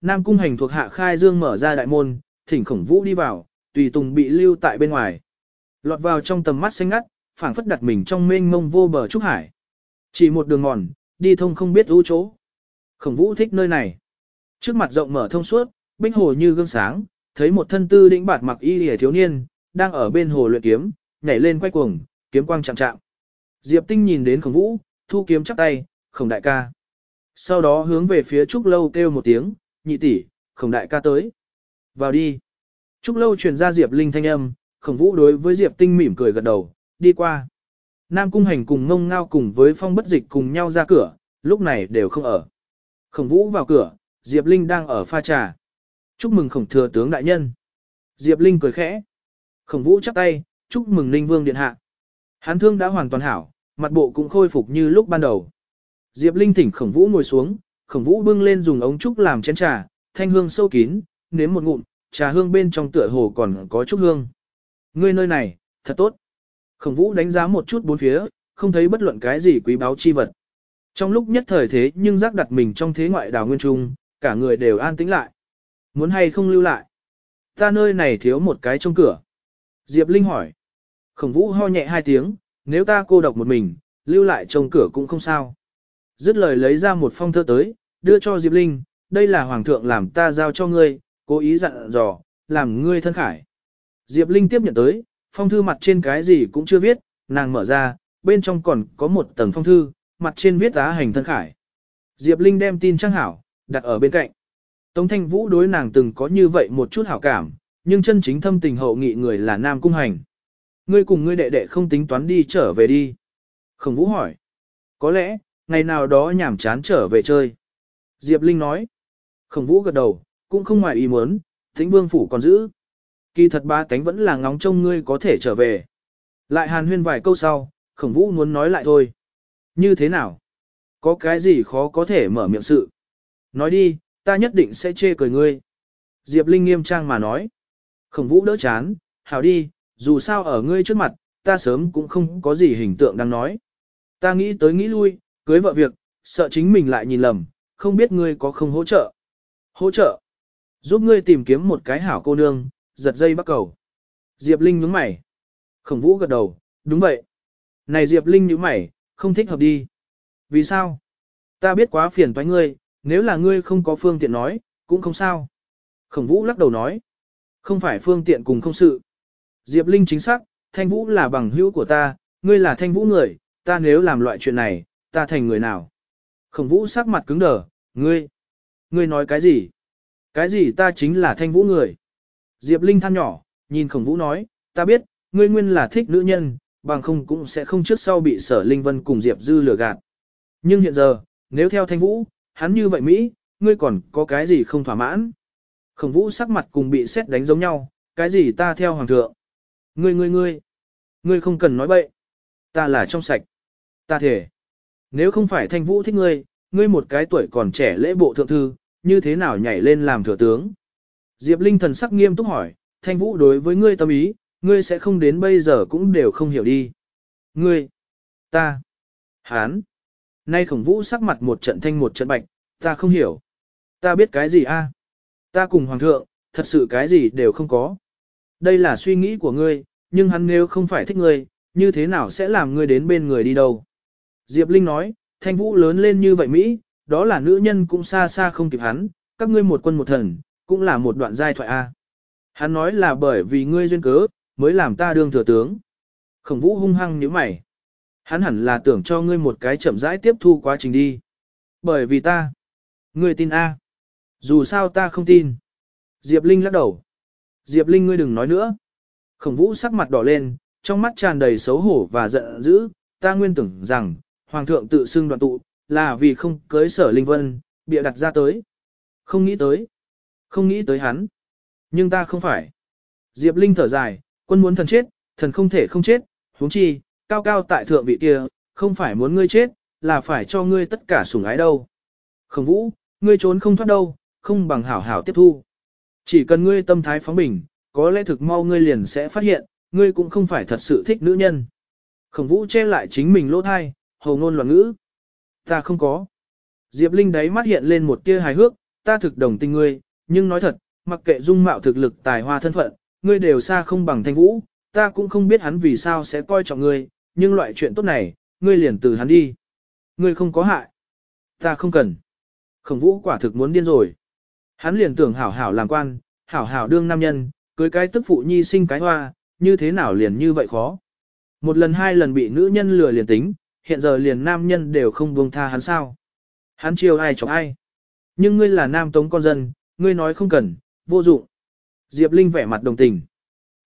Nam Cung Hành thuộc hạ khai dương mở ra đại môn, thỉnh khổng vũ đi vào, tùy tùng bị lưu tại bên ngoài. Lọt vào trong tầm mắt xanh ngắt, phảng phất đặt mình trong mênh mông vô bờ trúc hải. Chỉ một đường mòn, đi thông không biết ưu chỗ. Khổng vũ thích nơi này. Trước mặt rộng mở thông suốt, bích hồ như gương sáng, thấy một thân tư đĩnh bạt mặc y hề thiếu niên, đang ở bên hồ luyện kiếm, nhảy lên quay cuồng, kiếm quang chạm chạm. Diệp Tinh nhìn đến khổng vũ, thu kiếm chắp tay, khổng đại ca. Sau đó hướng về phía Trúc Lâu kêu một tiếng, nhị tỷ, khổng đại ca tới. Vào đi. Trúc Lâu truyền ra Diệp Linh thanh âm, khổng vũ đối với Diệp Tinh mỉm cười gật đầu, đi qua. Nam Cung Hành cùng ngông ngao cùng với phong bất dịch cùng nhau ra cửa, lúc này đều không ở. Khổng vũ vào cửa, Diệp Linh đang ở pha trà. Chúc mừng khổng thừa tướng đại nhân. Diệp Linh cười khẽ. Khổng vũ chắp tay, chúc mừng Ninh Vương Điện Hạ. Hán thương đã hoàn toàn hảo, mặt bộ cũng khôi phục như lúc ban đầu. Diệp Linh thỉnh khổng vũ ngồi xuống, khổng vũ bưng lên dùng ống trúc làm chén trà, thanh hương sâu kín, nếm một ngụm, trà hương bên trong tựa hồ còn có chút hương. Ngươi nơi này, thật tốt. Khổng vũ đánh giá một chút bốn phía, không thấy bất luận cái gì quý báu chi vật. Trong lúc nhất thời thế nhưng giác đặt mình trong thế ngoại đảo nguyên trung, cả người đều an tĩnh lại. Muốn hay không lưu lại? Ta nơi này thiếu một cái trong cửa. Diệp Linh hỏi. Khổng vũ ho nhẹ hai tiếng, nếu ta cô độc một mình, lưu lại trong cửa cũng không sao. Dứt lời lấy ra một phong thơ tới, đưa cho Diệp Linh, đây là hoàng thượng làm ta giao cho ngươi, cố ý dặn dò, làm ngươi thân khải. Diệp Linh tiếp nhận tới, phong thư mặt trên cái gì cũng chưa viết, nàng mở ra, bên trong còn có một tầng phong thư, mặt trên viết tá hành thân khải. Diệp Linh đem tin trang hảo, đặt ở bên cạnh. Tống Thanh Vũ đối nàng từng có như vậy một chút hảo cảm, nhưng chân chính thâm tình hậu nghị người là Nam Cung Hành. Ngươi cùng ngươi đệ đệ không tính toán đi trở về đi. Khổng Vũ hỏi. Có lẽ, ngày nào đó nhảm chán trở về chơi. Diệp Linh nói. Khổng Vũ gật đầu, cũng không ngoài ý muốn, Thính vương phủ còn giữ. Kỳ thật ba cánh vẫn là ngóng trông ngươi có thể trở về. Lại hàn huyên vài câu sau, khổng vũ muốn nói lại thôi. Như thế nào? Có cái gì khó có thể mở miệng sự? Nói đi, ta nhất định sẽ chê cười ngươi. Diệp Linh nghiêm trang mà nói. Khổng vũ đỡ chán, hảo đi, dù sao ở ngươi trước mặt, ta sớm cũng không có gì hình tượng đang nói. Ta nghĩ tới nghĩ lui, cưới vợ việc, sợ chính mình lại nhìn lầm, không biết ngươi có không hỗ trợ. Hỗ trợ. Giúp ngươi tìm kiếm một cái hảo cô nương, giật dây bắt cầu. Diệp Linh nhướng mày. Khổng vũ gật đầu, đúng vậy. Này Diệp Linh nhướng mày, không thích hợp đi. Vì sao? Ta biết quá phiền toái ngươi, nếu là ngươi không có phương tiện nói, cũng không sao. Khổng vũ lắc đầu nói. Không phải phương tiện cùng không sự. Diệp Linh chính xác, Thanh Vũ là bằng hữu của ta, ngươi là Thanh Vũ người, ta nếu làm loại chuyện này, ta thành người nào? Khổng Vũ sắc mặt cứng đờ, ngươi, ngươi nói cái gì? Cái gì ta chính là Thanh Vũ người? Diệp Linh than nhỏ, nhìn Khổng Vũ nói, ta biết, ngươi nguyên là thích nữ nhân, bằng không cũng sẽ không trước sau bị sở Linh Vân cùng Diệp Dư lừa gạt. Nhưng hiện giờ, nếu theo Thanh Vũ, hắn như vậy Mỹ, ngươi còn có cái gì không thỏa mãn? Khổng Vũ sắc mặt cùng bị xét đánh giống nhau, cái gì ta theo Hoàng thượng? Ngươi ngươi ngươi, ngươi không cần nói bậy. Ta là trong sạch. Ta thể. Nếu không phải Thanh Vũ thích ngươi, ngươi một cái tuổi còn trẻ lễ bộ thượng thư, như thế nào nhảy lên làm thừa tướng? Diệp Linh thần sắc nghiêm túc hỏi, Thanh Vũ đối với ngươi tâm ý, ngươi sẽ không đến bây giờ cũng đều không hiểu đi. Ngươi, ta, hán. Nay khổng vũ sắc mặt một trận thanh một trận bạch, ta không hiểu. Ta biết cái gì a? Ta cùng hoàng thượng, thật sự cái gì đều không có. Đây là suy nghĩ của ngươi, nhưng hắn nếu không phải thích ngươi, như thế nào sẽ làm ngươi đến bên người đi đâu? Diệp Linh nói, thanh vũ lớn lên như vậy Mỹ, đó là nữ nhân cũng xa xa không kịp hắn, các ngươi một quân một thần, cũng là một đoạn giai thoại A. Hắn nói là bởi vì ngươi duyên cớ, mới làm ta đương thừa tướng. Khổng vũ hung hăng như mày. Hắn hẳn là tưởng cho ngươi một cái chậm rãi tiếp thu quá trình đi. Bởi vì ta. Ngươi tin A. Dù sao ta không tin. Diệp Linh lắc đầu. Diệp Linh ngươi đừng nói nữa. Khổng vũ sắc mặt đỏ lên, trong mắt tràn đầy xấu hổ và giận dữ. Ta nguyên tưởng rằng, Hoàng thượng tự xưng đoàn tụ, là vì không cưới sở Linh Vân, bịa đặt ra tới. Không nghĩ tới. Không nghĩ tới hắn. Nhưng ta không phải. Diệp Linh thở dài, quân muốn thần chết, thần không thể không chết, huống chi, cao cao tại thượng vị kia, không phải muốn ngươi chết, là phải cho ngươi tất cả sủng ái đâu. Khổng vũ, ngươi trốn không thoát đâu, không bằng hảo hảo tiếp thu. Chỉ cần ngươi tâm thái phóng bình, có lẽ thực mau ngươi liền sẽ phát hiện, ngươi cũng không phải thật sự thích nữ nhân. Khổng vũ che lại chính mình lỗ thai, hầu ngôn loạn ngữ. Ta không có. Diệp Linh đấy mắt hiện lên một tia hài hước, ta thực đồng tình ngươi, nhưng nói thật, mặc kệ dung mạo thực lực tài hoa thân phận, ngươi đều xa không bằng thanh vũ, ta cũng không biết hắn vì sao sẽ coi trọng ngươi, nhưng loại chuyện tốt này, ngươi liền từ hắn đi. Ngươi không có hại. Ta không cần. Khổng vũ quả thực muốn điên rồi. Hắn liền tưởng hảo hảo làm quan, hảo hảo đương nam nhân, cưới cái tức phụ nhi sinh cái hoa, như thế nào liền như vậy khó. Một lần hai lần bị nữ nhân lừa liền tính, hiện giờ liền nam nhân đều không buông tha hắn sao. Hắn chiêu ai chọc ai. Nhưng ngươi là nam tống con dân, ngươi nói không cần, vô dụng. Diệp Linh vẻ mặt đồng tình.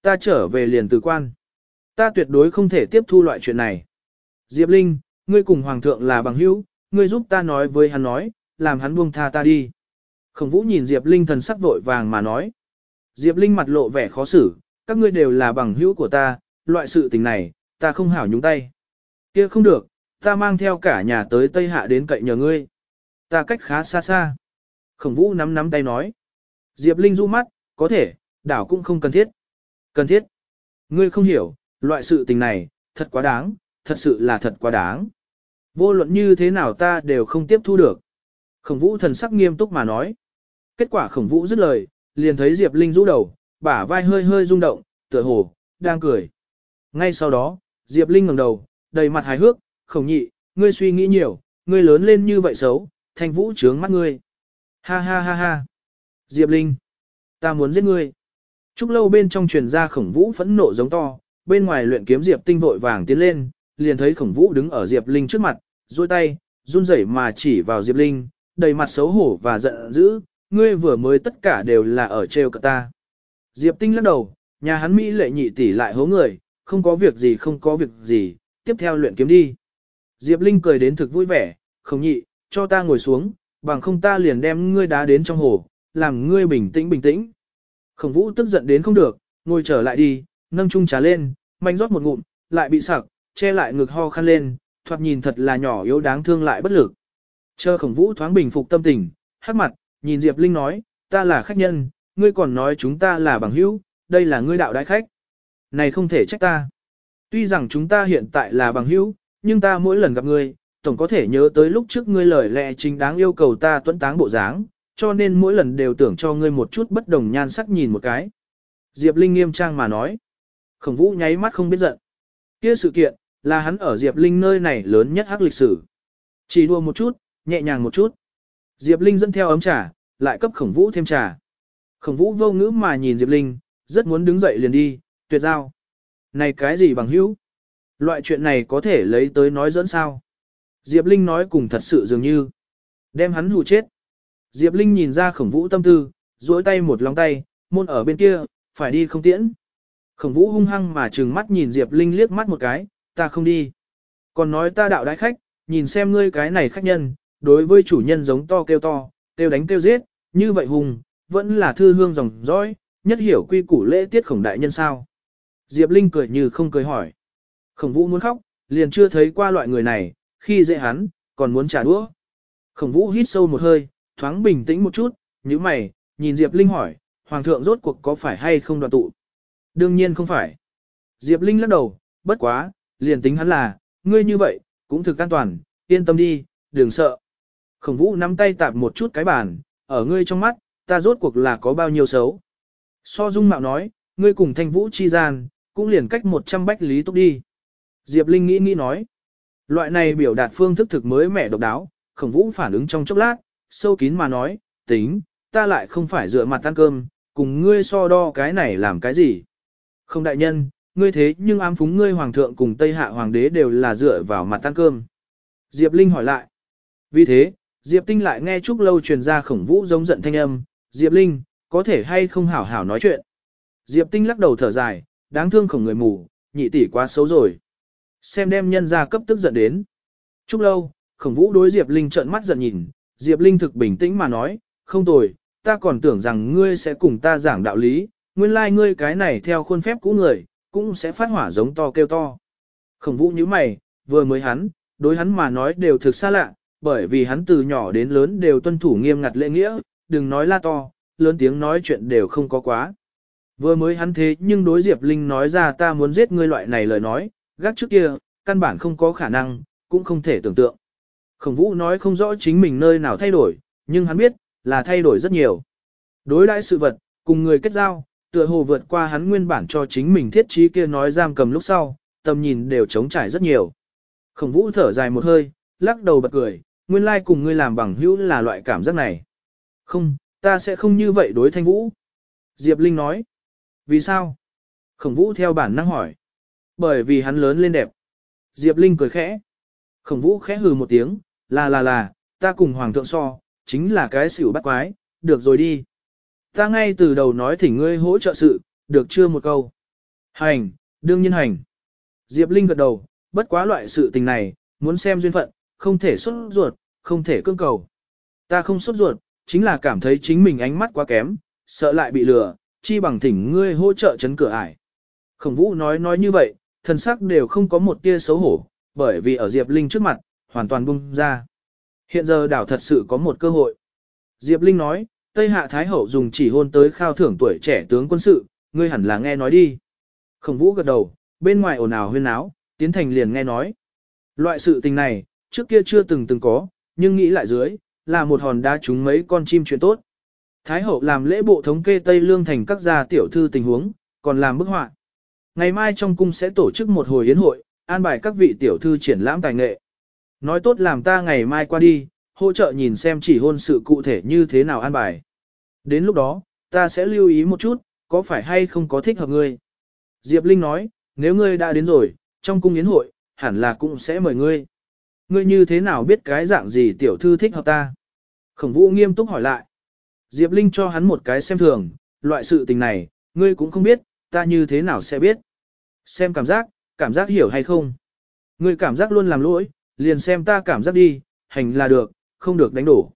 Ta trở về liền từ quan. Ta tuyệt đối không thể tiếp thu loại chuyện này. Diệp Linh, ngươi cùng Hoàng thượng là bằng hữu, ngươi giúp ta nói với hắn nói, làm hắn buông tha ta đi. Khổng vũ nhìn Diệp Linh thần sắc vội vàng mà nói. Diệp Linh mặt lộ vẻ khó xử, các ngươi đều là bằng hữu của ta, loại sự tình này, ta không hảo nhúng tay kia không được, ta mang theo cả nhà tới Tây Hạ đến cậy nhờ ngươi. Ta cách khá xa xa. Khổng vũ nắm nắm tay nói. Diệp Linh du mắt, có thể, đảo cũng không cần thiết. Cần thiết. Ngươi không hiểu, loại sự tình này, thật quá đáng, thật sự là thật quá đáng. Vô luận như thế nào ta đều không tiếp thu được. Khổng vũ thần sắc nghiêm túc mà nói. Kết quả khổng vũ dứt lời, liền thấy Diệp Linh rũ đầu, bả vai hơi hơi rung động, tựa hồ, đang cười. Ngay sau đó, Diệp Linh ngẩng đầu, đầy mặt hài hước, khổng nhị, ngươi suy nghĩ nhiều, ngươi lớn lên như vậy xấu, thanh vũ trướng mắt ngươi. Ha ha ha ha. Diệp Linh, ta muốn giết ngươi. Trúc lâu bên trong truyền ra khổng vũ phẫn nộ giống to, bên ngoài luyện kiếm Diệp Tinh vội vàng tiến lên, liền thấy khổng vũ đứng ở Diệp Linh trước mặt, duỗi tay, run rẩy mà chỉ vào Diệp Linh, đầy mặt xấu hổ và giận dữ, ngươi vừa mới tất cả đều là ở trêu cả ta. Diệp Tinh lắc đầu, nhà hắn Mỹ lệ nhị tỷ lại hố người, không có việc gì không có việc gì, tiếp theo luyện kiếm đi. Diệp Linh cười đến thực vui vẻ, không nhị, cho ta ngồi xuống, bằng không ta liền đem ngươi đá đến trong hồ, làm ngươi bình tĩnh bình tĩnh. Khổng vũ tức giận đến không được, ngồi trở lại đi, nâng chung trà lên, manh rót một ngụm, lại bị sặc, che lại ngực ho khăn lên, thoạt nhìn thật là nhỏ yếu đáng thương lại bất lực. Chờ khổng vũ thoáng bình phục tâm tình, hắc mặt, nhìn Diệp Linh nói, ta là khách nhân, ngươi còn nói chúng ta là bằng hữu, đây là ngươi đạo đại khách. Này không thể trách ta. Tuy rằng chúng ta hiện tại là bằng hữu, nhưng ta mỗi lần gặp ngươi, tổng có thể nhớ tới lúc trước ngươi lời lẽ chính đáng yêu cầu ta tuấn táng bộ dáng, cho nên mỗi lần đều tưởng cho ngươi một chút bất đồng nhan sắc nhìn một cái. Diệp Linh nghiêm trang mà nói. Khổng Vũ nháy mắt không biết giận. Kia sự kiện, là hắn ở Diệp Linh nơi này lớn nhất hắc lịch sử. Chỉ đua một chút, nhẹ nhàng một chút. Diệp Linh dẫn theo ấm trà, lại cấp Khổng Vũ thêm trà. Khổng Vũ vô ngữ mà nhìn Diệp Linh, rất muốn đứng dậy liền đi, tuyệt giao. Này cái gì bằng hữu? Loại chuyện này có thể lấy tới nói dẫn sao? Diệp Linh nói cùng thật sự dường như. Đem hắn hù chết. Diệp Linh nhìn ra khổng vũ tâm tư, duỗi tay một lòng tay, môn ở bên kia, phải đi không tiễn. Khổng vũ hung hăng mà trừng mắt nhìn Diệp Linh liếc mắt một cái, ta không đi. Còn nói ta đạo đái khách, nhìn xem ngươi cái này khách nhân, đối với chủ nhân giống to kêu to, kêu đánh kêu giết, như vậy hùng, vẫn là thư hương dòng dõi, nhất hiểu quy củ lễ tiết khổng đại nhân sao. Diệp Linh cười như không cười hỏi. Khổng vũ muốn khóc, liền chưa thấy qua loại người này, khi dễ hắn, còn muốn trả đũa. Khổng vũ hít sâu một hơi, thoáng bình tĩnh một chút, như mày, nhìn Diệp Linh hỏi, Hoàng thượng rốt cuộc có phải hay không đoàn tụ? Đương nhiên không phải. Diệp Linh lắc đầu, bất quá, liền tính hắn là, ngươi như vậy, cũng thực an toàn, yên tâm đi, đừng sợ. Khổng vũ nắm tay tạp một chút cái bàn, ở ngươi trong mắt, ta rốt cuộc là có bao nhiêu xấu. So dung mạo nói, ngươi cùng thanh vũ chi gian, cũng liền cách 100 bách lý tốc đi. Diệp Linh nghĩ nghĩ nói. Loại này biểu đạt phương thức thực mới mẻ độc đáo, khổng vũ phản ứng trong chốc lát, sâu kín mà nói, tính, ta lại không phải dựa mặt ăn cơm, cùng ngươi so đo cái này làm cái gì. Không đại nhân, ngươi thế nhưng ám phúng ngươi hoàng thượng cùng Tây Hạ hoàng đế đều là dựa vào mặt ăn cơm. Diệp Linh hỏi lại. Vì thế, Diệp Tinh lại nghe chúc Lâu truyền ra khổng vũ giống giận thanh âm, Diệp Linh, có thể hay không hảo hảo nói chuyện. Diệp Tinh lắc đầu thở dài, đáng thương khổng người mù, nhị tỷ quá xấu rồi. Xem đem nhân ra cấp tức giận đến. Chúc Lâu, khổng vũ đối Diệp Linh trợn mắt giận nhìn, Diệp Linh thực bình tĩnh mà nói, không tồi, ta còn tưởng rằng ngươi sẽ cùng ta giảng đạo lý, nguyên lai like ngươi cái này theo khuôn phép cũ người, cũng sẽ phát hỏa giống to kêu to. Khổng vũ như mày, vừa mới hắn, đối hắn mà nói đều thực xa lạ, bởi vì hắn từ nhỏ đến lớn đều tuân thủ nghiêm ngặt lễ nghĩa, đừng nói la to, lớn tiếng nói chuyện đều không có quá. Vừa mới hắn thế nhưng đối Diệp Linh nói ra ta muốn giết ngươi loại này lời nói, gác trước kia, căn bản không có khả năng, cũng không thể tưởng tượng. Khổng vũ nói không rõ chính mình nơi nào thay đổi, nhưng hắn biết, là thay đổi rất nhiều. Đối đãi sự vật, cùng người kết giao, tựa hồ vượt qua hắn nguyên bản cho chính mình thiết trí kia nói giam cầm lúc sau, tầm nhìn đều trống trải rất nhiều. Khổng vũ thở dài một hơi, lắc đầu bật cười, nguyên lai cùng ngươi làm bằng hữu là loại cảm giác này. Không, ta sẽ không như vậy đối thanh vũ. Diệp Linh nói. Vì sao? Khổng vũ theo bản năng hỏi. Bởi vì hắn lớn lên đẹp. Diệp Linh cười khẽ. Khổng vũ khẽ hừ một tiếng, là là là, ta cùng hoàng thượng so, chính là cái xỉu bắt quái, được rồi đi. Ta ngay từ đầu nói thỉnh ngươi hỗ trợ sự, được chưa một câu. Hành, đương nhiên hành. Diệp Linh gật đầu, bất quá loại sự tình này, muốn xem duyên phận, không thể xuất ruột, không thể cương cầu. Ta không xuất ruột, chính là cảm thấy chính mình ánh mắt quá kém, sợ lại bị lừa, chi bằng thỉnh ngươi hỗ trợ chấn cửa ải. Khổng vũ nói nói như vậy, thần sắc đều không có một tia xấu hổ, bởi vì ở Diệp Linh trước mặt, hoàn toàn bung ra. Hiện giờ đảo thật sự có một cơ hội. Diệp Linh nói, Tây Hạ Thái Hậu dùng chỉ hôn tới khao thưởng tuổi trẻ tướng quân sự, ngươi hẳn là nghe nói đi. Khổng vũ gật đầu, bên ngoài ồn ào huyên áo, tiến thành liền nghe nói. Loại sự tình này, trước kia chưa từng từng có, nhưng nghĩ lại dưới, là một hòn đá trúng mấy con chim chuyện tốt. Thái hậu làm lễ bộ thống kê Tây Lương thành các gia tiểu thư tình huống, còn làm bức họa. Ngày mai trong cung sẽ tổ chức một hồi yến hội, an bài các vị tiểu thư triển lãm tài nghệ. Nói tốt làm ta ngày mai qua đi, hỗ trợ nhìn xem chỉ hôn sự cụ thể như thế nào an bài. Đến lúc đó, ta sẽ lưu ý một chút, có phải hay không có thích hợp ngươi. Diệp Linh nói, nếu ngươi đã đến rồi, trong cung yến hội, hẳn là cũng sẽ mời ngươi. Ngươi như thế nào biết cái dạng gì tiểu thư thích hợp ta? Khổng vũ nghiêm túc hỏi lại. Diệp Linh cho hắn một cái xem thường, loại sự tình này, ngươi cũng không biết, ta như thế nào sẽ biết. Xem cảm giác, cảm giác hiểu hay không. Ngươi cảm giác luôn làm lỗi, liền xem ta cảm giác đi, hành là được, không được đánh đổ.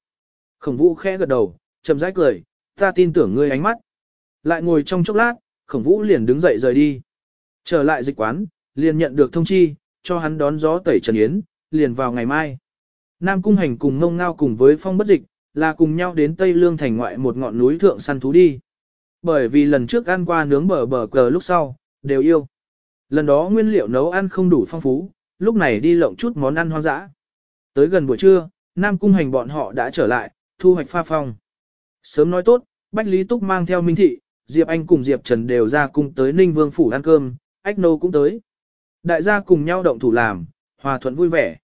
Khổng vũ khẽ gật đầu, chậm rãi cười, ta tin tưởng ngươi ánh mắt. Lại ngồi trong chốc lát, khổng vũ liền đứng dậy rời đi. Trở lại dịch quán, liền nhận được thông chi, cho hắn đón gió tẩy trần yến, liền vào ngày mai. Nam Cung Hành cùng Ngông Ngao cùng với Phong Bất Dịch, là cùng nhau đến Tây Lương thành ngoại một ngọn núi thượng săn thú đi. Bởi vì lần trước ăn qua nướng bờ bờ cờ lúc sau, đều yêu. Lần đó nguyên liệu nấu ăn không đủ phong phú, lúc này đi lộng chút món ăn hoang dã. Tới gần buổi trưa, Nam Cung Hành bọn họ đã trở lại, thu hoạch pha phong. Sớm nói tốt, Bách Lý Túc mang theo Minh Thị, Diệp Anh cùng Diệp Trần đều ra cùng tới Ninh Vương Phủ ăn cơm, Ách Nô cũng tới. Đại gia cùng nhau động thủ làm, hòa thuận vui vẻ.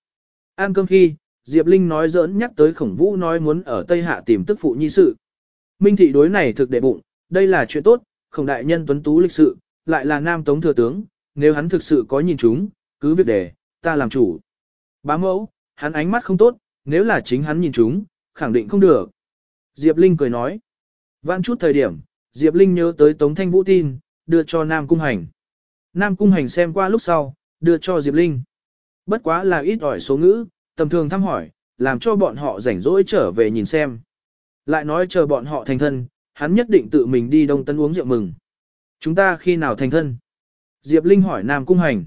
Ăn cơm khi, Diệp Linh nói giỡn nhắc tới khổng vũ nói muốn ở Tây Hạ tìm tức phụ nhi sự. Minh thị đối này thực đệ bụng, đây là chuyện tốt, khổng đại nhân tuấn tú lịch sự, lại là nam tống thừa tướng, nếu hắn thực sự có nhìn chúng, cứ việc để, ta làm chủ. Bá mẫu, hắn ánh mắt không tốt, nếu là chính hắn nhìn chúng, khẳng định không được. Diệp Linh cười nói. Vãn chút thời điểm, Diệp Linh nhớ tới Tống Thanh Vũ tin, đưa cho Nam Cung Hành. Nam Cung Hành xem qua lúc sau, đưa cho Diệp Linh. Bất quá là ít ỏi số ngữ, tầm thường thăm hỏi, làm cho bọn họ rảnh rỗi trở về nhìn xem. Lại nói chờ bọn họ thành thân, hắn nhất định tự mình đi Đông Tân uống rượu mừng. Chúng ta khi nào thành thân? Diệp Linh hỏi Nam Cung Hành.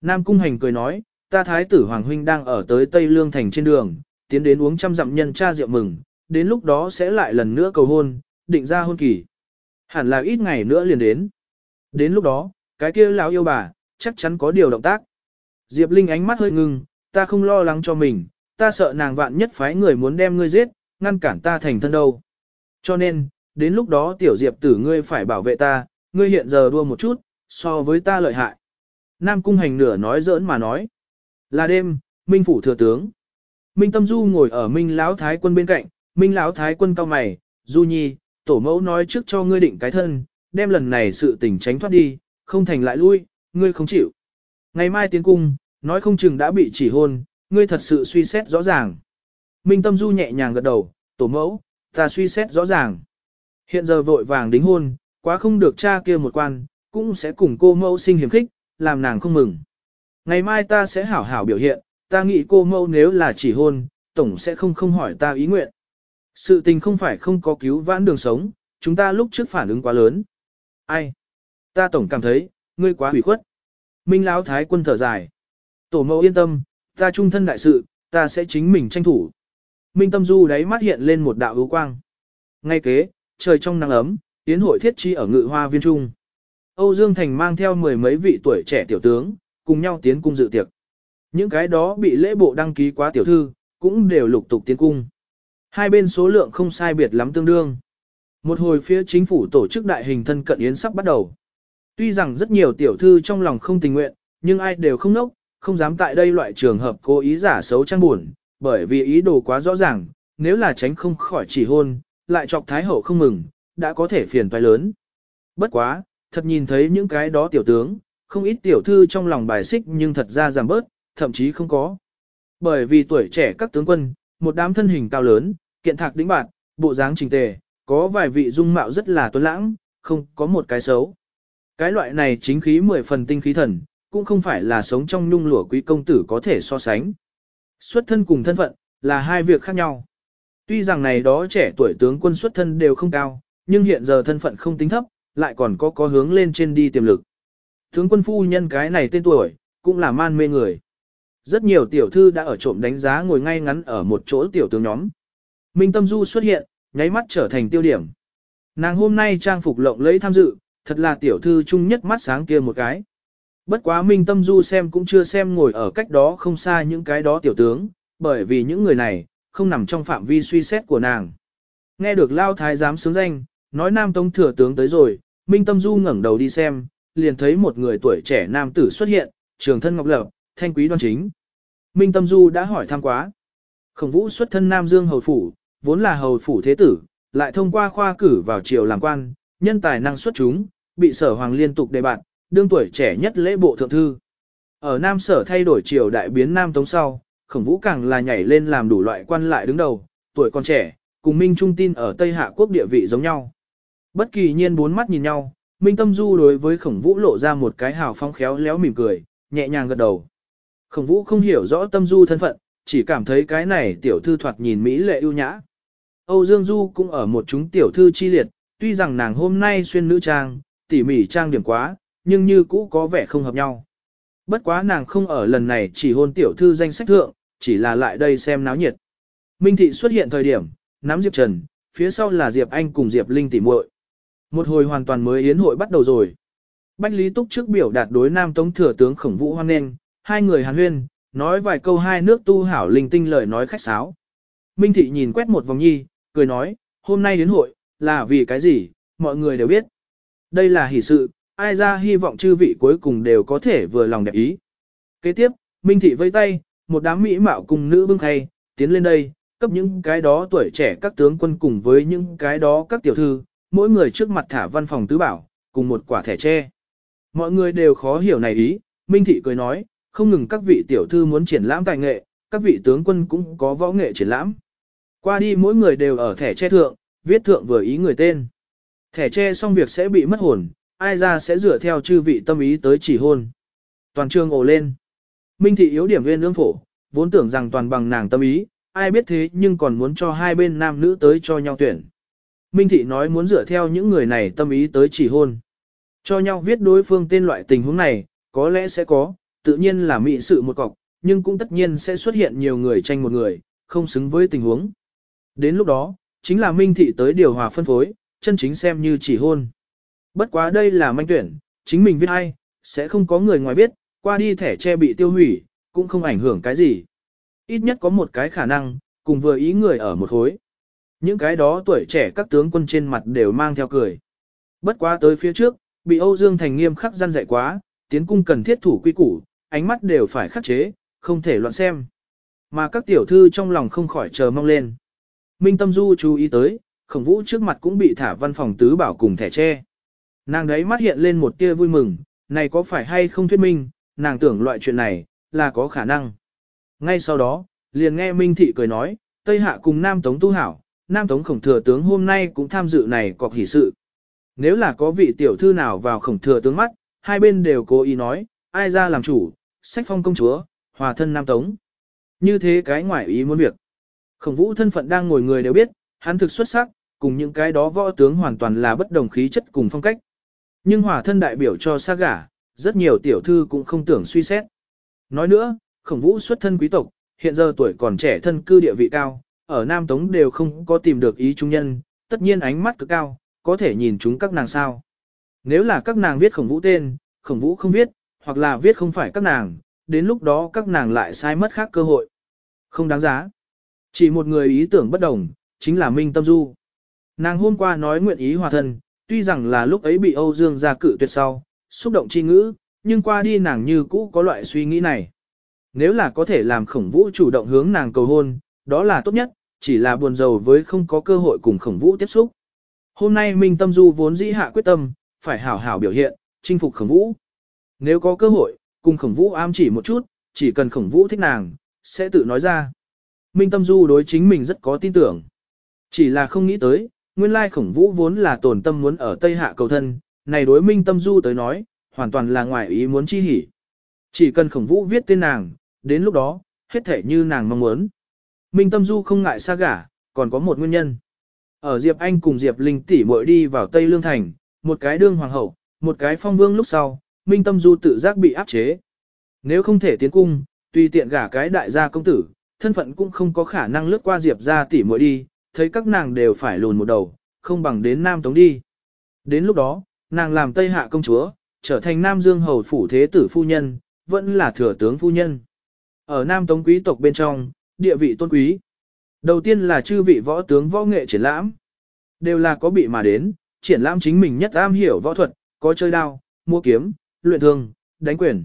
Nam Cung Hành cười nói, ta thái tử Hoàng Huynh đang ở tới Tây Lương Thành trên đường, tiến đến uống trăm dặm nhân cha rượu mừng, đến lúc đó sẽ lại lần nữa cầu hôn, định ra hôn kỳ. Hẳn là ít ngày nữa liền đến. Đến lúc đó, cái kia lão yêu bà, chắc chắn có điều động tác. Diệp Linh ánh mắt hơi ngưng, ta không lo lắng cho mình, ta sợ nàng vạn nhất phái người muốn đem ngươi giết, ngăn cản ta thành thân đâu. Cho nên, đến lúc đó tiểu Diệp tử ngươi phải bảo vệ ta, ngươi hiện giờ đua một chút, so với ta lợi hại. Nam cung hành nửa nói giỡn mà nói. Là đêm, Minh phủ thừa tướng. Minh Tâm Du ngồi ở Minh Lão Thái quân bên cạnh, Minh Lão Thái quân cao mày, Du Nhi, tổ mẫu nói trước cho ngươi định cái thân, đem lần này sự tình tránh thoát đi, không thành lại lui, ngươi không chịu. Ngày mai tiến cung, nói không chừng đã bị chỉ hôn, ngươi thật sự suy xét rõ ràng. Minh Tâm Du nhẹ nhàng gật đầu, tổ mẫu, ta suy xét rõ ràng. Hiện giờ vội vàng đính hôn, quá không được cha kia một quan, cũng sẽ cùng cô mẫu sinh hiểm khích, làm nàng không mừng. Ngày mai ta sẽ hảo hảo biểu hiện, ta nghĩ cô mẫu nếu là chỉ hôn, tổng sẽ không không hỏi ta ý nguyện. Sự tình không phải không có cứu vãn đường sống, chúng ta lúc trước phản ứng quá lớn. Ai? Ta tổng cảm thấy, ngươi quá hủy khuất. Minh Lão Thái quân thở dài. Tổ mẫu yên tâm, ta trung thân đại sự, ta sẽ chính mình tranh thủ. Minh Tâm Du đáy mắt hiện lên một đạo ưu quang. Ngay kế, trời trong nắng ấm, tiến hội thiết chi ở ngự hoa viên trung. Âu Dương Thành mang theo mười mấy vị tuổi trẻ tiểu tướng, cùng nhau tiến cung dự tiệc. Những cái đó bị lễ bộ đăng ký quá tiểu thư, cũng đều lục tục tiến cung. Hai bên số lượng không sai biệt lắm tương đương. Một hồi phía chính phủ tổ chức đại hình thân cận yến sắp bắt đầu. Tuy rằng rất nhiều tiểu thư trong lòng không tình nguyện, nhưng ai đều không nốc, không dám tại đây loại trường hợp cố ý giả xấu trang buồn, bởi vì ý đồ quá rõ ràng, nếu là tránh không khỏi chỉ hôn, lại chọc thái hậu không mừng, đã có thể phiền toái lớn. Bất quá, thật nhìn thấy những cái đó tiểu tướng, không ít tiểu thư trong lòng bài xích nhưng thật ra giảm bớt, thậm chí không có. Bởi vì tuổi trẻ các tướng quân, một đám thân hình cao lớn, kiện thạc đĩnh bạn, bộ dáng trình tề, có vài vị dung mạo rất là tuấn lãng, không có một cái xấu. Cái loại này chính khí mười phần tinh khí thần, cũng không phải là sống trong nhung lụa quý công tử có thể so sánh. Xuất thân cùng thân phận, là hai việc khác nhau. Tuy rằng này đó trẻ tuổi tướng quân xuất thân đều không cao, nhưng hiện giờ thân phận không tính thấp, lại còn có có hướng lên trên đi tiềm lực. Tướng quân phu nhân cái này tên tuổi, cũng là man mê người. Rất nhiều tiểu thư đã ở trộm đánh giá ngồi ngay ngắn ở một chỗ tiểu tướng nhóm. Minh Tâm Du xuất hiện, nháy mắt trở thành tiêu điểm. Nàng hôm nay trang phục lộng lẫy tham dự, thật là tiểu thư chung nhất mắt sáng kia một cái. Bất quá Minh Tâm Du xem cũng chưa xem ngồi ở cách đó không xa những cái đó tiểu tướng, bởi vì những người này, không nằm trong phạm vi suy xét của nàng. Nghe được Lao Thái giám sướng danh, nói Nam Tông thừa tướng tới rồi, Minh Tâm Du ngẩng đầu đi xem, liền thấy một người tuổi trẻ nam tử xuất hiện, trường thân ngọc lập, thanh quý đoan chính. Minh Tâm Du đã hỏi thăm quá. Khổng vũ xuất thân Nam Dương Hầu Phủ, vốn là Hầu Phủ Thế Tử, lại thông qua khoa cử vào triều làm quan, nhân tài năng xuất chúng, bị sở hoàng liên tục đề bạt, đương tuổi trẻ nhất lễ bộ thượng thư. Ở Nam sở thay đổi triều đại biến Nam Tống sau, khổng vũ càng là nhảy lên làm đủ loại quan lại đứng đầu, tuổi còn trẻ, cùng Minh Trung tin ở Tây Hạ quốc địa vị giống nhau. Bất kỳ nhiên bốn mắt nhìn nhau, Minh Tâm Du đối với khổng vũ lộ ra một cái hào phong khéo léo mỉm cười, nhẹ nhàng gật đầu. Khổng vũ không hiểu rõ Tâm Du thân phận, chỉ cảm thấy cái này tiểu thư thoạt nhìn mỹ lệ ưu nhã. Âu Dương Du cũng ở một chúng tiểu thư chi liệt, tuy rằng nàng hôm nay xuyên nữ trang, tỉ mỉ trang điểm quá, nhưng như cũ có vẻ không hợp nhau. Bất quá nàng không ở lần này chỉ hôn tiểu thư danh sách thượng, chỉ là lại đây xem náo nhiệt. Minh Thị xuất hiện thời điểm, nắm Diệp Trần, phía sau là Diệp Anh cùng Diệp Linh tỉ muội. Một hồi hoàn toàn mới yến hội bắt đầu rồi. Bách Lý Túc trước biểu đạt đối Nam Tống Thừa tướng Khổng Vũ hoan nghênh, hai người hàn huyên, nói vài câu hai nước tu hảo linh tinh lời nói khách sáo. Minh Thị nhìn quét một vòng nhi, cười nói, hôm nay đến hội, là vì cái gì, mọi người đều biết. Đây là hỷ sự, ai ra hy vọng chư vị cuối cùng đều có thể vừa lòng đẹp ý. Kế tiếp, Minh Thị vây tay, một đám mỹ mạo cùng nữ bưng khay, tiến lên đây, cấp những cái đó tuổi trẻ các tướng quân cùng với những cái đó các tiểu thư, mỗi người trước mặt thả văn phòng tứ bảo, cùng một quả thẻ tre. Mọi người đều khó hiểu này ý, Minh Thị cười nói, không ngừng các vị tiểu thư muốn triển lãm tài nghệ, các vị tướng quân cũng có võ nghệ triển lãm. Qua đi mỗi người đều ở thẻ tre thượng, viết thượng vừa ý người tên. Thẻ tre xong việc sẽ bị mất hồn, ai ra sẽ dựa theo chư vị tâm ý tới chỉ hôn. Toàn trường ồ lên. Minh thị yếu điểm viên ương phổ, vốn tưởng rằng toàn bằng nàng tâm ý, ai biết thế nhưng còn muốn cho hai bên nam nữ tới cho nhau tuyển. Minh thị nói muốn dựa theo những người này tâm ý tới chỉ hôn. Cho nhau viết đối phương tên loại tình huống này, có lẽ sẽ có, tự nhiên là mị sự một cọc, nhưng cũng tất nhiên sẽ xuất hiện nhiều người tranh một người, không xứng với tình huống. Đến lúc đó, chính là Minh thị tới điều hòa phân phối, chân chính xem như chỉ hôn. Bất quá đây là manh tuyển, chính mình viết hay, sẽ không có người ngoài biết, qua đi thẻ che bị tiêu hủy, cũng không ảnh hưởng cái gì. Ít nhất có một cái khả năng, cùng vừa ý người ở một khối. Những cái đó tuổi trẻ các tướng quân trên mặt đều mang theo cười. Bất quá tới phía trước, bị Âu Dương Thành nghiêm khắc gian dạy quá, tiến cung cần thiết thủ quy củ, ánh mắt đều phải khắc chế, không thể loạn xem. Mà các tiểu thư trong lòng không khỏi chờ mong lên. Minh Tâm Du chú ý tới, khổng vũ trước mặt cũng bị thả văn phòng tứ bảo cùng thẻ tre. Nàng đấy mắt hiện lên một tia vui mừng, này có phải hay không thuyết minh, nàng tưởng loại chuyện này, là có khả năng. Ngay sau đó, liền nghe Minh Thị cười nói, Tây Hạ cùng Nam Tống tu hảo, Nam Tống khổng thừa tướng hôm nay cũng tham dự này cọc hỷ sự. Nếu là có vị tiểu thư nào vào khổng thừa tướng mắt, hai bên đều cố ý nói, ai ra làm chủ, sách phong công chúa, hòa thân Nam Tống. Như thế cái ngoại ý muốn việc. Khổng vũ thân phận đang ngồi người đều biết, hắn thực xuất sắc, cùng những cái đó võ tướng hoàn toàn là bất đồng khí chất cùng phong cách. Nhưng hòa thân đại biểu cho xa gả, rất nhiều tiểu thư cũng không tưởng suy xét. Nói nữa, khổng vũ xuất thân quý tộc, hiện giờ tuổi còn trẻ thân cư địa vị cao, ở Nam Tống đều không có tìm được ý trung nhân, tất nhiên ánh mắt cực cao, có thể nhìn chúng các nàng sao. Nếu là các nàng viết khổng vũ tên, khổng vũ không viết, hoặc là viết không phải các nàng, đến lúc đó các nàng lại sai mất khác cơ hội. Không đáng giá. Chỉ một người ý tưởng bất đồng, chính là Minh Tâm Du. Nàng hôm qua nói nguyện ý hòa thân, tuy rằng là lúc ấy bị Âu Dương gia cự tuyệt sau, xúc động chi ngữ, nhưng qua đi nàng như cũ có loại suy nghĩ này. Nếu là có thể làm khổng vũ chủ động hướng nàng cầu hôn, đó là tốt nhất, chỉ là buồn rầu với không có cơ hội cùng khổng vũ tiếp xúc. Hôm nay Minh Tâm Du vốn dĩ hạ quyết tâm, phải hảo hảo biểu hiện, chinh phục khổng vũ. Nếu có cơ hội, cùng khổng vũ am chỉ một chút, chỉ cần khổng vũ thích nàng, sẽ tự nói ra. Minh Tâm Du đối chính mình rất có tin tưởng. Chỉ là không nghĩ tới, nguyên lai khổng vũ vốn là tổn tâm muốn ở Tây Hạ cầu thân, này đối Minh Tâm Du tới nói, hoàn toàn là ngoài ý muốn chi hỉ. Chỉ cần khổng vũ viết tên nàng, đến lúc đó, hết thể như nàng mong muốn. Minh Tâm Du không ngại xa gả, còn có một nguyên nhân. Ở Diệp Anh cùng Diệp Linh tỷ muội đi vào Tây Lương Thành, một cái đương hoàng hậu, một cái phong vương lúc sau, Minh Tâm Du tự giác bị áp chế. Nếu không thể tiến cung, tùy tiện gả cái đại gia công tử, thân phận cũng không có khả năng lướt qua Diệp gia tỷ muội đi, thấy các nàng đều phải lùn một đầu, không bằng đến Nam Tống đi. Đến lúc đó, nàng làm Tây Hạ công chúa, trở thành Nam Dương hầu phủ thế tử phu nhân, vẫn là thừa tướng phu nhân. Ở Nam Tống quý tộc bên trong, địa vị tôn quý. Đầu tiên là chư vị võ tướng võ nghệ triển lãm. Đều là có bị mà đến, triển lãm chính mình nhất am hiểu võ thuật, có chơi đao, mua kiếm, luyện thương, đánh quyền.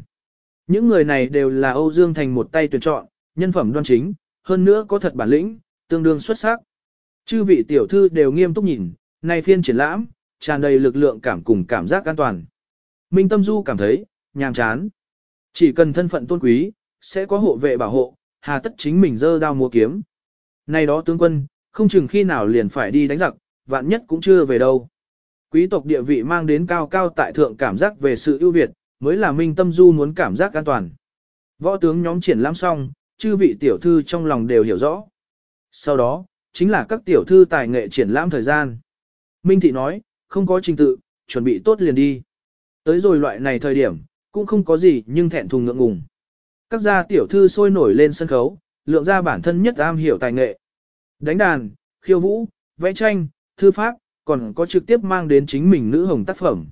Những người này đều là Âu Dương Thành một tay tuyển chọn, nhân phẩm đoan chính, hơn nữa có thật bản lĩnh, tương đương xuất sắc. Chư vị tiểu thư đều nghiêm túc nhìn, này phiên triển lãm, tràn đầy lực lượng cảm cùng cảm giác an toàn. Minh Tâm Du cảm thấy, nhàm chán. Chỉ cần thân phận tôn quý, sẽ có hộ vệ bảo hộ, hà tất chính mình dơ đao mua kiếm. Này đó tướng quân, không chừng khi nào liền phải đi đánh giặc, vạn nhất cũng chưa về đâu. Quý tộc địa vị mang đến cao cao tại thượng cảm giác về sự ưu việt, mới là Minh Tâm Du muốn cảm giác an toàn. Võ tướng nhóm triển lãm xong, chư vị tiểu thư trong lòng đều hiểu rõ. Sau đó, chính là các tiểu thư tài nghệ triển lãm thời gian. Minh Thị nói, không có trình tự, chuẩn bị tốt liền đi. Tới rồi loại này thời điểm, cũng không có gì nhưng thẹn thùng ngượng ngùng. Các gia tiểu thư sôi nổi lên sân khấu, lượng ra bản thân nhất am hiểu tài nghệ. Đánh đàn, khiêu vũ, vẽ tranh, thư pháp, còn có trực tiếp mang đến chính mình nữ hồng tác phẩm.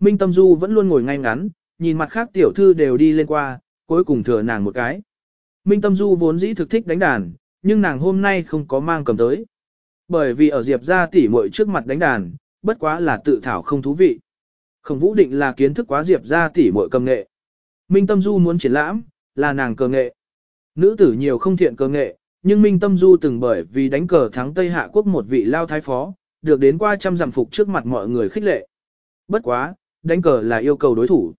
Minh Tâm Du vẫn luôn ngồi ngay ngắn, nhìn mặt khác tiểu thư đều đi lên qua, cuối cùng thừa nàng một cái. Minh Tâm Du vốn dĩ thực thích đánh đàn, nhưng nàng hôm nay không có mang cầm tới. Bởi vì ở Diệp ra tỉ muội trước mặt đánh đàn, bất quá là tự thảo không thú vị. Khổng vũ định là kiến thức quá Diệp ra tỉ muội cầm nghệ. Minh Tâm Du muốn triển lãm, là nàng cờ nghệ. Nữ tử nhiều không thiện cờ nghệ, nhưng Minh Tâm Du từng bởi vì đánh cờ thắng Tây Hạ quốc một vị lao thái phó, được đến qua trăm giảm phục trước mặt mọi người khích lệ. Bất quá, đánh cờ là yêu cầu đối thủ.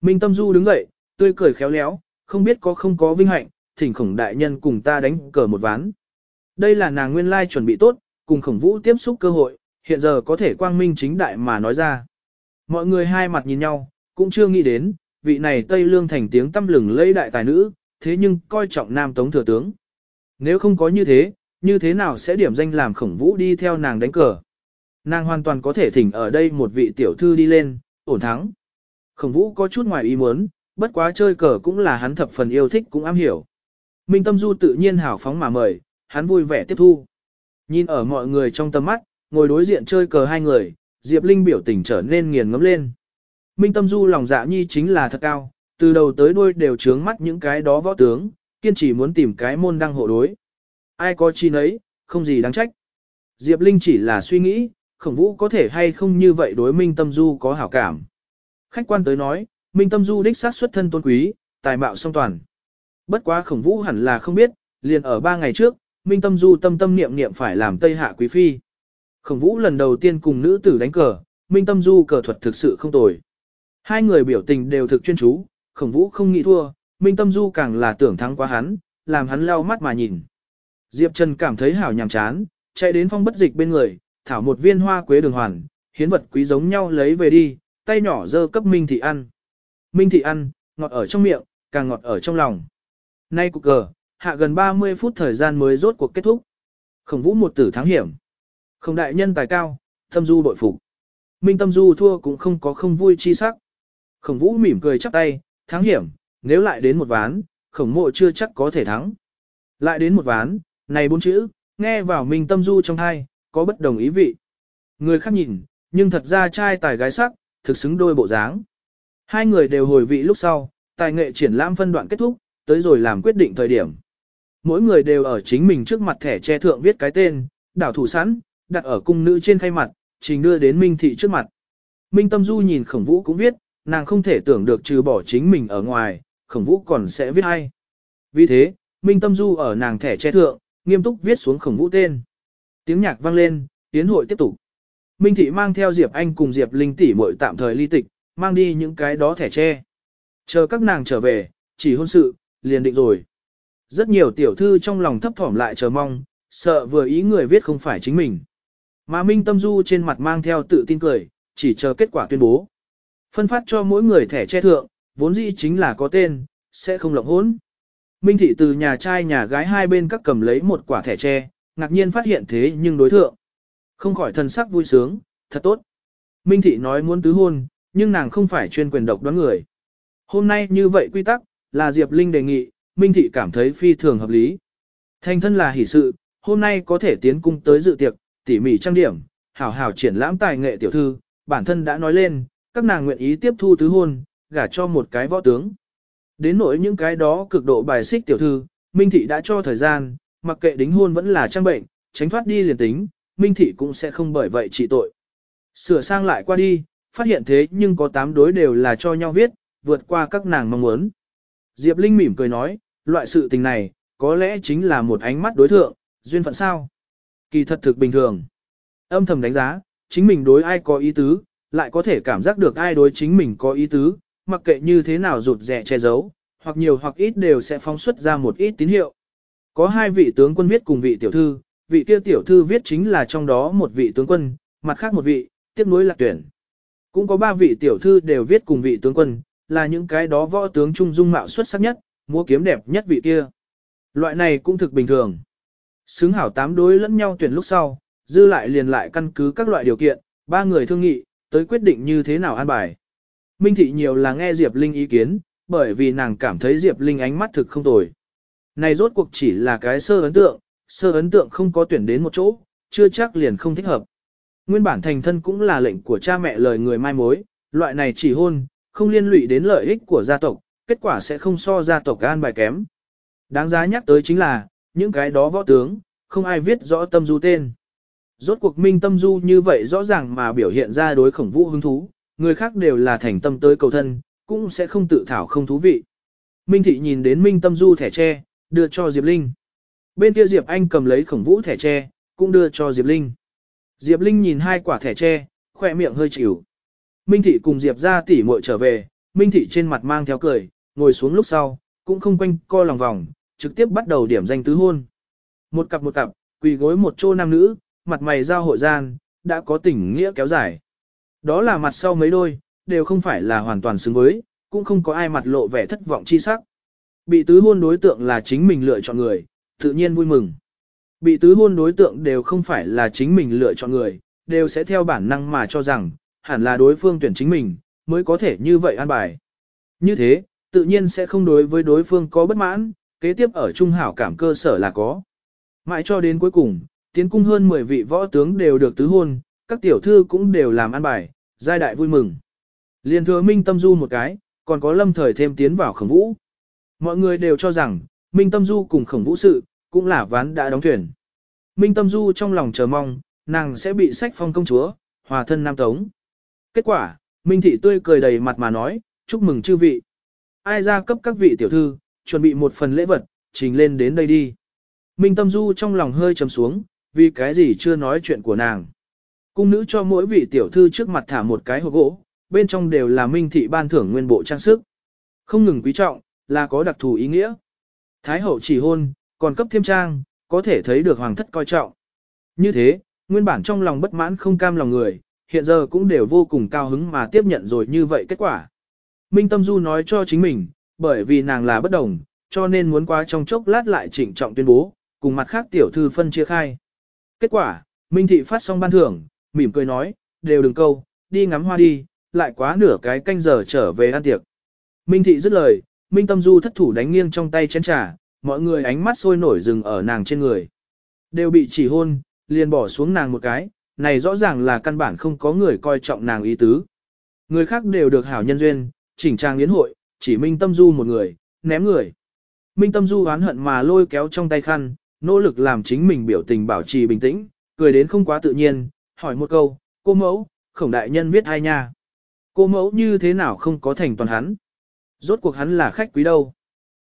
Minh Tâm Du đứng dậy, tươi cười khéo léo, không biết có không có vinh hạnh, thỉnh khổng đại nhân cùng ta đánh cờ một ván. Đây là nàng nguyên lai chuẩn bị tốt, cùng khổng vũ tiếp xúc cơ hội, hiện giờ có thể quang minh chính đại mà nói ra. Mọi người hai mặt nhìn nhau, cũng chưa nghĩ đến, vị này Tây Lương thành tiếng tâm lừng lẫy đại tài nữ, thế nhưng coi trọng nam tống thừa tướng. Nếu không có như thế, như thế nào sẽ điểm danh làm khổng vũ đi theo nàng đánh cờ? Nàng hoàn toàn có thể thỉnh ở đây một vị tiểu thư đi lên, ổn thắng. Khổng vũ có chút ngoài ý muốn, bất quá chơi cờ cũng là hắn thập phần yêu thích cũng am hiểu. Minh Tâm Du tự nhiên hào phóng mà mời, hắn vui vẻ tiếp thu. Nhìn ở mọi người trong tầm mắt, ngồi đối diện chơi cờ hai người, Diệp Linh biểu tình trở nên nghiền ngẫm lên. Minh Tâm Du lòng dạ nhi chính là thật cao, từ đầu tới đuôi đều trướng mắt những cái đó võ tướng, kiên trì muốn tìm cái môn đăng hộ đối. Ai có chi nấy, không gì đáng trách. Diệp Linh chỉ là suy nghĩ, khổng vũ có thể hay không như vậy đối Minh Tâm Du có hảo cảm. Khách quan tới nói, Minh Tâm Du đích xác xuất thân tôn quý, tài mạo song toàn. Bất quá khổng vũ hẳn là không biết, liền ở ba ngày trước, Minh Tâm Du tâm tâm niệm niệm phải làm Tây Hạ Quý Phi. Khổng vũ lần đầu tiên cùng nữ tử đánh cờ, Minh Tâm Du cờ thuật thực sự không tồi. Hai người biểu tình đều thực chuyên chú, khổng vũ không nghĩ thua, Minh Tâm Du càng là tưởng thắng quá hắn, làm hắn lau mắt mà nhìn. Diệp Trần cảm thấy hảo nhàm chán, chạy đến phong bất dịch bên người, thảo một viên hoa quế đường hoàn, hiến vật quý giống nhau lấy về đi, tay nhỏ dơ cấp Minh Thị ăn. Minh Thị ăn, ngọt ở trong miệng, càng ngọt ở trong lòng. Nay cuộc cờ, hạ gần 30 phút thời gian mới rốt cuộc kết thúc. Khổng vũ một tử thắng hiểm. khổng đại nhân tài cao, tâm du bội phục. Minh tâm du thua cũng không có không vui chi sắc. Khổng vũ mỉm cười chắp tay, thắng hiểm, nếu lại đến một ván, khổng mộ chưa chắc có thể thắng. Lại đến một ván, này bốn chữ, nghe vào minh tâm du trong thai, có bất đồng ý vị. Người khác nhìn, nhưng thật ra trai tài gái sắc, thực xứng đôi bộ dáng. Hai người đều hồi vị lúc sau, tài nghệ triển lãm phân đoạn kết thúc, tới rồi làm quyết định thời điểm. Mỗi người đều ở chính mình trước mặt thẻ che thượng viết cái tên, đảo thủ sẵn, đặt ở cung nữ trên khay mặt, trình đưa đến Minh Thị trước mặt. Minh Tâm Du nhìn khổng vũ cũng viết, nàng không thể tưởng được trừ bỏ chính mình ở ngoài, khổng vũ còn sẽ viết hay. Vì thế, Minh Tâm Du ở nàng thẻ che thượng, nghiêm túc viết xuống khổng vũ tên. Tiếng nhạc vang lên, tiến hội tiếp tục. Minh Thị mang theo Diệp Anh cùng Diệp Linh tỷ muội tạm thời ly tịch, mang đi những cái đó thẻ che. Chờ các nàng trở về, chỉ hôn sự, liền định rồi. Rất nhiều tiểu thư trong lòng thấp thỏm lại chờ mong, sợ vừa ý người viết không phải chính mình. Mà Minh Tâm Du trên mặt mang theo tự tin cười, chỉ chờ kết quả tuyên bố. Phân phát cho mỗi người thẻ che thượng, vốn dĩ chính là có tên, sẽ không lộng hỗn. Minh Thị từ nhà trai nhà gái hai bên các cầm lấy một quả thẻ tre, ngạc nhiên phát hiện thế nhưng đối thượng. Không khỏi thần sắc vui sướng, thật tốt. Minh Thị nói muốn tứ hôn, nhưng nàng không phải chuyên quyền độc đoán người. Hôm nay như vậy quy tắc, là Diệp Linh đề nghị, Minh Thị cảm thấy phi thường hợp lý. Thành thân là hỷ sự, hôm nay có thể tiến cung tới dự tiệc, tỉ mỉ trang điểm, hảo hảo triển lãm tài nghệ tiểu thư, bản thân đã nói lên, các nàng nguyện ý tiếp thu tứ hôn, gả cho một cái võ tướng. Đến nỗi những cái đó cực độ bài xích tiểu thư, Minh Thị đã cho thời gian, mặc kệ đính hôn vẫn là trang bệnh, tránh thoát đi liền tính, Minh Thị cũng sẽ không bởi vậy trị tội. Sửa sang lại qua đi, phát hiện thế nhưng có tám đối đều là cho nhau viết, vượt qua các nàng mong muốn. Diệp Linh mỉm cười nói, loại sự tình này, có lẽ chính là một ánh mắt đối thượng, duyên phận sao. Kỳ thật thực bình thường. Âm thầm đánh giá, chính mình đối ai có ý tứ, lại có thể cảm giác được ai đối chính mình có ý tứ, mặc kệ như thế nào rụt rẻ che giấu, hoặc nhiều hoặc ít đều sẽ phóng xuất ra một ít tín hiệu. Có hai vị tướng quân viết cùng vị tiểu thư, vị kia tiểu thư viết chính là trong đó một vị tướng quân, mặt khác một vị, tiếp nối lạc tuyển. Cũng có ba vị tiểu thư đều viết cùng vị tướng quân, là những cái đó võ tướng trung dung mạo xuất sắc nhất, múa kiếm đẹp nhất vị kia. Loại này cũng thực bình thường. Xứng hảo tám đối lẫn nhau tuyển lúc sau, dư lại liền lại căn cứ các loại điều kiện, ba người thương nghị, tới quyết định như thế nào an bài. Minh Thị nhiều là nghe Diệp Linh ý kiến, bởi vì nàng cảm thấy Diệp Linh ánh mắt thực không tồi. Này rốt cuộc chỉ là cái sơ ấn tượng, sơ ấn tượng không có tuyển đến một chỗ, chưa chắc liền không thích hợp. Nguyên bản thành thân cũng là lệnh của cha mẹ lời người mai mối, loại này chỉ hôn, không liên lụy đến lợi ích của gia tộc, kết quả sẽ không so gia tộc an bài kém. Đáng giá nhắc tới chính là, những cái đó võ tướng, không ai viết rõ tâm du tên. Rốt cuộc minh tâm du như vậy rõ ràng mà biểu hiện ra đối khổng vũ hứng thú, người khác đều là thành tâm tới cầu thân, cũng sẽ không tự thảo không thú vị. Minh thị nhìn đến minh tâm du thẻ tre, đưa cho Diệp Linh. Bên kia Diệp Anh cầm lấy khổng vũ thẻ tre, cũng đưa cho Diệp Linh. Diệp Linh nhìn hai quả thẻ tre, khỏe miệng hơi chịu. Minh thị cùng Diệp ra tỉ muội trở về, Minh thị trên mặt mang theo cười, ngồi xuống lúc sau, cũng không quanh co lòng vòng, trực tiếp bắt đầu điểm danh tứ hôn. Một cặp một cặp, quỳ gối một chỗ nam nữ, mặt mày giao hội gian, đã có tình nghĩa kéo dài. Đó là mặt sau mấy đôi, đều không phải là hoàn toàn xứng với, cũng không có ai mặt lộ vẻ thất vọng chi sắc. Bị tứ hôn đối tượng là chính mình lựa chọn người, tự nhiên vui mừng. Bị tứ hôn đối tượng đều không phải là chính mình lựa chọn người, đều sẽ theo bản năng mà cho rằng, hẳn là đối phương tuyển chính mình, mới có thể như vậy an bài. Như thế, tự nhiên sẽ không đối với đối phương có bất mãn, kế tiếp ở trung hảo cảm cơ sở là có. Mãi cho đến cuối cùng, tiến cung hơn 10 vị võ tướng đều được tứ hôn, các tiểu thư cũng đều làm an bài, giai đại vui mừng. Liên thừa Minh Tâm Du một cái, còn có lâm thời thêm tiến vào khổng vũ. Mọi người đều cho rằng, Minh Tâm Du cùng khổng vũ sự, cũng là ván đã đóng thuyền. Minh Tâm Du trong lòng chờ mong, nàng sẽ bị sách phong công chúa, hòa thân nam tống. Kết quả, Minh Thị tươi cười đầy mặt mà nói, chúc mừng chư vị. Ai ra cấp các vị tiểu thư, chuẩn bị một phần lễ vật, trình lên đến đây đi. Minh Tâm Du trong lòng hơi trầm xuống, vì cái gì chưa nói chuyện của nàng. Cung nữ cho mỗi vị tiểu thư trước mặt thả một cái hộp gỗ, bên trong đều là minh thị ban thưởng nguyên bộ trang sức. Không ngừng quý trọng, là có đặc thù ý nghĩa. Thái hậu chỉ hôn, còn cấp thêm trang, có thể thấy được hoàng thất coi trọng. Như thế, nguyên bản trong lòng bất mãn không cam lòng người, hiện giờ cũng đều vô cùng cao hứng mà tiếp nhận rồi như vậy kết quả. Minh Tâm Du nói cho chính mình, bởi vì nàng là bất đồng, cho nên muốn qua trong chốc lát lại chỉnh trọng tuyên bố, cùng mặt khác tiểu thư phân chia khai. Kết quả, Minh Thị phát xong ban thưởng, mỉm cười nói, đều đừng câu, đi ngắm hoa đi, lại quá nửa cái canh giờ trở về ăn tiệc. Minh Thị dứt lời, Minh Tâm Du thất thủ đánh nghiêng trong tay chén trà, mọi người ánh mắt sôi nổi dừng ở nàng trên người. Đều bị chỉ hôn, liền bỏ xuống nàng một cái, này rõ ràng là căn bản không có người coi trọng nàng ý tứ. Người khác đều được hảo nhân duyên, chỉnh trang yến hội, chỉ Minh Tâm Du một người, ném người. Minh Tâm Du oán hận mà lôi kéo trong tay khăn, nỗ lực làm chính mình biểu tình bảo trì bình tĩnh, cười đến không quá tự nhiên, hỏi một câu, cô mẫu, khổng đại nhân viết ai nha? Cô mẫu như thế nào không có thành toàn hắn? Rốt cuộc hắn là khách quý đâu?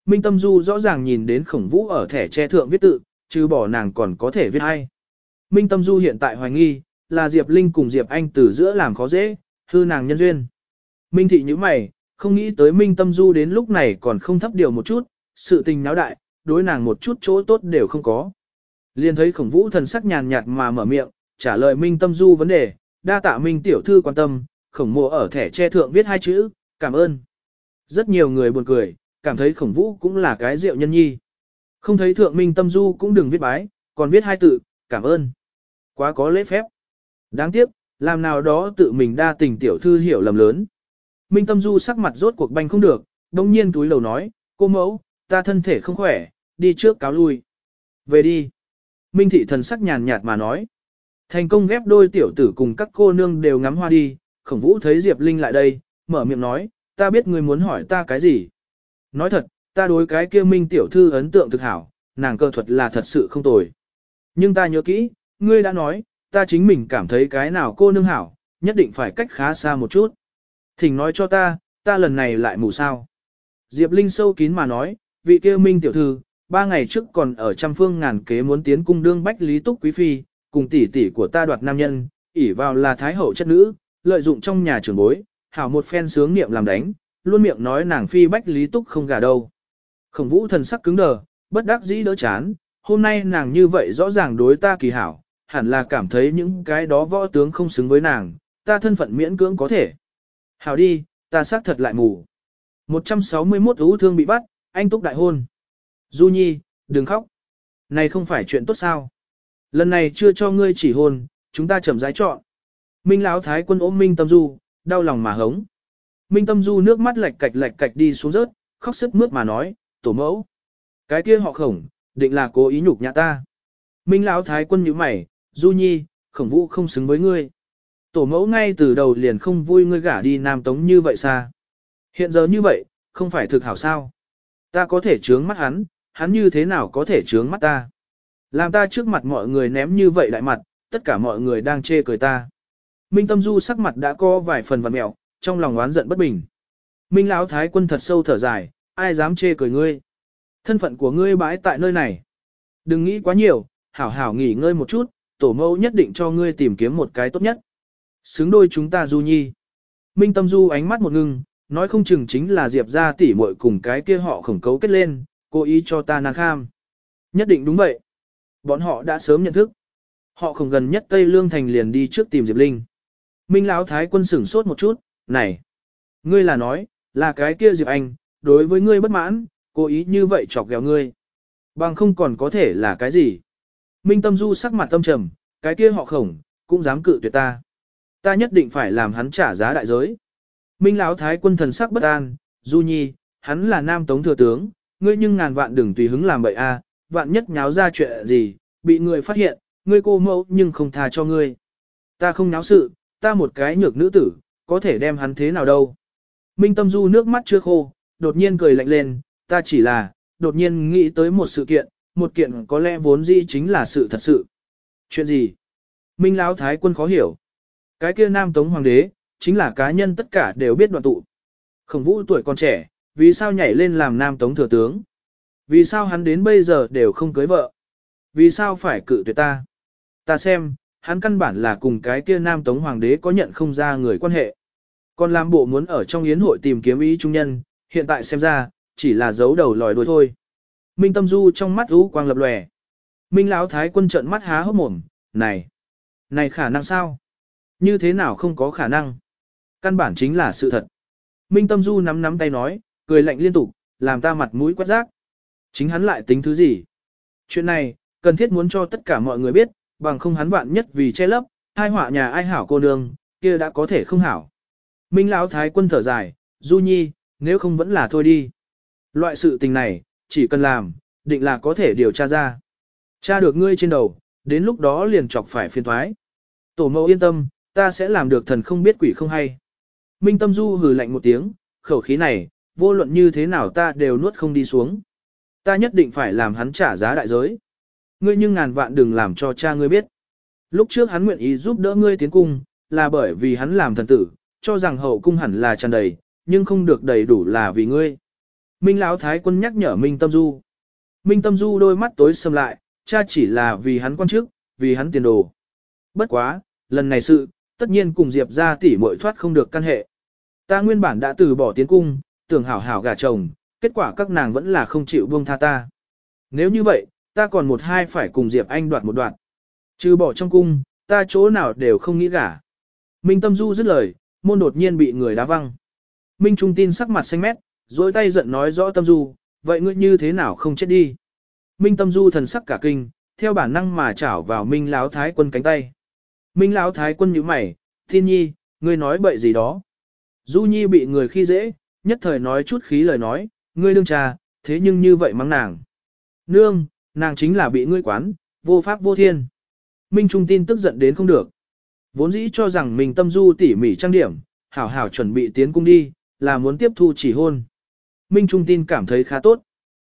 Minh Tâm Du rõ ràng nhìn đến khổng vũ ở thẻ che thượng viết tự, chứ bỏ nàng còn có thể viết hay. Minh Tâm Du hiện tại hoài nghi, là Diệp Linh cùng Diệp Anh từ giữa làm khó dễ, hư nàng nhân duyên. Minh Thị như mày, không nghĩ tới Minh Tâm Du đến lúc này còn không thấp điều một chút, sự tình náo đại, đối nàng một chút chỗ tốt đều không có. Liên thấy khổng vũ thần sắc nhàn nhạt mà mở miệng, trả lời Minh Tâm Du vấn đề, đa tạ Minh Tiểu Thư quan tâm, khổng mộ ở thẻ che thượng viết hai chữ, cảm ơn. Rất nhiều người buồn cười, cảm thấy khổng vũ cũng là cái rượu nhân nhi. Không thấy thượng Minh Tâm Du cũng đừng viết bái, còn viết hai tự, cảm ơn. Quá có lễ phép. Đáng tiếc, làm nào đó tự mình đa tình tiểu thư hiểu lầm lớn. Minh Tâm Du sắc mặt rốt cuộc banh không được, đồng nhiên túi lầu nói, cô mẫu, ta thân thể không khỏe, đi trước cáo lui. Về đi. Minh Thị thần sắc nhàn nhạt mà nói. Thành công ghép đôi tiểu tử cùng các cô nương đều ngắm hoa đi, khổng vũ thấy Diệp Linh lại đây, mở miệng nói, ta biết ngươi muốn hỏi ta cái gì. Nói thật, ta đối cái kia Minh tiểu thư ấn tượng thực hảo, nàng cơ thuật là thật sự không tồi. Nhưng ta nhớ kỹ, ngươi đã nói, ta chính mình cảm thấy cái nào cô nương hảo, nhất định phải cách khá xa một chút. Thỉnh nói cho ta, ta lần này lại mù sao. Diệp Linh sâu kín mà nói, vị kia minh tiểu thư, ba ngày trước còn ở trăm phương ngàn kế muốn tiến cung đương bách lý túc quý phi, cùng tỷ tỷ của ta đoạt nam nhân, ỷ vào là thái hậu chất nữ, lợi dụng trong nhà trưởng bối, hảo một phen sướng niệm làm đánh, luôn miệng nói nàng phi bách lý túc không gả đâu. Khổng vũ thần sắc cứng đờ, bất đắc dĩ đỡ chán, hôm nay nàng như vậy rõ ràng đối ta kỳ hảo, hẳn là cảm thấy những cái đó võ tướng không xứng với nàng, ta thân phận miễn cưỡng có thể. Hảo đi, ta xác thật lại mù. 161 ưu thương bị bắt, anh túc đại hôn. Du Nhi, đừng khóc. Này không phải chuyện tốt sao. Lần này chưa cho ngươi chỉ hôn, chúng ta chậm rãi chọn. Minh Lão Thái quân ôm Minh Tâm Du, đau lòng mà hống. Minh Tâm Du nước mắt lệch cạch lệch cạch đi xuống rớt, khóc sức mướt mà nói, tổ mẫu. Cái kia họ khổng, định là cố ý nhục nhã ta. Minh Lão Thái quân nhíu mày, Du Nhi, khổng vũ không xứng với ngươi. Tổ mẫu ngay từ đầu liền không vui ngươi gả đi Nam Tống như vậy xa. Hiện giờ như vậy, không phải thực hảo sao. Ta có thể trướng mắt hắn, hắn như thế nào có thể trướng mắt ta. Làm ta trước mặt mọi người ném như vậy đại mặt, tất cả mọi người đang chê cười ta. Minh Tâm Du sắc mặt đã có vài phần vằn mẹo, trong lòng oán giận bất bình. Minh Lão Thái quân thật sâu thở dài, ai dám chê cười ngươi. Thân phận của ngươi bãi tại nơi này. Đừng nghĩ quá nhiều, hảo hảo nghỉ ngơi một chút, tổ mẫu nhất định cho ngươi tìm kiếm một cái tốt nhất. Xứng đôi chúng ta Du Nhi. Minh Tâm Du ánh mắt một ngưng, nói không chừng chính là Diệp ra tỉ muội cùng cái kia họ khổng cấu kết lên, cố ý cho ta nàng kham. Nhất định đúng vậy. Bọn họ đã sớm nhận thức. Họ không gần nhất Tây Lương Thành liền đi trước tìm Diệp Linh. Minh Lão Thái quân sửng sốt một chút, này. Ngươi là nói, là cái kia Diệp Anh, đối với ngươi bất mãn, cố ý như vậy chọc ghẹo ngươi. Bằng không còn có thể là cái gì. Minh Tâm Du sắc mặt tâm trầm, cái kia họ khổng, cũng dám cự tuyệt ta. Ta nhất định phải làm hắn trả giá đại giới. Minh Lão Thái quân thần sắc bất an, Du Nhi, hắn là nam tống thừa tướng, ngươi nhưng ngàn vạn đừng tùy hứng làm bậy a, vạn nhất nháo ra chuyện gì, bị người phát hiện, ngươi cô mẫu nhưng không tha cho ngươi. Ta không nháo sự, ta một cái nhược nữ tử, có thể đem hắn thế nào đâu. Minh Tâm Du nước mắt chưa khô, đột nhiên cười lạnh lên, ta chỉ là, đột nhiên nghĩ tới một sự kiện, một kiện có lẽ vốn dĩ chính là sự thật sự. Chuyện gì? Minh Lão Thái quân khó hiểu. Cái kia nam tống hoàng đế, chính là cá nhân tất cả đều biết đoạn tụ. Khổng vũ tuổi còn trẻ, vì sao nhảy lên làm nam tống thừa tướng? Vì sao hắn đến bây giờ đều không cưới vợ? Vì sao phải cự tuyệt ta? Ta xem, hắn căn bản là cùng cái kia nam tống hoàng đế có nhận không ra người quan hệ. Còn làm bộ muốn ở trong yến hội tìm kiếm ý trung nhân, hiện tại xem ra, chỉ là giấu đầu lòi đuôi thôi. Minh Tâm Du trong mắt ú quang lập lòe. Minh Lão Thái quân trợn mắt há hốc mồm, này, này khả năng sao? Như thế nào không có khả năng? Căn bản chính là sự thật. Minh Tâm Du nắm nắm tay nói, cười lạnh liên tục, làm ta mặt mũi quét rác. Chính hắn lại tính thứ gì? Chuyện này, cần thiết muốn cho tất cả mọi người biết, bằng không hắn vạn nhất vì che lấp, hai họa nhà ai hảo cô nương, kia đã có thể không hảo. Minh Lão Thái quân thở dài, Du Nhi, nếu không vẫn là thôi đi. Loại sự tình này, chỉ cần làm, định là có thể điều tra ra. Tra được ngươi trên đầu, đến lúc đó liền chọc phải phiền thoái. Tổ mẫu yên tâm, ta sẽ làm được thần không biết quỷ không hay. Minh Tâm Du hừ lạnh một tiếng, khẩu khí này, vô luận như thế nào ta đều nuốt không đi xuống. Ta nhất định phải làm hắn trả giá đại giới. Ngươi nhưng ngàn vạn đừng làm cho cha ngươi biết. lúc trước hắn nguyện ý giúp đỡ ngươi tiến cung, là bởi vì hắn làm thần tử, cho rằng hậu cung hẳn là tràn đầy, nhưng không được đầy đủ là vì ngươi. Minh Lão Thái quân nhắc nhở Minh Tâm Du. Minh Tâm Du đôi mắt tối sầm lại, cha chỉ là vì hắn quan chức, vì hắn tiền đồ. Bất quá, lần này sự, tất nhiên cùng Diệp ra tỷ muội thoát không được căn hệ. Ta nguyên bản đã từ bỏ tiến cung, tưởng hảo hảo gả chồng, kết quả các nàng vẫn là không chịu buông tha ta. Nếu như vậy, ta còn một hai phải cùng Diệp Anh đoạt một đoạn. Trừ bỏ trong cung, ta chỗ nào đều không nghĩ gả. Minh Tâm Du dứt lời, môn đột nhiên bị người đá văng. Minh Trung tin sắc mặt xanh mét, dối tay giận nói rõ Tâm Du, vậy ngươi như thế nào không chết đi. Minh Tâm Du thần sắc cả kinh, theo bản năng mà chảo vào Minh Lão Thái quân cánh tay. Minh Lão Thái quân nhíu mày, thiên nhi, ngươi nói bậy gì đó. Du Nhi bị người khi dễ, nhất thời nói chút khí lời nói, ngươi đương trà, thế nhưng như vậy mắng nàng. Nương, nàng chính là bị ngươi quán, vô pháp vô thiên. Minh Trung tin tức giận đến không được. Vốn dĩ cho rằng mình tâm du tỉ mỉ trang điểm, hảo hảo chuẩn bị tiến cung đi, là muốn tiếp thu chỉ hôn. Minh Trung tin cảm thấy khá tốt.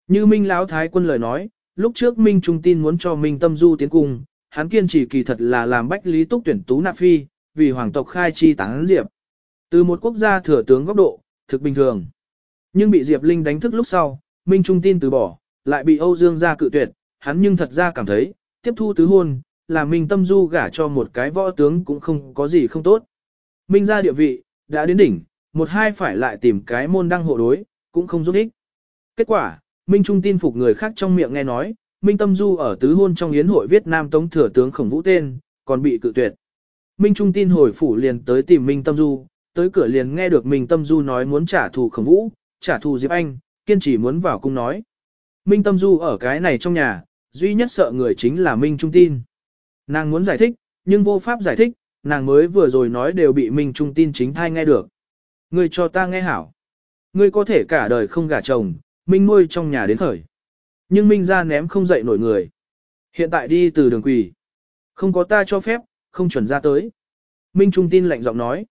Như Minh Lão Thái quân lời nói, lúc trước Minh Trung tin muốn cho Minh Tâm Du tiến cùng, hắn kiên trì kỳ thật là làm bách lý túc tuyển tú nạp phi, vì hoàng tộc khai chi tán diệp. Từ một quốc gia thừa tướng góc độ, thực bình thường. Nhưng bị Diệp Linh đánh thức lúc sau, Minh Trung tin từ bỏ, lại bị Âu Dương gia cự tuyệt, hắn nhưng thật ra cảm thấy, tiếp thu tứ hôn, là Minh Tâm Du gả cho một cái võ tướng cũng không có gì không tốt. Minh gia địa vị, đã đến đỉnh, một hai phải lại tìm cái môn đăng hộ đối, cũng không giúp ích. Kết quả, Minh Trung tin phục người khác trong miệng nghe nói, Minh Tâm Du ở tứ hôn trong yến hội Việt Nam Tống Thừa tướng Khổng Vũ tên, còn bị cự tuyệt. Minh Trung tin hồi phủ liền tới tìm Minh Tâm Du, tới cửa liền nghe được Minh Tâm Du nói muốn trả thù Khổng Vũ, trả thù Diệp Anh, kiên trì muốn vào cung nói. Minh Tâm Du ở cái này trong nhà, duy nhất sợ người chính là Minh Trung tin. Nàng muốn giải thích, nhưng vô pháp giải thích, nàng mới vừa rồi nói đều bị Minh Trung tin chính thai nghe được. Người cho ta nghe hảo. Ngươi có thể cả đời không gả chồng, Minh nuôi trong nhà đến khởi. Nhưng Minh ra ném không dậy nổi người. Hiện tại đi từ đường quỳ. Không có ta cho phép, không chuẩn ra tới. Minh Trung tin lạnh giọng nói.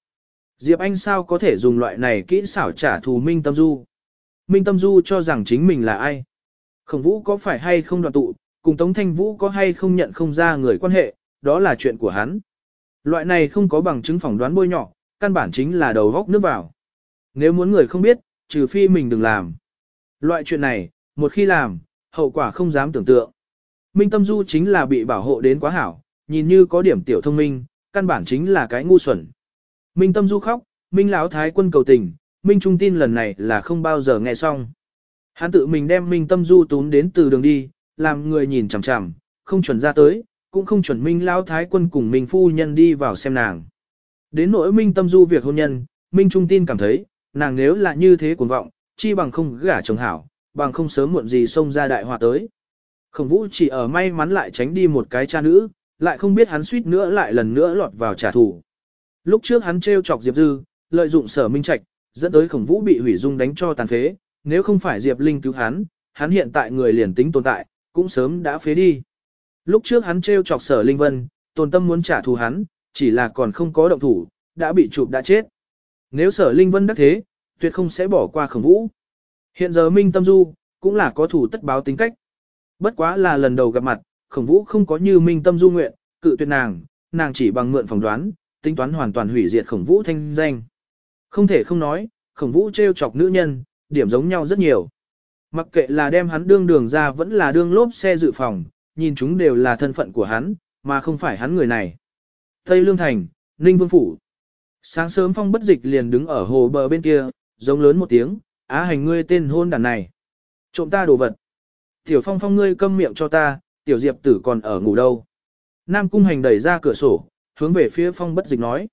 Diệp Anh sao có thể dùng loại này kỹ xảo trả thù Minh Tâm Du? Minh Tâm Du cho rằng chính mình là ai? Khổng Vũ có phải hay không đoàn tụ, cùng Tống Thanh Vũ có hay không nhận không ra người quan hệ, đó là chuyện của hắn. Loại này không có bằng chứng phỏng đoán bôi nhỏ, căn bản chính là đầu góc nước vào. Nếu muốn người không biết, trừ phi mình đừng làm. Loại chuyện này, một khi làm, hậu quả không dám tưởng tượng. Minh Tâm Du chính là bị bảo hộ đến quá hảo, nhìn như có điểm tiểu thông minh, căn bản chính là cái ngu xuẩn. Minh Tâm Du khóc, Minh Lão Thái quân cầu tình, Minh Trung tin lần này là không bao giờ nghe xong. Hắn tự mình đem Minh Tâm Du tún đến từ đường đi, làm người nhìn chằm chằm, không chuẩn ra tới, cũng không chuẩn Minh Lão Thái quân cùng Minh Phu Nhân đi vào xem nàng. Đến nỗi Minh Tâm Du việc hôn nhân, Minh Trung tin cảm thấy, nàng nếu là như thế cuồng vọng, chi bằng không gả chồng hảo, bằng không sớm muộn gì xông ra đại họa tới. Khổng Vũ chỉ ở may mắn lại tránh đi một cái cha nữ, lại không biết hắn suýt nữa lại lần nữa lọt vào trả thù. Lúc trước hắn trêu chọc Diệp Dư, lợi dụng sở minh trạch, dẫn tới khổng vũ bị hủy dung đánh cho tàn phế, nếu không phải Diệp Linh cứu hắn, hắn hiện tại người liền tính tồn tại, cũng sớm đã phế đi. Lúc trước hắn trêu chọc sở Linh Vân, tồn tâm muốn trả thù hắn, chỉ là còn không có động thủ, đã bị chụp đã chết. Nếu sở Linh Vân đắc thế, tuyệt không sẽ bỏ qua khổng vũ. Hiện giờ Minh Tâm Du, cũng là có thủ tất báo tính cách. Bất quá là lần đầu gặp mặt, khổng vũ không có như Minh Tâm Du nguyện, cự tuyệt nàng, nàng chỉ bằng mượn phỏng đoán, tính toán hoàn toàn hủy diệt khổng vũ thanh danh. Không thể không nói, khổng vũ trêu chọc nữ nhân, điểm giống nhau rất nhiều. Mặc kệ là đem hắn đương đường ra vẫn là đương lốp xe dự phòng, nhìn chúng đều là thân phận của hắn, mà không phải hắn người này. Tây Lương Thành, Ninh Vương Phủ. Sáng sớm phong bất dịch liền đứng ở hồ bờ bên kia, giống lớn một tiếng, á hành ngươi tên hôn đàn này. Trộm ta đồ vật. Tiểu phong phong ngươi câm miệng cho ta, tiểu diệp tử còn ở ngủ đâu. Nam cung hành đẩy ra cửa sổ, hướng về phía phong bất dịch nói.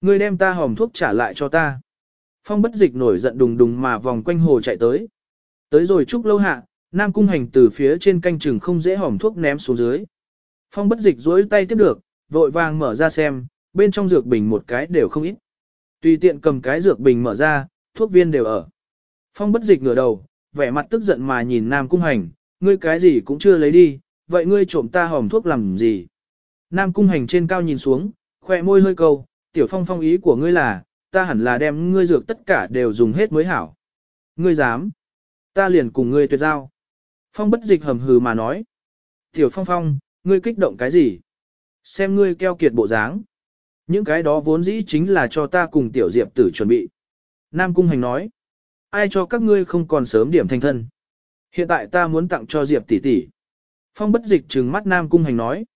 Ngươi đem ta hòm thuốc trả lại cho ta. Phong bất dịch nổi giận đùng đùng mà vòng quanh hồ chạy tới. Tới rồi chúc lâu hạ, Nam cung hành từ phía trên canh chừng không dễ hòm thuốc ném xuống dưới. Phong bất dịch duỗi tay tiếp được, vội vàng mở ra xem, bên trong dược bình một cái đều không ít. Tùy tiện cầm cái dược bình mở ra, thuốc viên đều ở. Phong bất dịch ngửa đầu, vẻ mặt tức giận mà nhìn Nam cung hành, ngươi cái gì cũng chưa lấy đi, vậy ngươi trộm ta hòm thuốc làm gì? Nam cung hành trên cao nhìn xuống, khỏe môi hơi câu, tiểu phong phong ý của ngươi là, ta hẳn là đem ngươi dược tất cả đều dùng hết mới hảo. Ngươi dám, ta liền cùng ngươi tuyệt giao. Phong bất dịch hầm hừ mà nói. Tiểu phong phong, ngươi kích động cái gì? Xem ngươi keo kiệt bộ dáng. Những cái đó vốn dĩ chính là cho ta cùng tiểu diệp tử chuẩn bị. Nam Cung Hành nói. Ai cho các ngươi không còn sớm điểm thành thân. Hiện tại ta muốn tặng cho diệp tỷ tỷ. Phong bất dịch trừng mắt Nam Cung Hành nói.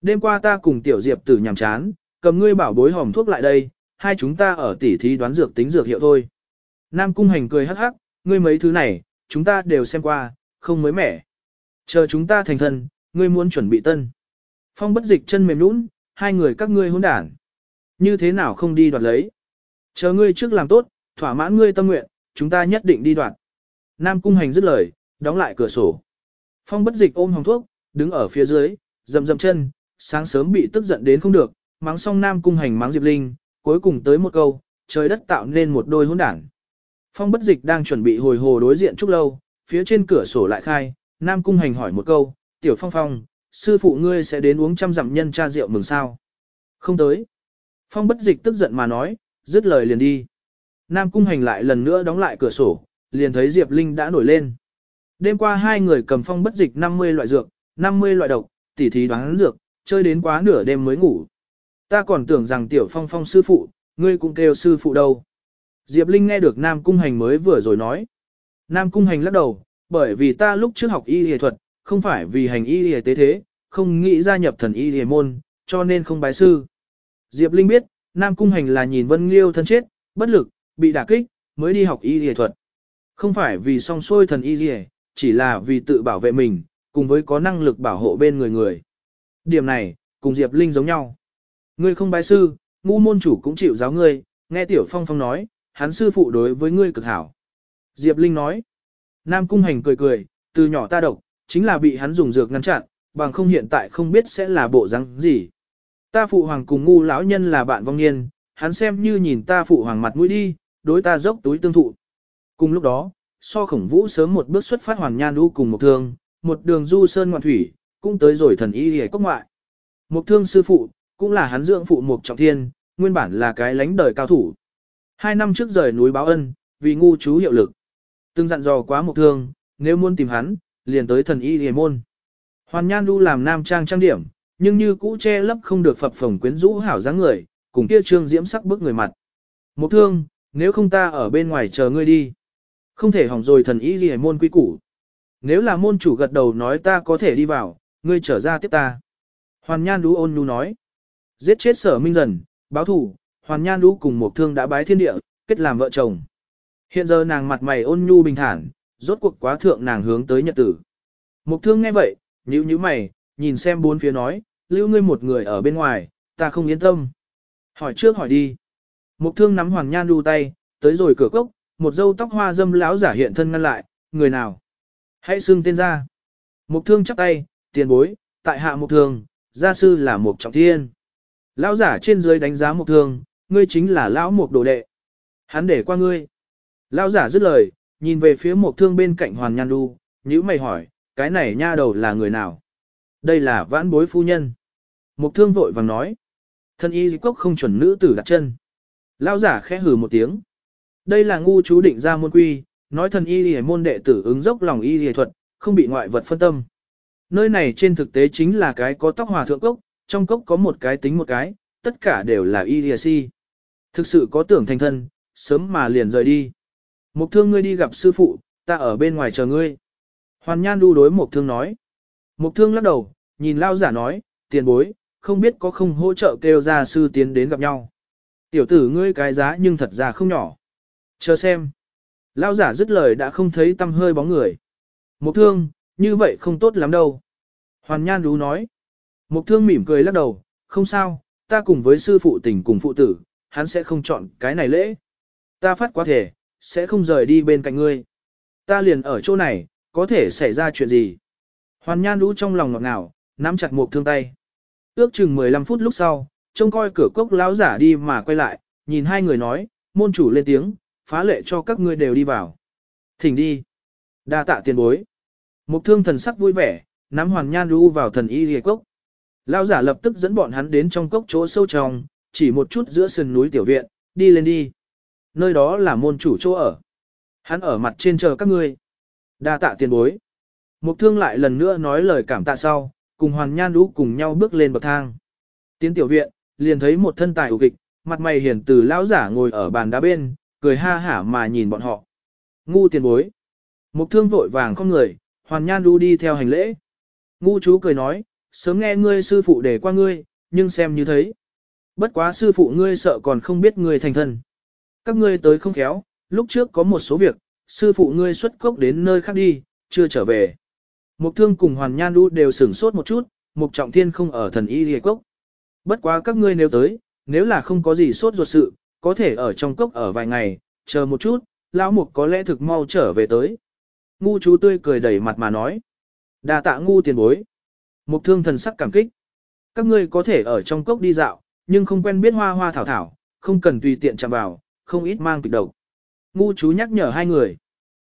Đêm qua ta cùng tiểu diệp tử nhàm chán, cầm ngươi bảo bối hòm thuốc lại đây, hai chúng ta ở tỷ thí đoán dược tính dược hiệu thôi. Nam Cung Hành cười hắc hắc, ngươi mấy thứ này, chúng ta đều xem qua, không mới mẻ. Chờ chúng ta thành thân, ngươi muốn chuẩn bị tân. Phong bất dịch chân mềm nũng, hai người các ngươi hỗn đản. Như thế nào không đi đoạt lấy? Chờ ngươi trước làm tốt, thỏa mãn ngươi tâm nguyện, chúng ta nhất định đi đoạt. Nam cung hành dứt lời, đóng lại cửa sổ. Phong bất dịch ôm hồng thuốc, đứng ở phía dưới, dầm dầm chân, sáng sớm bị tức giận đến không được, mắng xong Nam cung hành mắng Diệp Linh, cuối cùng tới một câu, trời đất tạo nên một đôi hỗn đảng. Phong bất dịch đang chuẩn bị hồi hồ đối diện chút lâu, phía trên cửa sổ lại khai, Nam cung hành hỏi một câu, tiểu phong phong, sư phụ ngươi sẽ đến uống trăm dặm nhân cha rượu mừng sao? Không tới. Phong bất dịch tức giận mà nói, dứt lời liền đi. Nam cung hành lại lần nữa đóng lại cửa sổ, liền thấy Diệp Linh đã nổi lên. Đêm qua hai người cầm phong bất dịch 50 loại dược, 50 loại độc, tỉ thí đoán dược, chơi đến quá nửa đêm mới ngủ. Ta còn tưởng rằng tiểu phong phong sư phụ, ngươi cũng kêu sư phụ đâu. Diệp Linh nghe được Nam cung hành mới vừa rồi nói. Nam cung hành lắc đầu, bởi vì ta lúc trước học y y thuật, không phải vì hành y y tế thế, không nghĩ gia nhập thần y y môn, cho nên không bái sư. Diệp Linh biết, Nam Cung Hành là nhìn Vân Liêu thân chết, bất lực, bị đả kích, mới đi học y y thuật. Không phải vì song xôi thần y y, chỉ là vì tự bảo vệ mình, cùng với có năng lực bảo hộ bên người người. Điểm này, cùng Diệp Linh giống nhau. Ngươi không bái sư, ngu môn chủ cũng chịu giáo ngươi, nghe Tiểu Phong Phong nói, hắn sư phụ đối với ngươi cực hảo. Diệp Linh nói, Nam Cung Hành cười cười, từ nhỏ ta độc, chính là bị hắn dùng dược ngăn chặn, bằng không hiện tại không biết sẽ là bộ răng gì. Ta phụ hoàng cùng ngu lão nhân là bạn vong niên, hắn xem như nhìn ta phụ hoàng mặt mũi đi, đối ta dốc túi tương thụ. Cùng lúc đó, so khổng vũ sớm một bước xuất phát hoàn nhan đu cùng một thương, một đường du sơn ngoạn thủy, cũng tới rồi thần y hề cốc ngoại. Một thương sư phụ, cũng là hắn dưỡng phụ một trọng thiên, nguyên bản là cái lánh đời cao thủ. Hai năm trước rời núi báo ân, vì ngu chú hiệu lực. Từng dặn dò quá một thương, nếu muốn tìm hắn, liền tới thần y hề môn. Hoàn Nhan Du làm nam trang trang điểm, nhưng như cũ che lấp không được phập phồng quyến rũ hảo dáng người, cùng kia trương diễm sắc bức người mặt. Một thương, nếu không ta ở bên ngoài chờ ngươi đi. Không thể hỏng rồi thần ý gì môn quy củ. Nếu là môn chủ gật đầu nói ta có thể đi vào, ngươi trở ra tiếp ta. Hoàn Nhan Đú ôn nhu nói. Giết chết sở minh dần, báo thủ, Hoàn Nhan Đú cùng một thương đã bái thiên địa, kết làm vợ chồng. Hiện giờ nàng mặt mày ôn nhu bình thản, rốt cuộc quá thượng nàng hướng tới nhật tử. Mục thương nghe vậy, nhíu nhíu mày, nhìn xem bốn phía nói, lưu ngươi một người ở bên ngoài, ta không yên tâm. Hỏi trước hỏi đi. Mục thương nắm Hoàng Nhan đu tay, tới rồi cửa cốc, một dâu tóc hoa dâm lão giả hiện thân ngăn lại, người nào? Hãy xưng tên ra. Mục thương chắp tay, tiền bối, tại hạ mục thương, gia sư là mục trọng thiên. Lão giả trên dưới đánh giá mục thương, ngươi chính là lão mục đồ đệ. Hắn để qua ngươi. Lão giả dứt lời, nhìn về phía mục thương bên cạnh Hoàng Nhan đu, nhữ mày hỏi, cái này nha đầu là người nào? Đây là vãn bối phu nhân. Mục thương vội vàng nói. Thân y cốc không chuẩn nữ tử đặt chân. Lao giả khẽ hừ một tiếng. Đây là ngu chú định ra môn quy, nói thần y hề môn đệ tử ứng dốc lòng y hề thuật, không bị ngoại vật phân tâm. Nơi này trên thực tế chính là cái có tóc hòa thượng cốc, trong cốc có một cái tính một cái, tất cả đều là y hề si. Thực sự có tưởng thành thân, sớm mà liền rời đi. Mục thương ngươi đi gặp sư phụ, ta ở bên ngoài chờ ngươi. Hoàn Nhan đu đối Mục Thương nói. Mục Thương lắc đầu, nhìn Lao giả nói, tiền bối, không biết có không hỗ trợ kêu ra sư tiến đến gặp nhau. Tiểu tử ngươi cái giá nhưng thật ra không nhỏ. Chờ xem. Lao giả dứt lời đã không thấy tâm hơi bóng người. Mục Thương, như vậy không tốt lắm đâu. Hoàn Nhan đu nói. Mục Thương mỉm cười lắc đầu, không sao, ta cùng với sư phụ tình cùng phụ tử, hắn sẽ không chọn cái này lễ. Ta phát quá thể, sẽ không rời đi bên cạnh ngươi. Ta liền ở chỗ này, có thể xảy ra chuyện gì. Hoàn Nhan Đũ trong lòng ngọt ngào, nắm chặt một thương tay. Ước chừng 15 phút lúc sau, trông coi cửa cốc lão giả đi mà quay lại, nhìn hai người nói, môn chủ lên tiếng, phá lệ cho các ngươi đều đi vào. Thỉnh đi. đa tạ tiền bối. Mục thương thần sắc vui vẻ, nắm Hoàn Nhan Đũ vào thần y lìa cốc. Lão giả lập tức dẫn bọn hắn đến trong cốc chỗ sâu trong, chỉ một chút giữa sườn núi tiểu viện, đi lên đi. Nơi đó là môn chủ chỗ ở. Hắn ở mặt trên chờ các ngươi. Đa tạ tiền bối. Mục thương lại lần nữa nói lời cảm tạ sau, cùng Hoàn Nhan Đũ cùng nhau bước lên bậc thang. Tiến tiểu viện, liền thấy một thân tài ủ kịch, mặt mày hiền từ lão giả ngồi ở bàn đá bên, cười ha hả mà nhìn bọn họ. Ngu tiền bối. Mục thương vội vàng không người, hoàn nhan đu đi theo hành lễ. Ngu chú cười nói, sớm nghe ngươi sư phụ để qua ngươi, nhưng xem như thấy. Bất quá sư phụ ngươi sợ còn không biết ngươi thành thân. Các ngươi tới không khéo, lúc trước có một số việc, sư phụ ngươi xuất cốc đến nơi khác đi, chưa trở về. Mục thương cùng hoàn nhan đu đều sửng sốt một chút, mục trọng thiên không ở thần y hề cốc. Bất quá các ngươi nếu tới, nếu là không có gì sốt ruột sự, có thể ở trong cốc ở vài ngày, chờ một chút, lão mục có lẽ thực mau trở về tới. Ngu chú tươi cười đẩy mặt mà nói. đa tạ ngu tiền bối. Mục thương thần sắc cảm kích. Các ngươi có thể ở trong cốc đi dạo, nhưng không quen biết hoa hoa thảo thảo, không cần tùy tiện chạm vào, không ít mang kịch độc. Ngu chú nhắc nhở hai người.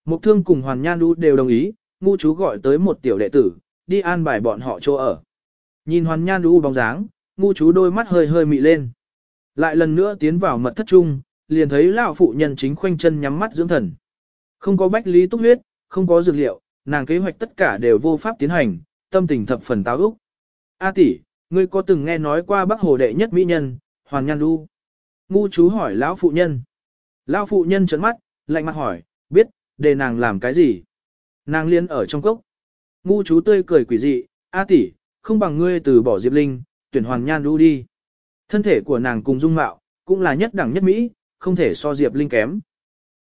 Mục thương cùng Hoàn Nhan Đu đều đồng ý, ngu chú gọi tới một tiểu đệ tử, đi an bài bọn họ chỗ ở. Nhìn Hoàn Nhan Đu bóng dáng, ngu chú đôi mắt hơi hơi mị lên. Lại lần nữa tiến vào mật thất trung, liền thấy lão phụ nhân chính khoanh chân nhắm mắt dưỡng thần. Không có bách lý túc huyết, không có dược liệu, nàng kế hoạch tất cả đều vô pháp tiến hành, tâm tình thập phần táo úc. A tỷ, ngươi có từng nghe nói qua Bắc Hồ đệ nhất mỹ nhân, Hoàn Nhan Du? Ngu chú hỏi lão phụ nhân. Lão phụ nhân trấn mắt, lạnh mặt hỏi, biết, để nàng làm cái gì? Nàng liên ở trong cốc. Ngu chú tươi cười quỷ dị, A tỷ, không bằng ngươi từ bỏ Diệp Linh, tuyển Hoàn Nhan Đu đi. Thân thể của nàng cùng dung mạo, cũng là nhất đẳng nhất Mỹ, không thể so Diệp Linh kém.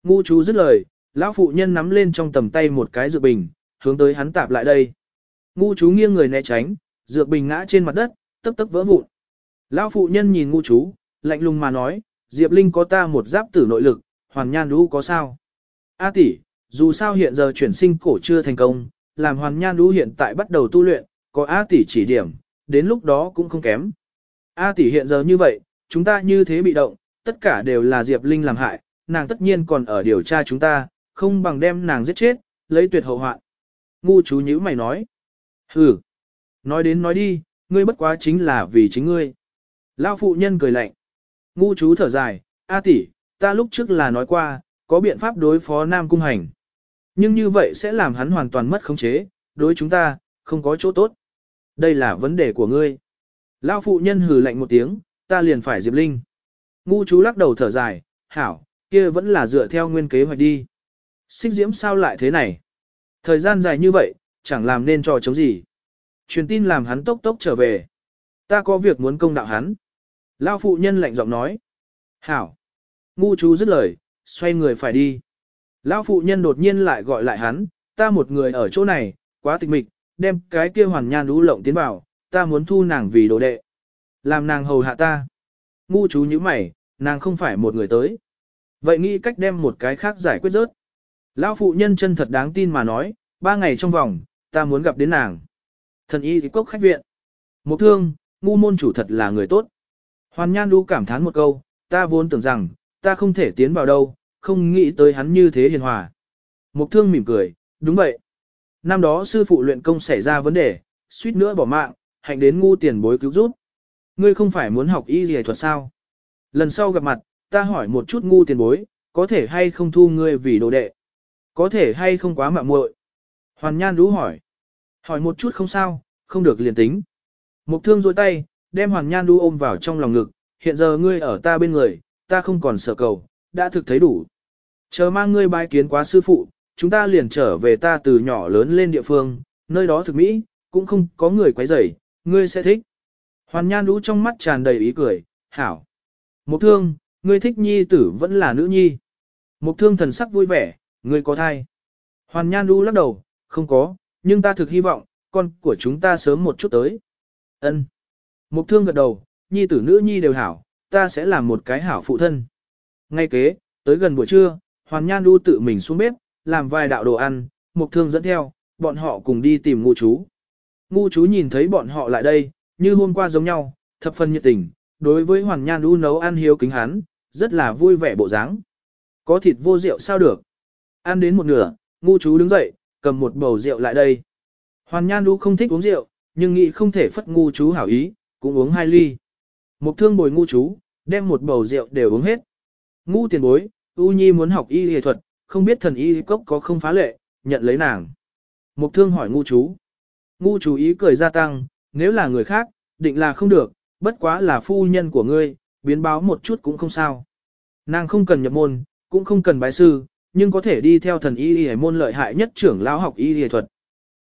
Ngu chú dứt lời, lão phụ nhân nắm lên trong tầm tay một cái dược bình, hướng tới hắn tạp lại đây. Ngu chú nghiêng người né tránh, dược bình ngã trên mặt đất, tấp tấp vỡ vụn. Lão phụ nhân nhìn ngu chú, lạnh lùng mà nói, Diệp Linh có ta một giáp tử nội lực, Hoàn Nhan Đu có sao? A tỷ, dù sao hiện giờ chuyển sinh cổ chưa thành công, làm Hoàn Nhan Đũ hiện tại bắt đầu tu luyện, có A tỷ chỉ điểm, đến lúc đó cũng không kém. A tỷ hiện giờ như vậy, chúng ta như thế bị động, tất cả đều là Diệp Linh làm hại, nàng tất nhiên còn ở điều tra chúng ta, không bằng đem nàng giết chết, lấy tuyệt hậu hoạn. Ngu chú nhữ mày nói. Hừ. Nói đến nói đi, ngươi bất quá chính là vì chính ngươi. Lao phụ nhân cười lạnh. Ngu chú thở dài, A tỷ, ta lúc trước là nói qua, có biện pháp đối phó Nam Cung Hành. Nhưng như vậy sẽ làm hắn hoàn toàn mất khống chế, đối chúng ta, không có chỗ tốt. Đây là vấn đề của ngươi. Lao phụ nhân hừ lạnh một tiếng, ta liền phải Diệp Linh. Ngu chú lắc đầu thở dài, hảo, kia vẫn là dựa theo nguyên kế hoạch đi. Xích diễm sao lại thế này? Thời gian dài như vậy, chẳng làm nên trò chống gì. Truyền tin làm hắn tốc tốc trở về. Ta có việc muốn công đạo hắn. Lao phụ nhân lạnh giọng nói. Hảo. Ngu chú dứt lời, xoay người phải đi lão phụ nhân đột nhiên lại gọi lại hắn, ta một người ở chỗ này, quá tịch mịch, đem cái kia hoàn nhan lũ lộng tiến vào, ta muốn thu nàng vì đồ đệ. Làm nàng hầu hạ ta. Ngu chú như mày, nàng không phải một người tới. Vậy nghĩ cách đem một cái khác giải quyết rớt. Lão phụ nhân chân thật đáng tin mà nói, ba ngày trong vòng, ta muốn gặp đến nàng. Thần y thì cốc khách viện. Một thương, ngu môn chủ thật là người tốt. Hoàn Nhan lũ cảm thán một câu, ta vốn tưởng rằng, ta không thể tiến vào đâu, không nghĩ tới hắn như thế hiền hòa. Mục thương mỉm cười, đúng vậy. Năm đó sư phụ luyện công xảy ra vấn đề, suýt nữa bỏ mạng, hạnh đến ngu tiền bối cứu giúp. Ngươi không phải muốn học y gì thuật sao? Lần sau gặp mặt, ta hỏi một chút ngu tiền bối, có thể hay không thu ngươi vì đồ đệ? Có thể hay không quá mạo muội? Hoàn Nhan đú hỏi. Hỏi một chút không sao, không được liền tính. Mục thương dôi tay, đem Hoàn Nhan Đu ôm vào trong lòng ngực, hiện giờ ngươi ở ta bên người, ta không còn sợ cầu, đã thực thấy đủ. Chờ mang ngươi bái kiến quá sư phụ, chúng ta liền trở về ta từ nhỏ lớn lên địa phương, nơi đó thực mỹ, cũng không có người quấy rầy, ngươi sẽ thích. Hoàn Nhan lũ trong mắt tràn đầy ý cười, hảo. Mục thương, ngươi thích nhi tử vẫn là nữ nhi. Mục thương thần sắc vui vẻ, ngươi có thai. Hoàn Nhan lũ lắc đầu, không có, nhưng ta thực hy vọng, con của chúng ta sớm một chút tới. Ân. Mục thương gật đầu, nhi tử nữ nhi đều hảo, ta sẽ làm một cái hảo phụ thân. Ngay kế, tới gần buổi trưa, Hoàn Nhan Du tự mình xuống bếp, làm vài đạo đồ ăn, mục thương dẫn theo, bọn họ cùng đi tìm ngu chú. Ngu chú nhìn thấy bọn họ lại đây, như hôm qua giống nhau, thập phần nhiệt tình, đối với Hoàn Nhan Du nấu ăn hiếu kính hắn, rất là vui vẻ bộ dáng. Có thịt vô rượu sao được? Ăn đến một nửa, ngu chú đứng dậy, cầm một bầu rượu lại đây. Hoàn Nhan Du không thích uống rượu, nhưng nghĩ không thể phất ngu chú hảo ý, cũng uống hai ly. Mục thương bồi ngu chú, đem một bầu rượu đều uống hết. Ngu tiền bối, U Nhi muốn học y y thuật, không biết thần y cốc có không phá lệ, nhận lấy nàng. Mục thương hỏi ngu chú. Ngu chú ý cười gia tăng, nếu là người khác, định là không được, bất quá là phu nhân của ngươi, biến báo một chút cũng không sao. Nàng không cần nhập môn, cũng không cần bái sư, nhưng có thể đi theo thần y y môn lợi hại nhất trưởng lão học y y thuật.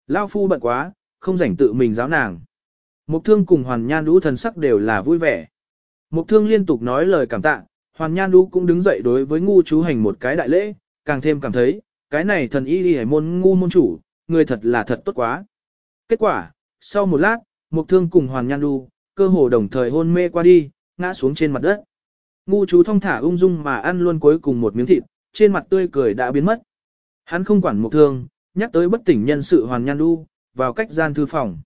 Lão phu bận quá, không rảnh tự mình giáo nàng. Mục thương cùng hoàn nhan đũ thần sắc đều là vui vẻ. Mục thương liên tục nói lời cảm tạ, hoàn nhan đũ cũng đứng dậy đối với ngu chú hành một cái đại lễ, càng thêm cảm thấy, cái này thần y hải môn ngu môn chủ, người thật là thật tốt quá. Kết quả, sau một lát, mục thương cùng hoàn nhan đu, cơ hồ đồng thời hôn mê qua đi, ngã xuống trên mặt đất. Ngu chú thông thả ung dung mà ăn luôn cuối cùng một miếng thịt, trên mặt tươi cười đã biến mất. Hắn không quản mục thương, nhắc tới bất tỉnh nhân sự hoàn nhan đu, vào cách gian thư phòng.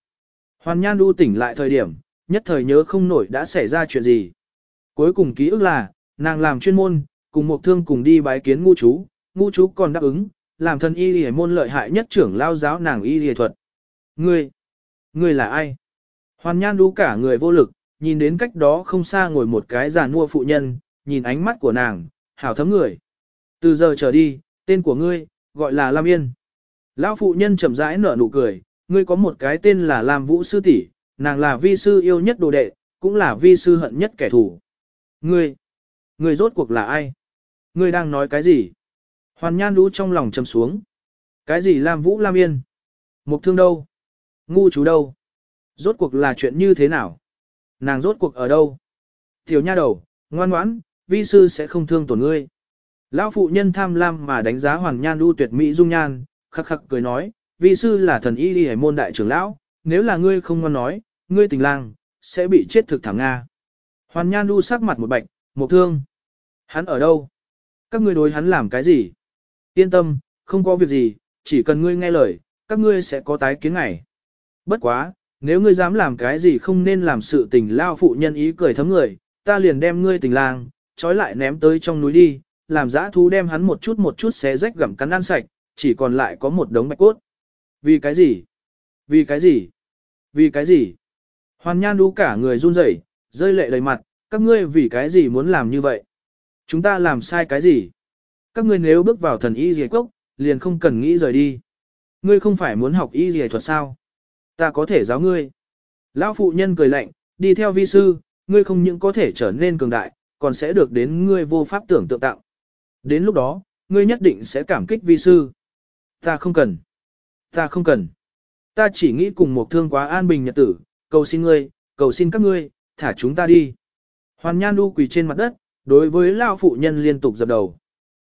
Hoàn nhan đu tỉnh lại thời điểm, nhất thời nhớ không nổi đã xảy ra chuyện gì. Cuối cùng ký ức là, nàng làm chuyên môn, cùng một thương cùng đi bái kiến ngu chú, ngu chú còn đáp ứng, làm thân y lìa môn lợi hại nhất trưởng lao giáo nàng y lìa thuật. Ngươi, ngươi là ai? Hoàn nhan đu cả người vô lực, nhìn đến cách đó không xa ngồi một cái già nua phụ nhân, nhìn ánh mắt của nàng, hảo thấm người. Từ giờ trở đi, tên của ngươi, gọi là Lam Yên. Lão phụ nhân chậm rãi nở nụ cười, ngươi có một cái tên là Lam Vũ Sư tỷ, nàng là vi sư yêu nhất đồ đệ, cũng là vi sư hận nhất kẻ thù. Ngươi, Người rốt cuộc là ai? Ngươi đang nói cái gì? Hoàn nhan đu trong lòng trầm xuống. Cái gì Lam Vũ Lam Yên? Mục thương đâu? Ngu chú đâu? Rốt cuộc là chuyện như thế nào? Nàng rốt cuộc ở đâu? Tiểu nha đầu, ngoan ngoãn, vi sư sẽ không thương tổn ngươi. Lão phụ nhân tham lam mà đánh giá Hoàng Nhan đu tuyệt mỹ dung nhan, khắc khắc cười nói, vi sư là thần y đi môn đại trưởng lão, nếu là ngươi không ngoan nói, ngươi tình lang, sẽ bị chết thực thảm Nga. Hoàn Nhan đu sắc mặt một bạch, một thương. Hắn ở đâu? Các ngươi đối hắn làm cái gì? Yên tâm, không có việc gì, chỉ cần ngươi nghe lời, các ngươi sẽ có tái kiến ngày. Bất quá, nếu ngươi dám làm cái gì không nên làm sự tình lao phụ nhân ý cười thấm người, ta liền đem ngươi tình lang, trói lại ném tới trong núi đi, làm dã thú đem hắn một chút một chút xé rách gặm cắn ăn sạch, chỉ còn lại có một đống bạch cốt. Vì cái gì? Vì cái gì? Vì cái gì? Hoàn nhan đu cả người run rẩy, rơi lệ đầy mặt, các ngươi vì cái gì muốn làm như vậy? Chúng ta làm sai cái gì? Các ngươi nếu bước vào thần y dề cốc, liền không cần nghĩ rời đi. Ngươi không phải muốn học y dề thuật sao? Ta có thể giáo ngươi. Lão phụ nhân cười lạnh, đi theo vi sư, ngươi không những có thể trở nên cường đại, còn sẽ được đến ngươi vô pháp tưởng tượng tạo. Đến lúc đó, ngươi nhất định sẽ cảm kích vi sư. Ta không cần. Ta không cần. Ta chỉ nghĩ cùng một thương quá an bình nhật tử, cầu xin ngươi, cầu xin các ngươi, thả chúng ta đi. Hoàn Nhan đu quỳ trên mặt đất, đối với Lão phụ nhân liên tục dập đầu.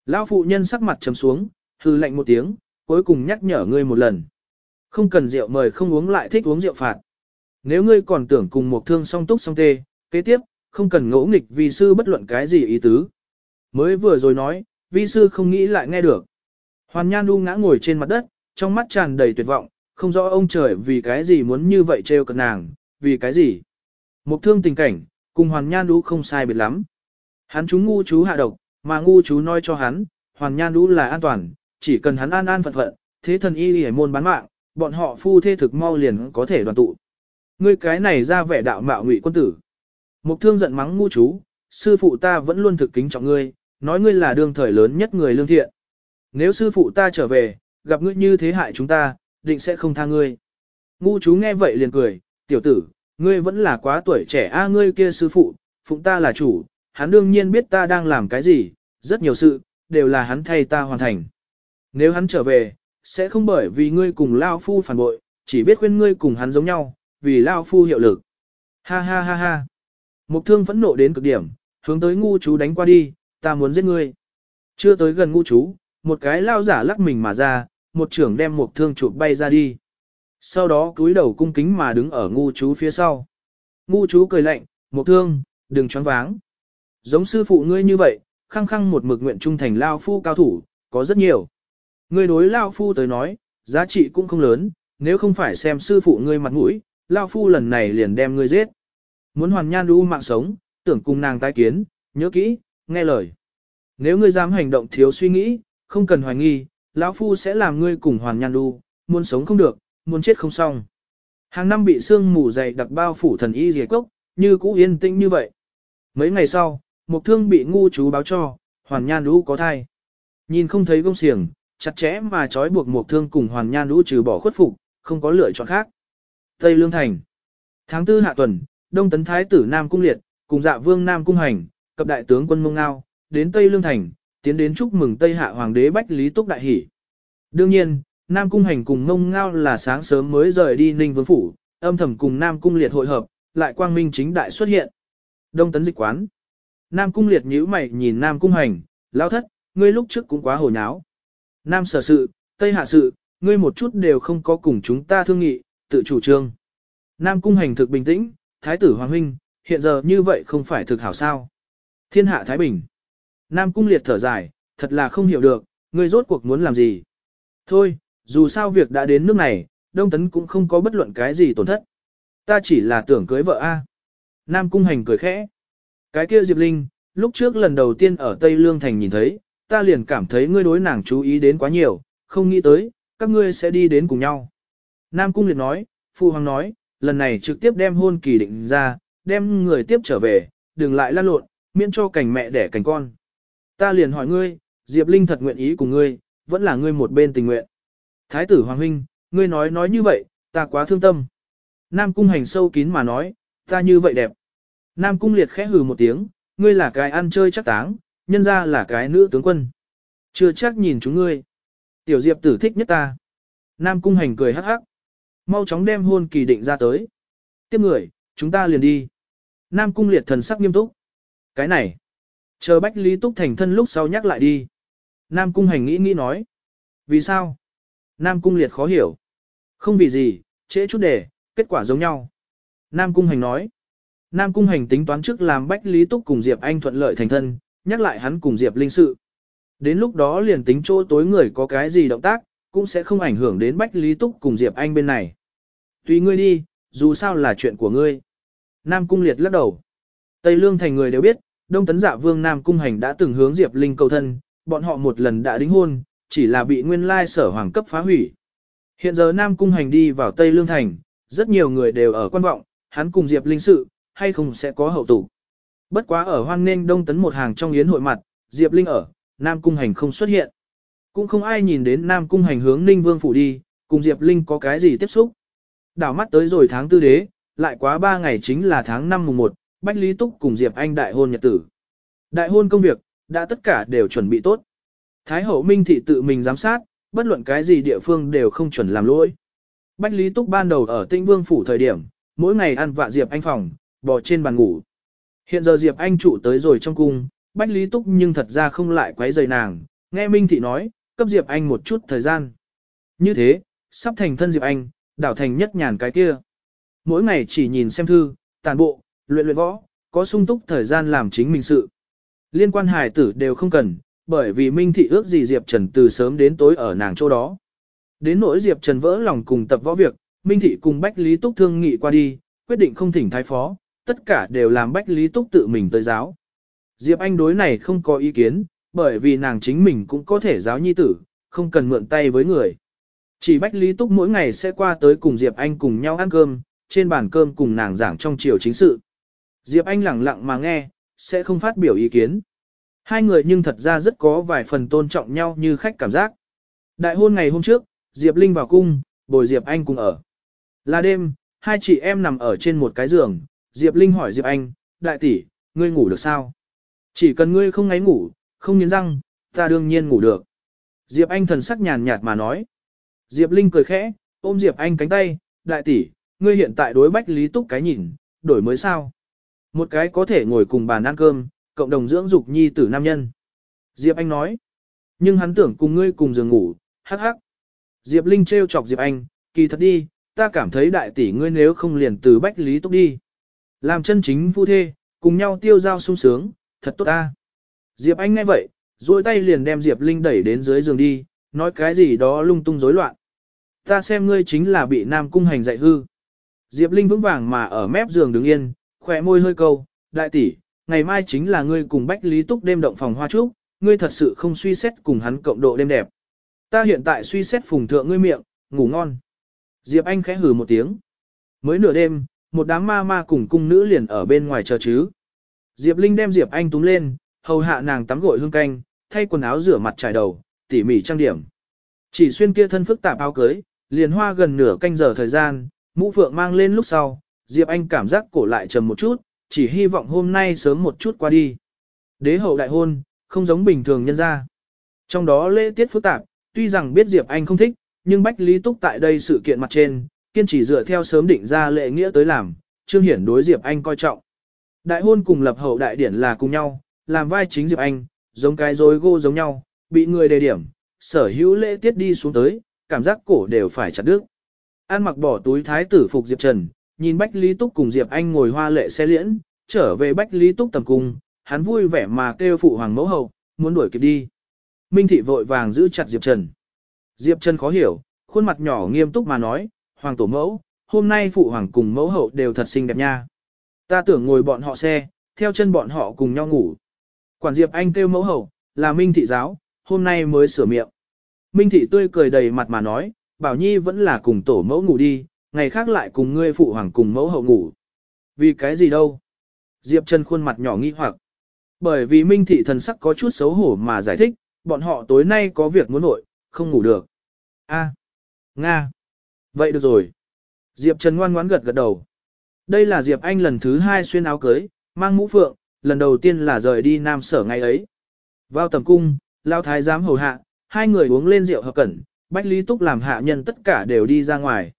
Lão phụ nhân sắc mặt trầm xuống, hư lạnh một tiếng, cuối cùng nhắc nhở ngươi một lần. Không cần rượu mời không uống lại thích uống rượu phạt. Nếu ngươi còn tưởng cùng một thương song túc song tê, kế tiếp, không cần ngỗ nghịch vì sư bất luận cái gì ý tứ. Mới vừa rồi nói, vi sư không nghĩ lại nghe được. Hoàn Nhan đu ngã ngồi trên mặt đất, trong mắt tràn đầy tuyệt vọng, không rõ ông trời vì cái gì muốn như vậy trêu cợt nàng, vì cái gì. Một thương tình cảnh, cùng Hoàn Nhan đu không sai biệt lắm. Hắn chúng ngu chú hạ độc, mà ngu chú nói cho hắn, Hoàn Nhan đũ là an toàn, chỉ cần hắn an an phận phận, thế thần y hề môn bán mạng, bọn họ phu thê thực mau liền có thể đoàn tụ. Ngươi cái này ra vẻ đạo mạo ngụy quân tử. Mục thương giận mắng ngu chú, sư phụ ta vẫn luôn thực kính trọng ngươi, nói ngươi là đương thời lớn nhất người lương thiện. Nếu sư phụ ta trở về, gặp ngươi như thế hại chúng ta, định sẽ không tha ngươi. Ngu chú nghe vậy liền cười, tiểu tử, ngươi vẫn là quá tuổi trẻ a ngươi kia sư phụ, phụng ta là chủ, hắn đương nhiên biết ta đang làm cái gì, rất nhiều sự, đều là hắn thay ta hoàn thành. Nếu hắn trở về, sẽ không bởi vì ngươi cùng Lao Phu phản bội, chỉ biết khuyên ngươi cùng hắn giống nhau, vì Lao Phu hiệu lực. Ha ha ha ha. Mục thương phẫn nộ đến cực điểm, hướng tới ngu chú đánh qua đi, ta muốn giết ngươi. Chưa tới gần ngu chú, một cái lao giả lắc mình mà ra, một trưởng đem mục thương chụp bay ra đi. Sau đó cúi đầu cung kính mà đứng ở ngu chú phía sau. Ngu chú cười lạnh, mục thương, đừng choáng váng. Giống sư phụ ngươi như vậy, khăng khăng một mực nguyện trung thành lao phu cao thủ, có rất nhiều. Ngươi đối Lao Phu tới nói, giá trị cũng không lớn, nếu không phải xem sư phụ ngươi mặt mũi, Lao Phu lần này liền đem ngươi giết. Muốn hoàn nhan đu mạng sống, tưởng cùng nàng tái kiến, nhớ kỹ, nghe lời. Nếu ngươi dám hành động thiếu suy nghĩ, không cần hoài nghi, lão Phu sẽ làm ngươi cùng hoàn nhan đu, muốn sống không được, muốn chết không xong. Hàng năm bị sương mù dày đặc bao phủ thần y dề cốc, như cũ yên tĩnh như vậy. Mấy ngày sau, một thương bị ngu chú báo cho, hoàn nhan Lũ có thai. Nhìn không thấy gông xiềng, chặt chẽ mà trói buộc một thương cùng hoàn nhan Lũ trừ bỏ khuất phục, không có lựa chọn khác. Tây Lương Thành Tháng tư hạ tuần, Đông tấn thái tử Nam Cung Liệt, cùng dạ vương Nam Cung Hành, cập đại tướng quân Mông Ngao, đến Tây Lương Thành, tiến đến chúc mừng Tây Hạ Hoàng đế Bách Lý Túc đại hỷ. Đương nhiên, Nam Cung Hành cùng Mông Ngao là sáng sớm mới rời đi Ninh Vương Phủ, âm thầm cùng Nam Cung Liệt hội hợp, lại quang minh chính đại xuất hiện. Đông tấn dịch quán. Nam Cung Liệt nhíu mày nhìn Nam Cung Hành, lao thất, ngươi lúc trước cũng quá hồ nháo. Nam sở sự, Tây hạ sự, ngươi một chút đều không có cùng chúng ta thương nghị, tự chủ trương. Nam Cung Hành thực bình tĩnh, Thái tử Hoàng Huynh, hiện giờ như vậy không phải thực hảo sao. Thiên hạ Thái Bình. Nam Cung Liệt thở dài, thật là không hiểu được, ngươi rốt cuộc muốn làm gì. Thôi, dù sao việc đã đến nước này, Đông Tấn cũng không có bất luận cái gì tổn thất. Ta chỉ là tưởng cưới vợ A. Nam Cung Hành cười khẽ. Cái kia Diệp Linh, lúc trước lần đầu tiên ở Tây Lương Thành nhìn thấy, ta liền cảm thấy ngươi đối nàng chú ý đến quá nhiều, không nghĩ tới, các ngươi sẽ đi đến cùng nhau. Nam Cung Liệt nói, Phu Hoàng nói, lần này trực tiếp đem hôn kỳ định ra, đem người tiếp trở về, đừng lại lan lộn, miễn cho cảnh mẹ đẻ cảnh con. Ta liền hỏi ngươi, Diệp Linh thật nguyện ý cùng ngươi, vẫn là ngươi một bên tình nguyện. Thái tử Hoàng Huynh, ngươi nói nói như vậy, ta quá thương tâm. Nam Cung hành sâu kín mà nói, ta như vậy đẹp. Nam Cung liệt khẽ hừ một tiếng, ngươi là cái ăn chơi chắc táng, nhân ra là cái nữ tướng quân. Chưa chắc nhìn chúng ngươi. Tiểu Diệp tử thích nhất ta. Nam Cung hành cười hắc hắc. Mau chóng đem hôn kỳ định ra tới. Tiếp người, chúng ta liền đi. Nam Cung liệt thần sắc nghiêm túc. Cái này. Chờ Bách Lý Túc thành thân lúc sau nhắc lại đi. Nam Cung hành nghĩ nghĩ nói. Vì sao? Nam Cung liệt khó hiểu. Không vì gì, trễ chút để, kết quả giống nhau. Nam Cung hành nói. Nam Cung hành tính toán trước làm Bách Lý Túc cùng Diệp Anh thuận lợi thành thân, nhắc lại hắn cùng Diệp Linh sự. Đến lúc đó liền tính chỗ tối người có cái gì động tác, cũng sẽ không ảnh hưởng đến Bách Lý Túc cùng Diệp Anh bên này. Tùy ngươi đi, dù sao là chuyện của ngươi. Nam Cung liệt lắc đầu. Tây Lương thành người đều biết, Đông Tấn Dạ Vương Nam Cung Hành đã từng hướng Diệp Linh cầu thân, bọn họ một lần đã đính hôn, chỉ là bị nguyên lai sở hoàng cấp phá hủy. Hiện giờ Nam Cung Hành đi vào Tây Lương thành, rất nhiều người đều ở quan vọng, hắn cùng Diệp Linh sự, hay không sẽ có hậu tụ. Bất quá ở hoang nên Đông Tấn một hàng trong yến hội mặt, Diệp Linh ở, Nam Cung Hành không xuất hiện. Cũng không ai nhìn đến Nam Cung Hành hướng Ninh Vương phủ đi, cùng Diệp Linh có cái gì tiếp xúc. Đảo mắt tới rồi tháng tư đế, lại quá 3 ngày chính là tháng 5 mùng 1, Bách Lý Túc cùng Diệp Anh đại hôn nhật tử. Đại hôn công việc, đã tất cả đều chuẩn bị tốt. Thái hậu Minh Thị tự mình giám sát, bất luận cái gì địa phương đều không chuẩn làm lỗi. Bách Lý Túc ban đầu ở Tinh Vương Phủ thời điểm, mỗi ngày ăn vạ Diệp Anh phòng, bò trên bàn ngủ. Hiện giờ Diệp Anh trụ tới rồi trong cung, Bách Lý Túc nhưng thật ra không lại quấy rầy nàng, nghe Minh Thị nói, cấp Diệp Anh một chút thời gian. Như thế, sắp thành thân Diệp Anh, đảo thành nhất nhàn cái kia. Mỗi ngày chỉ nhìn xem thư, tàn bộ, luyện luyện võ, có sung túc thời gian làm chính mình sự. Liên quan hài tử đều không cần, bởi vì Minh Thị ước gì Diệp Trần từ sớm đến tối ở nàng chỗ đó. Đến nỗi Diệp Trần vỡ lòng cùng tập võ việc, Minh Thị cùng Bách Lý Túc thương nghị qua đi, quyết định không thỉnh thái phó, tất cả đều làm Bách Lý Túc tự mình tới giáo. Diệp Anh đối này không có ý kiến, bởi vì nàng chính mình cũng có thể giáo nhi tử, không cần mượn tay với người. Chỉ Bách Lý Túc mỗi ngày sẽ qua tới cùng Diệp Anh cùng nhau ăn cơm, trên bàn cơm cùng nàng giảng trong chiều chính sự. Diệp Anh lặng lặng mà nghe, sẽ không phát biểu ý kiến. Hai người nhưng thật ra rất có vài phần tôn trọng nhau như khách cảm giác. Đại hôn ngày hôm trước, Diệp Linh vào cung, bồi Diệp Anh cùng ở. Là đêm, hai chị em nằm ở trên một cái giường, Diệp Linh hỏi Diệp Anh, đại tỷ, ngươi ngủ được sao? Chỉ cần ngươi không ngáy ngủ, không nghiến răng, ta đương nhiên ngủ được. Diệp Anh thần sắc nhàn nhạt mà nói. Diệp Linh cười khẽ, ôm Diệp Anh cánh tay, đại tỷ, ngươi hiện tại đối bách lý túc cái nhìn, đổi mới sao? Một cái có thể ngồi cùng bàn ăn cơm, cộng đồng dưỡng dục nhi tử nam nhân. Diệp Anh nói, nhưng hắn tưởng cùng ngươi cùng giường ngủ, hắc hắc. Diệp Linh trêu chọc Diệp Anh, kỳ thật đi, ta cảm thấy đại tỷ ngươi nếu không liền từ bách lý túc đi. Làm chân chính phu thê, cùng nhau tiêu giao sung sướng, thật tốt ta. Diệp Anh nghe vậy, duỗi tay liền đem Diệp Linh đẩy đến dưới giường đi, nói cái gì đó lung tung rối loạn. Ta xem ngươi chính là bị Nam Cung hành dạy hư. Diệp Linh vững vàng mà ở mép giường đứng yên, khỏe môi hơi câu, đại tỷ, ngày mai chính là ngươi cùng Bách Lý Túc đêm động phòng hoa trúc, ngươi thật sự không suy xét cùng hắn cộng độ đêm đẹp. Ta hiện tại suy xét phùng thượng ngươi miệng, ngủ ngon. Diệp Anh khẽ hừ một tiếng. Mới nửa đêm, một đám ma ma cùng cung nữ liền ở bên ngoài chờ chứ. Diệp Linh đem Diệp Anh túm lên, hầu hạ nàng tắm gội hương canh, thay quần áo rửa mặt trải đầu, tỉ mỉ trang điểm. Chỉ xuyên kia thân phức tạp áo cưới, liền hoa gần nửa canh giờ thời gian, mũ phượng mang lên lúc sau, Diệp Anh cảm giác cổ lại trầm một chút, chỉ hy vọng hôm nay sớm một chút qua đi. Đế hậu đại hôn, không giống bình thường nhân ra. Trong đó lễ tiết phức tạp, tuy rằng biết Diệp Anh không thích, nhưng Bách Lý Túc tại đây sự kiện mặt trên, kiên trì dựa theo sớm định ra lệ nghĩa tới làm, Trương Hiển đối Diệp Anh coi trọng. Đại hôn cùng lập hậu đại điển là cùng nhau, làm vai chính Diệp Anh, giống cái rối gô giống nhau, bị người đề điểm, sở hữu lễ tiết đi xuống tới, cảm giác cổ đều phải chặt đứt. An mặc bỏ túi thái tử phục Diệp Trần, nhìn Bách Lý Túc cùng Diệp Anh ngồi hoa lệ xe liễn, trở về Bách Lý Túc tầm cung, hắn vui vẻ mà kêu phụ hoàng mẫu hậu, muốn đuổi kịp đi. Minh thị vội vàng giữ chặt Diệp Trần. Diệp Trần khó hiểu, khuôn mặt nhỏ nghiêm túc mà nói, hoàng tổ mẫu, hôm nay phụ hoàng cùng mẫu hậu đều thật xinh đẹp nha. Ta tưởng ngồi bọn họ xe, theo chân bọn họ cùng nhau ngủ. Quản Diệp Anh kêu mẫu hậu, là Minh thị giáo, hôm nay mới sửa miệng. Minh thị tươi cười đầy mặt mà nói, Bảo Nhi vẫn là cùng tổ mẫu ngủ đi, ngày khác lại cùng ngươi phụ hoàng cùng mẫu hậu ngủ. Vì cái gì đâu? Diệp Trần khuôn mặt nhỏ nghi hoặc. Bởi vì Minh thị thần sắc có chút xấu hổ mà giải thích, bọn họ tối nay có việc muốn nội, không ngủ được. A, Nga. Vậy được rồi. Diệp Trần ngoan ngoãn gật gật đầu. Đây là Diệp Anh lần thứ hai xuyên áo cưới, mang mũ phượng, lần đầu tiên là rời đi Nam Sở ngày ấy. Vào tầm cung, Lao Thái giám hầu hạ, hai người uống lên rượu hợp cẩn, Bách Lý Túc làm hạ nhân tất cả đều đi ra ngoài.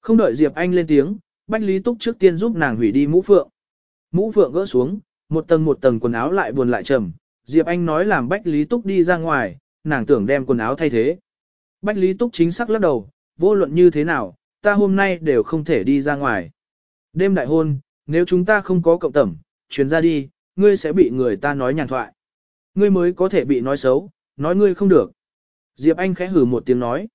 Không đợi Diệp Anh lên tiếng, Bách Lý Túc trước tiên giúp nàng hủy đi mũ phượng. Mũ phượng gỡ xuống, một tầng một tầng quần áo lại buồn lại trầm. Diệp Anh nói làm Bách Lý Túc đi ra ngoài, nàng tưởng đem quần áo thay thế. Bách Lý Túc chính xác lắc đầu, vô luận như thế nào, ta hôm nay đều không thể đi ra ngoài. Đêm đại hôn, nếu chúng ta không có cộng tẩm, chuyến ra đi, ngươi sẽ bị người ta nói nhàn thoại. Ngươi mới có thể bị nói xấu, nói ngươi không được. Diệp Anh khẽ hử một tiếng nói.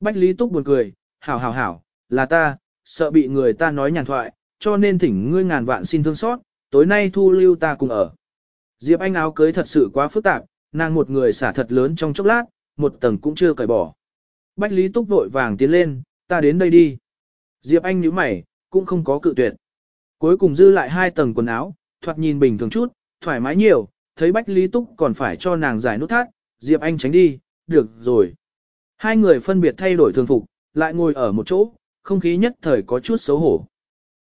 Bách Lý Túc buồn cười, hảo hảo hảo, là ta, sợ bị người ta nói nhàn thoại, cho nên thỉnh ngươi ngàn vạn xin thương xót, tối nay thu lưu ta cùng ở. Diệp Anh áo cưới thật sự quá phức tạp, nàng một người xả thật lớn trong chốc lát, một tầng cũng chưa cởi bỏ. Bách Lý Túc vội vàng tiến lên, ta đến đây đi. Diệp Anh nhíu mày, cũng không có cự tuyệt. Cuối cùng dư lại hai tầng quần áo, thoạt nhìn bình thường chút, thoải mái nhiều, thấy Bách Lý Túc còn phải cho nàng giải nút thắt, Diệp Anh tránh đi, được rồi. Hai người phân biệt thay đổi thường phục, lại ngồi ở một chỗ, không khí nhất thời có chút xấu hổ.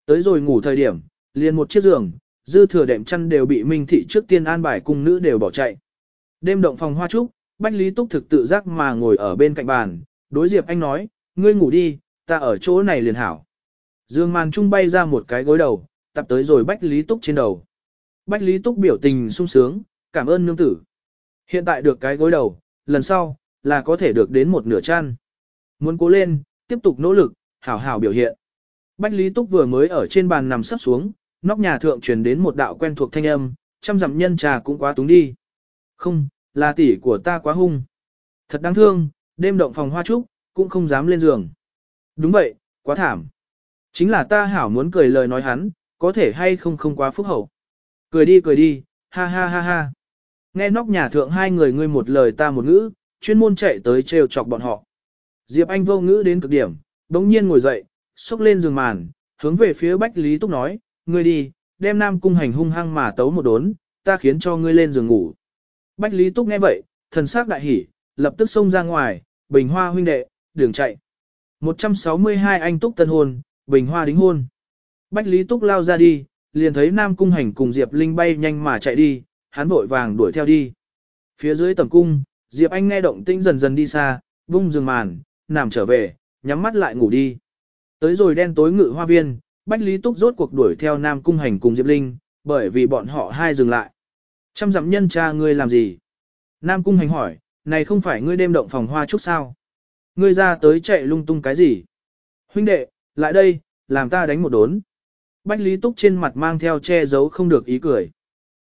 Tới rồi ngủ thời điểm, liền một chiếc giường, dư thừa đệm chăn đều bị Minh Thị trước tiên an bài cung nữ đều bỏ chạy. Đêm động phòng hoa trúc, Bách Lý Túc thực tự giác mà ngồi ở bên cạnh bàn, đối Diệp Anh nói, ngươi ngủ đi, ta ở chỗ này liền hảo. Dương màn trung bay ra một cái gối đầu, tập tới rồi Bách Lý Túc trên đầu. Bách Lý Túc biểu tình sung sướng, cảm ơn nương tử. Hiện tại được cái gối đầu, lần sau, là có thể được đến một nửa chăn. Muốn cố lên, tiếp tục nỗ lực, hảo hảo biểu hiện. Bách Lý Túc vừa mới ở trên bàn nằm sắp xuống, nóc nhà thượng truyền đến một đạo quen thuộc thanh âm, trăm dặm nhân trà cũng quá túng đi. Không, là tỷ của ta quá hung. Thật đáng thương, đêm động phòng hoa trúc, cũng không dám lên giường. Đúng vậy, quá thảm. Chính là ta hảo muốn cười lời nói hắn, có thể hay không không quá phúc hậu. Cười đi cười đi, ha ha ha ha. Nghe nóc nhà thượng hai người ngươi một lời ta một ngữ, chuyên môn chạy tới trêu chọc bọn họ. Diệp Anh vô ngữ đến cực điểm, đống nhiên ngồi dậy, xúc lên giường màn, hướng về phía Bách Lý Túc nói, ngươi đi, đem Nam Cung hành hung hăng mà tấu một đốn, ta khiến cho ngươi lên giường ngủ. Bách Lý Túc nghe vậy, thần sắc đại hỉ, lập tức xông ra ngoài, bình hoa huynh đệ, đường chạy. 162 anh Túc tân hôn, bình hoa đính hôn. Bách Lý Túc lao ra đi, liền thấy Nam Cung hành cùng Diệp Linh bay nhanh mà chạy đi, hắn vội vàng đuổi theo đi. Phía dưới tầm cung, Diệp Anh nghe động tĩnh dần dần đi xa, vung giường màn, nằm trở về, nhắm mắt lại ngủ đi. Tới rồi đen tối ngự hoa viên, Bách Lý Túc rốt cuộc đuổi theo Nam Cung Hành cùng Diệp Linh, bởi vì bọn họ hai dừng lại. Trăm dặm nhân cha ngươi làm gì? Nam Cung Hành hỏi, này không phải ngươi đêm động phòng hoa trúc sao? Ngươi ra tới chạy lung tung cái gì? Huynh đệ, lại đây, làm ta đánh một đốn. Bách Lý Túc trên mặt mang theo che giấu không được ý cười.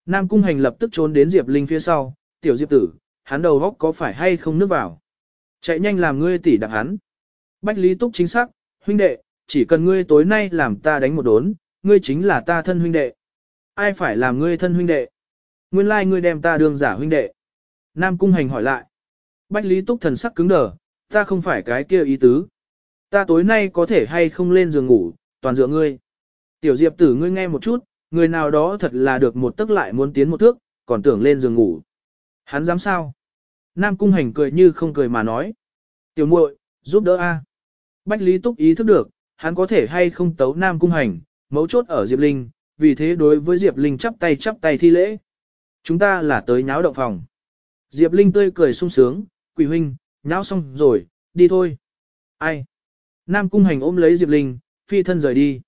Nam Cung Hành lập tức trốn đến Diệp Linh phía sau, tiểu Diệp tử, hắn đầu góc có phải hay không nước vào. Chạy nhanh làm ngươi tỉ đặng hắn. Bách Lý Túc chính xác, huynh đệ, chỉ cần ngươi tối nay làm ta đánh một đốn, ngươi chính là ta thân huynh đệ. Ai phải làm ngươi thân huynh đệ? Nguyên lai like ngươi đem ta đương giả huynh đệ. Nam Cung Hành hỏi lại. Bách Lý Túc thần sắc cứng đờ, ta không phải cái kia ý tứ. Ta tối nay có thể hay không lên giường ngủ, toàn dựa ngươi. Tiểu Diệp tử ngươi nghe một chút, người nào đó thật là được một tức lại muốn tiến một thước, còn tưởng lên giường ngủ. Hắn dám sao? Nam Cung Hành cười như không cười mà nói. Tiểu muội, giúp đỡ a. Bách Lý Túc ý thức được, hắn có thể hay không tấu Nam Cung Hành, mấu chốt ở Diệp Linh, vì thế đối với Diệp Linh chắp tay chắp tay thi lễ. Chúng ta là tới nháo động phòng. Diệp Linh tươi cười sung sướng, quỷ huynh, nháo xong rồi, đi thôi. Ai? Nam Cung Hành ôm lấy Diệp Linh, phi thân rời đi.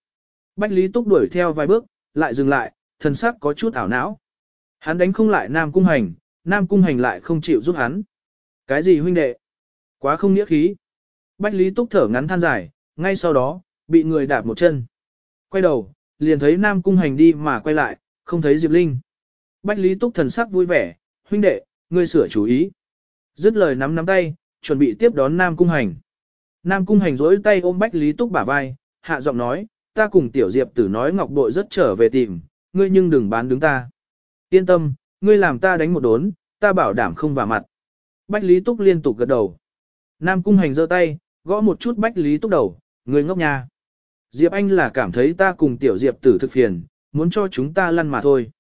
Bách Lý Túc đuổi theo vài bước, lại dừng lại, thần sắc có chút ảo não. Hắn đánh không lại Nam Cung Hành, Nam Cung Hành lại không chịu giúp hắn. Cái gì huynh đệ? Quá không nghĩa khí. Bách Lý Túc thở ngắn than dài, ngay sau đó, bị người đạp một chân. Quay đầu, liền thấy Nam Cung Hành đi mà quay lại, không thấy Diệp Linh. Bách Lý Túc thần sắc vui vẻ, huynh đệ, ngươi sửa chú ý. Dứt lời nắm nắm tay, chuẩn bị tiếp đón Nam Cung Hành. Nam Cung Hành rỗi tay ôm Bách Lý Túc bả vai, hạ giọng nói, ta cùng Tiểu Diệp tử nói Ngọc Bội rất trở về tìm, ngươi nhưng đừng bán đứng ta. Yên tâm, ngươi làm ta đánh một đốn, ta bảo đảm không vào mặt. Bách Lý Túc liên tục gật đầu. Nam Cung Hành giơ tay, gõ một chút Bách Lý Túc đầu, ngươi ngốc nha. Diệp Anh là cảm thấy ta cùng Tiểu Diệp tử thực phiền, muốn cho chúng ta lăn mà thôi.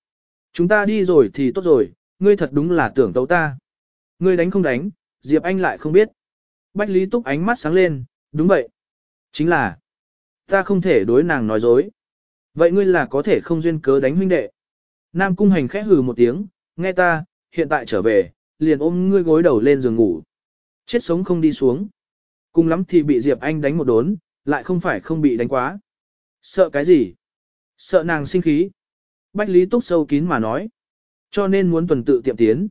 Chúng ta đi rồi thì tốt rồi, ngươi thật đúng là tưởng tấu ta. Ngươi đánh không đánh, Diệp Anh lại không biết. Bách Lý Túc ánh mắt sáng lên, đúng vậy. Chính là, ta không thể đối nàng nói dối. Vậy ngươi là có thể không duyên cớ đánh huynh đệ. Nam Cung Hành khẽ hừ một tiếng, nghe ta, hiện tại trở về, liền ôm ngươi gối đầu lên giường ngủ. Chết sống không đi xuống. Cùng lắm thì bị Diệp Anh đánh một đốn, lại không phải không bị đánh quá. Sợ cái gì? Sợ nàng sinh khí. Bách Lý Túc sâu kín mà nói. Cho nên muốn tuần tự tiệm tiến.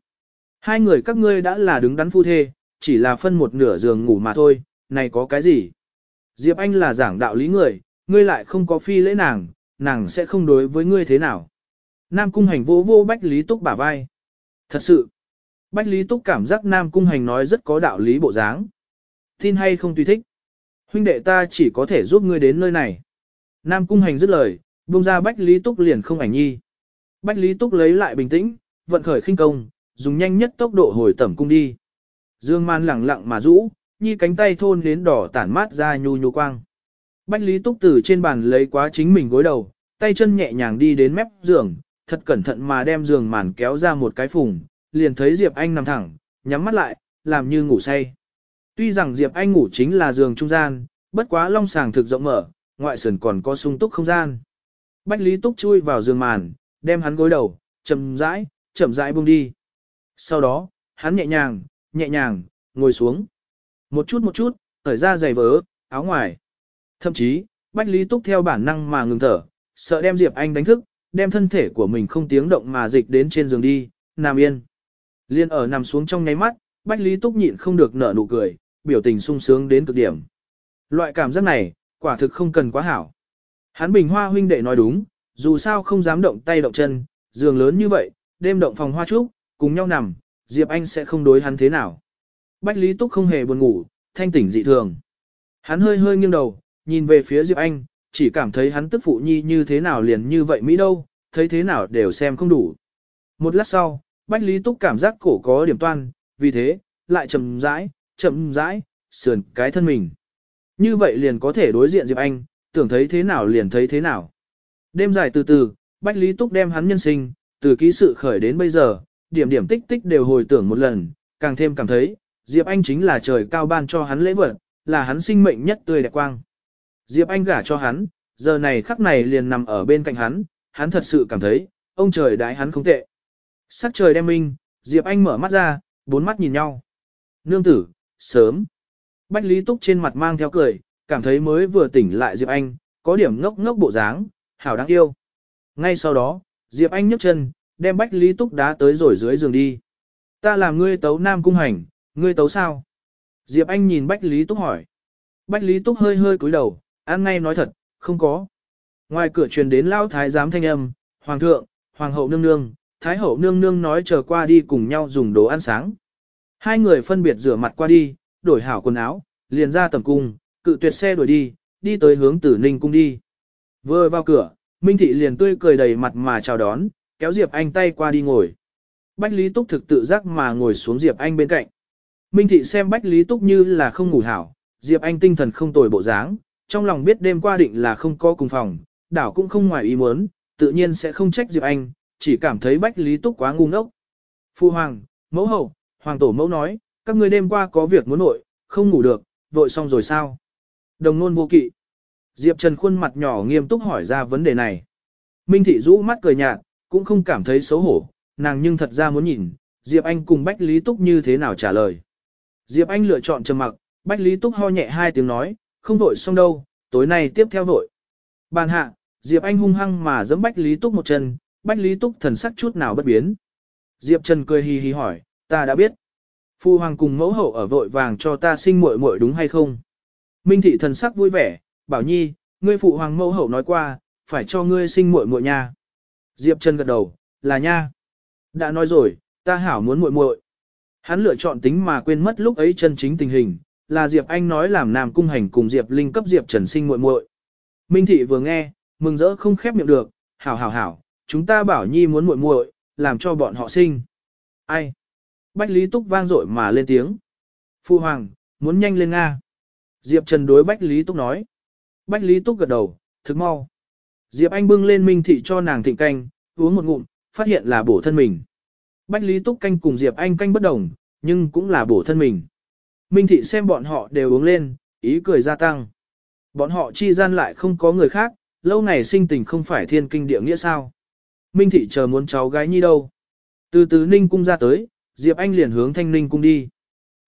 Hai người các ngươi đã là đứng đắn phu thê, chỉ là phân một nửa giường ngủ mà thôi, này có cái gì? Diệp Anh là giảng đạo lý người, ngươi lại không có phi lễ nàng, nàng sẽ không đối với ngươi thế nào. Nam Cung Hành vô vô Bách Lý Túc bả vai. Thật sự, Bách Lý Túc cảm giác Nam Cung Hành nói rất có đạo lý bộ dáng. Tin hay không tùy thích. Huynh đệ ta chỉ có thể giúp ngươi đến nơi này. Nam Cung Hành dứt lời, buông ra Bách Lý Túc liền không ảnh nhi. Bách Lý Túc lấy lại bình tĩnh, vận khởi khinh công, dùng nhanh nhất tốc độ hồi tẩm cung đi. Dương man lẳng lặng mà rũ, nhi cánh tay thôn đến đỏ tản mát ra nhu nhu quang. Bách Lý Túc từ trên bàn lấy quá chính mình gối đầu, tay chân nhẹ nhàng đi đến mép giường, thật cẩn thận mà đem giường màn kéo ra một cái phùng, liền thấy Diệp Anh nằm thẳng, nhắm mắt lại, làm như ngủ say. Tuy rằng Diệp Anh ngủ chính là giường trung gian, bất quá long sàng thực rộng mở, ngoại sườn còn có sung túc không gian. Bách Lý Túc chui vào giường màn, đem hắn gối đầu, chậm rãi, chậm rãi buông đi. Sau đó, hắn nhẹ nhàng, nhẹ nhàng, ngồi xuống. Một chút một chút, thở ra giày vớ, áo ngoài. Thậm chí, Bách Lý Túc theo bản năng mà ngừng thở, sợ đem Diệp Anh đánh thức, đem thân thể của mình không tiếng động mà dịch đến trên giường đi, nằm yên. Liên ở nằm xuống trong nháy mắt, Bách Lý Túc nhịn không được nở nụ cười, biểu tình sung sướng đến cực điểm. Loại cảm giác này, quả thực không cần quá hảo. Hắn bình hoa huynh đệ nói đúng, dù sao không dám động tay động chân, giường lớn như vậy, đêm động phòng hoa trúc, cùng nhau nằm, Diệp Anh sẽ không đối hắn thế nào. Bách Lý Túc không hề buồn ngủ, thanh tỉnh dị thường. Hắn hơi hơi nghiêng đầu, nhìn về phía Diệp Anh, chỉ cảm thấy hắn tức phụ nhi như thế nào liền như vậy Mỹ đâu, thấy thế nào đều xem không đủ. Một lát sau, Bách Lý Túc cảm giác cổ có điểm toan, vì thế, lại chậm rãi, chậm rãi, sườn cái thân mình. Như vậy liền có thể đối diện Diệp Anh, tưởng thấy thế nào liền thấy thế nào. Đêm dài từ từ, Bách Lý Túc đem hắn nhân sinh, từ ký sự khởi đến bây giờ, điểm điểm tích tích đều hồi tưởng một lần, càng thêm cảm thấy, Diệp Anh chính là trời cao ban cho hắn lễ vật, là hắn sinh mệnh nhất tươi đẹp quang. Diệp Anh gả cho hắn, giờ này khắc này liền nằm ở bên cạnh hắn, hắn thật sự cảm thấy, ông trời đái hắn không tệ. Sắc trời đem minh, Diệp Anh mở mắt ra, bốn mắt nhìn nhau. Nương tử, sớm. Bách Lý Túc trên mặt mang theo cười, cảm thấy mới vừa tỉnh lại Diệp Anh, có điểm ngốc ngốc bộ dáng, hảo đáng yêu. Ngay sau đó, Diệp Anh nhấc chân, đem Bách Lý Túc đá tới rồi dưới giường đi. Ta làm ngươi tấu nam cung hành, ngươi tấu sao? Diệp Anh nhìn Bách Lý Túc hỏi. Bách Lý Túc hơi hơi cúi đầu, ăn ngay nói thật, không có. Ngoài cửa truyền đến lao thái giám thanh âm, Hoàng thượng, Hoàng hậu nương nương, Thái hậu nương nương nói chờ qua đi cùng nhau dùng đồ ăn sáng. Hai người phân biệt rửa mặt qua đi, đổi hảo quần áo, liền ra tầm cung, cự tuyệt xe đuổi đi, đi tới hướng tử ninh cung đi. Vừa vào cửa, Minh Thị liền tươi cười đầy mặt mà chào đón, kéo Diệp Anh tay qua đi ngồi. Bách Lý Túc thực tự giác mà ngồi xuống Diệp Anh bên cạnh. Minh Thị xem Bách Lý Túc như là không ngủ hảo, Diệp Anh tinh thần không tồi bộ dáng, trong lòng biết đêm qua định là không có cùng phòng, đảo cũng không ngoài ý muốn, tự nhiên sẽ không trách Diệp Anh, chỉ cảm thấy Bách Lý Túc quá ngu ngốc. Phu Hoàng, mẫu hậu, Hoàng tổ mẫu nói, các ngươi đêm qua có việc muốn nội, không ngủ được, vội xong rồi sao? Đồng nôn vô kỵ. Diệp Trần khuôn mặt nhỏ nghiêm túc hỏi ra vấn đề này. Minh Thị rũ mắt cười nhạt, cũng không cảm thấy xấu hổ, nàng nhưng thật ra muốn nhìn, Diệp Anh cùng Bách Lý Túc như thế nào trả lời. Diệp Anh lựa chọn trầm mặc, Bách Lý Túc ho nhẹ hai tiếng nói, không vội xong đâu, tối nay tiếp theo vội. Bàn hạ, Diệp Anh hung hăng mà giẫm Bách Lý Túc một chân, Bách Lý Túc thần sắc chút nào bất biến. Diệp Trần cười hì hì hỏi, ta đã biết. Phu hoàng cùng mẫu hậu ở vội vàng cho ta sinh muội muội đúng hay không? Minh thị thần sắc vui vẻ, bảo nhi, ngươi phụ hoàng mẫu hậu nói qua, phải cho ngươi sinh muội muội nha. Diệp Trần gật đầu, là nha. Đã nói rồi, ta hảo muốn muội muội. Hắn lựa chọn tính mà quên mất lúc ấy chân chính tình hình, là Diệp Anh nói làm Nam Cung Hành cùng Diệp Linh cấp Diệp Trần sinh muội muội. Minh thị vừa nghe, mừng rỡ không khép miệng được, hảo hảo hảo, chúng ta bảo nhi muốn muội muội, làm cho bọn họ sinh. Ai? Bách Lý Túc vang dội mà lên tiếng. Phu Hoàng, muốn nhanh lên Nga. Diệp Trần đối Bách Lý Túc nói. Bách Lý Túc gật đầu, thức mau. Diệp Anh bưng lên Minh Thị cho nàng thịnh canh, uống một ngụm, phát hiện là bổ thân mình. Bách Lý Túc canh cùng Diệp Anh canh bất đồng, nhưng cũng là bổ thân mình. Minh Thị xem bọn họ đều uống lên, ý cười gia tăng. Bọn họ chi gian lại không có người khác, lâu ngày sinh tình không phải thiên kinh địa nghĩa sao. Minh Thị chờ muốn cháu gái nhi đâu. Từ từ Ninh Cung ra tới, Diệp Anh liền hướng Thanh Ninh Cung đi.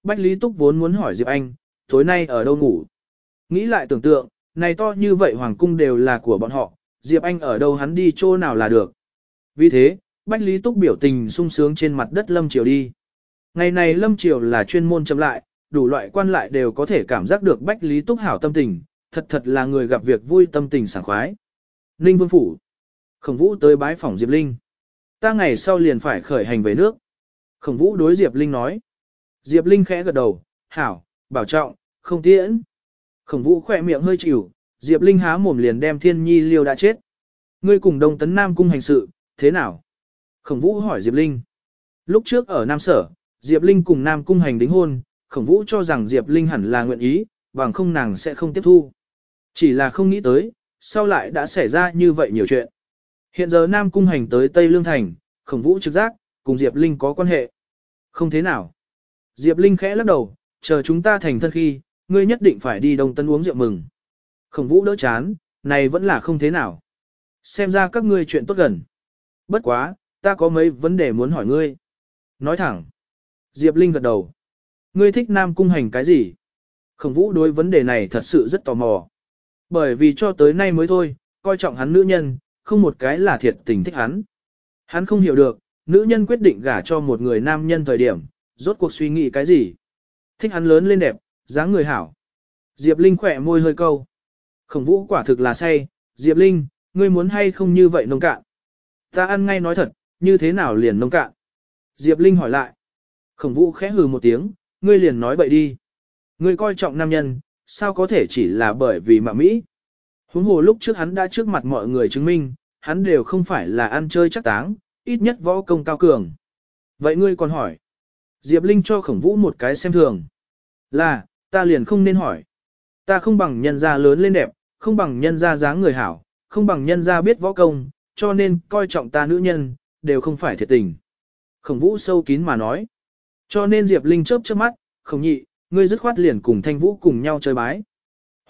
Bách Lý Túc vốn muốn hỏi Diệp Anh, tối nay ở đâu ngủ. Nghĩ lại tưởng tượng, này to như vậy Hoàng Cung đều là của bọn họ, Diệp Anh ở đâu hắn đi chỗ nào là được. Vì thế, Bách Lý Túc biểu tình sung sướng trên mặt đất Lâm Triều đi. Ngày này Lâm Triều là chuyên môn chậm lại, đủ loại quan lại đều có thể cảm giác được Bách Lý Túc hảo tâm tình, thật thật là người gặp việc vui tâm tình sảng khoái. Ninh Vương Phủ Khổng Vũ tới bái phỏng Diệp Linh. Ta ngày sau liền phải khởi hành về nước. Khổng Vũ đối Diệp Linh nói. Diệp Linh khẽ gật đầu, hảo, bảo trọng, không tiễn. Khổng Vũ khỏe miệng hơi chịu, Diệp Linh há mồm liền đem Thiên Nhi liêu đã chết. Ngươi cùng Đông Tấn Nam cung hành sự, thế nào? Khổng Vũ hỏi Diệp Linh. Lúc trước ở Nam Sở, Diệp Linh cùng Nam cung hành đính hôn, Khổng Vũ cho rằng Diệp Linh hẳn là nguyện ý, bằng không nàng sẽ không tiếp thu. Chỉ là không nghĩ tới, sau lại đã xảy ra như vậy nhiều chuyện. Hiện giờ Nam cung hành tới Tây Lương Thành, Khổng Vũ trực giác, cùng Diệp Linh có quan hệ. Không thế nào. Diệp Linh khẽ lắc đầu, chờ chúng ta thành thân khi, ngươi nhất định phải đi Đông Tân uống rượu mừng. Khổng vũ đỡ chán, này vẫn là không thế nào. Xem ra các ngươi chuyện tốt gần. Bất quá, ta có mấy vấn đề muốn hỏi ngươi. Nói thẳng. Diệp Linh gật đầu. Ngươi thích Nam Cung Hành cái gì? Khổng vũ đối vấn đề này thật sự rất tò mò. Bởi vì cho tới nay mới thôi, coi trọng hắn nữ nhân, không một cái là thiệt tình thích hắn. Hắn không hiểu được, nữ nhân quyết định gả cho một người nam nhân thời điểm, rốt cuộc suy nghĩ cái gì. Thích hắn lớn lên đẹp, dáng người hảo. Diệp Linh khỏe môi hơi câu. Khổng vũ quả thực là say, Diệp Linh, ngươi muốn hay không như vậy nông cạn. Ta ăn ngay nói thật, như thế nào liền nông cạn. Diệp Linh hỏi lại. Khổng vũ khẽ hừ một tiếng, ngươi liền nói bậy đi. Ngươi coi trọng nam nhân, sao có thể chỉ là bởi vì mà Mỹ. Huống hồ lúc trước hắn đã trước mặt mọi người chứng minh, hắn đều không phải là ăn chơi chắc táng, ít nhất võ công cao cường. Vậy ngươi còn hỏi. Diệp Linh cho khổng vũ một cái xem thường. Là, ta liền không nên hỏi. Ta không bằng nhân gia lớn lên đẹp, không bằng nhân gia dáng người hảo, không bằng nhân gia biết võ công, cho nên coi trọng ta nữ nhân, đều không phải thiệt tình. Khổng vũ sâu kín mà nói. Cho nên Diệp Linh chớp chớp mắt, Khổng nhị, ngươi dứt khoát liền cùng thanh vũ cùng nhau chơi bái.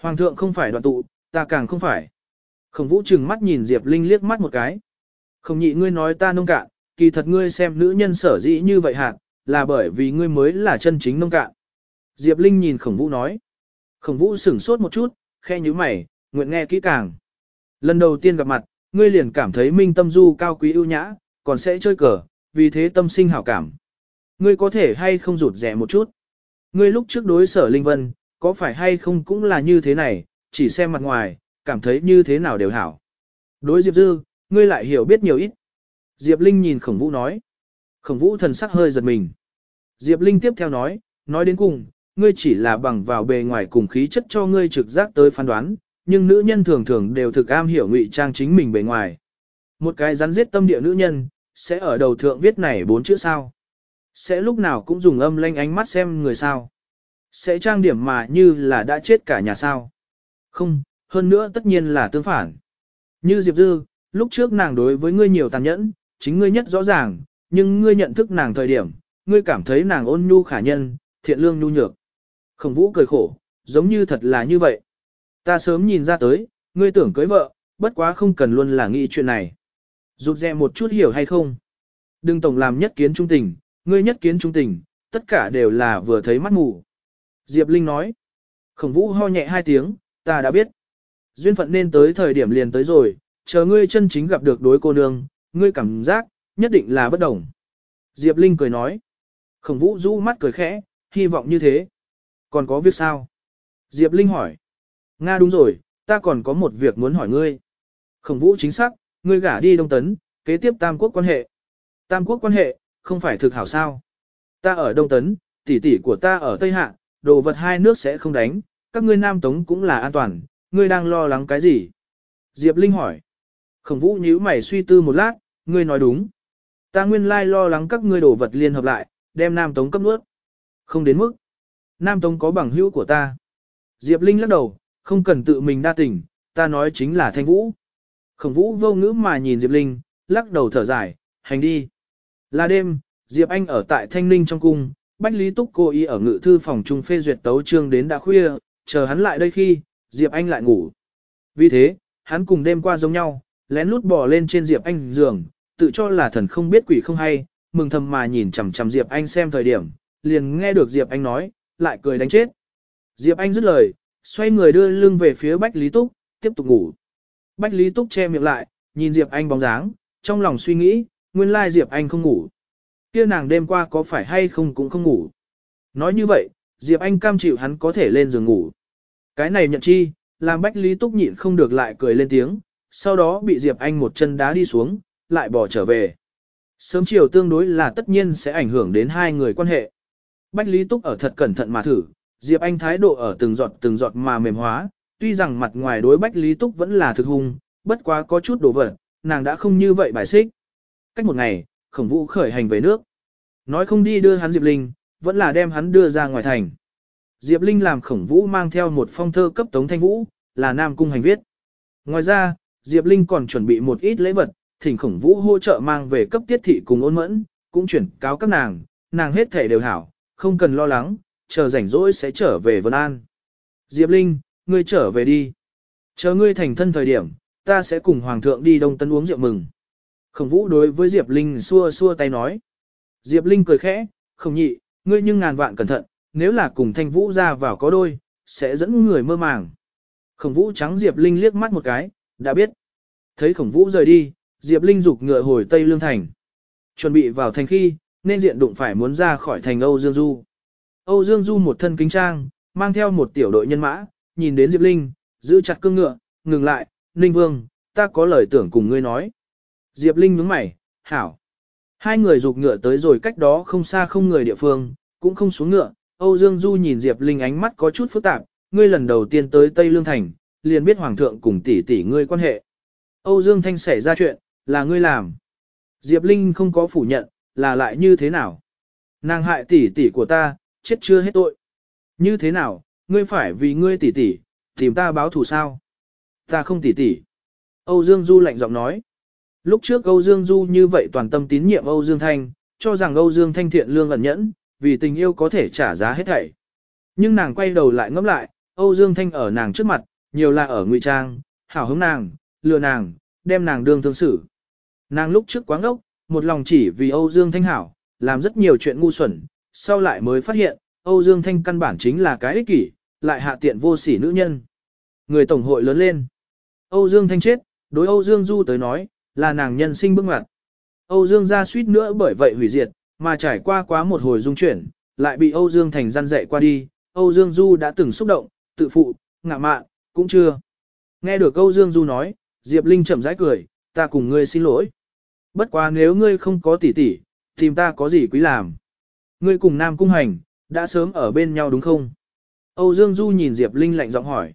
Hoàng thượng không phải đoạn tụ, ta càng không phải. Khổng vũ trừng mắt nhìn Diệp Linh liếc mắt một cái. Khổng nhị ngươi nói ta nông cạn, kỳ thật ngươi xem nữ nhân sở dĩ như vậy hạt, là bởi vì ngươi mới là chân chính nông cạn. Diệp Linh nhìn khổng vũ nói. Khổng vũ sửng sốt một chút, khe như mày, nguyện nghe kỹ càng. Lần đầu tiên gặp mặt, ngươi liền cảm thấy minh tâm du cao quý ưu nhã, còn sẽ chơi cờ, vì thế tâm sinh hảo cảm. Ngươi có thể hay không rụt rẻ một chút. Ngươi lúc trước đối sở Linh Vân, có phải hay không cũng là như thế này, chỉ xem mặt ngoài, cảm thấy như thế nào đều hảo. Đối Diệp Dư, ngươi lại hiểu biết nhiều ít. Diệp Linh nhìn khổng vũ nói. Khổng vũ thần sắc hơi giật mình. Diệp Linh tiếp theo nói, nói đến cùng, ngươi chỉ là bằng vào bề ngoài cùng khí chất cho ngươi trực giác tới phán đoán, nhưng nữ nhân thường thường đều thực am hiểu ngụy trang chính mình bề ngoài. Một cái rắn giết tâm địa nữ nhân, sẽ ở đầu thượng viết này bốn chữ sao. Sẽ lúc nào cũng dùng âm lanh ánh mắt xem người sao. Sẽ trang điểm mà như là đã chết cả nhà sao. Không, hơn nữa tất nhiên là tương phản. Như Diệp Dư, lúc trước nàng đối với ngươi nhiều tàn nhẫn, chính ngươi nhất rõ ràng, nhưng ngươi nhận thức nàng thời điểm, ngươi cảm thấy nàng ôn nhu khả nhân, thiện lương nhu nhược. Khổng vũ cười khổ, giống như thật là như vậy. Ta sớm nhìn ra tới, ngươi tưởng cưới vợ, bất quá không cần luôn là nghĩ chuyện này. Rụt rè một chút hiểu hay không? Đừng tổng làm nhất kiến trung tình, ngươi nhất kiến trung tình, tất cả đều là vừa thấy mắt mù. Diệp Linh nói. Khổng vũ ho nhẹ hai tiếng, ta đã biết. Duyên phận nên tới thời điểm liền tới rồi, chờ ngươi chân chính gặp được đối cô nương, ngươi cảm giác, nhất định là bất đồng. Diệp Linh cười nói. Khổng vũ rũ mắt cười khẽ, hy vọng như thế. Còn có việc sao? Diệp Linh hỏi. Nga đúng rồi, ta còn có một việc muốn hỏi ngươi. Khổng vũ chính xác, ngươi gả đi Đông Tấn, kế tiếp Tam Quốc quan hệ. Tam Quốc quan hệ, không phải thực hảo sao. Ta ở Đông Tấn, tỷ tỷ của ta ở Tây Hạ, đồ vật hai nước sẽ không đánh, các ngươi Nam Tống cũng là an toàn, ngươi đang lo lắng cái gì? Diệp Linh hỏi. Khổng vũ nhíu mày suy tư một lát, ngươi nói đúng. Ta nguyên lai lo lắng các ngươi đổ vật liên hợp lại, đem Nam Tống cấp nuốt. Không đến mức. Nam Tống có bằng hữu của ta. Diệp Linh lắc đầu, không cần tự mình đa tình, ta nói chính là Thanh Vũ. Khổng Vũ vô ngữ mà nhìn Diệp Linh, lắc đầu thở dài, hành đi. Là đêm, Diệp Anh ở tại Thanh Ninh trong cung, Bách Lý Túc cô y ở ngự thư phòng trung phê duyệt tấu trương đến đã khuya, chờ hắn lại đây khi, Diệp Anh lại ngủ. Vì thế, hắn cùng đêm qua giống nhau, lén lút bò lên trên Diệp Anh giường, tự cho là thần không biết quỷ không hay, mừng thầm mà nhìn chằm chằm Diệp Anh xem thời điểm, liền nghe được Diệp Anh nói, lại cười đánh chết. Diệp Anh dứt lời, xoay người đưa lưng về phía Bách Lý Túc, tiếp tục ngủ. Bách Lý Túc che miệng lại, nhìn Diệp Anh bóng dáng, trong lòng suy nghĩ, nguyên lai Diệp Anh không ngủ. Kia nàng đêm qua có phải hay không cũng không ngủ. Nói như vậy, Diệp Anh cam chịu hắn có thể lên giường ngủ. Cái này nhận chi, làm Bách Lý Túc nhịn không được lại cười lên tiếng, sau đó bị Diệp Anh một chân đá đi xuống, lại bỏ trở về. Sớm chiều tương đối là tất nhiên sẽ ảnh hưởng đến hai người quan hệ. Bách Lý Túc ở thật cẩn thận mà thử, Diệp Anh thái độ ở từng giọt từng giọt mà mềm hóa, tuy rằng mặt ngoài đối Bách Lý Túc vẫn là thực hung, bất quá có chút đổ vật, nàng đã không như vậy bài xích. Cách một ngày, khổng vũ khởi hành về nước. Nói không đi đưa hắn Diệp Linh, vẫn là đem hắn đưa ra ngoài thành. Diệp Linh làm khổng vũ mang theo một phong thơ cấp Tống Thanh Vũ, là Nam Cung hành viết. Ngoài ra, Diệp Linh còn chuẩn bị một ít lễ vật, thỉnh khổng vũ hỗ trợ mang về cấp tiết thị cùng ôn mẫn, cũng chuyển cáo các nàng, nàng hết thể đều hảo, không cần lo lắng, chờ rảnh rỗi sẽ trở về Vân An. Diệp Linh, ngươi trở về đi. Chờ ngươi thành thân thời điểm, ta sẽ cùng Hoàng thượng đi Đông Tân uống rượu mừng. Khổng vũ đối với Diệp Linh xua xua tay nói. Diệp Linh cười khẽ, không nhị, ngươi nhưng ngàn vạn cẩn thận, nếu là cùng thanh vũ ra vào có đôi, sẽ dẫn người mơ màng. Khổng vũ trắng Diệp Linh liếc mắt một cái, đã biết. Thấy khổng vũ rời đi, Diệp Linh dục ngựa hồi Tây Lương Thành. Chuẩn bị vào thành khi, nên diện đụng phải muốn ra khỏi thành Âu Dương Du. Âu Dương Du một thân kính trang, mang theo một tiểu đội nhân mã, nhìn đến Diệp Linh, giữ chặt cương ngựa, ngừng lại, Ninh Vương, ta có lời tưởng cùng ngươi nói. Diệp Linh nhướng mày, hảo. Hai người dục ngựa tới rồi cách đó không xa không người địa phương, cũng không xuống ngựa. Âu Dương Du nhìn Diệp Linh ánh mắt có chút phức tạp, ngươi lần đầu tiên tới Tây Lương Thành, liền biết Hoàng thượng cùng tỷ tỷ ngươi quan hệ. Âu Dương Thanh xảy ra chuyện, là ngươi làm. Diệp Linh không có phủ nhận, là lại như thế nào? Nàng hại tỷ tỷ của ta, chết chưa hết tội. Như thế nào, ngươi phải vì ngươi tỷ tỷ, tìm ta báo thù sao? Ta không tỷ tỷ. Âu Dương Du lạnh giọng nói. Lúc trước Âu Dương Du như vậy toàn tâm tín nhiệm Âu Dương Thanh, cho rằng Âu Dương Thanh thiện lương ẩn nhẫn, vì tình yêu có thể trả giá hết thảy. Nhưng nàng quay đầu lại ngẫm lại, Âu Dương Thanh ở nàng trước mặt, nhiều là ở ngụy trang, hảo hứng nàng, lừa nàng, đem nàng đương thương xử. Nàng lúc trước quáng ốc, một lòng chỉ vì Âu Dương Thanh hảo, làm rất nhiều chuyện ngu xuẩn, sau lại mới phát hiện, Âu Dương Thanh căn bản chính là cái ích kỷ, lại hạ tiện vô sỉ nữ nhân. Người tổng hội lớn lên. Âu Dương Thanh chết, đối Âu Dương Du tới nói, là nàng nhân sinh bước ngoặt. Âu Dương ra suýt nữa bởi vậy hủy diệt, mà trải qua quá một hồi dung chuyển, lại bị Âu Dương Thành gian dạy qua đi, Âu Dương Du đã từng xúc động, tự phụ, ngạ mạn, cũng chưa. Nghe được Âu Dương Du nói, Diệp Linh chậm rãi cười, ta cùng ngươi xin lỗi. Bất quá nếu ngươi không có tỷ tỷ, tìm ta có gì quý làm. Ngươi cùng Nam Cung Hành, đã sớm ở bên nhau đúng không? Âu Dương Du nhìn Diệp Linh lạnh giọng hỏi.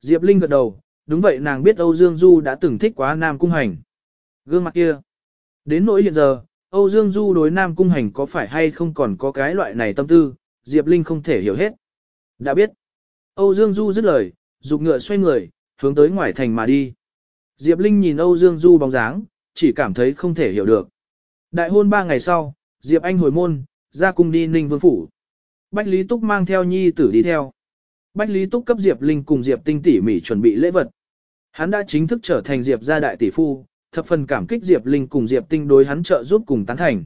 Diệp Linh gật đầu, đúng vậy nàng biết Âu Dương Du đã từng thích quá Nam Cung Hành. Gương mặt kia. Đến nỗi hiện giờ, Âu Dương Du đối Nam Cung Hành có phải hay không còn có cái loại này tâm tư, Diệp Linh không thể hiểu hết. Đã biết. Âu Dương Du dứt lời, dục ngựa xoay người, hướng tới ngoài thành mà đi. Diệp Linh nhìn Âu Dương Du bóng dáng, chỉ cảm thấy không thể hiểu được. Đại hôn ba ngày sau, Diệp Anh hồi môn, ra cung đi Ninh Vương Phủ. Bách Lý Túc mang theo nhi tử đi theo. Bách Lý Túc cấp Diệp Linh cùng Diệp Tinh tỉ mỉ chuẩn bị lễ vật. Hắn đã chính thức trở thành Diệp gia đại tỷ phu, thập phần cảm kích Diệp Linh cùng Diệp Tinh đối hắn trợ giúp cùng tán thành.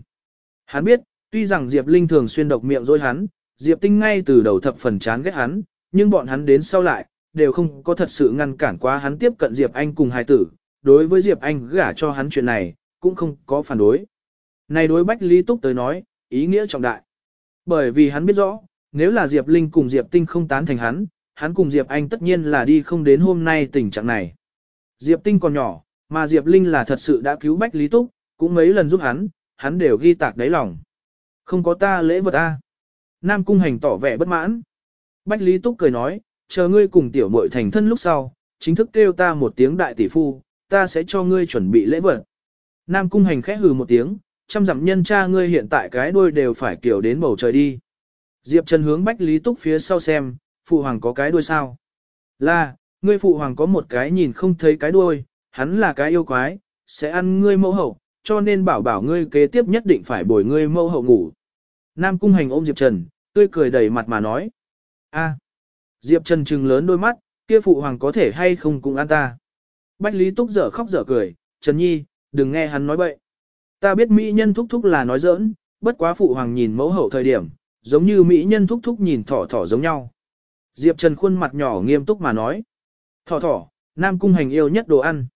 Hắn biết, tuy rằng Diệp Linh thường xuyên độc miệng dối hắn, Diệp Tinh ngay từ đầu thập phần chán ghét hắn, nhưng bọn hắn đến sau lại, đều không có thật sự ngăn cản quá hắn tiếp cận Diệp Anh cùng hài tử, đối với Diệp Anh gả cho hắn chuyện này, cũng không có phản đối. Này đối Bách Lý Túc tới nói, ý nghĩa trọng đại. Bởi vì hắn biết rõ, nếu là Diệp Linh cùng Diệp Tinh không tán thành hắn, hắn cùng Diệp Anh tất nhiên là đi không đến hôm nay tình trạng này. Diệp Tinh còn nhỏ, mà Diệp Linh là thật sự đã cứu Bách Lý Túc, cũng mấy lần giúp hắn, hắn đều ghi tạc đáy lòng. Không có ta lễ vật a. Nam Cung Hành tỏ vẻ bất mãn. Bách Lý Túc cười nói, chờ ngươi cùng tiểu muội thành thân lúc sau, chính thức kêu ta một tiếng đại tỷ phu, ta sẽ cho ngươi chuẩn bị lễ vật. Nam Cung Hành khẽ hừ một tiếng, trăm dặm nhân cha ngươi hiện tại cái đuôi đều phải kiểu đến bầu trời đi. Diệp Trần hướng Bách Lý Túc phía sau xem, phụ hoàng có cái đuôi sao? Là, ngươi phụ hoàng có một cái nhìn không thấy cái đuôi, hắn là cái yêu quái, sẽ ăn ngươi mẫu hậu, cho nên bảo bảo ngươi kế tiếp nhất định phải bồi ngươi mẫu hậu ngủ. Nam Cung Hành ôm Diệp Trần, tươi cười đầy mặt mà nói. a Diệp Trần trừng lớn đôi mắt, kia phụ hoàng có thể hay không cùng ăn ta. Bách Lý Túc dở khóc dở cười, Trần Nhi, đừng nghe hắn nói bậy. Ta biết mỹ nhân thúc thúc là nói giỡn, bất quá phụ hoàng nhìn mẫu hậu thời điểm, giống như mỹ nhân thúc thúc nhìn thỏ thỏ giống nhau. Diệp Trần khuôn mặt nhỏ nghiêm túc mà nói. Thỏ thỏ, Nam Cung Hành yêu nhất đồ ăn.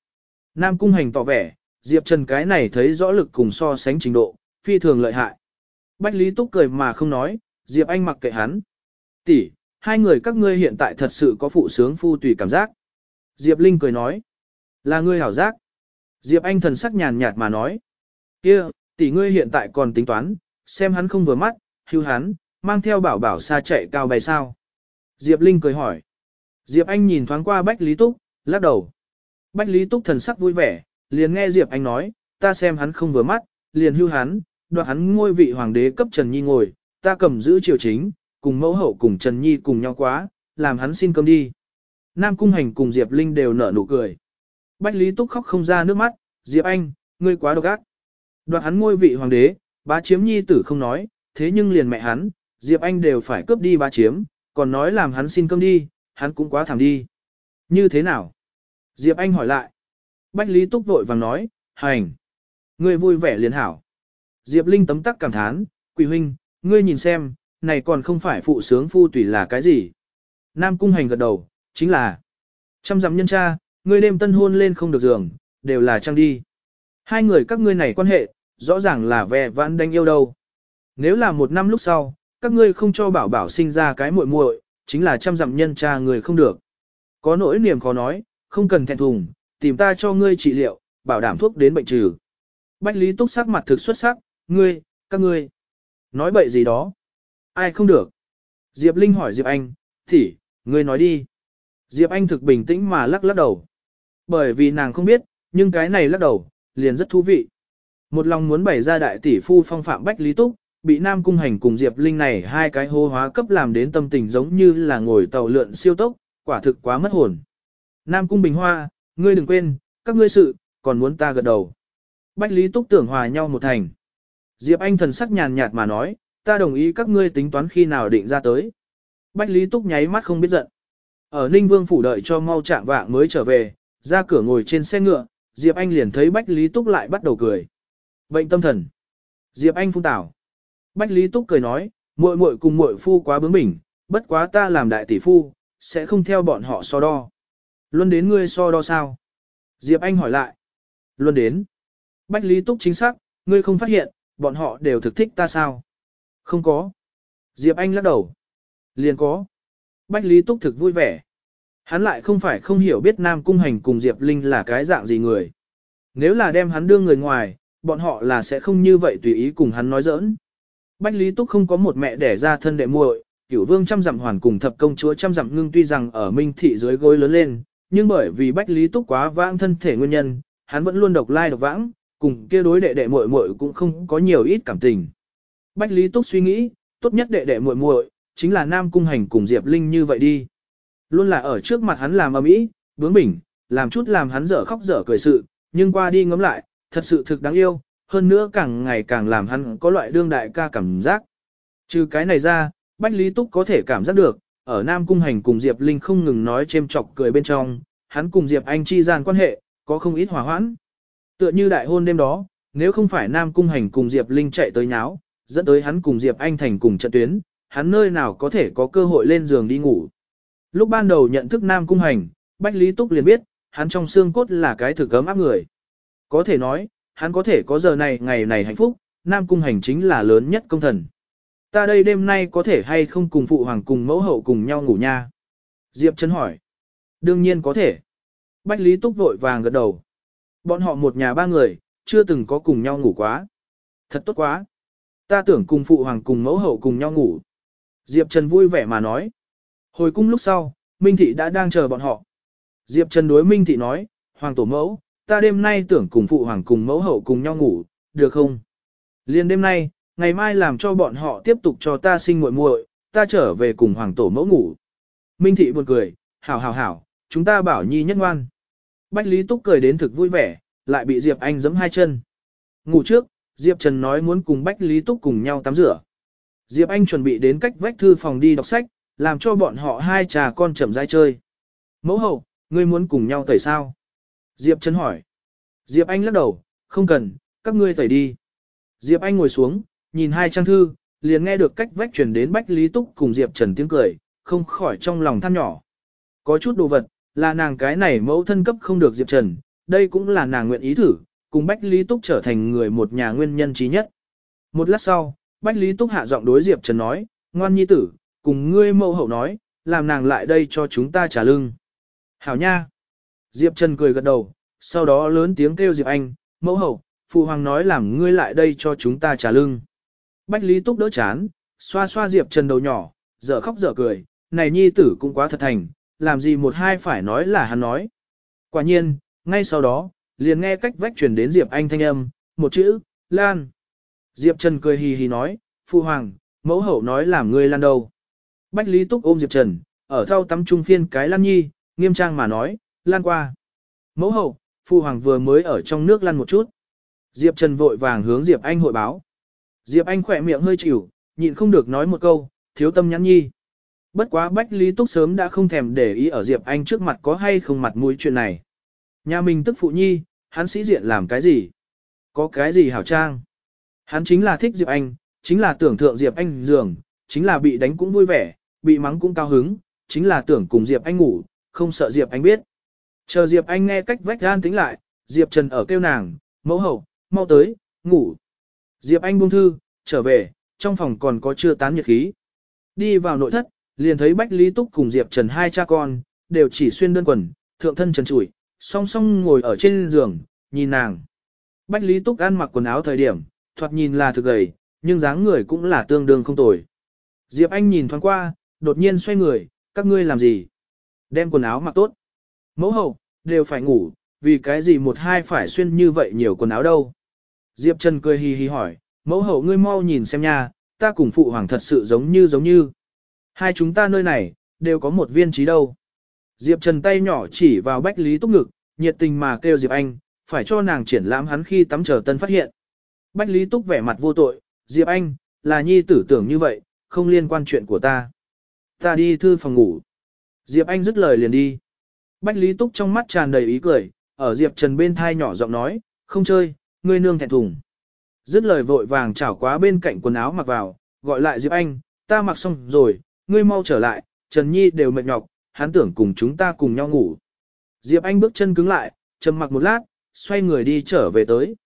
Nam Cung Hành tỏ vẻ, Diệp Trần cái này thấy rõ lực cùng so sánh trình độ, phi thường lợi hại. Bách Lý Túc cười mà không nói, Diệp Anh mặc kệ hắn. Tỷ, hai người các ngươi hiện tại thật sự có phụ sướng phu tùy cảm giác. Diệp Linh cười nói, là ngươi hảo giác. Diệp Anh thần sắc nhàn nhạt mà nói, kia, tỷ ngươi hiện tại còn tính toán, xem hắn không vừa mắt, hưu hắn, mang theo bảo bảo xa chạy cao bay sao. Diệp Linh cười hỏi. Diệp Anh nhìn thoáng qua Bách Lý Túc, lắc đầu. Bách Lý Túc thần sắc vui vẻ, liền nghe Diệp Anh nói, ta xem hắn không vừa mắt, liền hưu hắn, đoạt hắn ngôi vị hoàng đế cấp Trần Nhi ngồi, ta cầm giữ triều chính, cùng mẫu hậu cùng Trần Nhi cùng nhau quá, làm hắn xin cơm đi. Nam Cung Hành cùng Diệp Linh đều nở nụ cười. Bách Lý Túc khóc không ra nước mắt, Diệp Anh, ngươi quá độc ác. Đoạt hắn ngôi vị hoàng đế, bá chiếm nhi tử không nói, thế nhưng liền mẹ hắn, Diệp Anh đều phải cướp đi bá chiếm, còn nói làm hắn xin cơm đi, hắn cũng quá thảm đi. Như thế nào? Diệp Anh hỏi lại. Bách Lý Túc vội vàng nói, hành. Ngươi vui vẻ liền hảo. Diệp Linh tấm tắc cảm thán, quỷ huynh, ngươi nhìn xem, này còn không phải phụ sướng phu tùy là cái gì. Nam cung hành gật đầu, chính là trăm dặm nhân cha, ngươi đêm tân hôn lên không được giường, đều là trăng đi. Hai người các ngươi này quan hệ, rõ ràng là vẻ vãn đánh yêu đâu. Nếu là một năm lúc sau, các ngươi không cho bảo bảo sinh ra cái muội muội, chính là trăm dặm nhân cha người không được. Có nỗi niềm khó nói, không cần thẹn thùng, tìm ta cho ngươi trị liệu, bảo đảm thuốc đến bệnh trừ. Bách Lý Túc sắc mặt thực xuất sắc, ngươi, các ngươi. Nói bậy gì đó. Ai không được. Diệp Linh hỏi Diệp Anh, thì, ngươi nói đi. Diệp Anh thực bình tĩnh mà lắc lắc đầu. Bởi vì nàng không biết, nhưng cái này lắc đầu, liền rất thú vị. Một lòng muốn bày ra đại tỷ phu phong phạm Bách Lý Túc, bị Nam Cung Hành cùng Diệp Linh này hai cái hô hóa cấp làm đến tâm tình giống như là ngồi tàu lượn siêu tốc, quả thực quá mất hồn. Nam Cung Bình Hoa, ngươi đừng quên, các ngươi sự, còn muốn ta gật đầu. Bách Lý Túc tưởng hòa nhau một thành. Diệp Anh thần sắc nhàn nhạt mà nói, ta đồng ý các ngươi tính toán khi nào định ra tới. Bách Lý Túc nháy mắt không biết giận. Ở Ninh Vương phủ đợi cho mau chạm vạng mới trở về, ra cửa ngồi trên xe ngựa, Diệp Anh liền thấy Bách Lý Túc lại bắt đầu cười. Bệnh tâm thần. Diệp Anh phun tảo. Bách Lý Túc cười nói, muội muội cùng muội phu quá bướng bỉnh, bất quá ta làm đại tỷ phu, sẽ không theo bọn họ so đo. Luân đến ngươi so đo sao? Diệp Anh hỏi lại. Luân đến. Bách Lý Túc chính xác, ngươi không phát hiện, bọn họ đều thực thích ta sao? Không có. Diệp Anh lắc đầu. Liền có. Bách Lý Túc thực vui vẻ. Hắn lại không phải không hiểu biết Nam Cung Hành cùng Diệp Linh là cái dạng gì người. Nếu là đem hắn đưa người ngoài, bọn họ là sẽ không như vậy tùy ý cùng hắn nói giỡn. Bách Lý Túc không có một mẹ đẻ ra thân đệ muội, cửu vương trăm dặm hoàn cùng thập công chúa trăm dặm ngưng tuy rằng ở minh thị dưới gối lớn lên, nhưng bởi vì Bách Lý Túc quá vãng thân thể nguyên nhân, hắn vẫn luôn độc lai độc vãng, cùng kia đối đệ đệ muội muội cũng không có nhiều ít cảm tình. Bách Lý Túc suy nghĩ, tốt nhất đệ đệ muội muội chính là Nam Cung Hành cùng Diệp Linh như vậy đi. Luôn là ở trước mặt hắn làm ầm ĩ, bướng bỉnh, làm chút làm hắn dở khóc dở cười sự, nhưng qua đi ngắm lại, thật sự thực đáng yêu, hơn nữa càng ngày càng làm hắn có loại đương đại ca cảm giác. Trừ cái này ra, Bách Lý Túc có thể cảm giác được, ở Nam Cung Hành cùng Diệp Linh không ngừng nói chêm chọc cười bên trong, hắn cùng Diệp Anh chi gian quan hệ, có không ít hòa hoãn. Tựa như đại hôn đêm đó, nếu không phải Nam Cung Hành cùng Diệp Linh chạy tới nháo, dẫn tới hắn cùng Diệp Anh thành cùng trận tuyến, hắn nơi nào có thể có cơ hội lên giường đi ngủ. Lúc ban đầu nhận thức Nam Cung Hành, Bách Lý Túc liền biết, hắn trong xương cốt là cái thực cấm áp người. Có thể nói, hắn có thể có giờ này ngày này hạnh phúc, Nam Cung Hành chính là lớn nhất công thần. Ta đây đêm nay có thể hay không cùng phụ hoàng cùng mẫu hậu cùng nhau ngủ nha? Diệp Trấn hỏi. Đương nhiên có thể. Bách Lý Túc vội vàng gật đầu. Bọn họ một nhà ba người, chưa từng có cùng nhau ngủ quá. Thật tốt quá. Ta tưởng cùng phụ hoàng cùng mẫu hậu cùng nhau ngủ. Diệp Trần vui vẻ mà nói. Hồi cung lúc sau, Minh Thị đã đang chờ bọn họ. Diệp Trần đối Minh Thị nói, Hoàng tổ mẫu, ta đêm nay tưởng cùng phụ hoàng cùng mẫu hậu cùng nhau ngủ, được không? Liên đêm nay, ngày mai làm cho bọn họ tiếp tục cho ta sinh muội muội, ta trở về cùng hoàng tổ mẫu ngủ. Minh Thị buồn cười, hảo hảo hảo, chúng ta bảo nhi nhất ngoan. Bách Lý Túc cười đến thực vui vẻ, lại bị Diệp Anh giẫm hai chân. Ngủ trước, Diệp Trần nói muốn cùng Bách Lý Túc cùng nhau tắm rửa. Diệp Anh chuẩn bị đến cách vách thư phòng đi đọc sách, làm cho bọn họ hai trà con chậm rãi chơi. Mẫu hậu, ngươi muốn cùng nhau tẩy sao? Diệp Trần hỏi. Diệp Anh lắc đầu, không cần, các ngươi tẩy đi. Diệp Anh ngồi xuống, nhìn hai trang thư, liền nghe được cách vách truyền đến Bách Lý Túc cùng Diệp Trần tiếng cười, không khỏi trong lòng than nhỏ. Có chút đồ vật, là nàng cái này mẫu thân cấp không được Diệp Trần, đây cũng là nàng nguyện ý thử, cùng Bách Lý Túc trở thành người một nhà nguyên nhân trí nhất. Một lát sau, Bách Lý Túc hạ giọng đối Diệp Trần nói, ngoan nhi tử, cùng ngươi mẫu hậu nói, làm nàng lại đây cho chúng ta trả lưng. Hảo nha! Diệp Trần cười gật đầu, sau đó lớn tiếng kêu Diệp Anh, mẫu hậu, phụ hoàng nói làm ngươi lại đây cho chúng ta trả lưng. Bách Lý Túc đỡ chán, xoa xoa Diệp Trần đầu nhỏ, dở khóc dở cười, này nhi tử cũng quá thật thành, làm gì một hai phải nói là hắn nói. Quả nhiên, ngay sau đó, liền nghe cách vách truyền đến Diệp Anh thanh âm, một chữ, Lan. Diệp Trần cười hì hì nói, phụ Hoàng, mẫu hậu nói làm ngươi lan đâu. Bách Lý Túc ôm Diệp Trần, ở thau tắm trung phiên cái Lan Nhi, nghiêm trang mà nói, Lan qua. Mẫu hậu, Phu Hoàng vừa mới ở trong nước lăn một chút. Diệp Trần vội vàng hướng Diệp Anh hội báo. Diệp Anh khỏe miệng hơi chịu, nhịn không được nói một câu, thiếu tâm nhắn nhi. Bất quá Bách Lý Túc sớm đã không thèm để ý ở Diệp Anh trước mặt có hay không mặt mũi chuyện này. Nhà mình tức phụ nhi, hắn sĩ diện làm cái gì? Có cái gì hảo trang? Hắn chính là thích Diệp Anh, chính là tưởng thượng Diệp Anh giường, chính là bị đánh cũng vui vẻ, bị mắng cũng cao hứng, chính là tưởng cùng Diệp Anh ngủ, không sợ Diệp Anh biết. Chờ Diệp Anh nghe cách vách gan tính lại, Diệp Trần ở kêu nàng, mẫu hậu, mau tới, ngủ. Diệp Anh buông thư, trở về, trong phòng còn có chưa tán nhiệt khí. Đi vào nội thất, liền thấy Bách Lý Túc cùng Diệp Trần hai cha con, đều chỉ xuyên đơn quần, thượng thân trần trụi, song song ngồi ở trên giường, nhìn nàng. Bách Lý Túc ăn mặc quần áo thời điểm, thoạt nhìn là thực gầy, nhưng dáng người cũng là tương đương không tồi. Diệp Anh nhìn thoáng qua, đột nhiên xoay người, các ngươi làm gì? Đem quần áo mặc tốt. Mẫu hậu, đều phải ngủ, vì cái gì một hai phải xuyên như vậy nhiều quần áo đâu? Diệp Trần cười hì hì hỏi, mẫu hậu ngươi mau nhìn xem nha, ta cùng phụ hoàng thật sự giống như giống như. Hai chúng ta nơi này, đều có một viên trí đâu. Diệp Trần tay nhỏ chỉ vào Bách Lý Túc ngực, nhiệt tình mà kêu Diệp Anh, phải cho nàng triển lãm hắn khi tắm chờ tân phát hiện. Bách Lý Túc vẻ mặt vô tội, Diệp Anh, là nhi tử tưởng như vậy, không liên quan chuyện của ta. Ta đi thư phòng ngủ. Diệp Anh dứt lời liền đi. Bách Lý Túc trong mắt tràn đầy ý cười, ở Diệp Trần bên thai nhỏ giọng nói, không chơi, ngươi nương thẹn thùng. Dứt lời vội vàng chảo quá bên cạnh quần áo mặc vào, gọi lại Diệp Anh, ta mặc xong rồi, ngươi mau trở lại, Trần Nhi đều mệt nhọc, hắn tưởng cùng chúng ta cùng nhau ngủ. Diệp Anh bước chân cứng lại, trầm mặc một lát, xoay người đi trở về tới.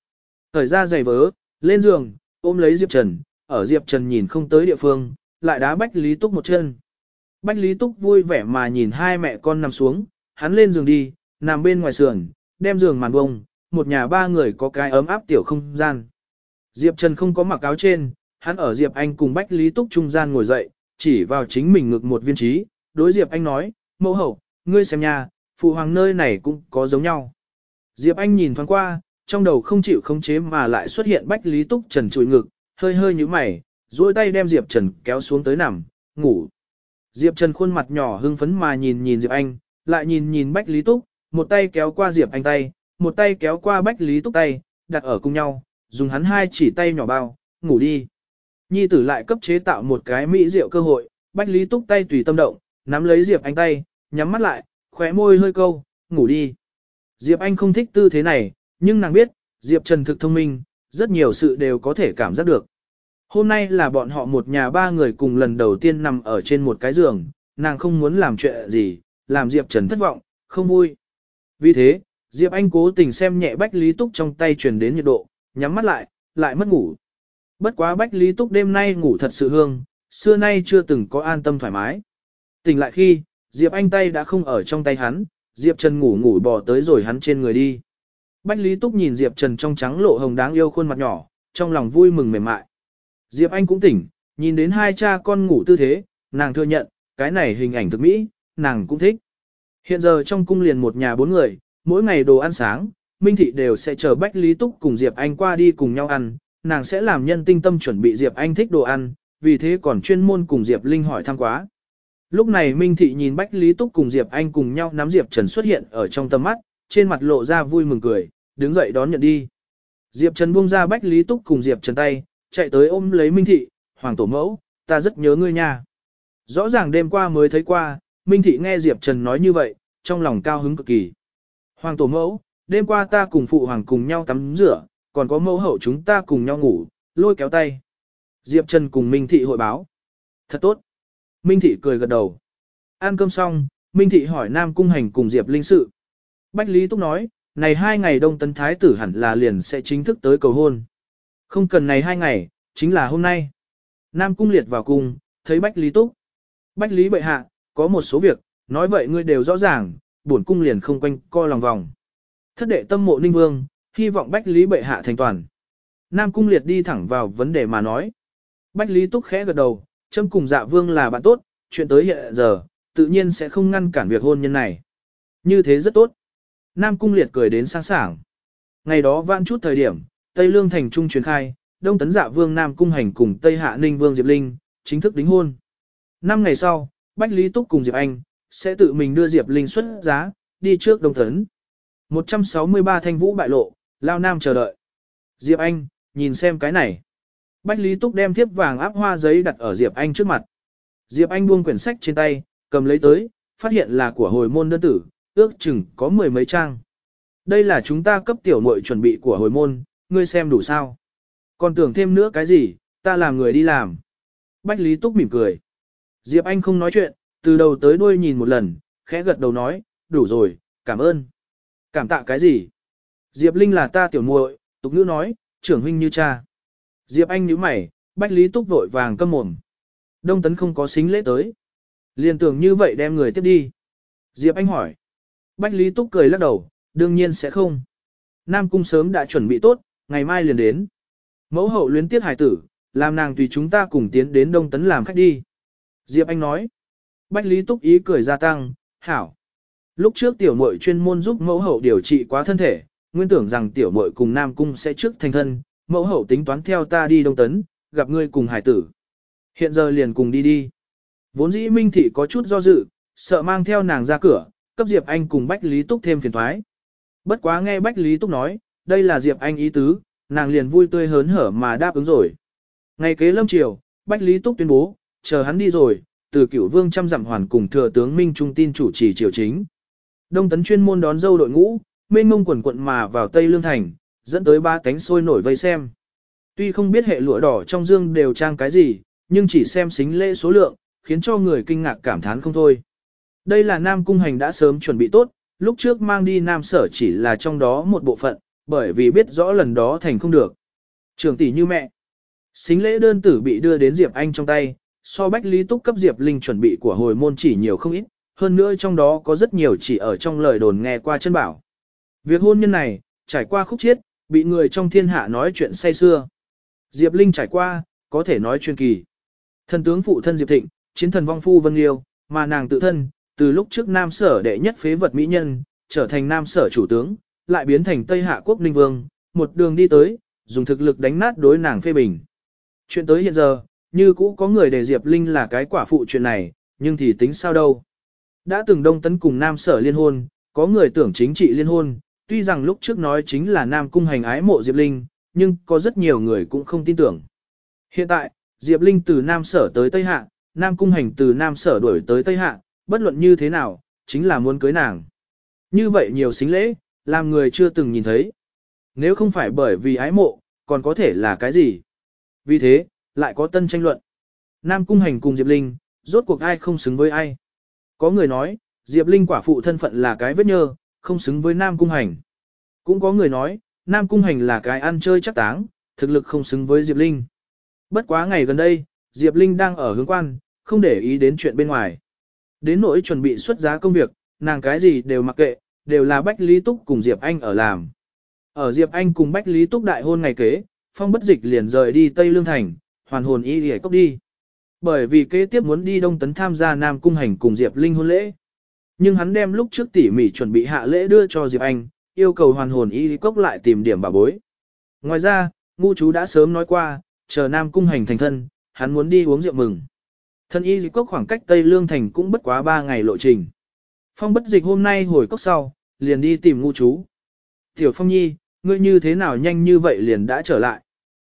Thời ra giày vớ, lên giường, ôm lấy Diệp Trần, ở Diệp Trần nhìn không tới địa phương, lại đá Bách Lý Túc một chân. Bách Lý Túc vui vẻ mà nhìn hai mẹ con nằm xuống, hắn lên giường đi, nằm bên ngoài sườn, đem giường màn bông, một nhà ba người có cái ấm áp tiểu không gian. Diệp Trần không có mặc áo trên, hắn ở Diệp Anh cùng Bách Lý Túc trung gian ngồi dậy, chỉ vào chính mình ngực một viên trí, đối Diệp Anh nói, mẫu hậu, ngươi xem nha, phụ hoàng nơi này cũng có giống nhau. Diệp Anh nhìn thoáng qua, trong đầu không chịu khống chế mà lại xuất hiện Bách Lý Túc Trần chùi ngực, hơi hơi như mày, duỗi tay đem Diệp Trần kéo xuống tới nằm, ngủ. Diệp Trần khuôn mặt nhỏ hưng phấn mà nhìn nhìn Diệp Anh, lại nhìn nhìn Bách Lý Túc, một tay kéo qua Diệp Anh tay, một tay kéo qua Bách Lý Túc tay, đặt ở cùng nhau, dùng hắn hai chỉ tay nhỏ bao, ngủ đi. Nhi tử lại cấp chế tạo một cái mỹ diệu cơ hội, Bách Lý Túc tay tùy tâm động, nắm lấy Diệp Anh tay, nhắm mắt lại, khóe môi hơi câu, ngủ đi. Diệp Anh không thích tư thế này, nhưng nàng biết, Diệp Trần thực thông minh, rất nhiều sự đều có thể cảm giác được. Hôm nay là bọn họ một nhà ba người cùng lần đầu tiên nằm ở trên một cái giường, nàng không muốn làm chuyện gì, làm Diệp Trần thất vọng, không vui. Vì thế, Diệp Anh cố tình xem nhẹ Bách Lý Túc trong tay truyền đến nhiệt độ, nhắm mắt lại, lại mất ngủ. Bất quá Bách Lý Túc đêm nay ngủ thật sự hương, xưa nay chưa từng có an tâm thoải mái. Tỉnh lại khi, Diệp Anh tay đã không ở trong tay hắn, Diệp Trần ngủ ngủ bò tới rồi hắn trên người đi. Bách Lý Túc nhìn Diệp Trần trong trắng lộ hồng đáng yêu khuôn mặt nhỏ, trong lòng vui mừng mềm mại. Diệp Anh cũng tỉnh, nhìn đến hai cha con ngủ tư thế, nàng thừa nhận, cái này hình ảnh thực mỹ, nàng cũng thích. Hiện giờ trong cung liền một nhà bốn người, mỗi ngày đồ ăn sáng, Minh Thị đều sẽ chờ Bách Lý Túc cùng Diệp Anh qua đi cùng nhau ăn, nàng sẽ làm nhân tinh tâm chuẩn bị Diệp Anh thích đồ ăn, vì thế còn chuyên môn cùng Diệp Linh hỏi thăm quá. Lúc này Minh Thị nhìn Bách Lý Túc cùng Diệp Anh cùng nhau nắm Diệp Trần xuất hiện ở trong tầm mắt, trên mặt lộ ra vui mừng cười, đứng dậy đón nhận đi. Diệp Trần buông ra Bách Lý Túc cùng Diệp Trần tay, chạy tới ôm lấy Minh Thị, Hoàng Tổ Mẫu, ta rất nhớ ngươi nha. Rõ ràng đêm qua mới thấy qua, Minh Thị nghe Diệp Trần nói như vậy, trong lòng cao hứng cực kỳ. Hoàng Tổ Mẫu, đêm qua ta cùng Phụ Hoàng cùng nhau tắm rửa, còn có mẫu hậu chúng ta cùng nhau ngủ, lôi kéo tay. Diệp Trần cùng Minh Thị hội báo. Thật tốt. Minh Thị cười gật đầu. Ăn cơm xong, Minh Thị hỏi Nam Cung Hành cùng Diệp Linh sự. Bách Lý Túc nói, này hai ngày Đông Tấn Thái tử hẳn là liền sẽ chính thức tới cầu hôn. Không cần này hai ngày, chính là hôm nay. Nam Cung liệt vào cung, thấy Bách Lý Túc. Bách Lý bệ hạ, có một số việc, nói vậy ngươi đều rõ ràng, bổn cung liền không quanh co lòng vòng. Thất đệ tâm mộ ninh vương, hy vọng Bách Lý bệ hạ thành toàn. Nam Cung liệt đi thẳng vào vấn đề mà nói. Bách Lý Túc khẽ gật đầu, châm cùng dạ vương là bạn tốt, chuyện tới hiện giờ, tự nhiên sẽ không ngăn cản việc hôn nhân này. Như thế rất tốt. Nam Cung liệt cười đến sáng sảng. Ngày đó vãn chút thời điểm, Tây Lương thành trung truyền khai, Đông Tấn Dạ Vương Nam Cung Hành cùng Tây Hạ Ninh Vương Diệp Linh, chính thức đính hôn. Năm ngày sau, Bách Lý Túc cùng Diệp Anh, sẽ tự mình đưa Diệp Linh xuất giá, đi trước Đông Tấn. 163 thanh vũ bại lộ, Lao Nam chờ đợi. Diệp Anh, nhìn xem cái này. Bách Lý Túc đem thiếp vàng áp hoa giấy đặt ở Diệp Anh trước mặt. Diệp Anh buông quyển sách trên tay, cầm lấy tới, phát hiện là của hồi môn đơn tử, ước chừng có mười mấy trang. Đây là chúng ta cấp tiểu muội chuẩn bị của hồi môn, ngươi xem đủ sao. Còn tưởng thêm nữa cái gì, ta làm người đi làm. Bách Lý Túc mỉm cười. Diệp Anh không nói chuyện, từ đầu tới đuôi nhìn một lần, khẽ gật đầu nói, đủ rồi, cảm ơn. Cảm tạ cái gì? Diệp Linh là ta tiểu muội, tục nữ nói, trưởng huynh như cha. Diệp Anh nhíu mày, Bách Lý Túc vội vàng câm mồm. Đông Tấn không có xính lễ tới. Liên tưởng như vậy đem người tiếp đi. Diệp Anh hỏi. Bách Lý Túc cười lắc đầu, đương nhiên sẽ không. Nam Cung sớm đã chuẩn bị tốt, ngày mai liền đến. Mẫu hậu luyến tiếc hải tử, làm nàng tùy chúng ta cùng tiến đến Đông Tấn làm khách đi. Diệp Anh nói. Bách Lý Túc ý cười gia tăng, hảo. Lúc trước tiểu muội chuyên môn giúp mẫu hậu điều trị quá thân thể, nguyên tưởng rằng tiểu muội cùng Nam Cung sẽ trước thành thân, mẫu hậu tính toán theo ta đi Đông Tấn, gặp ngươi cùng hải tử. Hiện giờ liền cùng đi đi. Vốn dĩ Minh Thị có chút do dự, sợ mang theo nàng ra cửa, cấp Diệp Anh cùng Bách Lý Túc thêm phiền thoái. Bất quá nghe Bách Lý Túc nói, đây là Diệp Anh ý tứ, nàng liền vui tươi hớn hở mà đáp ứng rồi. Ngày kế lâm triều, Bách Lý Túc tuyên bố, chờ hắn đi rồi, từ cửu vương trăm dặm hoàn cùng thừa tướng Minh Trung tin chủ trì triều chính. Đông tấn chuyên môn đón dâu đội ngũ, mênh mông quần quận mà vào Tây Lương Thành, dẫn tới ba cánh sôi nổi vây xem. Tuy không biết hệ lụa đỏ trong dương đều trang cái gì, nhưng chỉ xem xính lễ số lượng, khiến cho người kinh ngạc cảm thán không thôi. Đây là Nam Cung Hành đã sớm chuẩn bị tốt, lúc trước mang đi Nam Sở chỉ là trong đó một bộ phận, bởi vì biết rõ lần đó thành không được. Trường tỷ như mẹ. Xính lễ đơn tử bị đưa đến Diệp Anh trong tay, so Bách Lý Túc cấp Diệp Linh chuẩn bị của hồi môn chỉ nhiều không ít, hơn nữa trong đó có rất nhiều chỉ ở trong lời đồn nghe qua chân bảo. Việc hôn nhân này, trải qua khúc chiết, bị người trong thiên hạ nói chuyện say xưa. Diệp Linh trải qua, có thể nói chuyên kỳ. Thần tướng phụ thân Diệp Thịnh, chiến thần vong phu Vân Liêu, mà nàng tự thân, từ lúc trước Nam Sở đệ nhất phế vật mỹ nhân, trở thành Nam Sở chủ tướng, lại biến thành Tây Hạ quốc ninh vương, một đường đi tới, dùng thực lực đánh nát đối nàng phê bình. Chuyện tới hiện giờ, như cũ có người đề Diệp Linh là cái quả phụ chuyện này, nhưng thì tính sao đâu. Đã từng đông tấn cùng Nam Sở liên hôn, có người tưởng chính trị liên hôn, tuy rằng lúc trước nói chính là Nam Cung hành ái mộ Diệp Linh, nhưng có rất nhiều người cũng không tin tưởng. Hiện tại, Diệp Linh từ Nam Sở tới Tây Hạ, Nam Cung hành từ Nam Sở đuổi tới Tây Hạ, bất luận như thế nào, chính là muốn cưới nàng. Như vậy nhiều xính lễ, làm người chưa từng nhìn thấy. Nếu không phải bởi vì ái mộ, còn có thể là cái gì? Vì thế, lại có tân tranh luận. Nam Cung Hành cùng Diệp Linh, rốt cuộc ai không xứng với ai? Có người nói, Diệp Linh quả phụ thân phận là cái vết nhơ, không xứng với Nam Cung Hành. Cũng có người nói, Nam Cung Hành là cái ăn chơi chắc táng, thực lực không xứng với Diệp Linh. Bất quá ngày gần đây, Diệp Linh đang ở hướng quan, không để ý đến chuyện bên ngoài. Đến nỗi chuẩn bị xuất giá công việc, nàng cái gì đều mặc kệ, đều là Bách Lý Túc cùng Diệp Anh ở làm. Ở Diệp Anh cùng Bách Lý Túc đại hôn ngày kế, Phong bất dịch liền rời đi Tây Lương Thành, hoàn hồn y hề cốc đi. Bởi vì kế tiếp muốn đi Đông Tấn tham gia Nam Cung Hành cùng Diệp Linh hôn lễ. Nhưng hắn đem lúc trước tỉ mỉ chuẩn bị hạ lễ đưa cho Diệp Anh, yêu cầu hoàn hồn y cốc lại tìm điểm bà bối. Ngoài ra, ngu chú đã sớm nói qua, chờ Nam Cung Hành thành thân, hắn muốn đi uống rượu mừng. Thân y cốc khoảng cách Tây Lương Thành cũng bất quá 3 ngày lộ trình. Phong bất dịch hôm nay hồi cốc sau, liền đi tìm ngu chú. Tiểu Phong Nhi, ngươi như thế nào nhanh như vậy liền đã trở lại.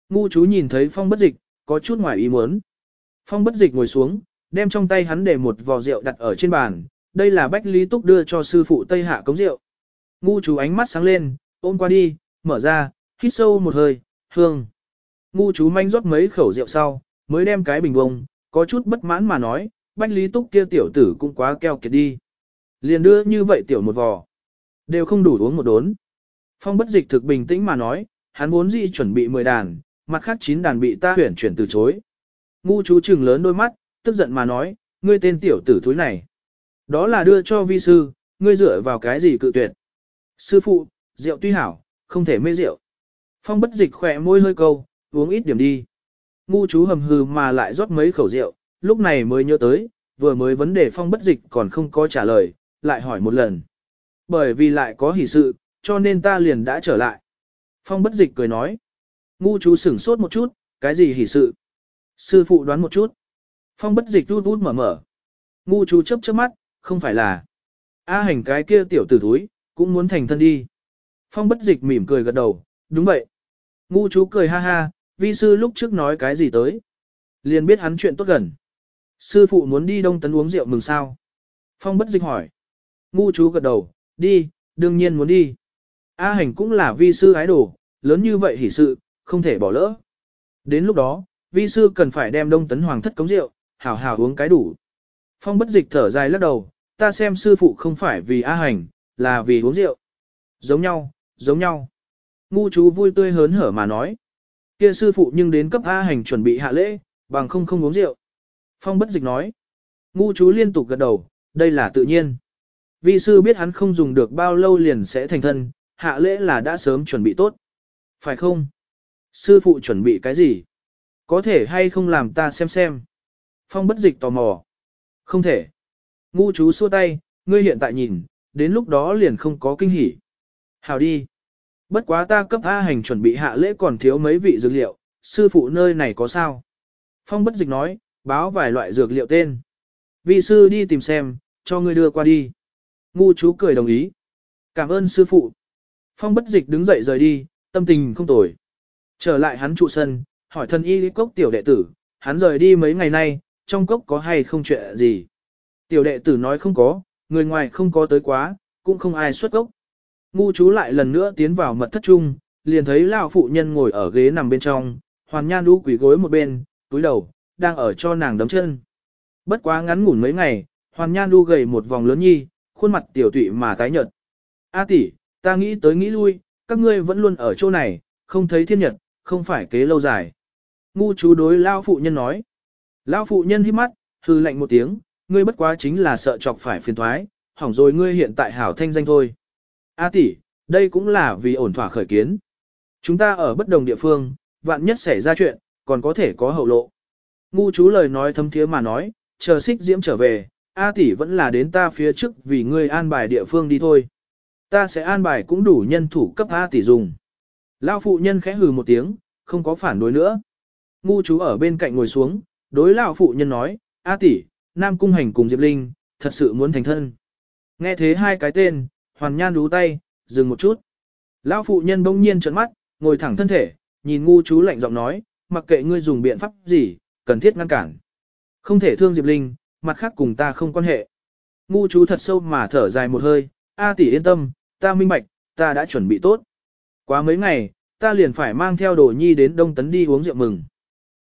Ngu chú nhìn thấy Phong bất dịch, có chút ngoài ý muốn. Phong bất dịch ngồi xuống, đem trong tay hắn để một vò rượu đặt ở trên bàn, đây là Bách Lý Túc đưa cho sư phụ Tây Hạ cống rượu. Ngu chú ánh mắt sáng lên, ôm qua đi, mở ra, hít sâu một hơi, hương. Ngu chú manh rót mấy khẩu rượu sau, mới đem cái bình bông, có chút bất mãn mà nói, Bách Lý Túc kia tiểu tử cũng quá keo kiệt đi. Liền đưa như vậy tiểu một vò. Đều không đủ uống một đốn. Phong bất dịch thực bình tĩnh mà nói, hắn vốn dĩ chuẩn bị 10 đàn, mặt khác 9 đàn bị ta huyển chuyển từ chối. Ngu chú trừng lớn đôi mắt, tức giận mà nói, ngươi tên tiểu tử thúi này. Đó là đưa cho vi sư, ngươi dựa vào cái gì cự tuyệt. Sư phụ, rượu tuy hảo, không thể mê rượu. Phong bất dịch khỏe môi hơi câu, uống ít điểm đi. Ngu chú hầm hừ mà lại rót mấy khẩu rượu, lúc này mới nhớ tới, vừa mới vấn đề phong bất dịch còn không có trả lời, lại hỏi một lần. Bởi vì lại có hỷ sự, cho nên ta liền đã trở lại. Phong bất dịch cười nói. Ngu chú sửng sốt một chút, cái gì hỷ sự? Sư phụ đoán một chút. Phong bất dịch rút rút mở mở. Ngu chú chấp chớp mắt, không phải là. A hành cái kia tiểu tử thúi, cũng muốn thành thân đi. Phong bất dịch mỉm cười gật đầu, đúng vậy. Ngu chú cười ha ha, vi sư lúc trước nói cái gì tới. Liền biết hắn chuyện tốt gần. Sư phụ muốn đi đông tấn uống rượu mừng sao. Phong bất dịch hỏi. Ngu chú gật đầu, đi, đương nhiên muốn đi. A hành cũng là vi sư ái đồ, lớn như vậy hỷ sự, không thể bỏ lỡ. Đến lúc đó, vi sư cần phải đem đông tấn hoàng thất cống rượu, hảo hảo uống cái đủ. Phong bất dịch thở dài lắc đầu, ta xem sư phụ không phải vì A hành, là vì uống rượu. Giống nhau, giống nhau. Ngu chú vui tươi hớn hở mà nói. Kia sư phụ nhưng đến cấp A hành chuẩn bị hạ lễ, bằng không không uống rượu. Phong bất dịch nói. Ngu chú liên tục gật đầu, đây là tự nhiên. Vi sư biết hắn không dùng được bao lâu liền sẽ thành thân, hạ lễ là đã sớm chuẩn bị tốt. Phải không? Sư phụ chuẩn bị cái gì? Có thể hay không làm ta xem xem? Phong bất dịch tò mò. Không thể. Ngu chú xua tay, ngươi hiện tại nhìn, đến lúc đó liền không có kinh hỉ. Hào đi. Bất quá ta cấp A hành chuẩn bị hạ lễ còn thiếu mấy vị dược liệu, sư phụ nơi này có sao? Phong bất dịch nói, báo vài loại dược liệu tên. Vị sư đi tìm xem, cho ngươi đưa qua đi. Ngu chú cười đồng ý. Cảm ơn sư phụ. Phong bất dịch đứng dậy rời đi, tâm tình không tồi. Trở lại hắn trụ sân, hỏi thân y cốc tiểu đệ tử, hắn rời đi mấy ngày nay, trong cốc có hay không chuyện gì. Tiểu đệ tử nói không có, người ngoài không có tới quá, cũng không ai xuất cốc. Ngu chú lại lần nữa tiến vào mật thất trung, liền thấy lão phụ nhân ngồi ở ghế nằm bên trong, hoàn nhan đu quỷ gối một bên, túi đầu, đang ở cho nàng đấm chân. Bất quá ngắn ngủn mấy ngày, hoàn nhan đu gầy một vòng lớn nhi, khuôn mặt tiểu tụy mà tái nhợt. A tỷ, ta nghĩ tới nghĩ lui, các ngươi vẫn luôn ở chỗ này, không thấy thiên nhật, không phải kế lâu dài. Ngu chú đối lao phụ nhân nói. Lao phụ nhân hít mắt, hư lạnh một tiếng, ngươi bất quá chính là sợ chọc phải phiền thoái, hỏng rồi ngươi hiện tại hảo thanh danh thôi. A tỷ, đây cũng là vì ổn thỏa khởi kiến. Chúng ta ở bất đồng địa phương, vạn nhất xảy ra chuyện, còn có thể có hậu lộ. Ngu chú lời nói thâm thiế mà nói, chờ xích diễm trở về, A tỷ vẫn là đến ta phía trước vì ngươi an bài địa phương đi thôi. Ta sẽ an bài cũng đủ nhân thủ cấp A tỷ dùng. Lao phụ nhân khẽ hừ một tiếng, không có phản đối nữa. Ngu chú ở bên cạnh ngồi xuống, đối lão phụ nhân nói, A tỷ, Nam Cung Hành cùng Diệp Linh, thật sự muốn thành thân. Nghe thế hai cái tên, hoàn nhan đú tay, dừng một chút. Lão phụ nhân bỗng nhiên trợn mắt, ngồi thẳng thân thể, nhìn ngu chú lạnh giọng nói, mặc kệ ngươi dùng biện pháp gì, cần thiết ngăn cản. Không thể thương Diệp Linh, mặt khác cùng ta không quan hệ. Ngu chú thật sâu mà thở dài một hơi, A tỷ yên tâm, ta minh bạch, ta đã chuẩn bị tốt. Quá mấy ngày, ta liền phải mang theo đồ nhi đến Đông Tấn đi uống rượu mừng.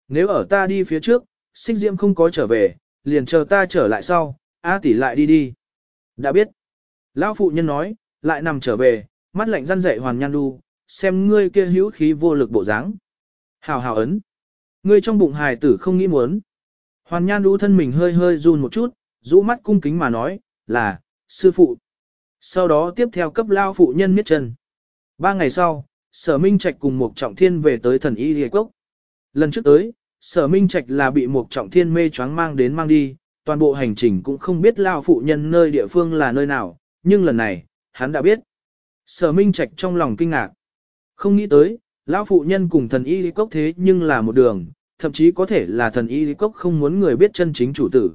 Nếu ở ta đi phía trước, sinh diễm không có trở về, liền chờ ta trở lại sau, A tỷ lại đi đi. Đã biết. Lão phụ nhân nói, lại nằm trở về, mắt lạnh răn dậy hoàn nhan đu, xem ngươi kia hữu khí vô lực bộ dáng. Hào hào ấn. Ngươi trong bụng hài tử không nghĩ muốn. Hoàn nhan đu thân mình hơi hơi run một chút, rũ mắt cung kính mà nói, là, sư phụ. Sau đó tiếp theo cấp lao phụ nhân miết chân. Ba ngày sau, sở minh trạch cùng một trọng thiên về tới thần y hề cốc. Lần trước tới, sở minh trạch là bị một trọng thiên mê choáng mang đến mang đi, toàn bộ hành trình cũng không biết lao phụ nhân nơi địa phương là nơi nào, nhưng lần này, hắn đã biết. Sở minh trạch trong lòng kinh ngạc. Không nghĩ tới, lão phụ nhân cùng thần y cốc thế nhưng là một đường, thậm chí có thể là thần y cốc không muốn người biết chân chính chủ tử.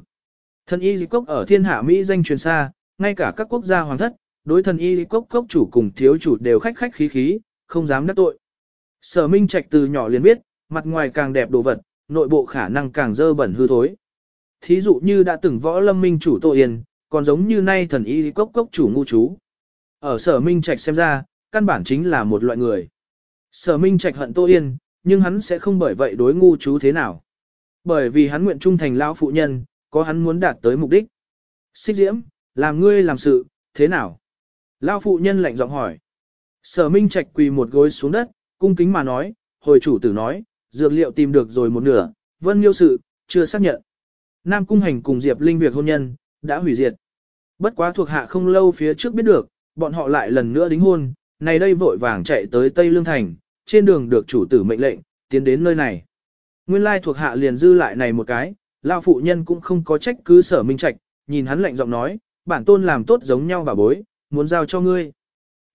Thần y cốc ở thiên hạ Mỹ danh truyền xa, ngay cả các quốc gia hoàng thất, đối thần y cốc cốc chủ cùng thiếu chủ đều khách khách khí khí, không dám đắc tội. Sở Minh Trạch từ nhỏ liền biết, mặt ngoài càng đẹp đồ vật, nội bộ khả năng càng dơ bẩn hư thối. Thí dụ như đã từng võ lâm minh chủ Tô Yên, còn giống như nay thần y cốc cốc chủ ngu chú. Ở sở Minh Trạch xem ra, căn bản chính là một loại người. Sở Minh Trạch hận Tô Yên, nhưng hắn sẽ không bởi vậy đối ngu chú thế nào. Bởi vì hắn nguyện trung thành lão phụ nhân, có hắn muốn đạt tới mục đích. Xích diễm, làm ngươi làm sự, thế nào? Lão phụ nhân lạnh giọng hỏi. Sở Minh Trạch quỳ một gối xuống đất, cung kính mà nói, hồi chủ tử nói, dược liệu tìm được rồi một nửa, vân yêu sự, chưa xác nhận. Nam Cung Hành cùng Diệp Linh việc hôn nhân, đã hủy diệt. Bất quá thuộc hạ không lâu phía trước biết được, bọn họ lại lần nữa đính hôn, này đây vội vàng chạy tới Tây Lương Thành, trên đường được chủ tử mệnh lệnh, tiến đến nơi này. Nguyên lai thuộc hạ liền dư lại này một cái, lão phụ nhân cũng không có trách cứ sở minh trạch, nhìn hắn lạnh giọng nói, bản tôn làm tốt giống nhau bà bối, muốn giao cho ngươi.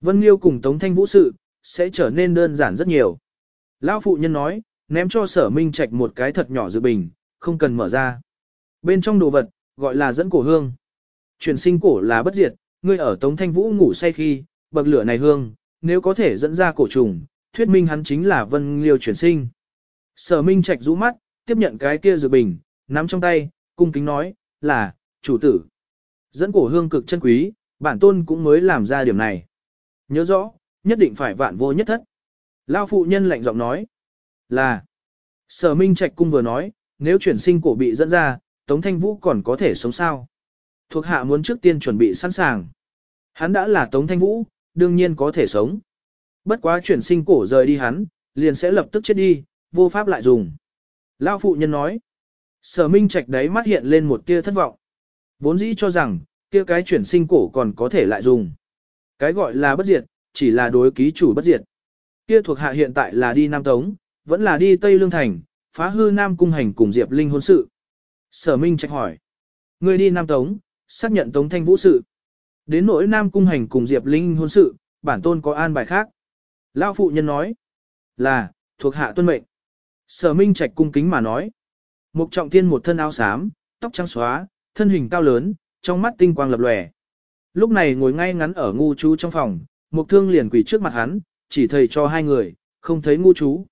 Vân Liêu cùng Tống Thanh Vũ sự, sẽ trở nên đơn giản rất nhiều. Lão phụ nhân nói, ném cho sở minh trạch một cái thật nhỏ dự bình, không cần mở ra. Bên trong đồ vật, gọi là dẫn cổ hương. Chuyển sinh cổ là bất diệt, ngươi ở Tống Thanh Vũ ngủ say khi, bậc lửa này hương, nếu có thể dẫn ra cổ trùng, thuyết minh hắn chính là Vân Liêu chuyển sinh. Sở Minh Trạch rũ mắt, tiếp nhận cái kia dự bình, nắm trong tay, cung kính nói, là, chủ tử. Dẫn cổ hương cực chân quý, bản tôn cũng mới làm ra điểm này. Nhớ rõ, nhất định phải vạn vô nhất thất. Lao phụ nhân lạnh giọng nói, là. Sở Minh Trạch cung vừa nói, nếu chuyển sinh cổ bị dẫn ra, Tống Thanh Vũ còn có thể sống sao. Thuộc hạ muốn trước tiên chuẩn bị sẵn sàng. Hắn đã là Tống Thanh Vũ, đương nhiên có thể sống. Bất quá chuyển sinh cổ rời đi hắn, liền sẽ lập tức chết đi, vô pháp lại dùng. Lao phụ nhân nói. Sở Minh Trạch đấy mắt hiện lên một tia thất vọng. Vốn dĩ cho rằng, kia cái chuyển sinh cổ còn có thể lại dùng. Cái gọi là bất diệt, chỉ là đối ký chủ bất diệt. Kia thuộc hạ hiện tại là đi Nam Tống, vẫn là đi Tây Lương Thành, phá hư Nam Cung Hành cùng Diệp Linh hôn sự. Sở Minh Trạch hỏi. Người đi Nam Tống, xác nhận Tống Thanh Vũ sự. Đến nỗi Nam Cung Hành cùng Diệp Linh hôn sự, bản tôn có an bài khác. Lao phụ nhân nói. Là, thuộc hạ tuân mệnh. Sở Minh Trạch cung kính mà nói. Mục trọng thiên một thân áo xám, tóc trắng xóa, thân hình cao lớn, trong mắt tinh quang lập lòe. Lúc này ngồi ngay ngắn ở ngu chú trong phòng, mục thương liền quỳ trước mặt hắn, chỉ thầy cho hai người, không thấy ngu chú.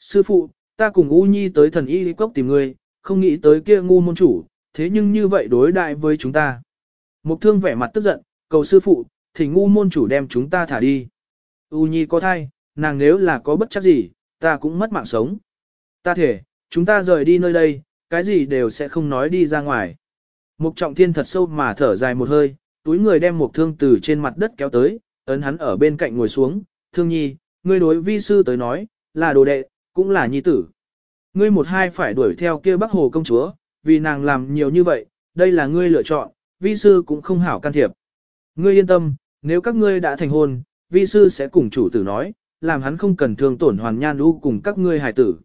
Sư phụ, ta cùng U Nhi tới thần y cốc tìm ngươi, không nghĩ tới kia ngu môn chủ, thế nhưng như vậy đối đại với chúng ta. Mục thương vẻ mặt tức giận, cầu sư phụ, thì ngu môn chủ đem chúng ta thả đi. U Nhi có thai, nàng nếu là có bất chấp gì, ta cũng mất mạng sống. Ta thể, chúng ta rời đi nơi đây, cái gì đều sẽ không nói đi ra ngoài. Mục trọng thiên thật sâu mà thở dài một hơi, túi người đem một thương từ trên mặt đất kéo tới, ấn hắn ở bên cạnh ngồi xuống, thương nhi, ngươi đối vi sư tới nói, là đồ đệ, cũng là nhi tử. Ngươi một hai phải đuổi theo kia bắc hồ công chúa, vì nàng làm nhiều như vậy, đây là ngươi lựa chọn, vi sư cũng không hảo can thiệp. Ngươi yên tâm, nếu các ngươi đã thành hôn, vi sư sẽ cùng chủ tử nói, làm hắn không cần thương tổn hoàn nhan u cùng các ngươi hài tử.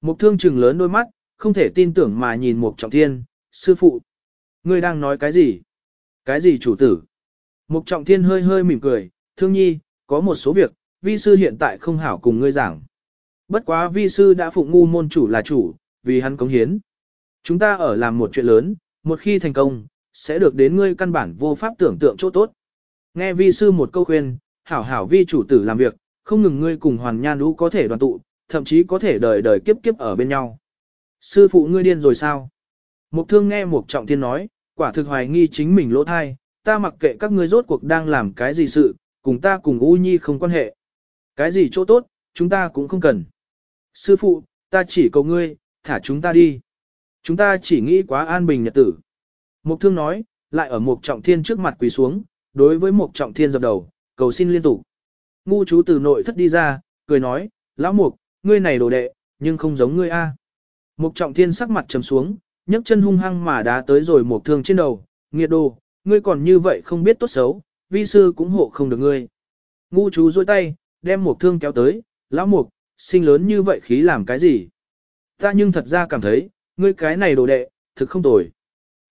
Mục thương trừng lớn đôi mắt, không thể tin tưởng mà nhìn mục trọng thiên, sư phụ. Ngươi đang nói cái gì? Cái gì chủ tử? Mục trọng thiên hơi hơi mỉm cười, thương nhi, có một số việc, vi sư hiện tại không hảo cùng ngươi giảng. Bất quá vi sư đã phụng ngu môn chủ là chủ, vì hắn cống hiến. Chúng ta ở làm một chuyện lớn, một khi thành công, sẽ được đến ngươi căn bản vô pháp tưởng tượng chỗ tốt. Nghe vi sư một câu khuyên, hảo hảo vi chủ tử làm việc, không ngừng ngươi cùng hoàn nhan lũ có thể đoàn tụ, thậm chí có thể đời đời kiếp kiếp ở bên nhau. Sư phụ ngươi điên rồi sao? Mục thương nghe mục trọng thiên nói, quả thực hoài nghi chính mình lỗ thai, ta mặc kệ các ngươi rốt cuộc đang làm cái gì sự, cùng ta cùng U Nhi không quan hệ. Cái gì chỗ tốt, chúng ta cũng không cần. Sư phụ, ta chỉ cầu ngươi, thả chúng ta đi. Chúng ta chỉ nghĩ quá an bình nhật tử. Mục thương nói, lại ở mục trọng thiên trước mặt quỳ xuống, đối với mục trọng thiên dập đầu, cầu xin liên tục. Ngu chú từ nội thất đi ra, cười nói, lão mục, ngươi này đồ đệ, nhưng không giống ngươi a. Mục trọng thiên sắc mặt trầm xuống, nhấc chân hung hăng mà đá tới rồi mục thương trên đầu, nghiệt đồ, ngươi còn như vậy không biết tốt xấu, vi sư cũng hộ không được ngươi. Ngu chú dôi tay, đem mục thương kéo tới, lão mục, sinh lớn như vậy khí làm cái gì? Ta nhưng thật ra cảm thấy, ngươi cái này đồ đệ, thực không tồi.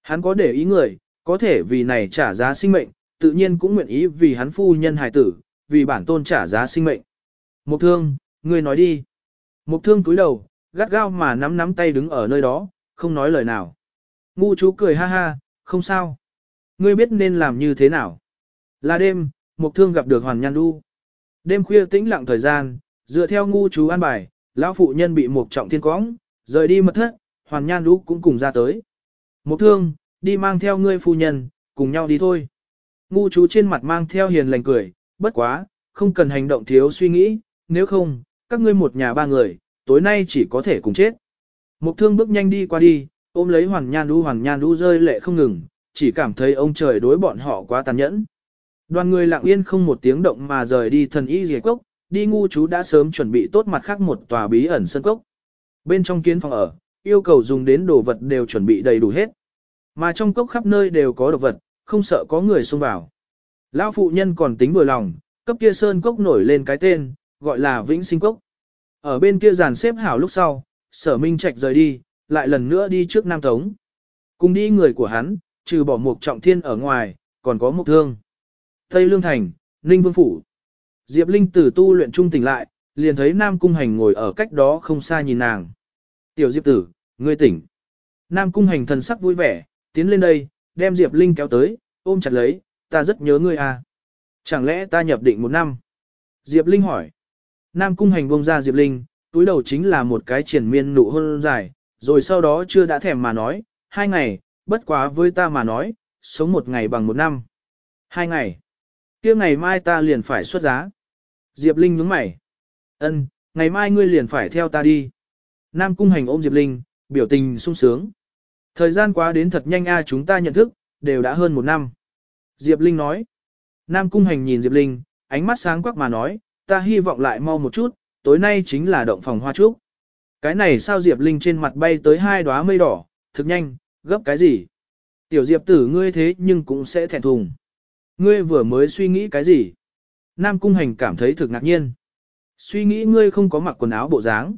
Hắn có để ý người, có thể vì này trả giá sinh mệnh, tự nhiên cũng nguyện ý vì hắn phu nhân hài tử, vì bản tôn trả giá sinh mệnh. Mục thương, ngươi nói đi. Mục thương cúi đầu, gắt gao mà nắm nắm tay đứng ở nơi đó, không nói lời nào. Ngu chú cười ha ha, không sao. Ngươi biết nên làm như thế nào. Là đêm, mục thương gặp được hoàn nhan đu. Đêm khuya tĩnh lặng thời gian, dựa theo ngu chú an bài, lão phụ nhân bị mục trọng thiên cõng, rời đi mật thất, hoàn nhan đu cũng cùng ra tới. Mục thương, đi mang theo ngươi phu nhân, cùng nhau đi thôi. Ngu chú trên mặt mang theo hiền lành cười, bất quá, không cần hành động thiếu suy nghĩ, nếu không, các ngươi một nhà ba người, tối nay chỉ có thể cùng chết. Mục thương bước nhanh đi qua đi, ôm lấy Hoàng Nhan Đu Hoàng Nhan Đu rơi lệ không ngừng, chỉ cảm thấy ông trời đối bọn họ quá tàn nhẫn. Đoàn người lặng yên không một tiếng động mà rời đi thần y dề cốc, đi ngu chú đã sớm chuẩn bị tốt mặt khác một tòa bí ẩn sân cốc. Bên trong kiến phòng ở, yêu cầu dùng đến đồ vật đều chuẩn bị đầy đủ hết. Mà trong cốc khắp nơi đều có đồ vật, không sợ có người xông vào. Lão phụ nhân còn tính vừa lòng, cấp kia sơn cốc nổi lên cái tên, gọi là Vĩnh Sinh Cốc. Ở bên kia giàn xếp hảo lúc sau, sở minh trạch rời đi, lại lần nữa đi trước Nam Tống. Cùng đi người của hắn, trừ bỏ một trọng thiên ở ngoài, còn có một thương. Tây Lương Thành, Ninh Vương Phủ. Diệp Linh tử tu luyện trung tỉnh lại, liền thấy Nam Cung Hành ngồi ở cách đó không xa nhìn nàng. Tiểu Diệp tử, ngươi tỉnh. Nam Cung Hành thần sắc vui vẻ, tiến lên đây, đem Diệp Linh kéo tới, ôm chặt lấy, ta rất nhớ ngươi à. Chẳng lẽ ta nhập định một năm? Diệp Linh hỏi. Nam Cung Hành buông ra Diệp Linh, túi đầu chính là một cái triển miên nụ hôn dài, rồi sau đó chưa đã thèm mà nói, hai ngày, bất quá với ta mà nói, sống một ngày bằng một năm. Hai ngày. kia ngày mai ta liền phải xuất giá. Diệp Linh nhướng mày. Ân, ngày mai ngươi liền phải theo ta đi. Nam Cung Hành ôm Diệp Linh, biểu tình sung sướng. Thời gian quá đến thật nhanh a chúng ta nhận thức, đều đã hơn một năm. Diệp Linh nói. Nam Cung Hành nhìn Diệp Linh, ánh mắt sáng quắc mà nói, ta hy vọng lại mau một chút, tối nay chính là động phòng hoa trúc. Cái này sao Diệp Linh trên mặt bay tới hai đóa mây đỏ, thực nhanh, gấp cái gì? Tiểu Diệp tử ngươi thế nhưng cũng sẽ thẹn thùng. Ngươi vừa mới suy nghĩ cái gì? Nam Cung Hành cảm thấy thực ngạc nhiên. Suy nghĩ ngươi không có mặc quần áo bộ dáng.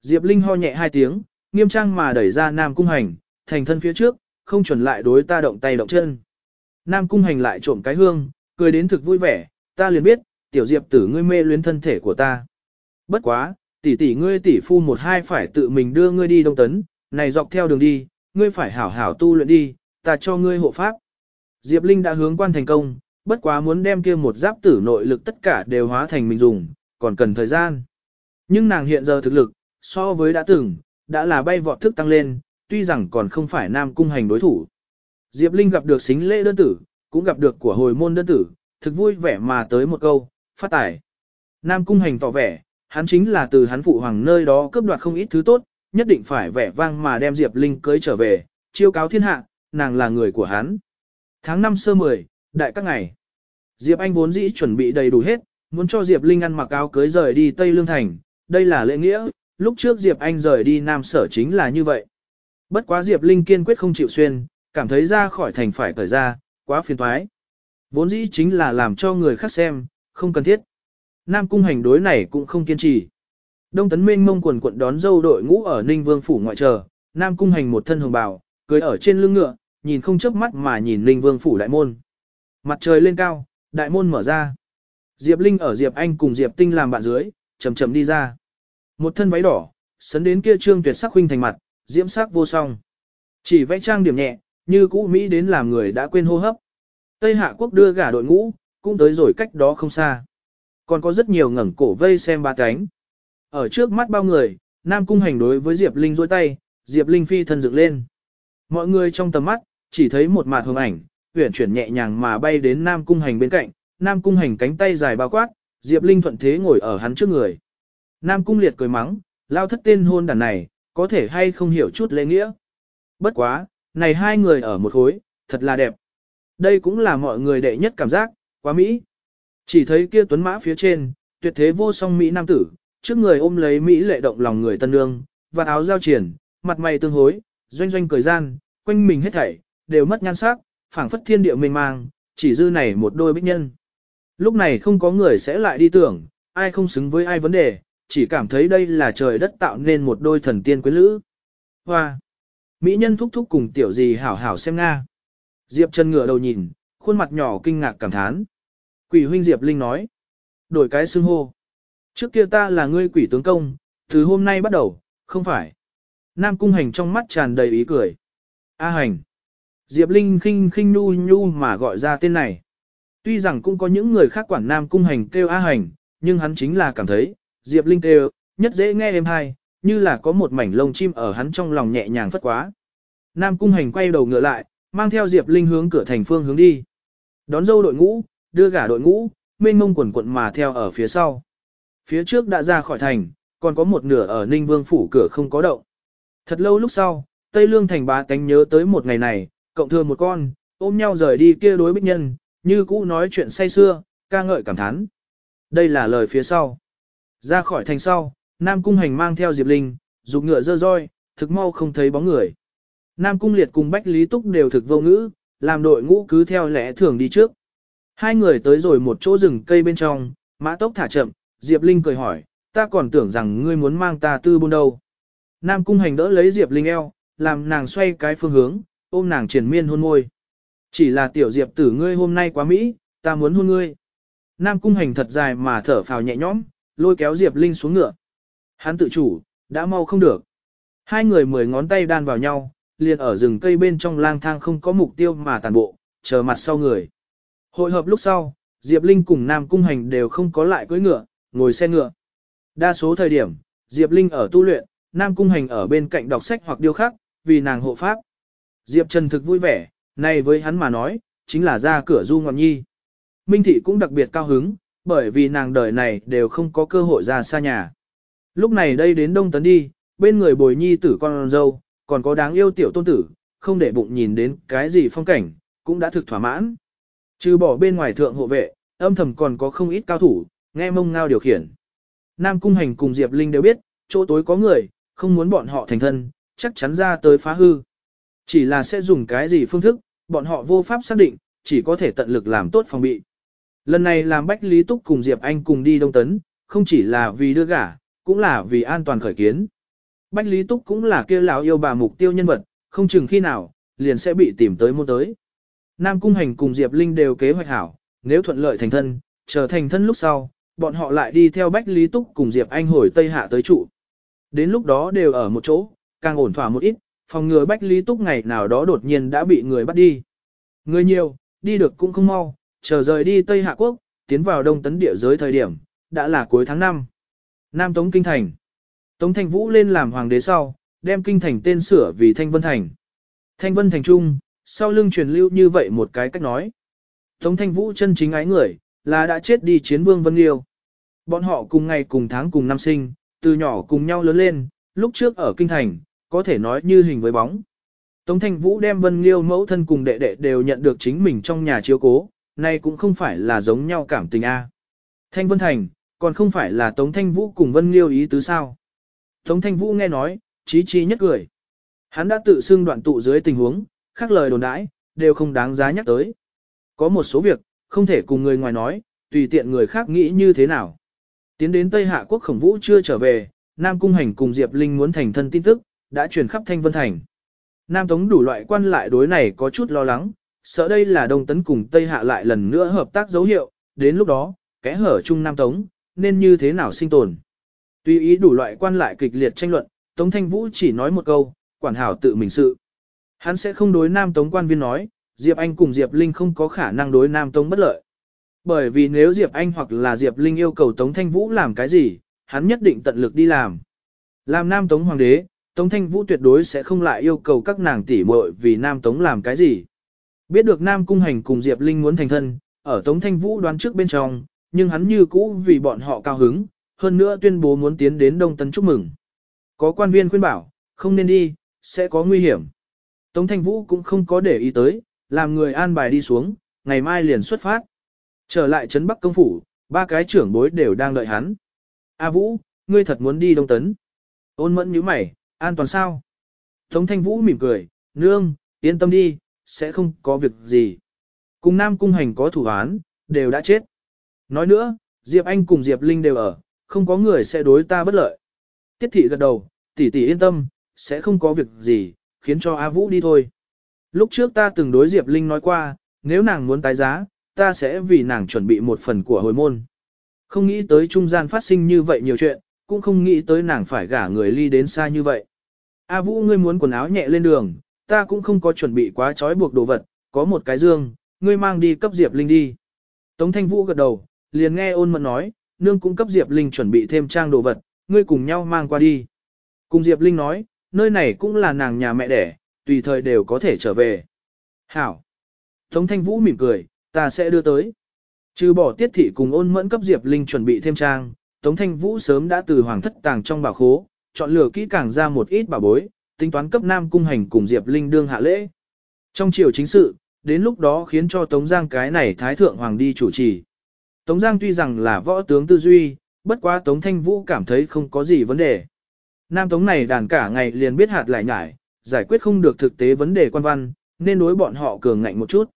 Diệp Linh ho nhẹ hai tiếng, nghiêm trang mà đẩy ra Nam Cung Hành, thành thân phía trước, không chuẩn lại đối ta động tay động chân. Nam Cung Hành lại trộm cái hương, cười đến thực vui vẻ, ta liền biết, tiểu diệp tử ngươi mê luyến thân thể của ta. Bất quá, tỷ tỷ ngươi tỷ phu một hai phải tự mình đưa ngươi đi đông tấn, này dọc theo đường đi, ngươi phải hảo hảo tu luyện đi, ta cho ngươi hộ pháp. Diệp Linh đã hướng quan thành công, bất quá muốn đem kia một giáp tử nội lực tất cả đều hóa thành mình dùng, còn cần thời gian. Nhưng nàng hiện giờ thực lực, so với đã từng, đã là bay vọt thức tăng lên, tuy rằng còn không phải nam cung hành đối thủ. Diệp Linh gặp được xính lễ đơn tử, cũng gặp được của hồi môn đơn tử, thực vui vẻ mà tới một câu, phát tài. Nam cung hành tỏ vẻ, hắn chính là từ hắn phụ hoàng nơi đó cướp đoạt không ít thứ tốt, nhất định phải vẻ vang mà đem Diệp Linh cưới trở về, chiêu cáo thiên hạ, nàng là người của hắn. Tháng 5 sơ 10, đại các ngày. Diệp Anh vốn dĩ chuẩn bị đầy đủ hết, muốn cho Diệp Linh ăn mặc áo cưới rời đi Tây Lương Thành, đây là lễ nghĩa, lúc trước Diệp Anh rời đi Nam Sở chính là như vậy. Bất quá Diệp Linh kiên quyết không chịu xuyên, cảm thấy ra khỏi thành phải cởi ra, quá phiền toái. Vốn dĩ chính là làm cho người khác xem, không cần thiết. Nam cung hành đối này cũng không kiên trì. Đông tấn mênh mông quần quận đón dâu đội ngũ ở Ninh Vương phủ ngoại chờ, Nam cung hành một thân hồng bào, cưới ở trên lưng ngựa, nhìn không chớp mắt mà nhìn Ninh Vương phủ đại môn. Mặt trời lên cao, đại môn mở ra. Diệp Linh ở Diệp Anh cùng Diệp Tinh làm bạn dưới, chậm chậm đi ra. Một thân váy đỏ, sấn đến kia trương tuyệt sắc huynh thành mặt, diễm sắc vô song. Chỉ vẽ trang điểm nhẹ, như cũ Mỹ đến làm người đã quên hô hấp. Tây Hạ quốc đưa gả đội ngũ, cũng tới rồi cách đó không xa. Còn có rất nhiều ngẩng cổ vây xem ba cánh. Ở trước mắt bao người, Nam Cung hành đối với Diệp Linh dôi tay, Diệp Linh phi thân dựng lên. Mọi người trong tầm mắt, chỉ thấy một mạt hồng ảnh, huyển chuyển nhẹ nhàng mà bay đến Nam Cung Hành bên cạnh, Nam Cung Hành cánh tay dài bao quát, Diệp Linh thuận thế ngồi ở hắn trước người. Nam Cung Liệt cười mắng, lao thất tên hôn đàn này, có thể hay không hiểu chút lễ nghĩa. Bất quá, này hai người ở một khối, thật là đẹp. Đây cũng là mọi người đệ nhất cảm giác, quá Mỹ. Chỉ thấy kia tuấn mã phía trên, tuyệt thế vô song Mỹ nam tử, trước người ôm lấy Mỹ lệ động lòng người tân nương, và áo giao triển, mặt mày tương hối, doanh doanh cười gian, quanh mình hết thảy, đều mất nhan sắc, phảng phất thiên địa mênh mang, chỉ dư này một đôi bích nhân. Lúc này không có người sẽ lại đi tưởng, ai không xứng với ai vấn đề, chỉ cảm thấy đây là trời đất tạo nên một đôi thần tiên quyến lữ. Hoa! Mỹ nhân thúc thúc cùng tiểu gì hảo hảo xem Nga. Diệp Trần ngửa đầu nhìn, khuôn mặt nhỏ kinh ngạc cảm thán. Quỷ huynh Diệp Linh nói. Đổi cái xưng hô. Trước kia ta là ngươi quỷ tướng công, từ hôm nay bắt đầu, không phải. Nam cung hành trong mắt tràn đầy ý cười. A hành. Diệp Linh khinh khinh nu nhu mà gọi ra tên này. Tuy rằng cũng có những người khác quản Nam cung hành kêu A hành, nhưng hắn chính là cảm thấy, Diệp Linh kêu, nhất dễ nghe êm hay, như là có một mảnh lông chim ở hắn trong lòng nhẹ nhàng phất quá. Nam cung hành quay đầu ngựa lại, mang theo Diệp Linh hướng cửa thành phương hướng đi. Đón dâu đội ngũ, đưa gả đội ngũ, mênh mông quần quận mà theo ở phía sau. Phía trước đã ra khỏi thành, còn có một nửa ở Ninh Vương phủ cửa không có động. Thật lâu lúc sau, Tây Lương thành bá tánh nhớ tới một ngày này, cộng thừa một con, ôm nhau rời đi kia đối bích nhân, như cũ nói chuyện say xưa, ca ngợi cảm thán. Đây là lời phía sau. Ra khỏi thành sau, Nam Cung Hành mang theo Diệp Linh, dục ngựa dơ roi, thực mau không thấy bóng người. Nam Cung Liệt cùng Bách Lý Túc đều thực vô ngữ, làm đội ngũ cứ theo lẽ thường đi trước. Hai người tới rồi một chỗ rừng cây bên trong, mã tốc thả chậm, Diệp Linh cười hỏi, ta còn tưởng rằng ngươi muốn mang ta tư buôn đâu. Nam Cung Hành đỡ lấy Diệp Linh eo, làm nàng xoay cái phương hướng, ôm nàng triển miên hôn môi. Chỉ là tiểu Diệp tử ngươi hôm nay quá Mỹ, ta muốn hôn ngươi. Nam Cung Hành thật dài mà thở phào nhẹ nhõm, lôi kéo Diệp Linh xuống ngựa. Hắn tự chủ, đã mau không được. Hai người mười ngón tay đan vào nhau, liền ở rừng cây bên trong lang thang không có mục tiêu mà tàn bộ, chờ mặt sau người. Hội hợp lúc sau, Diệp Linh cùng Nam Cung Hành đều không có lại cưỡi ngựa, ngồi xe ngựa. Đa số thời điểm, Diệp Linh ở tu luyện, Nam Cung Hành ở bên cạnh đọc sách hoặc điêu khắc, vì nàng hộ pháp. Diệp Trần thực vui vẻ, này với hắn mà nói, chính là ra cửa du ngọn nhi. Minh Thị cũng đặc biệt cao hứng, bởi vì nàng đời này đều không có cơ hội ra xa nhà. Lúc này đây đến Đông Tấn đi, bên người bồi nhi tử con dâu, còn có đáng yêu tiểu tôn tử, không để bụng nhìn đến cái gì phong cảnh, cũng đã thực thỏa mãn. Trừ bỏ bên ngoài thượng hộ vệ, âm thầm còn có không ít cao thủ, nghe mông ngao điều khiển. Nam Cung Hành cùng Diệp Linh đều biết, chỗ tối có người, không muốn bọn họ thành thân, chắc chắn ra tới phá hư. Chỉ là sẽ dùng cái gì phương thức, bọn họ vô pháp xác định, chỉ có thể tận lực làm tốt phòng bị. Lần này làm Bách Lý Túc cùng Diệp Anh cùng đi Đông Tấn, không chỉ là vì đưa gả, cũng là vì an toàn khởi kiến. Bách Lý Túc cũng là kia lão yêu bà mục tiêu nhân vật, không chừng khi nào, liền sẽ bị tìm tới môn tới. Nam Cung Hành cùng Diệp Linh đều kế hoạch hảo, nếu thuận lợi thành thân, trở thành thân lúc sau, bọn họ lại đi theo Bách Lý Túc cùng Diệp Anh hồi Tây Hạ tới trụ. Đến lúc đó đều ở một chỗ, càng ổn thỏa một ít, phòng ngừa Bách Lý Túc ngày nào đó đột nhiên đã bị người bắt đi. Người nhiều, đi được cũng không mau, chờ rời đi Tây Hạ Quốc, tiến vào Đông Tấn địa giới thời điểm, đã là cuối tháng 5. Nam Tống Kinh Thành. Tống Thanh Vũ lên làm hoàng đế sau, đem Kinh Thành tên sửa vì Thanh Vân Thành. Thanh Vân Thành Trung, sau lưng truyền lưu như vậy một cái cách nói. Tống Thanh Vũ chân chính ái người, là đã chết đi chiến vương Vân Liêu. Bọn họ cùng ngày cùng tháng cùng năm sinh, từ nhỏ cùng nhau lớn lên, lúc trước ở Kinh Thành, có thể nói như hình với bóng. Tống Thanh Vũ đem Vân Liêu mẫu thân cùng đệ đệ đều nhận được chính mình trong nhà chiếu cố, nay cũng không phải là giống nhau cảm tình A. Thanh Vân Thành, còn không phải là Tống Thanh Vũ cùng Vân Liêu ý tứ sao. Tống Thanh Vũ nghe nói, chí chí nhất cười. Hắn đã tự xưng đoạn tụ dưới tình huống, khác lời đồn đãi, đều không đáng giá nhắc tới. Có một số việc, không thể cùng người ngoài nói, tùy tiện người khác nghĩ như thế nào. Tiến đến Tây Hạ quốc khổng vũ chưa trở về, Nam Cung Hành cùng Diệp Linh muốn thành thân tin tức, đã truyền khắp Thanh Vân Thành. Nam Tống đủ loại quan lại đối này có chút lo lắng, sợ đây là Đông Tấn cùng Tây Hạ lại lần nữa hợp tác dấu hiệu, đến lúc đó, kẽ hở chung Nam Tống, nên như thế nào sinh tồn. Tuy ý đủ loại quan lại kịch liệt tranh luận, Tống Thanh Vũ chỉ nói một câu, quản hảo tự mình sự. Hắn sẽ không đối Nam Tống quan viên nói, Diệp Anh cùng Diệp Linh không có khả năng đối Nam Tống bất lợi. Bởi vì nếu Diệp Anh hoặc là Diệp Linh yêu cầu Tống Thanh Vũ làm cái gì, hắn nhất định tận lực đi làm. Làm Nam Tống Hoàng đế, Tống Thanh Vũ tuyệt đối sẽ không lại yêu cầu các nàng tỷ muội vì Nam Tống làm cái gì. Biết được Nam Cung Hành cùng Diệp Linh muốn thành thân, ở Tống Thanh Vũ đoán trước bên trong, nhưng hắn như cũ vì bọn họ cao hứng, hơn nữa tuyên bố muốn tiến đến Đông Tấn chúc mừng. Có quan viên khuyên bảo, không nên đi, sẽ có nguy hiểm. Tống Thanh Vũ cũng không có để ý tới, làm người an bài đi xuống, ngày mai liền xuất phát. Trở lại Trấn Bắc Công Phủ, ba cái trưởng bối đều đang đợi hắn. A Vũ, ngươi thật muốn đi Đông Tấn. Ôn mẫn như mày, an toàn sao? Tống Thanh Vũ mỉm cười, nương, yên tâm đi, sẽ không có việc gì. Cùng Nam Cung Hành có thủ án, đều đã chết. Nói nữa, Diệp Anh cùng Diệp Linh đều ở, không có người sẽ đối ta bất lợi. Tiết thị gật đầu, tỷ tỷ yên tâm, sẽ không có việc gì, khiến cho A Vũ đi thôi. Lúc trước ta từng đối Diệp Linh nói qua, nếu nàng muốn tái giá, ta sẽ vì nàng chuẩn bị một phần của hồi môn. Không nghĩ tới trung gian phát sinh như vậy nhiều chuyện, cũng không nghĩ tới nàng phải gả người ly đến xa như vậy. A Vũ ngươi muốn quần áo nhẹ lên đường, ta cũng không có chuẩn bị quá trói buộc đồ vật, có một cái dương, ngươi mang đi cấp Diệp Linh đi. Tống Thanh Vũ gật đầu, liền nghe ôn mẫn nói, nương cũng cấp Diệp Linh chuẩn bị thêm trang đồ vật, ngươi cùng nhau mang qua đi. Cùng Diệp Linh nói, nơi này cũng là nàng nhà mẹ đẻ, tùy thời đều có thể trở về. Hảo. Tống Thanh Vũ mỉm cười, ta sẽ đưa tới. Trừ bỏ tiết thị cùng ôn mẫn cấp Diệp Linh chuẩn bị thêm trang, Tống Thanh Vũ sớm đã từ hoàng thất tàng trong bảo khố, chọn lựa kỹ càng ra một ít bảo bối, tính toán cấp Nam Cung Hành cùng Diệp Linh đương hạ lễ. Trong chiều chính sự, đến lúc đó khiến cho Tống Giang cái này Thái Thượng Hoàng đi chủ trì. Tống Giang tuy rằng là võ tướng tư duy, bất quá Tống Thanh Vũ cảm thấy không có gì vấn đề. Nam Tống này đàn cả ngày liền biết hạt lại nhải, giải quyết không được thực tế vấn đề quan văn, nên đối bọn họ cường ngạnh một chút.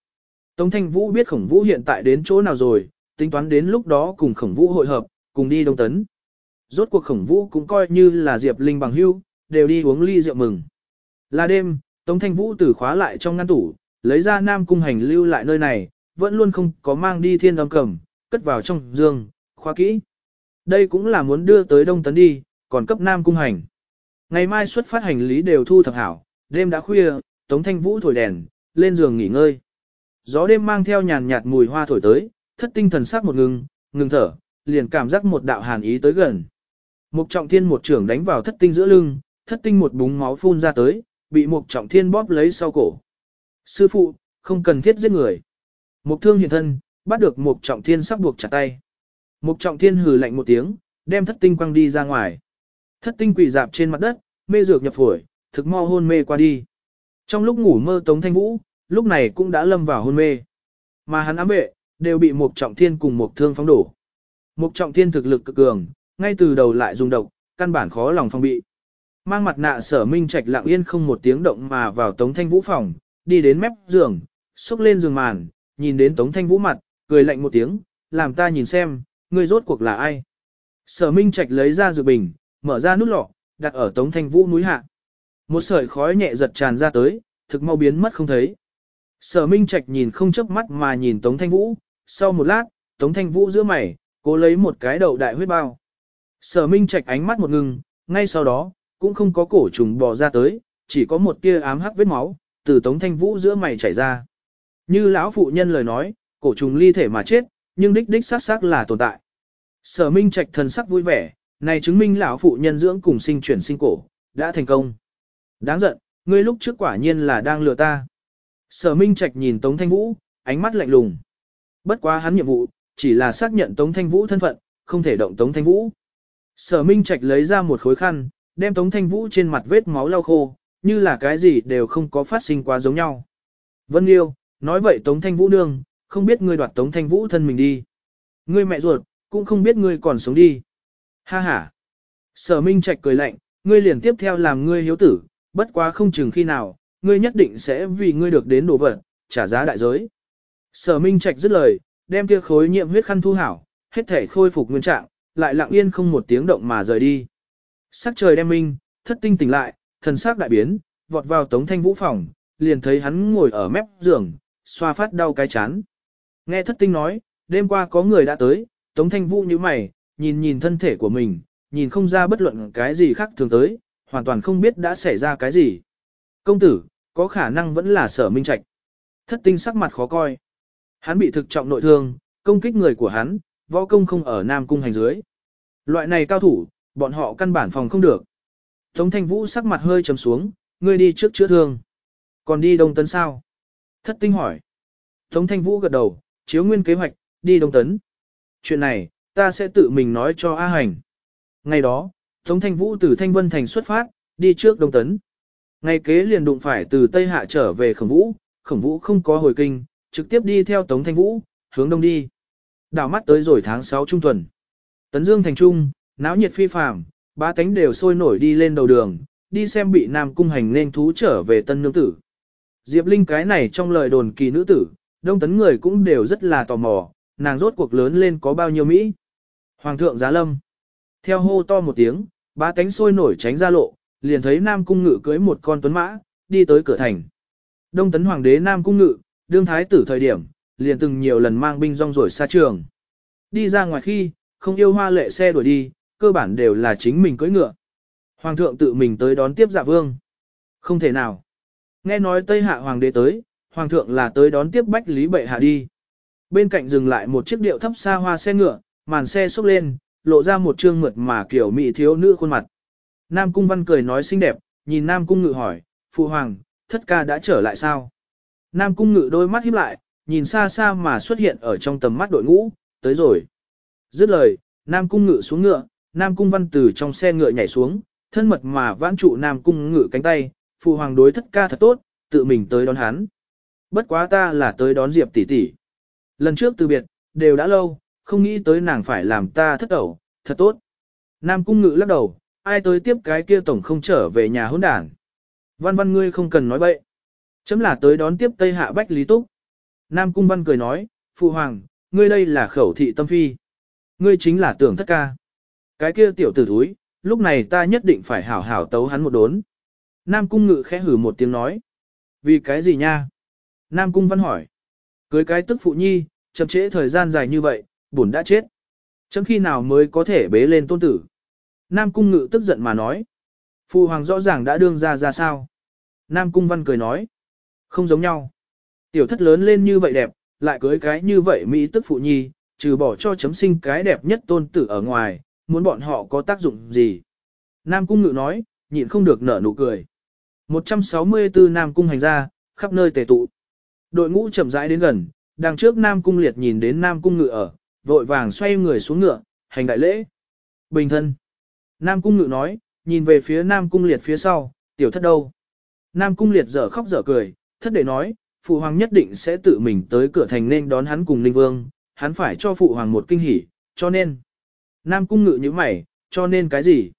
Tống Thanh Vũ biết khổng vũ hiện tại đến chỗ nào rồi, tính toán đến lúc đó cùng khổng vũ hội hợp, cùng đi đông tấn. Rốt cuộc khổng vũ cũng coi như là Diệp Linh bằng hưu, đều đi uống ly rượu mừng. Là đêm, Tống Thanh Vũ từ khóa lại trong ngăn tủ, lấy ra Nam Cung hành lưu lại nơi này, vẫn luôn không có mang đi thiên âm cầm, cất vào trong giường, khóa kỹ. Đây cũng là muốn đưa tới Đông Tấn đi, còn cấp Nam Cung hành. Ngày mai xuất phát hành lý đều thu thập hảo, đêm đã khuya, Tống Thanh Vũ thổi đèn, lên giường nghỉ ngơi. Gió đêm mang theo nhàn nhạt mùi hoa thổi tới, thất tinh thần sắc một ngừng, ngừng thở, liền cảm giác một đạo hàn ý tới gần. Mục trọng thiên một trưởng đánh vào thất tinh giữa lưng, thất tinh một búng máu phun ra tới, bị mục trọng thiên bóp lấy sau cổ. Sư phụ, không cần thiết giết người. Mục thương hiện thân, bắt được mục trọng thiên sắp buộc chặt tay. Mục trọng thiên hừ lạnh một tiếng, đem thất tinh quăng đi ra ngoài. Thất tinh quỳ dạp trên mặt đất, mê dược nhập phổi, thực mo hôn mê qua đi. Trong lúc ngủ mơ Tống Thanh Vũ, lúc này cũng đã lâm vào hôn mê. Mà hắn ám vệ, đều bị Mục Trọng Thiên cùng Mục Thương phóng đổ. Mục Trọng Thiên thực lực cực cường, ngay từ đầu lại dùng độc, căn bản khó lòng phòng bị. Mang mặt nạ sở minh trạch lặng yên không một tiếng động mà vào Tống Thanh Vũ phòng, đi đến mép giường, xúc lên giường màn, nhìn đến Tống Thanh Vũ mặt, cười lạnh một tiếng, làm ta nhìn xem, ngươi rốt cuộc là ai. Sở minh trạch lấy ra dược bình, mở ra nút lọ, đặt ở Tống Thanh Vũ núi hạ. Một sợi khói nhẹ giật tràn ra tới, thực mau biến mất không thấy. Sở Minh Trạch nhìn không chớp mắt mà nhìn Tống Thanh Vũ, sau một lát, Tống Thanh Vũ giữa mày, cố lấy một cái đầu đại huyết bao. Sở Minh Trạch ánh mắt một ngừng, ngay sau đó, cũng không có cổ trùng bò ra tới, chỉ có một tia ám hắc vết máu, từ Tống Thanh Vũ giữa mày chảy ra. Như lão phụ nhân lời nói, cổ trùng ly thể mà chết, nhưng đích đích xác xác là tồn tại. Sở Minh Trạch thần sắc vui vẻ, này chứng minh lão phụ nhân dưỡng cùng sinh chuyển sinh cổ, đã thành công. Đáng giận, ngươi lúc trước quả nhiên là đang lừa ta. Sở Minh Trạch nhìn Tống Thanh Vũ, ánh mắt lạnh lùng. Bất quá hắn nhiệm vụ, chỉ là xác nhận Tống Thanh Vũ thân phận, không thể động Tống Thanh Vũ. Sở Minh Trạch lấy ra một khối khăn, đem Tống Thanh Vũ trên mặt vết máu lau khô, như là cái gì đều không có phát sinh quá giống nhau. Vân Liêu, nói vậy Tống Thanh Vũ nương, không biết ngươi đoạt Tống Thanh Vũ thân mình đi. Ngươi mẹ ruột, cũng không biết ngươi còn sống đi. Ha ha. Sở Minh Trạch cười lạnh, ngươi liền tiếp theo làm ngươi hiếu tử, bất quá không chừng khi nào, ngươi nhất định sẽ vì ngươi được đến đồ vật, trả giá đại giới. Sở Minh Trạch dứt lời, đem kia khối nhiệm huyết khăn thu hảo, hết thể khôi phục nguyên trạng, lại lặng yên không một tiếng động mà rời đi. Sắc trời đem minh, thất tinh tỉnh lại, thần sắc đại biến, vọt vào Tống Thanh Vũ phòng, liền thấy hắn ngồi ở mép giường, xoa phát đau cái chán. Nghe thất tinh nói, đêm qua có người đã tới, Tống Thanh Vũ như mày, nhìn nhìn thân thể của mình, nhìn không ra bất luận cái gì khác thường tới, hoàn toàn không biết đã xảy ra cái gì. Công tử, có khả năng vẫn là sở minh trạch. Thất tinh sắc mặt khó coi. Hắn bị thực trọng nội thương, công kích người của hắn, võ công không ở Nam Cung hành dưới. Loại này cao thủ, bọn họ căn bản phòng không được. Tống Thanh Vũ sắc mặt hơi trầm xuống, ngươi đi trước chữa thương. Còn đi Đông Tấn sao? Thất tinh hỏi. Tống Thanh Vũ gật đầu, chiếu nguyên kế hoạch, đi Đông Tấn. Chuyện này, ta sẽ tự mình nói cho A Hành. Ngày đó, Tống Thanh Vũ từ Thanh Vân Thành xuất phát, đi trước Đông Tấn. Ngày kế liền đụng phải từ Tây Hạ trở về Khổng Vũ, Khổng Vũ không có hồi kinh, trực tiếp đi theo Tống Thanh Vũ, hướng đông đi. Đảo mắt tới rồi tháng 6 trung tuần. Tấn Dương thành trung, náo nhiệt phi phàm, ba tánh đều sôi nổi đi lên đầu đường, đi xem bị Nam cung hành nên thú trở về tân nương tử. Diệp Linh cái này trong lời đồn kỳ nữ tử, đông tấn người cũng đều rất là tò mò, nàng rốt cuộc lớn lên có bao nhiêu Mỹ. Hoàng thượng giá lâm. Theo hô to một tiếng, ba cánh sôi nổi tránh ra lộ, liền thấy Nam cung ngự cưới một con tuấn mã, đi tới cửa thành. Đông tấn hoàng đế Nam cung ngự, đương thái tử thời điểm, liền từng nhiều lần mang binh rong rổi xa trường. Đi ra ngoài khi, không yêu hoa lệ xe đuổi đi, cơ bản đều là chính mình cưỡi ngựa. Hoàng thượng tự mình tới đón tiếp dạ vương. Không thể nào. Nghe nói Tây Hạ Hoàng đế tới, Hoàng thượng là tới đón tiếp Bách Lý Bệ Hạ đi. Bên cạnh dừng lại một chiếc điệu thấp xa hoa xe ngựa, màn xe xúc lên, lộ ra một trương mượt mà kiểu mỹ thiếu nữ khuôn mặt. Nam Cung Văn cười nói xinh đẹp, nhìn Nam Cung Ngự hỏi, Phụ Hoàng, thất ca đã trở lại sao? Nam Cung Ngự đôi mắt híp lại, nhìn xa xa mà xuất hiện ở trong tầm mắt đội ngũ, tới rồi. Dứt lời, Nam Cung Ngự xuống ngựa, Nam Cung Văn từ trong xe ngựa nhảy xuống, thân mật mà vãn trụ Nam Cung Ngự cánh tay, Phụ Hoàng đối thất ca thật tốt, tự mình tới đón hắn. Bất quá ta là tới đón Diệp tỷ tỷ. Lần trước từ biệt, đều đã lâu, không nghĩ tới nàng phải làm ta thất ẩu, thật tốt. Nam Cung Ngự lắc đầu, ai tới tiếp cái kia tổng không trở về nhà hỗn đản. Văn văn ngươi không cần nói bậy. Chấm là tới đón tiếp Tây Hạ Bách Lý Túc. Nam Cung Văn cười nói, Phụ Hoàng, ngươi đây là khẩu thị tâm phi. Ngươi chính là tưởng thất ca. Cái kia tiểu tử thúi, lúc này ta nhất định phải hảo hảo tấu hắn một đốn. Nam Cung Ngự khẽ hử một tiếng nói. Vì cái gì nha? Nam Cung Văn hỏi. Cưới cái tức phụ nhi, chậm trễ thời gian dài như vậy, bổn đã chết. Chấm khi nào mới có thể bế lên tôn tử? Nam Cung Ngự tức giận mà nói. Phụ hoàng rõ ràng đã đương ra ra sao? Nam Cung Văn cười nói. Không giống nhau. Tiểu thất lớn lên như vậy đẹp, lại cưới cái như vậy Mỹ tức phụ nhi, trừ bỏ cho chấm sinh cái đẹp nhất tôn tử ở ngoài, muốn bọn họ có tác dụng gì? Nam Cung Ngự nói, nhịn không được nở nụ cười. 164 Nam Cung hành ra, khắp nơi tề tụ. Đội ngũ chậm rãi đến gần, đằng trước Nam Cung liệt nhìn đến Nam Cung Ngự ở, vội vàng xoay người xuống ngựa, hành đại lễ. Bình thân. Nam Cung Ngự nói, nhìn về phía Nam Cung liệt phía sau, tiểu thất đâu? Nam Cung liệt dở khóc dở cười, thất để nói, phụ hoàng nhất định sẽ tự mình tới cửa thành nên đón hắn cùng Ninh Vương, hắn phải cho phụ hoàng một kinh hỉ, cho nên. Nam cung ngự như mày, cho nên cái gì?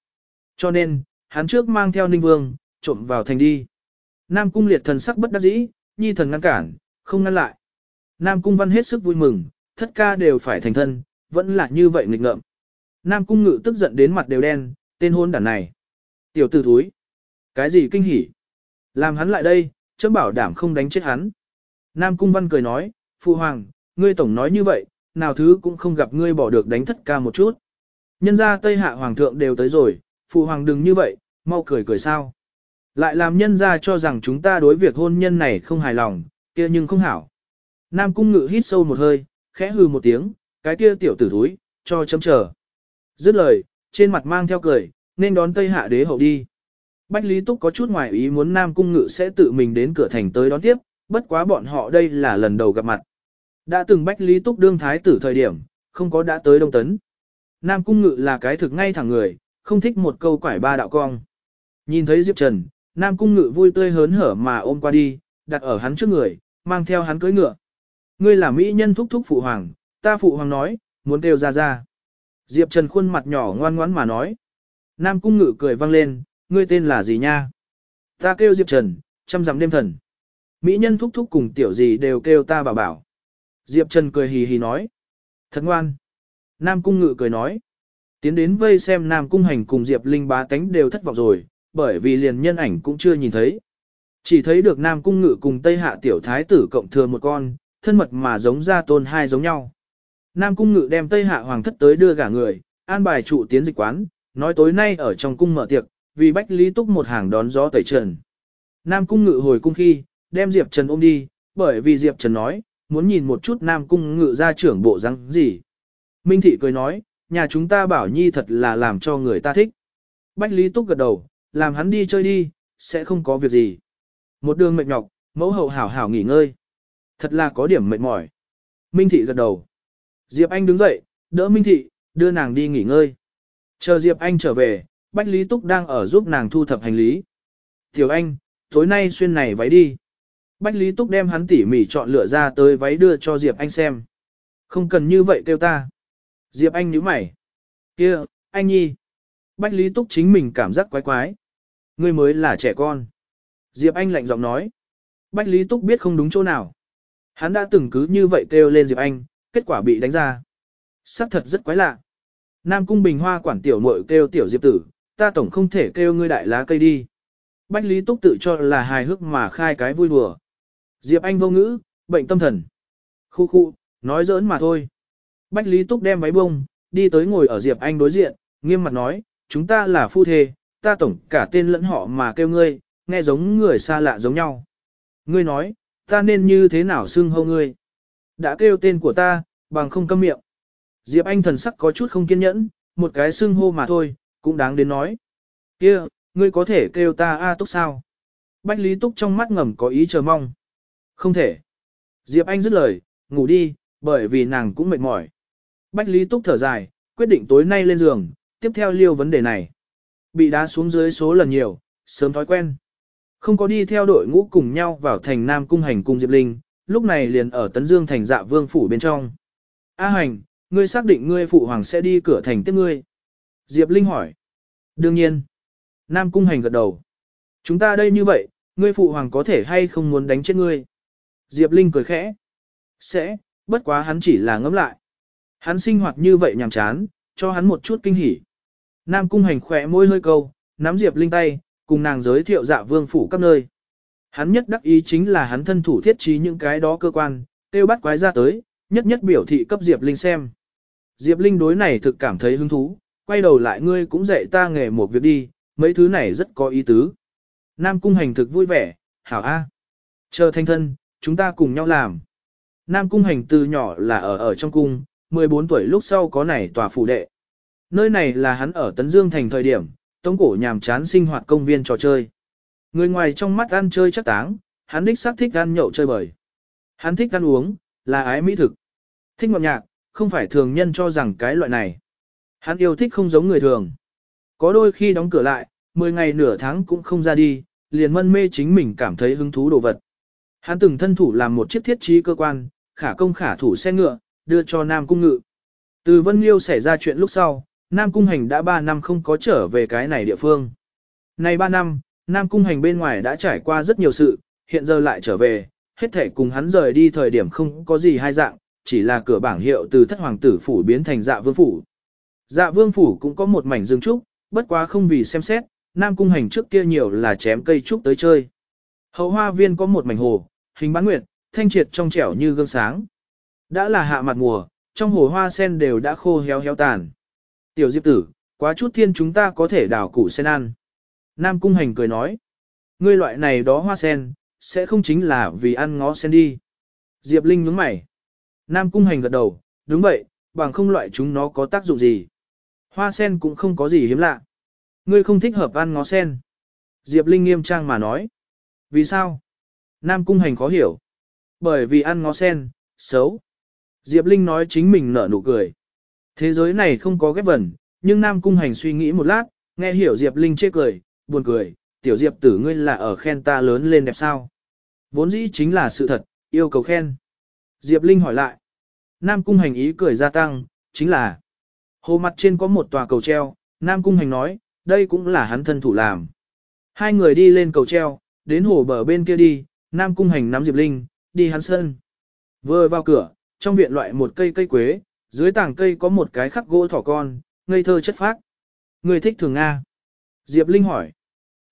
Cho nên, hắn trước mang theo Ninh Vương, trộm vào thành đi. Nam cung liệt thần sắc bất đắc dĩ, nhi thần ngăn cản, không ngăn lại. Nam cung văn hết sức vui mừng, thất ca đều phải thành thân, vẫn là như vậy nghịch ngợm. Nam cung ngự tức giận đến mặt đều đen, tên hôn đản này. Tiểu tử thúi. Cái gì kinh hỉ? Làm hắn lại đây, chấm bảo đảm không đánh chết hắn. Nam Cung Văn cười nói, Phụ Hoàng, ngươi tổng nói như vậy, nào thứ cũng không gặp ngươi bỏ được đánh thất ca một chút. Nhân ra Tây Hạ Hoàng thượng đều tới rồi, Phụ Hoàng đừng như vậy, mau cười cười sao. Lại làm nhân ra cho rằng chúng ta đối việc hôn nhân này không hài lòng, kia nhưng không hảo. Nam Cung Ngự hít sâu một hơi, khẽ hừ một tiếng, cái kia tiểu tử thúi, cho chấm chờ. Dứt lời, trên mặt mang theo cười, nên đón Tây Hạ đế hậu đi. Bách Lý Túc có chút ngoài ý muốn Nam Cung Ngự sẽ tự mình đến cửa thành tới đón tiếp, bất quá bọn họ đây là lần đầu gặp mặt. Đã từng Bách Lý Túc đương thái tử thời điểm, không có đã tới Đông Tấn. Nam Cung Ngự là cái thực ngay thẳng người, không thích một câu quải ba đạo cong. Nhìn thấy Diệp Trần, Nam Cung Ngự vui tươi hớn hở mà ôm qua đi, đặt ở hắn trước người, mang theo hắn cưỡi ngựa. Ngươi là mỹ nhân thúc thúc phụ hoàng, ta phụ hoàng nói, muốn đều ra ra. Diệp Trần khuôn mặt nhỏ ngoan ngoãn mà nói. Nam Cung Ngự cười vang lên, ngươi tên là gì nha? Ta kêu Diệp Trần, chăm dặm đêm thần. Mỹ nhân thúc thúc cùng tiểu gì đều kêu ta bảo bảo. Diệp Trần cười hì hì nói. Thật ngoan. Nam Cung Ngự cười nói. Tiến đến vây xem Nam Cung Hành cùng Diệp Linh bá tánh đều thất vọng rồi, bởi vì liền nhân ảnh cũng chưa nhìn thấy. Chỉ thấy được Nam Cung Ngự cùng Tây Hạ Tiểu Thái tử cộng thừa một con, thân mật mà giống ra tôn hai giống nhau. Nam Cung Ngự đem Tây Hạ Hoàng thất tới đưa gả người, an bài trụ tiến dịch quán, nói tối nay ở trong cung mở tiệc, vì Bách Lý Túc một hàng đón gió tẩy trần. Nam Cung Ngự hồi cung khi, đem Diệp Trần ôm đi, bởi vì Diệp Trần nói, muốn nhìn một chút Nam Cung Ngự ra trưởng bộ răng gì. Minh Thị cười nói, nhà chúng ta bảo nhi thật là làm cho người ta thích. Bách Lý Túc gật đầu, làm hắn đi chơi đi, sẽ không có việc gì. Một đường mệt nhọc, mẫu hậu hảo hảo nghỉ ngơi. Thật là có điểm mệt mỏi. Minh Thị gật đầu. Diệp Anh đứng dậy, đỡ Minh Thị, đưa nàng đi nghỉ ngơi. Chờ Diệp Anh trở về, Bách Lý Túc đang ở giúp nàng thu thập hành lý. Tiểu Anh, tối nay xuyên này váy đi. Bách Lý Túc đem hắn tỉ mỉ chọn lựa ra tới váy đưa cho Diệp Anh xem. Không cần như vậy kêu ta. Diệp Anh nhíu mày. kia, anh nhi. Bách Lý Túc chính mình cảm giác quái quái. Ngươi mới là trẻ con. Diệp Anh lạnh giọng nói. Bách Lý Túc biết không đúng chỗ nào. Hắn đã từng cứ như vậy kêu lên Diệp Anh, kết quả bị đánh ra. Sắc thật rất quái lạ. Nam Cung Bình Hoa quản tiểu muội kêu tiểu Diệp tử, ta tổng không thể kêu ngươi đại lá cây đi. Bách Lý Túc tự cho là hài hước mà khai cái vui đùa. Diệp Anh vô ngữ, bệnh tâm thần. Khu khu, nói giỡn mà thôi. Bách Lý Túc đem váy bông, đi tới ngồi ở Diệp Anh đối diện, nghiêm mặt nói, chúng ta là phu thê, ta tổng cả tên lẫn họ mà kêu ngươi, nghe giống người xa lạ giống nhau. Ngươi nói, ta nên như thế nào xưng hô ngươi? Đã kêu tên của ta, bằng không câm miệng. Diệp Anh thần sắc có chút không kiên nhẫn, một cái xưng hô mà thôi, cũng đáng đến nói. Kia, ngươi có thể kêu ta A Túc sao? Bách Lý Túc trong mắt ngầm có ý chờ mong. Không thể. Diệp Anh dứt lời, ngủ đi, bởi vì nàng cũng mệt mỏi. Bách Lý Túc thở dài, quyết định tối nay lên giường, tiếp theo liêu vấn đề này. Bị đá xuống dưới số lần nhiều, sớm thói quen. Không có đi theo đội ngũ cùng nhau vào thành Nam Cung hành Cung Diệp Linh, lúc này liền ở Tấn Dương thành dạ vương phủ bên trong. A hành, ngươi xác định ngươi phụ hoàng sẽ đi cửa thành tiếp ngươi. Diệp Linh hỏi. Đương nhiên. Nam Cung hành gật đầu. Chúng ta đây như vậy, ngươi phụ hoàng có thể hay không muốn đánh chết ngươi. Diệp Linh cười khẽ. Sẽ, bất quá hắn chỉ là ngẫm lại. Hắn sinh hoạt như vậy nhàm chán, cho hắn một chút kinh hỉ. Nam Cung hành khỏe môi hơi câu, nắm Diệp Linh tay, cùng nàng giới thiệu dạ vương phủ các nơi. Hắn nhất đắc ý chính là hắn thân thủ thiết trí những cái đó cơ quan, tiêu bắt quái ra tới, nhất nhất biểu thị cấp Diệp Linh xem. Diệp Linh đối này thực cảm thấy hứng thú, quay đầu lại ngươi cũng dạy ta nghề một việc đi, mấy thứ này rất có ý tứ. Nam Cung hành thực vui vẻ, hảo a, Chờ thanh thân, chúng ta cùng nhau làm. Nam Cung hành từ nhỏ là ở ở trong cung, 14 tuổi lúc sau có này tòa phủ đệ. Nơi này là hắn ở Tấn Dương thành thời điểm, tống cổ nhàm chán sinh hoạt công viên trò chơi. Người ngoài trong mắt ăn chơi chắc táng, hắn đích xác thích ăn nhậu chơi bời. Hắn thích ăn uống, là ái mỹ thực. Thích ngọt nhạc, không phải thường nhân cho rằng cái loại này. Hắn yêu thích không giống người thường. Có đôi khi đóng cửa lại, 10 ngày nửa tháng cũng không ra đi, liền mân mê chính mình cảm thấy hứng thú đồ vật. Hắn từng thân thủ làm một chiếc thiết trí cơ quan, khả công khả thủ xe ngựa, đưa cho Nam Cung Ngự. Từ Vân Liêu xảy ra chuyện lúc sau, Nam Cung Hành đã 3 năm không có trở về cái này địa phương. Này 3 năm, Nam Cung Hành bên ngoài đã trải qua rất nhiều sự, hiện giờ lại trở về, hết thể cùng hắn rời đi thời điểm không có gì hai dạng, chỉ là cửa bảng hiệu từ thất hoàng tử phủ biến thành dạ vương phủ. Dạ vương phủ cũng có một mảnh rừng trúc, bất quá không vì xem xét, Nam Cung Hành trước kia nhiều là chém cây trúc tới chơi. Hậu hoa viên có một mảnh hồ, hình bán nguyệt, thanh triệt trong trẻo như gương sáng. Đã là hạ mặt mùa, trong hồ hoa sen đều đã khô héo héo tàn. Tiểu Diệp tử, quá chút thiên chúng ta có thể đào củ sen ăn. Nam Cung Hành cười nói, ngươi loại này đó hoa sen, sẽ không chính là vì ăn ngó sen đi. Diệp Linh nhướng mày. Nam Cung Hành gật đầu, đúng vậy, bằng không loại chúng nó có tác dụng gì. Hoa sen cũng không có gì hiếm lạ. Ngươi không thích hợp ăn ngó sen. Diệp Linh nghiêm trang mà nói. Vì sao? Nam Cung Hành khó hiểu. Bởi vì ăn ngó sen, xấu. Diệp Linh nói chính mình nở nụ cười. Thế giới này không có ghép vần, nhưng Nam Cung Hành suy nghĩ một lát, nghe hiểu Diệp Linh chê cười, buồn cười, tiểu Diệp tử ngươi là ở khen ta lớn lên đẹp sao. Vốn dĩ chính là sự thật, yêu cầu khen. Diệp Linh hỏi lại. Nam Cung Hành ý cười gia tăng, chính là Hồ mặt trên có một tòa cầu treo, Nam Cung Hành nói, đây cũng là hắn thân thủ làm. Hai người đi lên cầu treo, đến hồ bờ bên kia đi, Nam Cung Hành nắm Diệp Linh, đi hắn sân. Vừa vào cửa, trong viện loại một cây cây quế, dưới tảng cây có một cái khắc gỗ thỏ con, ngây thơ chất phác. Người thích thường Nga. Diệp Linh hỏi.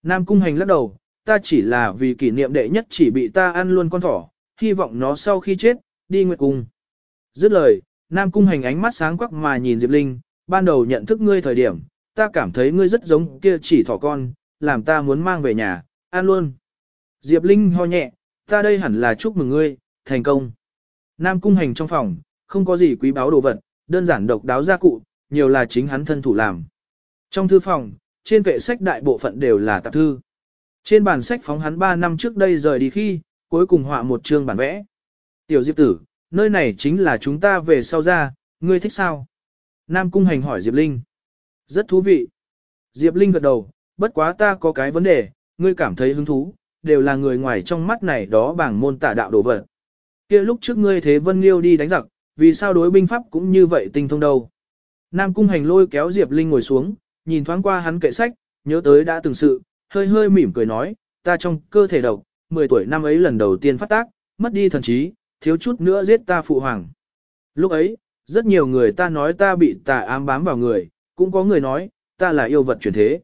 Nam Cung Hành lắc đầu, ta chỉ là vì kỷ niệm đệ nhất chỉ bị ta ăn luôn con thỏ, hy vọng nó sau khi chết, đi nguyệt cùng Dứt lời, Nam Cung Hành ánh mắt sáng quắc mà nhìn Diệp Linh, ban đầu nhận thức ngươi thời điểm, ta cảm thấy ngươi rất giống kia chỉ thỏ con, làm ta muốn mang về nhà, ăn luôn. Diệp Linh ho nhẹ, ta đây hẳn là chúc mừng ngươi, thành công. Nam Cung Hành trong phòng, không có gì quý báu đồ vật, đơn giản độc đáo gia cụ, nhiều là chính hắn thân thủ làm. Trong thư phòng, trên kệ sách đại bộ phận đều là tạp thư. Trên bản sách phóng hắn 3 năm trước đây rời đi khi, cuối cùng họa một chương bản vẽ. Tiểu Diệp tử, nơi này chính là chúng ta về sau ra, ngươi thích sao? Nam Cung Hành hỏi Diệp Linh. Rất thú vị. Diệp Linh gật đầu, bất quá ta có cái vấn đề, ngươi cảm thấy hứng thú, đều là người ngoài trong mắt này đó bảng môn tả đạo đồ vật. Kia lúc trước ngươi thế Vân Liêu đi đánh giặc, vì sao đối binh pháp cũng như vậy tinh thông đâu? Nam Cung Hành lôi kéo Diệp Linh ngồi xuống, nhìn thoáng qua hắn kệ sách, nhớ tới đã từng sự, hơi hơi mỉm cười nói, ta trong cơ thể độc, 10 tuổi năm ấy lần đầu tiên phát tác, mất đi thần trí, thiếu chút nữa giết ta phụ hoàng. Lúc ấy, rất nhiều người ta nói ta bị tà ám bám vào người, cũng có người nói, ta là yêu vật chuyển thế.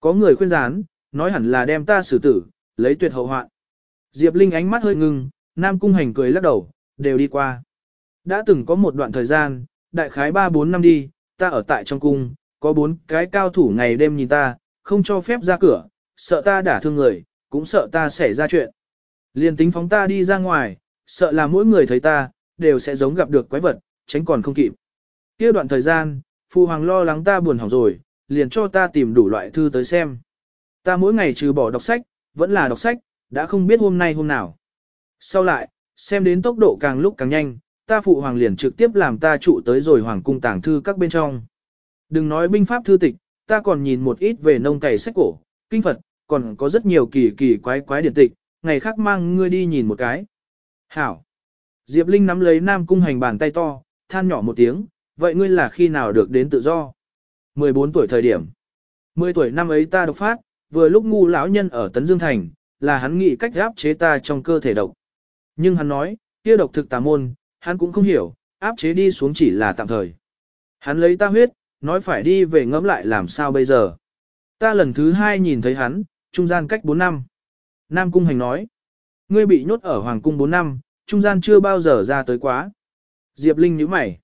Có người khuyên gián, nói hẳn là đem ta xử tử, lấy tuyệt hậu hoạn. Diệp Linh ánh mắt hơi ngưng, Nam Cung Hành cười lắc đầu, đều đi qua. Đã từng có một đoạn thời gian, đại khái 3-4 năm đi, ta ở tại trong cung, có bốn cái cao thủ ngày đêm nhìn ta, không cho phép ra cửa, sợ ta đả thương người, cũng sợ ta xảy ra chuyện. Liên tính phóng ta đi ra ngoài, sợ là mỗi người thấy ta, đều sẽ giống gặp được quái vật, tránh còn không kịp. kia đoạn thời gian, Phu Hoàng lo lắng ta buồn hỏng rồi, liền cho ta tìm đủ loại thư tới xem. Ta mỗi ngày trừ bỏ đọc sách, vẫn là đọc sách, đã không biết hôm nay hôm nào. Sau lại, xem đến tốc độ càng lúc càng nhanh, ta phụ hoàng liền trực tiếp làm ta trụ tới rồi hoàng cung tàng thư các bên trong. Đừng nói binh pháp thư tịch, ta còn nhìn một ít về nông cày sách cổ, kinh Phật, còn có rất nhiều kỳ kỳ quái quái điển tịch, ngày khác mang ngươi đi nhìn một cái. Hảo. Diệp Linh nắm lấy Nam Cung hành bàn tay to, than nhỏ một tiếng, vậy ngươi là khi nào được đến tự do? 14 tuổi thời điểm. 10 tuổi năm ấy ta độc phát, vừa lúc ngu lão nhân ở Tấn Dương Thành, là hắn nghĩ cách áp chế ta trong cơ thể độc. Nhưng hắn nói, kia độc thực tà môn, hắn cũng không hiểu, áp chế đi xuống chỉ là tạm thời. Hắn lấy ta huyết, nói phải đi về ngẫm lại làm sao bây giờ. Ta lần thứ hai nhìn thấy hắn, trung gian cách 4 năm. Nam Cung Hành nói, ngươi bị nhốt ở Hoàng Cung 4 năm, trung gian chưa bao giờ ra tới quá. Diệp Linh nhíu mày.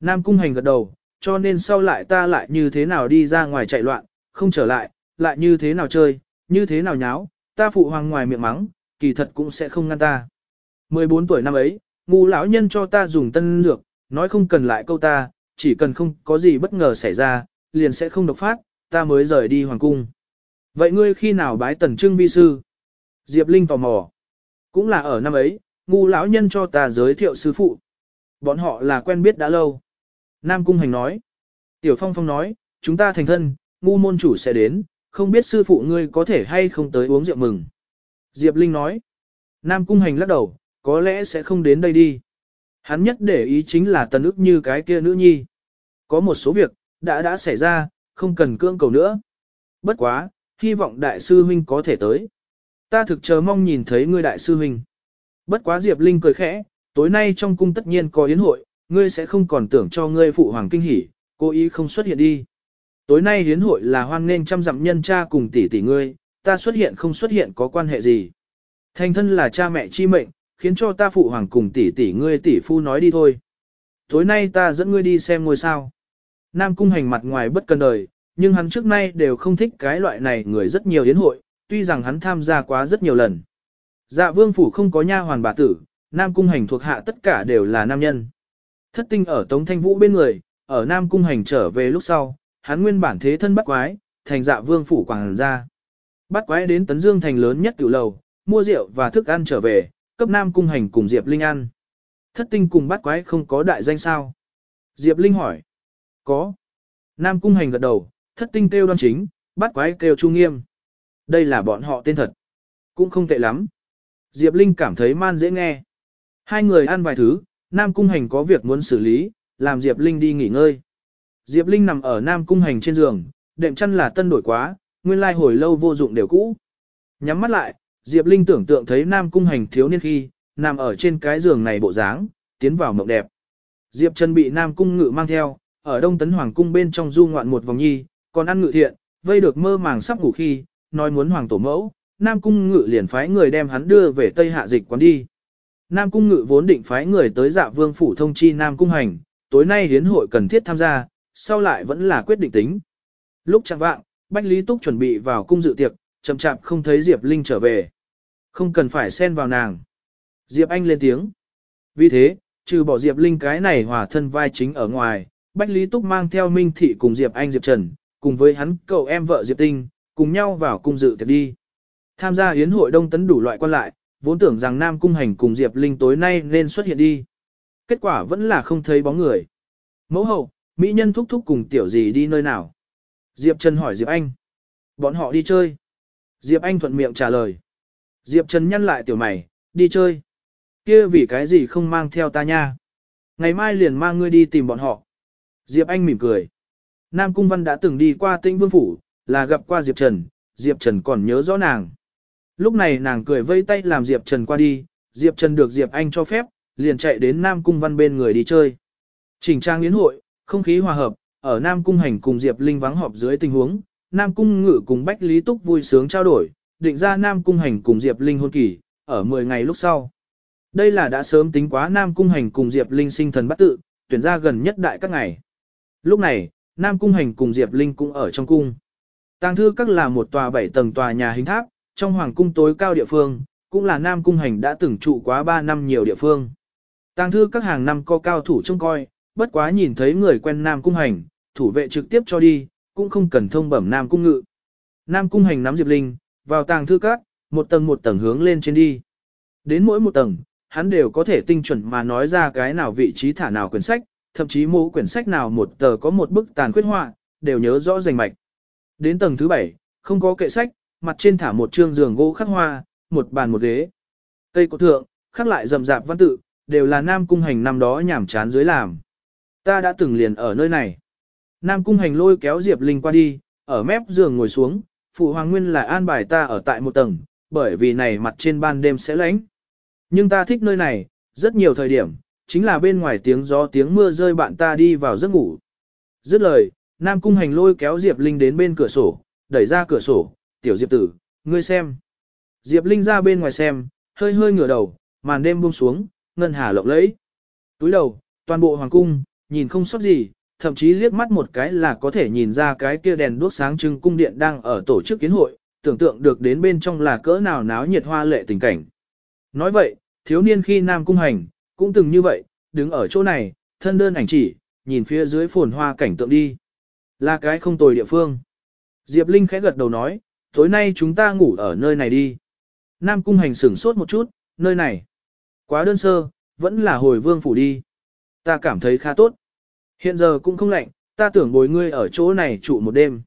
Nam Cung Hành gật đầu, cho nên sau lại ta lại như thế nào đi ra ngoài chạy loạn, không trở lại, lại như thế nào chơi, như thế nào nháo, ta phụ hoàng ngoài miệng mắng, kỳ thật cũng sẽ không ngăn ta. 14 tuổi năm ấy, ngu lão nhân cho ta dùng tân dược, nói không cần lại câu ta, chỉ cần không có gì bất ngờ xảy ra, liền sẽ không độc phát, ta mới rời đi hoàng cung. Vậy ngươi khi nào bái tần trưng vi sư? Diệp Linh tò mò. Cũng là ở năm ấy, ngu lão nhân cho ta giới thiệu sư phụ. Bọn họ là quen biết đã lâu. Nam Cung Hành nói. Tiểu Phong Phong nói, chúng ta thành thân, ngu môn chủ sẽ đến, không biết sư phụ ngươi có thể hay không tới uống rượu mừng. Diệp Linh nói. Nam Cung Hành lắc đầu, có lẽ sẽ không đến đây đi. Hắn nhất để ý chính là tần ức như cái kia nữ nhi. Có một số việc, đã đã xảy ra, không cần cưỡng cầu nữa. Bất quá, hy vọng đại sư huynh có thể tới. Ta thực chờ mong nhìn thấy ngươi đại sư huynh. Bất quá Diệp Linh cười khẽ, tối nay trong cung tất nhiên có yến hội, ngươi sẽ không còn tưởng cho ngươi phụ hoàng kinh hỉ, cố ý không xuất hiện đi. Tối nay yến hội là hoan nên trăm dặm nhân cha cùng tỷ tỷ ngươi, ta xuất hiện không xuất hiện có quan hệ gì. Thành thân là cha mẹ chi mệnh, khiến cho ta phụ hoàng cùng tỷ tỷ ngươi tỷ phu nói đi thôi. Tối nay ta dẫn ngươi đi xem ngôi sao. Nam cung hành mặt ngoài bất cần đời, nhưng hắn trước nay đều không thích cái loại này người rất nhiều yến hội, tuy rằng hắn tham gia quá rất nhiều lần. Dạ vương phủ không có nha hoàn bà tử, Nam cung hành thuộc hạ tất cả đều là nam nhân. Thất tinh ở Tống Thanh Vũ bên người, ở Nam cung hành trở về lúc sau, hắn nguyên bản thế thân bắt quái, thành dạ vương phủ quảng ra. Bắt quái đến Tấn Dương thành lớn nhất tiểu lầu, mua rượu và thức ăn trở về, cấp Nam cung hành cùng Diệp Linh ăn. Thất tinh cùng bắt quái không có đại danh sao? Diệp Linh hỏi. Có. Nam cung hành gật đầu, thất tinh kêu đoan chính, bắt quái kêu trung nghiêm. Đây là bọn họ tên thật. Cũng không tệ lắm. Diệp Linh cảm thấy man dễ nghe. Hai người ăn vài thứ, Nam cung hành có việc muốn xử lý, làm Diệp Linh đi nghỉ ngơi. Diệp Linh nằm ở Nam cung hành trên giường, đệm chăn là tân đổi quá, nguyên lai hồi lâu vô dụng đều cũ. Nhắm mắt lại, Diệp Linh tưởng tượng thấy Nam cung hành thiếu niên khi, nằm ở trên cái giường này bộ dáng, tiến vào mộng đẹp. Diệp Trần bị Nam cung ngự mang theo, ở Đông Tấn Hoàng cung bên trong du ngoạn một vòng nhi, còn ăn ngự thiện, vây được mơ màng sắp ngủ khi, nói muốn hoàng tổ mẫu, Nam cung ngự liền phái người đem hắn đưa về Tây Hạ dịch quán đi. Nam cung ngự vốn định phái người tới dạ vương phủ thông chi Nam cung hành, tối nay hiến hội cần thiết tham gia, sau lại vẫn là quyết định tính. Lúc chẳng vạng, Bách Lý Túc chuẩn bị vào cung dự tiệc, chậm chạp không thấy Diệp Linh trở về. Không cần phải xen vào nàng. Diệp Anh lên tiếng. Vì thế, trừ bỏ Diệp Linh cái này hòa thân vai chính ở ngoài, Bách Lý Túc mang theo Minh Thị cùng Diệp Anh Diệp Trần, cùng với hắn cậu em vợ Diệp Tinh, cùng nhau vào cung dự tiệc đi. Tham gia yến hội đông tấn đủ loại quan lại, vốn tưởng rằng Nam Cung Hành cùng Diệp Linh tối nay nên xuất hiện đi. Kết quả vẫn là không thấy bóng người. Mẫu hậu, Mỹ nhân thúc thúc cùng tiểu gì đi nơi nào? Diệp Trần hỏi Diệp Anh. Bọn họ đi chơi. Diệp Anh thuận miệng trả lời. Diệp Trần nhăn lại tiểu mày, đi chơi. kia vì cái gì không mang theo ta nha? Ngày mai liền mang ngươi đi tìm bọn họ. Diệp Anh mỉm cười. Nam Cung Văn đã từng đi qua tinh vương phủ, là gặp qua Diệp Trần, Diệp Trần còn nhớ rõ nàng. Lúc này nàng cười vây tay làm Diệp Trần qua đi, Diệp Trần được Diệp Anh cho phép, liền chạy đến Nam Cung Văn bên người đi chơi. Chỉnh trang yến hội, không khí hòa hợp, ở Nam Cung Hành cùng Diệp Linh vắng họp dưới tình huống, Nam Cung Ngự cùng Bách Lý Túc vui sướng trao đổi, định ra Nam Cung Hành cùng Diệp Linh hôn kỳ, ở 10 ngày lúc sau. Đây là đã sớm tính quá Nam Cung Hành cùng Diệp Linh sinh thần bắt tự, tuyển ra gần nhất đại các ngày. Lúc này, Nam Cung Hành cùng Diệp Linh cũng ở trong cung. Tàng thư các là một tòa bảy tầng tòa nhà hình tháp, trong hoàng cung tối cao địa phương, cũng là Nam Cung Hành đã từng trụ quá 3 năm nhiều địa phương. Tàng thư các hàng năm có cao thủ trông coi, bất quá nhìn thấy người quen Nam Cung Hành, thủ vệ trực tiếp cho đi, cũng không cần thông bẩm Nam Cung Ngự. Nam Cung Hành nắm Diệp Linh, vào tàng thư các, một tầng một tầng hướng lên trên đi. Đến mỗi một tầng, hắn đều có thể tinh chuẩn mà nói ra cái nào vị trí thả nào quyển sách, thậm chí mỗi quyển sách nào một tờ có một bức tàn khuyết họa, đều nhớ rõ rành mạch. Đến tầng thứ bảy, không có kệ sách, mặt trên thả một trương giường gỗ khắc hoa, một bàn một ghế. Cây cổ thượng, khắc lại rậm rạp văn tự, đều là Nam Cung Hành năm đó nhảm chán dưới làm. Ta đã từng liền ở nơi này. Nam Cung Hành lôi kéo Diệp Linh qua đi, ở mép giường ngồi xuống, Phụ Hoàng Nguyên là an bài ta ở tại một tầng, bởi vì này mặt trên ban đêm sẽ lạnh. Nhưng ta thích nơi này, rất nhiều thời điểm, chính là bên ngoài tiếng gió tiếng mưa rơi bạn ta đi vào giấc ngủ. Dứt lời, Nam Cung Hành lôi kéo Diệp Linh đến bên cửa sổ, đẩy ra cửa sổ, tiểu Diệp tử, ngươi xem. Diệp Linh ra bên ngoài xem, hơi hơi ngửa đầu, màn đêm buông xuống, ngân hà lộng lẫy. Túi đầu, toàn bộ hoàng cung, nhìn không sót gì, thậm chí liếc mắt một cái là có thể nhìn ra cái kia đèn đuốc sáng trưng cung điện đang ở tổ chức kiến hội, tưởng tượng được đến bên trong là cỡ nào náo nhiệt hoa lệ tình cảnh. Nói vậy, thiếu niên khi Nam Cung Hành, cũng từng như vậy, đứng ở chỗ này, thân đơn ảnh chỉ, nhìn phía dưới phồn hoa cảnh tượng đi. Là cái không tồi địa phương. Diệp Linh khẽ gật đầu nói, tối nay chúng ta ngủ ở nơi này đi. Nam Cung Hành sửng sốt một chút, nơi này. Quá đơn sơ, vẫn là hồi vương phủ đi. Ta cảm thấy khá tốt. Hiện giờ cũng không lạnh, ta tưởng bồi ngươi ở chỗ này trụ một đêm.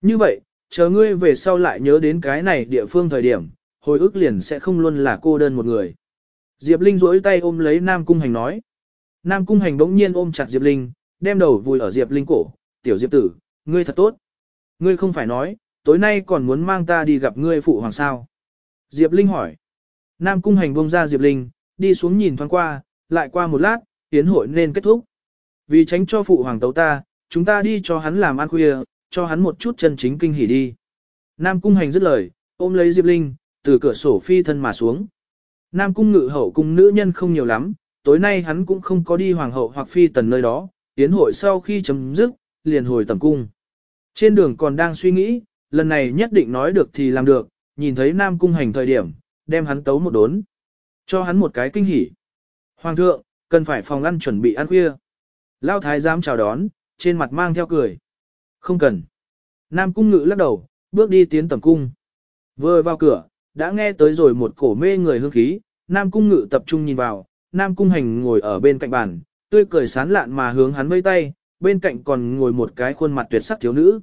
Như vậy, chờ ngươi về sau lại nhớ đến cái này địa phương thời điểm, hồi ức liền sẽ không luôn là cô đơn một người. Diệp Linh duỗi tay ôm lấy Nam Cung Hành nói. Nam Cung Hành bỗng nhiên ôm chặt Diệp Linh, đem đầu vùi ở Diệp Linh cổ, tiểu Diệp tử, ngươi thật tốt. Ngươi không phải nói, tối nay còn muốn mang ta đi gặp ngươi phụ hoàng sao. Diệp Linh hỏi. Nam Cung Hành bông ra Diệp Linh, đi xuống nhìn thoáng qua, lại qua một lát, tiến hội nên kết thúc. Vì tránh cho phụ hoàng tấu ta, chúng ta đi cho hắn làm ăn khuya, cho hắn một chút chân chính kinh hỉ đi. Nam Cung Hành dứt lời, ôm lấy Diệp Linh, từ cửa sổ phi thân mà xuống. Nam Cung ngự hậu cung nữ nhân không nhiều lắm, tối nay hắn cũng không có đi hoàng hậu hoặc phi tần nơi đó, tiến hội sau khi chấm dứt, liền hồi tầm cung. Trên đường còn đang suy nghĩ, lần này nhất định nói được thì làm được, nhìn thấy Nam Cung hành thời điểm, đem hắn tấu một đốn. Cho hắn một cái kinh hỉ. Hoàng thượng, cần phải phòng ăn chuẩn bị ăn khuya. Lao thái giám chào đón, trên mặt mang theo cười. Không cần. Nam Cung ngự lắc đầu, bước đi tiến tầm cung. Vừa vào cửa, đã nghe tới rồi một cổ mê người hương khí, Nam Cung ngự tập trung nhìn vào, Nam Cung hành ngồi ở bên cạnh bàn, tươi cười sán lạn mà hướng hắn vây tay, bên cạnh còn ngồi một cái khuôn mặt tuyệt sắc thiếu nữ.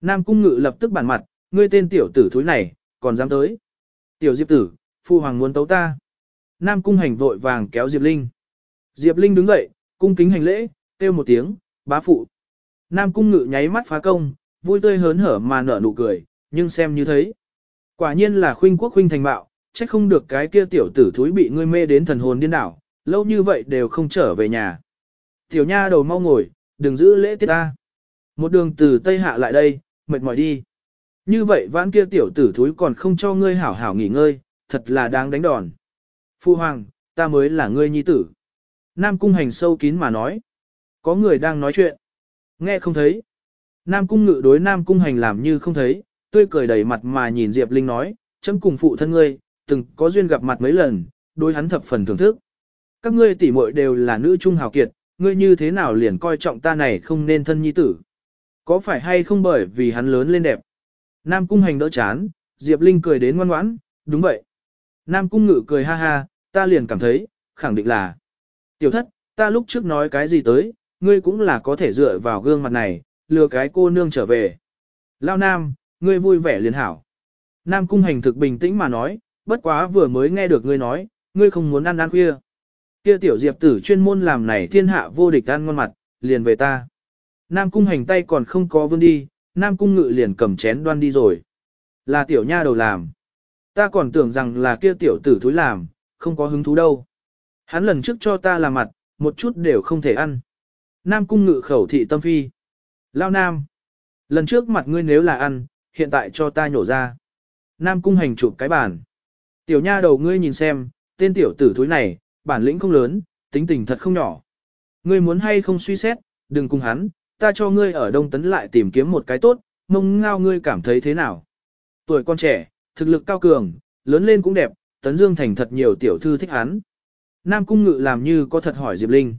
Nam Cung ngự lập tức bản mặt, ngươi tên tiểu tử thúi này, còn dám tới. Tiểu Diệp tử, phu hoàng muốn tấu ta. Nam Cung hành vội vàng kéo Diệp Linh. Diệp Linh đứng dậy, cung kính hành lễ, kêu một tiếng, bá phụ. Nam Cung ngự nháy mắt phá công, vui tươi hớn hở mà nở nụ cười, nhưng xem như thấy. Quả nhiên là khuynh quốc khuynh thành bạo, trách không được cái kia tiểu tử thúi bị ngươi mê đến thần hồn điên đảo, lâu như vậy đều không trở về nhà. Tiểu nha đầu mau ngồi, đừng giữ lễ tiết ta. Một đường từ Tây Hạ lại đây, mệt mỏi đi. Như vậy vãn kia tiểu tử thúi còn không cho ngươi hảo hảo nghỉ ngơi, thật là đáng đánh đòn. Phu Hoàng, ta mới là ngươi nhi tử. Nam Cung hành sâu kín mà nói. Có người đang nói chuyện. Nghe không thấy. Nam Cung ngự đối Nam Cung hành làm như không thấy, tươi cười đầy mặt mà nhìn Diệp Linh nói, chấm cùng phụ thân ngươi, từng có duyên gặp mặt mấy lần, đối hắn thập phần thưởng thức. Các ngươi tỷ muội đều là nữ trung hào kiệt, ngươi như thế nào liền coi trọng ta này không nên thân nhi tử. Có phải hay không bởi vì hắn lớn lên đẹp? Nam cung hành đỡ chán, Diệp Linh cười đến ngoan ngoãn, đúng vậy. Nam cung ngự cười ha ha, ta liền cảm thấy, khẳng định là. Tiểu thất, ta lúc trước nói cái gì tới, ngươi cũng là có thể dựa vào gương mặt này, lừa cái cô nương trở về. Lao Nam, ngươi vui vẻ liền hảo. Nam cung hành thực bình tĩnh mà nói, bất quá vừa mới nghe được ngươi nói, ngươi không muốn ăn ăn khuya. Kia tiểu diệp tử chuyên môn làm này thiên hạ vô địch ăn ngon mặt, liền về ta. Nam cung hành tay còn không có vươn đi, Nam cung ngự liền cầm chén đoan đi rồi. Là tiểu nha đầu làm. Ta còn tưởng rằng là kia tiểu tử thúi làm, không có hứng thú đâu. Hắn lần trước cho ta làm mặt, một chút đều không thể ăn. Nam cung ngự khẩu thị tâm phi. Lao Nam. Lần trước mặt ngươi nếu là ăn, hiện tại cho ta nhổ ra. Nam cung hành chụp cái bàn. Tiểu nha đầu ngươi nhìn xem, tên tiểu tử thúi này, bản lĩnh không lớn, tính tình thật không nhỏ. Ngươi muốn hay không suy xét, đừng cùng hắn, ta cho ngươi ở Đông Tấn lại tìm kiếm một cái tốt, mông ngao ngươi cảm thấy thế nào. Tuổi con trẻ, thực lực cao cường, lớn lên cũng đẹp, Tấn Dương thành thật nhiều tiểu thư thích hắn. Nam Cung Ngự làm như có thật hỏi Diệp Linh.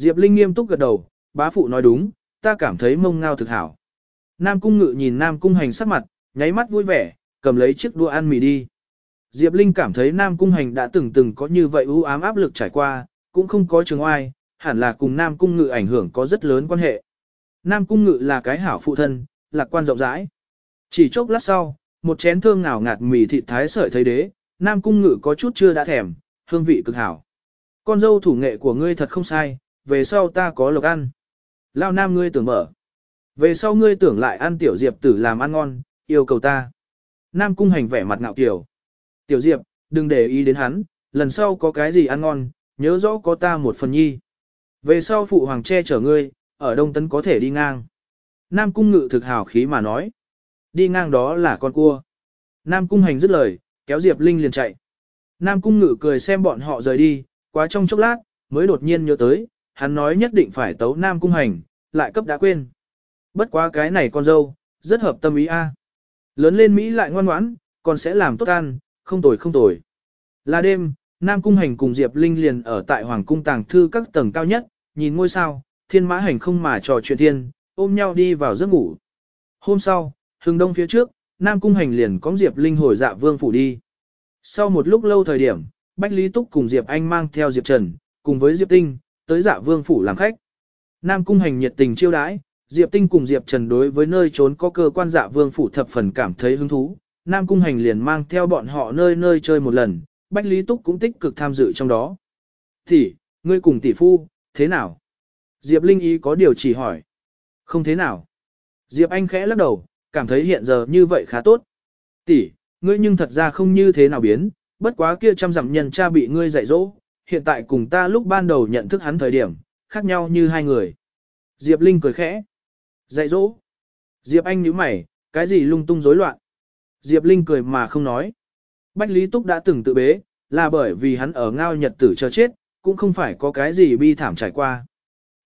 Diệp Linh nghiêm túc gật đầu, bá phụ nói đúng, ta cảm thấy mông ngao thực hảo. Nam Cung Ngự nhìn Nam Cung Hành sắc mặt, nháy mắt vui vẻ, cầm lấy chiếc đũa ăn mì đi. Diệp Linh cảm thấy Nam Cung Hành đã từng từng có như vậy ưu ám áp lực trải qua, cũng không có trường oai, hẳn là cùng Nam Cung Ngự ảnh hưởng có rất lớn quan hệ. Nam Cung Ngự là cái hảo phụ thân, lạc quan rộng rãi. Chỉ chốc lát sau, một chén thơm ngào ngạt mì thịt thái sợi thấy đế, Nam Cung Ngự có chút chưa đã thèm, hương vị cực hảo. Con dâu thủ nghệ của ngươi thật không sai, về sau ta có lộc ăn. Lao Nam ngươi tưởng mở. Về sau ngươi tưởng lại ăn tiểu diệp tử làm ăn ngon, yêu cầu ta. Nam Cung Hành vẻ mặt ngạo kiểu. Tiểu diệp, đừng để ý đến hắn, lần sau có cái gì ăn ngon, nhớ rõ có ta một phần nhi. Về sau phụ hoàng che chở ngươi, ở Đông Tấn có thể đi ngang. Nam Cung Ngự thực hào khí mà nói. Đi ngang đó là con cua. Nam Cung Hành dứt lời, kéo Diệp Linh liền chạy. Nam Cung Ngự cười xem bọn họ rời đi, quá trong chốc lát, mới đột nhiên nhớ tới, hắn nói nhất định phải tấu Nam Cung Hành, lại cấp đã quên. Bất quá cái này con dâu, rất hợp tâm ý a. Lớn lên Mỹ lại ngoan ngoãn, còn sẽ làm tốt ăn, không tồi không tồi. Là đêm, Nam Cung Hành cùng Diệp Linh liền ở tại Hoàng Cung Tàng Thư các tầng cao nhất, nhìn ngôi sao, thiên mã hành không mà trò chuyện thiên, ôm nhau đi vào giấc ngủ. Hôm sau, hừng đông phía trước, Nam Cung Hành liền có Diệp Linh hồi dạ vương phủ đi. Sau một lúc lâu thời điểm, Bách Lý Túc cùng Diệp Anh mang theo Diệp Trần, cùng với Diệp Tinh, tới dạ vương phủ làm khách. Nam Cung Hành nhiệt tình chiêu đãi, Diệp Tinh cùng Diệp Trần đối với nơi trốn có cơ quan dạ vương phủ thập phần cảm thấy hứng thú. Nam Cung Hành liền mang theo bọn họ nơi nơi chơi một lần, Bách Lý Túc cũng tích cực tham dự trong đó. Tỷ, ngươi cùng tỷ phu, thế nào? Diệp Linh ý có điều chỉ hỏi. Không thế nào. Diệp Anh khẽ lắc đầu, cảm thấy hiện giờ như vậy khá tốt. Tỷ, ngươi nhưng thật ra không như thế nào biến, bất quá kia trăm dặm nhân cha bị ngươi dạy dỗ, hiện tại cùng ta lúc ban đầu nhận thức hắn thời điểm, khác nhau như hai người. Diệp Linh cười khẽ. Dạy dỗ. Diệp Anh nhíu mày, cái gì lung tung rối loạn. Diệp Linh cười mà không nói. Bách Lý Túc đã từng tự bế, là bởi vì hắn ở ngao nhật tử chờ chết, cũng không phải có cái gì bi thảm trải qua.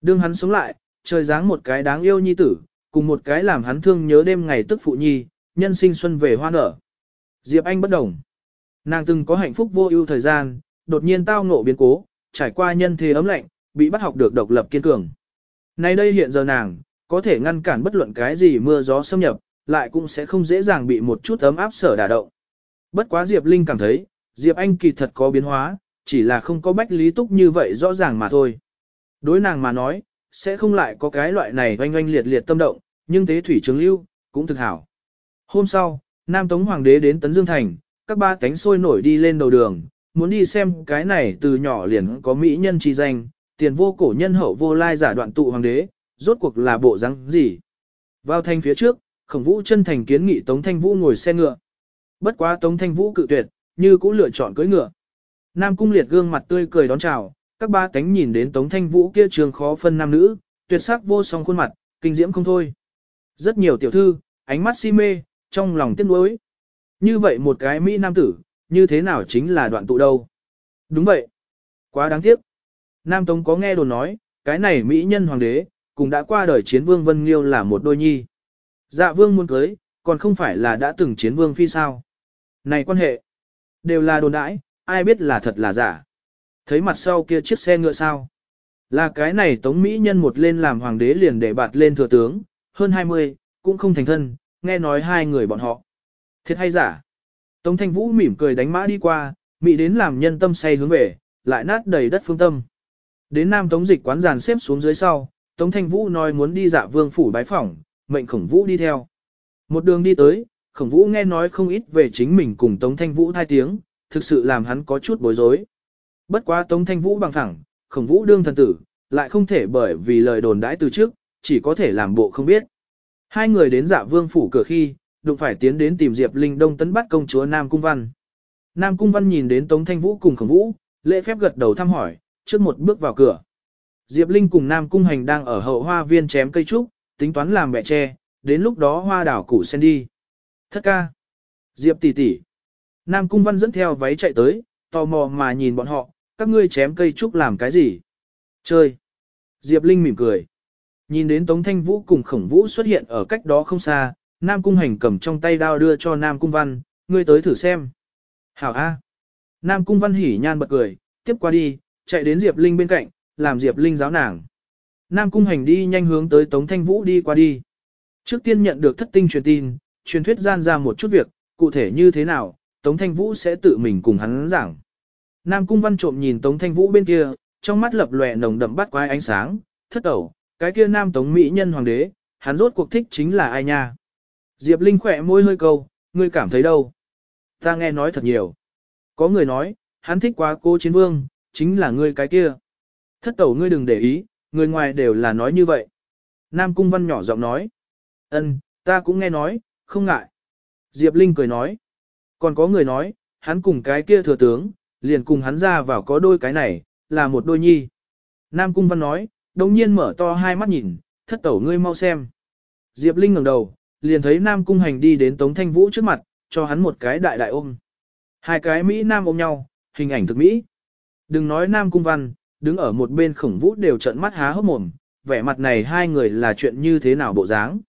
Đương hắn sống lại, trời dáng một cái đáng yêu nhi tử, cùng một cái làm hắn thương nhớ đêm ngày tức phụ nhi, nhân sinh xuân về hoa nở. Diệp Anh bất đồng. Nàng từng có hạnh phúc vô ưu thời gian, đột nhiên tao ngộ biến cố, trải qua nhân thế ấm lạnh, bị bắt học được độc lập kiên cường. Nay đây hiện giờ nàng, có thể ngăn cản bất luận cái gì mưa gió xâm nhập, lại cũng sẽ không dễ dàng bị một chút ấm áp sở đả động. Bất quá Diệp Linh cảm thấy, Diệp Anh kỳ thật có biến hóa, chỉ là không có bách lý túc như vậy rõ ràng mà thôi. Đối nàng mà nói, sẽ không lại có cái loại này oanh oanh liệt liệt tâm động, nhưng thế thủy trường lưu, cũng thực hảo. Hôm sau, Nam Tống Hoàng đế đến Tấn Dương Thành, các ba cánh sôi nổi đi lên đầu đường, muốn đi xem cái này từ nhỏ liền có mỹ nhân chi danh, tiền vô cổ nhân hậu vô lai giả đoạn tụ hoàng đế, rốt cuộc là bộ răng gì. Vào thành phía trước, khổng vũ chân thành kiến nghị Tống Thanh Vũ ngồi xe ngựa. Bất quá Tống Thanh Vũ cự tuyệt, như cũng lựa chọn cưỡi ngựa. Nam Cung Liệt gương mặt tươi cười đón chào, các ba cánh nhìn đến Tống Thanh Vũ kia trường khó phân nam nữ, tuyệt sắc vô song khuôn mặt, kinh diễm không thôi. Rất nhiều tiểu thư, ánh mắt si mê, trong lòng tiếc nuối. Như vậy một cái Mỹ nam tử, như thế nào chính là đoạn tụ đâu? Đúng vậy. Quá đáng tiếc. Nam Tống có nghe đồn nói, cái này Mỹ nhân hoàng đế, cũng đã qua đời chiến vương Vân Nghiêu là một đôi nhi. Dạ vương muốn cưới, còn không phải là đã từng chiến vương phi sao. Này quan hệ, đều là đồn đãi, ai biết là thật là giả. Thấy mặt sau kia chiếc xe ngựa sao. Là cái này tống Mỹ nhân một lên làm hoàng đế liền để bạt lên thừa tướng, hơn 20, cũng không thành thân, nghe nói hai người bọn họ. Thiệt hay giả? Tống Thanh Vũ mỉm cười đánh mã đi qua, mị đến làm nhân tâm say hướng về, lại nát đầy đất phương tâm. Đến Nam Tống dịch quán giàn xếp xuống dưới sau, Tống Thanh Vũ nói muốn đi dạ vương phủ bái phỏng, mệnh khổng vũ đi theo. Một đường đi tới, khổng vũ nghe nói không ít về chính mình cùng Tống Thanh Vũ thai tiếng, thực sự làm hắn có chút bối rối. Bất quá Tống Thanh Vũ bằng thẳng, khổng vũ đương thần tử, lại không thể bởi vì lời đồn đãi từ trước, chỉ có thể làm bộ không biết. Hai người đến dạ vương phủ cửa khi, đụng phải tiến đến tìm Diệp Linh Đông tấn bắt công chúa Nam Cung Văn. Nam Cung Văn nhìn đến Tống Thanh Vũ cùng khổng vũ, lễ phép gật đầu thăm hỏi, trước một bước vào cửa. Diệp Linh cùng Nam Cung Hành đang ở hậu hoa viên chém cây trúc, tính toán làm mẹ tre, đến lúc đó hoa đảo củ sen đi. Thất ca. Diệp tỷ tỷ. Nam Cung Văn dẫn theo váy chạy tới, tò mò mà nhìn bọn họ, các ngươi chém cây trúc làm cái gì? Chơi. Diệp Linh mỉm cười. Nhìn đến Tống Thanh Vũ cùng Khổng Vũ xuất hiện ở cách đó không xa, Nam Cung Hành cầm trong tay đao đưa cho Nam Cung Văn, ngươi tới thử xem. Hảo A. Nam Cung Văn hỉ nhan bật cười, tiếp qua đi, chạy đến Diệp Linh bên cạnh, làm Diệp Linh giáo nàng. Nam Cung Hành đi nhanh hướng tới Tống Thanh Vũ đi qua đi. Trước tiên nhận được thất tinh truyền tin, truyền thuyết gian ra một chút việc, cụ thể như thế nào, Tống Thanh Vũ sẽ tự mình cùng hắn giảng. Nam Cung Văn trộm nhìn Tống Thanh Vũ bên kia, trong mắt lập lòe nồng đậm bắt quái ánh sáng, thất ẩu, cái kia Nam Tống Mỹ nhân hoàng đế, hắn rốt cuộc thích chính là ai nha. Diệp Linh khỏe môi hơi câu, ngươi cảm thấy đâu? Ta nghe nói thật nhiều. Có người nói, hắn thích quá cô chiến vương, chính là ngươi cái kia. Thất tẩu ngươi đừng để ý, người ngoài đều là nói như vậy. Nam Cung Văn nhỏ giọng nói. ân, ta cũng nghe nói, không ngại. Diệp Linh cười nói. Còn có người nói, hắn cùng cái kia thừa tướng, liền cùng hắn ra vào có đôi cái này, là một đôi nhi. Nam Cung Văn nói, đồng nhiên mở to hai mắt nhìn, thất tẩu ngươi mau xem. Diệp Linh ngẩng đầu, liền thấy Nam Cung Hành đi đến Tống Thanh Vũ trước mặt, cho hắn một cái đại đại ôm. Hai cái Mỹ Nam ôm nhau, hình ảnh thực Mỹ. Đừng nói Nam Cung Văn, đứng ở một bên khổng vũ đều trợn mắt há hốc mồm, vẻ mặt này hai người là chuyện như thế nào bộ dáng.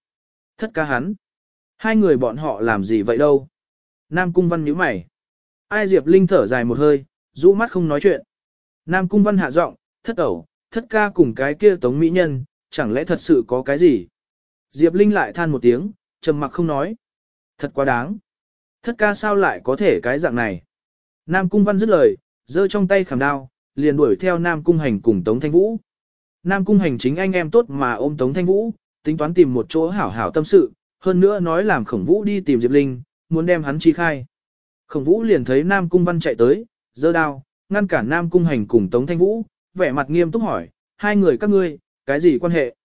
Thất ca hắn. Hai người bọn họ làm gì vậy đâu. Nam Cung Văn nhíu mày. Ai Diệp Linh thở dài một hơi, rũ mắt không nói chuyện. Nam Cung Văn hạ giọng, thất ẩu, thất ca cùng cái kia tống mỹ nhân, chẳng lẽ thật sự có cái gì? Diệp Linh lại than một tiếng, trầm mặc không nói. Thật quá đáng. Thất ca sao lại có thể cái dạng này? Nam Cung Văn dứt lời, giơ trong tay khảm đao, liền đuổi theo Nam Cung Hành cùng Tống Thanh Vũ. Nam Cung Hành chính anh em tốt mà ôm Tống Thanh Vũ, tính toán tìm một chỗ hảo hảo tâm sự, hơn nữa nói làm Khổng Vũ đi tìm Diệp Linh, muốn đem hắn chi khai. Khổng Vũ liền thấy Nam Cung Văn chạy tới, giơ đao, ngăn cản Nam Cung Hành cùng Tống Thanh Vũ, vẻ mặt nghiêm túc hỏi, hai người các ngươi, cái gì quan hệ?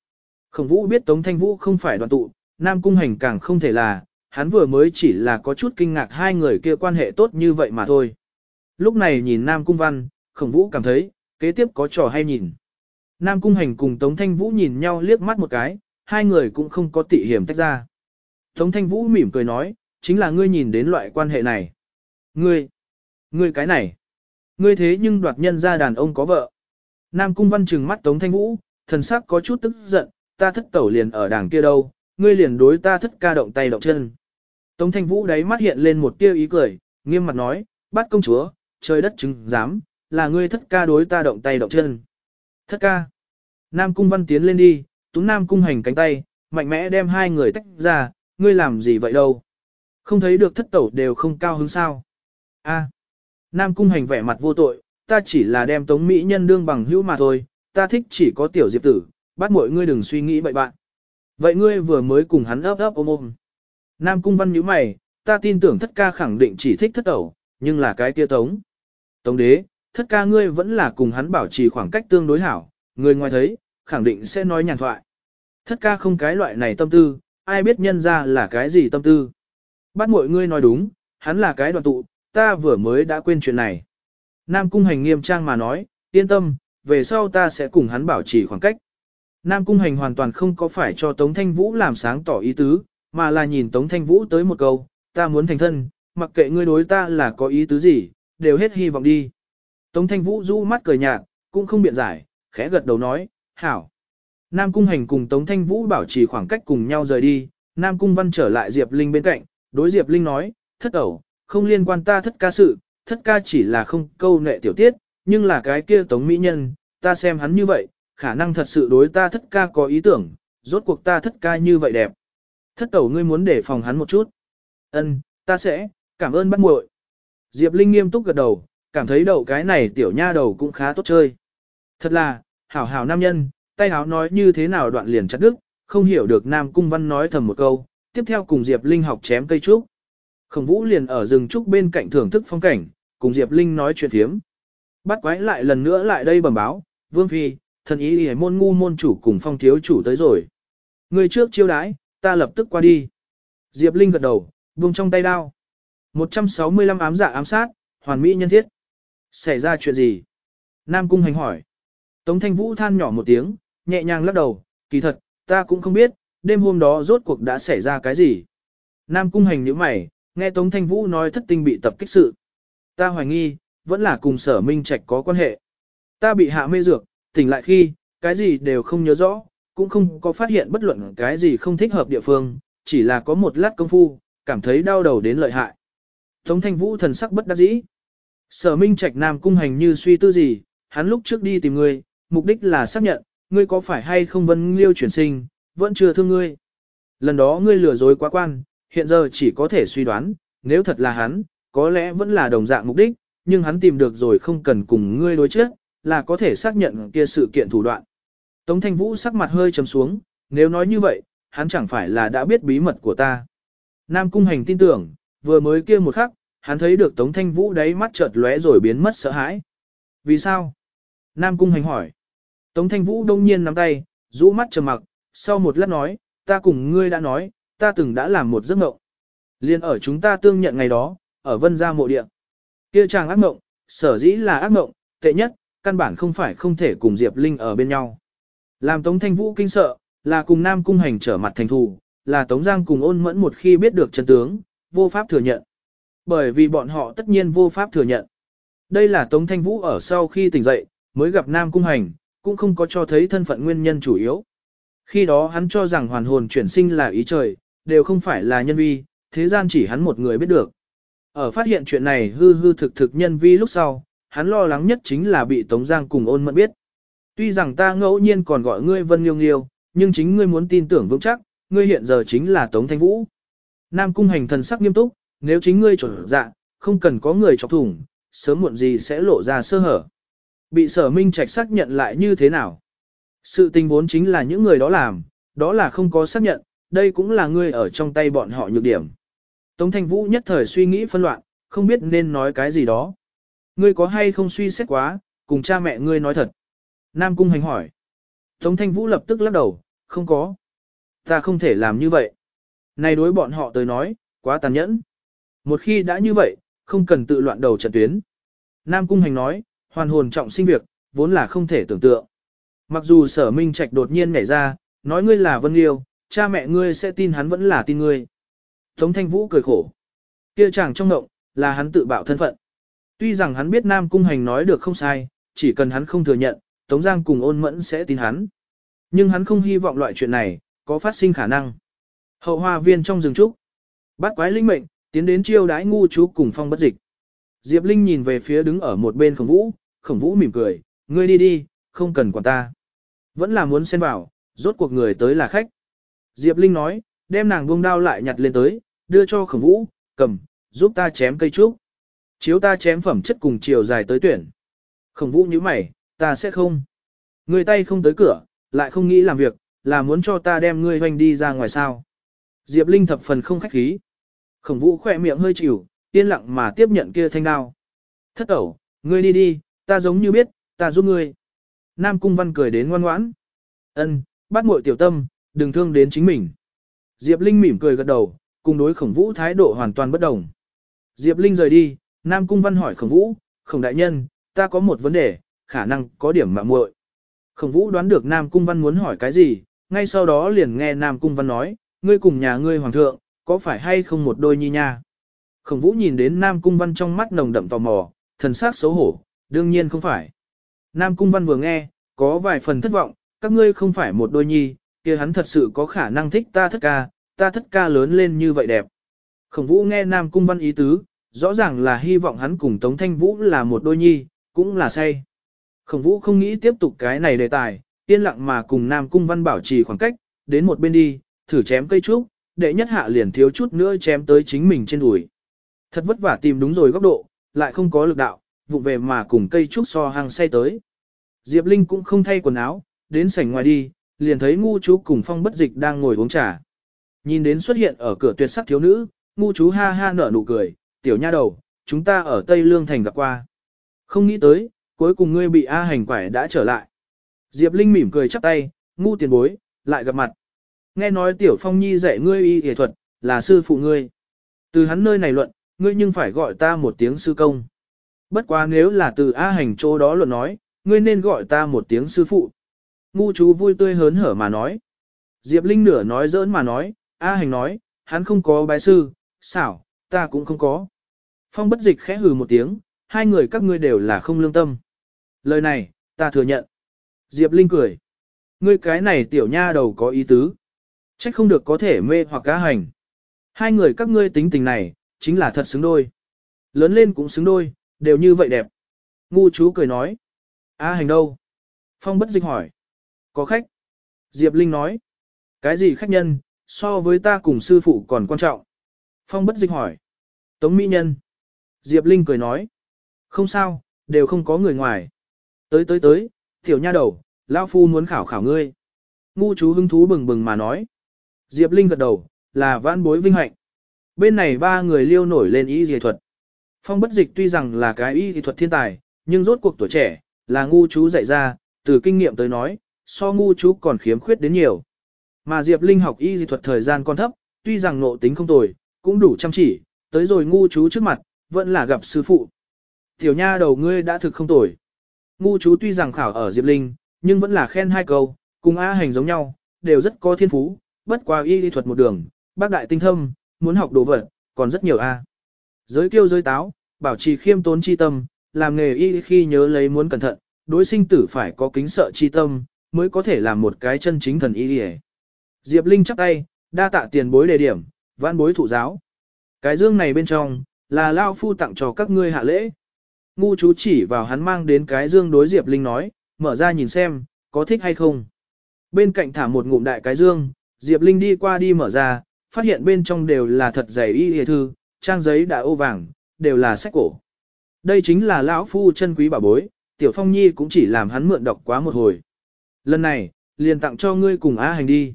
Khổng Vũ biết Tống Thanh Vũ không phải đoàn tụ, Nam Cung Hành càng không thể là, hắn vừa mới chỉ là có chút kinh ngạc hai người kia quan hệ tốt như vậy mà thôi. Lúc này nhìn Nam Cung Văn, Khổng Vũ cảm thấy, kế tiếp có trò hay nhìn. Nam Cung Hành cùng Tống Thanh Vũ nhìn nhau liếc mắt một cái, hai người cũng không có tị hiểm tách ra. Tống Thanh Vũ mỉm cười nói, chính là ngươi nhìn đến loại quan hệ này. Ngươi, ngươi cái này, ngươi thế nhưng đoạt nhân ra đàn ông có vợ. Nam Cung Văn trừng mắt Tống Thanh Vũ, thần sắc có chút tức giận, ta thất tẩu liền ở đàng kia đâu, ngươi liền đối ta thất ca động tay động chân. Tống Thanh Vũ đáy mắt hiện lên một tia ý cười, nghiêm mặt nói, bắt công chúa, trời đất chứng dám, là ngươi thất ca đối ta động tay động chân. Thất ca. Nam Cung Văn tiến lên đi, tú Nam Cung hành cánh tay, mạnh mẽ đem hai người tách ra, ngươi làm gì vậy đâu. Không thấy được thất tẩu đều không cao hứng sao. A. Nam Cung hành vẻ mặt vô tội, ta chỉ là đem tống mỹ nhân đương bằng hữu mà thôi, ta thích chỉ có tiểu diệp tử, bắt mọi ngươi đừng suy nghĩ bậy bạn. Vậy ngươi vừa mới cùng hắn ấp ấp ôm ôm. Nam Cung Văn nhíu mày, ta tin tưởng thất ca khẳng định chỉ thích thất ẩu, nhưng là cái kia tống. Tống đế, thất ca ngươi vẫn là cùng hắn bảo trì khoảng cách tương đối hảo, người ngoài thấy, khẳng định sẽ nói nhàn thoại. Thất ca không cái loại này tâm tư, ai biết nhân ra là cái gì tâm tư. Bắt mọi ngươi nói đúng, hắn là cái đoàn tụ, ta vừa mới đã quên chuyện này. Nam Cung Hành nghiêm trang mà nói, yên tâm, về sau ta sẽ cùng hắn bảo trì khoảng cách. Nam Cung Hành hoàn toàn không có phải cho Tống Thanh Vũ làm sáng tỏ ý tứ, mà là nhìn Tống Thanh Vũ tới một câu, ta muốn thành thân, mặc kệ ngươi đối ta là có ý tứ gì, đều hết hy vọng đi. Tống Thanh Vũ rũ mắt cười nhạt, cũng không biện giải, khẽ gật đầu nói, hảo. Nam Cung Hành cùng Tống Thanh Vũ bảo trì khoảng cách cùng nhau rời đi, Nam Cung Văn trở lại Diệp Linh bên cạnh, đối Diệp Linh nói, thất ẩu, không liên quan ta thất ca sự, thất ca chỉ là không câu nệ tiểu tiết, nhưng là cái kia Tống Mỹ Nhân, ta xem hắn như vậy, khả năng thật sự đối ta thất ca có ý tưởng, Rốt cuộc ta thất ca như vậy đẹp. Thất tẩu ngươi muốn để phòng hắn một chút. Ân, ta sẽ, cảm ơn bác muội. Diệp Linh nghiêm túc gật đầu, cảm thấy đầu cái này tiểu nha đầu cũng khá tốt chơi. Thật là, hảo hảo nam nhân, tay háo nói như thế nào đoạn liền chặt đứt, không hiểu được Nam Cung Văn nói thầm một câu, tiếp theo cùng Diệp Linh học chém cây trúc. Khổng Vũ liền ở rừng trúc bên cạnh thưởng thức phong cảnh, cùng Diệp Linh nói chuyện thiếm. Bắt quái lại lần nữa lại đây bẩm báo, Vương Phi, thần ý hề môn ngu môn chủ cùng phong thiếu chủ tới rồi. Người trước chiêu đãi, ta lập tức qua đi. Diệp Linh gật đầu, buông trong tay đao. 165 ám giả ám sát, hoàn mỹ nhân thiết. Xảy ra chuyện gì? Nam Cung hành hỏi. Tống Thanh Vũ than nhỏ một tiếng, nhẹ nhàng lắc đầu, kỳ thật, ta cũng không biết, đêm hôm đó rốt cuộc đã xảy ra cái gì. Nam Cung hành nhíu mày, nghe Tống Thanh Vũ nói thất tinh bị tập kích sự. Ta hoài nghi, vẫn là cùng sở minh trạch có quan hệ. Ta bị hạ mê dược, tỉnh lại khi, cái gì đều không nhớ rõ, cũng không có phát hiện bất luận cái gì không thích hợp địa phương, chỉ là có một lát công phu, cảm thấy đau đầu đến lợi hại. Tống thanh vũ thần sắc bất đắc dĩ. Sở minh trạch nam cung hành như suy tư gì, hắn lúc trước đi tìm ngươi, mục đích là xác nhận, ngươi có phải hay không vân liêu chuyển sinh, vẫn chưa thương ngươi. Lần đó ngươi lừa dối quá quan, hiện giờ chỉ có thể suy đoán, nếu thật là hắn, có lẽ vẫn là đồng dạng mục đích, nhưng hắn tìm được rồi không cần cùng ngươi đối trước, là có thể xác nhận kia sự kiện thủ đoạn. Tống Thanh Vũ sắc mặt hơi trầm xuống, nếu nói như vậy, hắn chẳng phải là đã biết bí mật của ta. Nam Cung Hành tin tưởng, vừa mới kia một khắc, hắn thấy được Tống Thanh Vũ đáy mắt chợt lóe rồi biến mất sợ hãi. Vì sao? Nam Cung Hành hỏi. Tống Thanh Vũ đông nhiên nắm tay, rũ mắt trầm mặc, sau một lát nói, ta cùng ngươi đã nói, ta từng đã làm một giấc mộng. Liên ở chúng ta tương nhận ngày đó, ở vân gia mộ địa. Kia chàng ác mộng, sở dĩ là ác mộng, tệ nhất, căn bản không phải không thể cùng Diệp Linh ở bên nhau. Làm Tống Thanh Vũ kinh sợ, là cùng Nam Cung Hành trở mặt thành thù, là Tống Giang cùng ôn mẫn một khi biết được chân tướng, vô pháp thừa nhận. Bởi vì bọn họ tất nhiên vô pháp thừa nhận. Đây là Tống Thanh Vũ ở sau khi tỉnh dậy, mới gặp Nam Cung Hành, cũng không có cho thấy thân phận nguyên nhân chủ yếu. Khi đó hắn cho rằng hoàn hồn chuyển sinh là ý trời, đều không phải là nhân vi, thế gian chỉ hắn một người biết được. Ở phát hiện chuyện này hư hư thực thực nhân vi lúc sau, hắn lo lắng nhất chính là bị Tống Giang cùng ôn mẫn biết. Tuy rằng ta ngẫu nhiên còn gọi ngươi Vân Nghiêu Nghiêu, nhưng chính ngươi muốn tin tưởng vững chắc, ngươi hiện giờ chính là Tống Thanh Vũ. Nam Cung Hành thần sắc nghiêm túc, nếu chính ngươi chuẩn dạ, không cần có người chọc thủng, sớm muộn gì sẽ lộ ra sơ hở. Bị sở minh trạch xác nhận lại như thế nào? Sự tình vốn chính là những người đó làm, đó là không có xác nhận, đây cũng là ngươi ở trong tay bọn họ nhược điểm. Tống Thanh Vũ nhất thời suy nghĩ phân loạn, không biết nên nói cái gì đó. Ngươi có hay không suy xét quá, cùng cha mẹ ngươi nói thật. Nam Cung Hành hỏi. Tống Thanh Vũ lập tức lắc đầu, không có. Ta không thể làm như vậy. Này đối bọn họ tới nói, quá tàn nhẫn. Một khi đã như vậy, không cần tự loạn đầu trận tuyến. Nam Cung Hành nói, hoàn hồn trọng sinh việc, vốn là không thể tưởng tượng. Mặc dù sở minh trạch đột nhiên nhảy ra, nói ngươi là Vân Liêu, cha mẹ ngươi sẽ tin hắn vẫn là tin ngươi. Tống Thanh Vũ cười khổ. Kia chàng trong ngộng, là hắn tự bạo thân phận. Tuy rằng hắn biết Nam Cung Hành nói được không sai, chỉ cần hắn không thừa nhận, Tống Giang cùng ôn mẫn sẽ tin hắn. Nhưng hắn không hy vọng loại chuyện này, có phát sinh khả năng. Hậu hoa viên trong rừng trúc. Bắt quái linh mệnh, tiến đến chiêu đái ngu chú cùng phong bất dịch. Diệp Linh nhìn về phía đứng ở một bên khổng vũ, khổng vũ mỉm cười, ngươi đi đi, không cần quản ta. Vẫn là muốn xen vào, rốt cuộc người tới là khách. Diệp Linh nói, đem nàng buông đao lại nhặt lên tới, đưa cho khổng vũ, cầm, giúp ta chém cây trúc. Chiếu ta chém phẩm chất cùng chiều dài tới tuyển. Khổng vũ như mày, ta sẽ không. Người tay không tới cửa, lại không nghĩ làm việc, là muốn cho ta đem ngươi hoành đi ra ngoài sao. Diệp Linh thập phần không khách khí. Khổng vũ khỏe miệng hơi chịu, yên lặng mà tiếp nhận kia thanh đao. Thất ẩu, ngươi đi đi, ta giống như biết, ta giúp ngươi. Nam Cung Văn cười đến ngoan ngoãn. Ân, bắt muội tiểu tâm, đừng thương đến chính mình. Diệp Linh mỉm cười gật đầu, cùng đối khổng vũ thái độ hoàn toàn bất đồng. Diệp Linh rời đi, Nam Cung Văn hỏi khổng vũ, khổng đại nhân, ta có một vấn đề, khả năng có điểm mạng muội. Khổng vũ đoán được Nam Cung Văn muốn hỏi cái gì, ngay sau đó liền nghe Nam Cung Văn nói, ngươi cùng nhà ngươi hoàng thượng, có phải hay không một đôi nhi nha? Khổng vũ nhìn đến Nam Cung Văn trong mắt nồng đậm tò mò, thần sắc xấu hổ, đương nhiên không phải. Nam Cung Văn vừa nghe, có vài phần thất vọng, các ngươi không phải một đôi nhi, kia hắn thật sự có khả năng thích ta thất ca, ta thất ca lớn lên như vậy đẹp. Khổng vũ nghe Nam Cung Văn ý tứ, rõ ràng là hy vọng hắn cùng Tống Thanh Vũ là một đôi nhi, cũng là say. Khổng vũ không nghĩ tiếp tục cái này đề tài, yên lặng mà cùng Nam Cung Văn bảo trì khoảng cách, đến một bên đi, thử chém cây trúc, đệ nhất hạ liền thiếu chút nữa chém tới chính mình trên đùi. Thật vất vả tìm đúng rồi góc độ, lại không có lực đạo, vụ về mà cùng cây trúc so hàng say tới. Diệp Linh cũng không thay quần áo, đến sảnh ngoài đi, liền thấy ngu chú cùng phong bất dịch đang ngồi uống trà. Nhìn đến xuất hiện ở cửa tuyệt sắc thiếu nữ, ngu chú ha ha nở nụ cười, tiểu nha đầu, chúng ta ở Tây Lương Thành gặp qua. Không nghĩ tới, cuối cùng ngươi bị A hành quải đã trở lại. Diệp Linh mỉm cười chắp tay, ngu tiền bối, lại gặp mặt. Nghe nói tiểu phong nhi dạy ngươi y y thuật, là sư phụ ngươi. Từ hắn nơi này luận, ngươi nhưng phải gọi ta một tiếng sư công. Bất quá nếu là từ A hành chỗ đó luận nói, ngươi nên gọi ta một tiếng sư phụ. Ngu chú vui tươi hớn hở mà nói. Diệp Linh nửa nói giỡn mà nói, A hành nói, hắn không có bái sư, xảo, ta cũng không có. Phong bất dịch khẽ hừ một tiếng, hai người các ngươi đều là không lương tâm. Lời này, ta thừa nhận. Diệp Linh cười. Ngươi cái này tiểu nha đầu có ý tứ. Trách không được có thể mê hoặc cá hành. Hai người các ngươi tính tình này, chính là thật xứng đôi. Lớn lên cũng xứng đôi, đều như vậy đẹp. Ngu chú cười nói. A hành đâu? Phong bất dịch hỏi. Có khách. Diệp Linh nói. Cái gì khách nhân, so với ta cùng sư phụ còn quan trọng. Phong bất dịch hỏi. Tống Mỹ Nhân. Diệp Linh cười nói. Không sao, đều không có người ngoài. Tới tới tới, tiểu nha đầu, lão phu muốn khảo khảo ngươi. Ngu chú hứng thú bừng bừng mà nói. Diệp Linh gật đầu, là vãn bối vinh hạnh. Bên này ba người liêu nổi lên y dì thuật. Phong bất dịch tuy rằng là cái y dì thuật thiên tài, nhưng rốt cuộc tuổi trẻ, là ngu chú dạy ra, từ kinh nghiệm tới nói, so ngu chú còn khiếm khuyết đến nhiều. Mà Diệp Linh học y dì thuật thời gian còn thấp, tuy rằng nộ tính không tồi, cũng đủ chăm chỉ, tới rồi ngu chú trước mặt, vẫn là gặp sư phụ. Tiểu nha đầu ngươi đã thực không tồi. Ngu chú tuy rằng khảo ở Diệp Linh, nhưng vẫn là khen hai câu, cùng A hành giống nhau, đều rất có thiên phú, bất qua y lý thuật một đường, bác đại tinh thâm, muốn học đồ vật, còn rất nhiều A. Giới kiêu giới táo, bảo trì khiêm tốn chi tâm, làm nghề y khi nhớ lấy muốn cẩn thận, đối sinh tử phải có kính sợ chi tâm, mới có thể làm một cái chân chính thần y lý Diệp Linh chắp tay, đa tạ tiền bối đề điểm, vãn bối thụ giáo. Cái dương này bên trong, là Lao Phu tặng cho các ngươi hạ lễ. Ngu chú chỉ vào hắn mang đến cái dương đối Diệp Linh nói, mở ra nhìn xem, có thích hay không. Bên cạnh thả một ngụm đại cái dương, Diệp Linh đi qua đi mở ra, phát hiện bên trong đều là thật dày y hề thư, trang giấy đã ô vàng, đều là sách cổ. Đây chính là lão phu chân quý bảo bối, Tiểu Phong Nhi cũng chỉ làm hắn mượn đọc quá một hồi. Lần này, liền tặng cho ngươi cùng A Hành đi.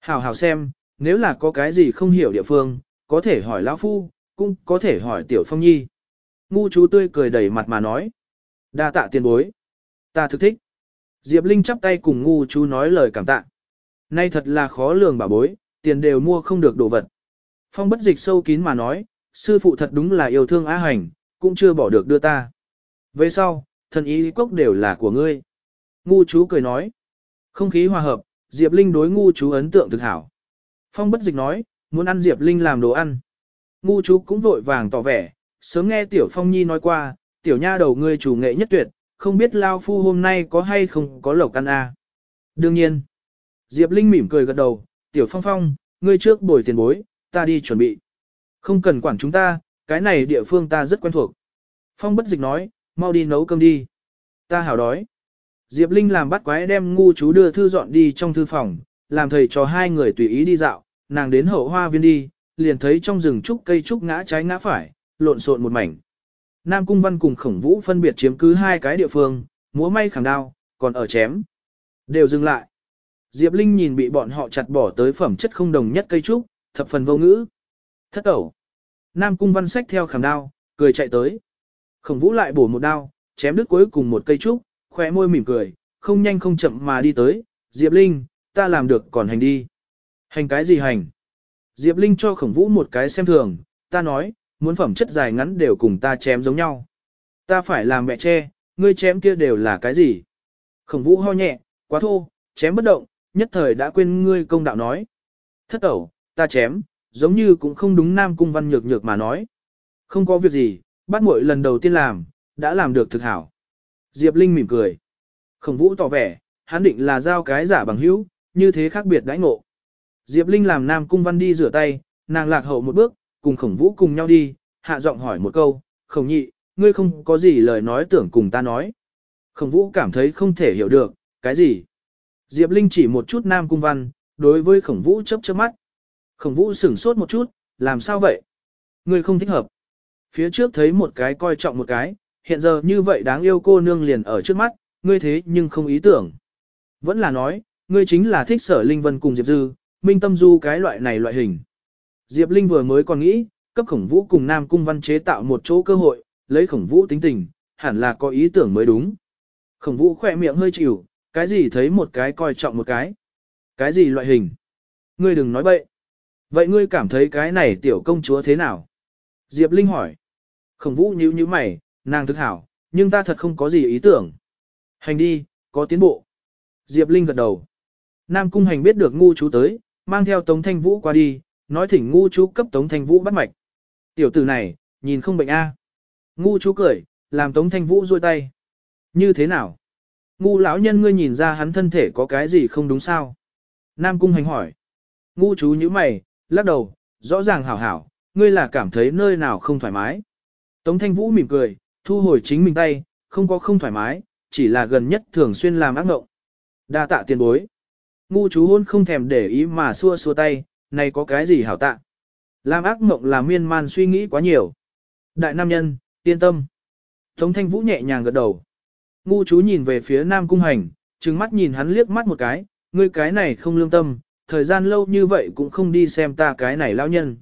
Hảo hảo xem, nếu là có cái gì không hiểu địa phương, có thể hỏi lão phu, cũng có thể hỏi Tiểu Phong Nhi. Ngu chú tươi cười đầy mặt mà nói. đa tạ tiền bối. Ta thực thích. Diệp Linh chắp tay cùng ngu chú nói lời cảm tạ. Nay thật là khó lường bà bối, tiền đều mua không được đồ vật. Phong bất dịch sâu kín mà nói, sư phụ thật đúng là yêu thương á hành, cũng chưa bỏ được đưa ta. Về sau, thần ý cốc đều là của ngươi. Ngu chú cười nói. Không khí hòa hợp, Diệp Linh đối ngu chú ấn tượng thực hảo. Phong bất dịch nói, muốn ăn Diệp Linh làm đồ ăn. Ngu chú cũng vội vàng tỏ vẻ, sớm nghe Tiểu Phong Nhi nói qua, Tiểu nha đầu ngươi chủ nghệ nhất tuyệt, không biết Lao Phu hôm nay có hay không có lẩu ăn à. Đương nhiên. Diệp Linh mỉm cười gật đầu, Tiểu Phong Phong, ngươi trước bồi tiền bối, ta đi chuẩn bị. Không cần quản chúng ta, cái này địa phương ta rất quen thuộc. Phong bất dịch nói, mau đi nấu cơm đi. Ta hảo đói. Diệp Linh làm bắt quái đem ngu chú đưa thư dọn đi trong thư phòng, làm thầy cho hai người tùy ý đi dạo, nàng đến hậu hoa viên đi, liền thấy trong rừng trúc cây trúc ngã trái ngã phải, lộn xộn một mảnh. Nam Cung Văn cùng Khổng Vũ phân biệt chiếm cứ hai cái địa phương, múa may khẳng đao, còn ở chém. Đều dừng lại. Diệp Linh nhìn bị bọn họ chặt bỏ tới phẩm chất không đồng nhất cây trúc, thập phần vô ngữ. Thất ẩu. Nam Cung Văn xách theo khảm đao, cười chạy tới. Khổng Vũ lại bổ một đao, chém đứt cuối cùng một cây trúc, khóe môi mỉm cười, không nhanh không chậm mà đi tới. Diệp Linh, ta làm được còn hành đi. Hành cái gì hành? Diệp Linh cho Khổng Vũ một cái xem thường, ta nói, muốn phẩm chất dài ngắn đều cùng ta chém giống nhau. Ta phải làm mẹ che, ngươi chém kia đều là cái gì? Khổng vũ ho nhẹ, quá thô, chém bất động, nhất thời đã quên ngươi công đạo nói. Thất ẩu, ta chém, giống như cũng không đúng nam cung văn nhược nhược mà nói. Không có việc gì, bắt muội lần đầu tiên làm, đã làm được thực hảo. Diệp Linh mỉm cười. Khổng vũ tỏ vẻ, hắn định là giao cái giả bằng hữu, như thế khác biệt đãi ngộ. Diệp Linh làm nam cung văn đi rửa tay, nàng lạc hậu một bước, cùng khổng vũ cùng nhau đi, hạ giọng hỏi một câu, khổng nhị, ngươi không có gì lời nói tưởng cùng ta nói. Khổng vũ cảm thấy không thể hiểu được, cái gì? Diệp Linh chỉ một chút nam cung văn, đối với khổng vũ chớp chớp mắt. Khổng vũ sửng sốt một chút, làm sao vậy? Ngươi không thích hợp. Phía trước thấy một cái coi trọng một cái, hiện giờ như vậy đáng yêu cô nương liền ở trước mắt, ngươi thế nhưng không ý tưởng. Vẫn là nói, ngươi chính là thích sở Linh Vân cùng Diệp Dư, minh tâm du cái loại này loại hình. Diệp Linh vừa mới còn nghĩ, cấp khổng vũ cùng Nam Cung Văn chế tạo một chỗ cơ hội, lấy khổng vũ tính tình, hẳn là có ý tưởng mới đúng. Khổng vũ khỏe miệng hơi chịu, cái gì thấy một cái coi trọng một cái. Cái gì loại hình? Ngươi đừng nói bậy. Vậy ngươi cảm thấy cái này tiểu công chúa thế nào? Diệp Linh hỏi. Khổng vũ nhíu nhíu mày, nàng thực hảo, nhưng ta thật không có gì ý tưởng. Hành đi, có tiến bộ. Diệp Linh gật đầu. Nam Cung Hành biết được ngu chú tới, mang theo Tống Thanh Vũ qua đi, nói thỉnh ngu chú cấp Tống Thanh Vũ bắt mạch. Tiểu tử này, nhìn không bệnh a. Ngu chú cười, làm Tống Thanh Vũ duỗi tay. Như thế nào? Ngu lão nhân ngươi nhìn ra hắn thân thể có cái gì không đúng sao? Nam Cung Hành hỏi. Ngu chú như mày, lắc đầu, rõ ràng hảo hảo, ngươi là cảm thấy nơi nào không thoải mái. Tống Thanh Vũ mỉm cười, thu hồi chính mình tay, không có không thoải mái, chỉ là gần nhất thường xuyên làm ác ngộng. Đa tạ tiền bối. Ngu chú hôn không thèm để ý mà xua xua tay, này có cái gì hảo tạ. Làm ác mộng là miên man suy nghĩ quá nhiều. Đại nam nhân, yên tâm. Tống thanh vũ nhẹ nhàng gật đầu. Ngu chú nhìn về phía nam cung hành, trừng mắt nhìn hắn liếc mắt một cái, ngươi cái này không lương tâm, thời gian lâu như vậy cũng không đi xem ta cái này lão nhân.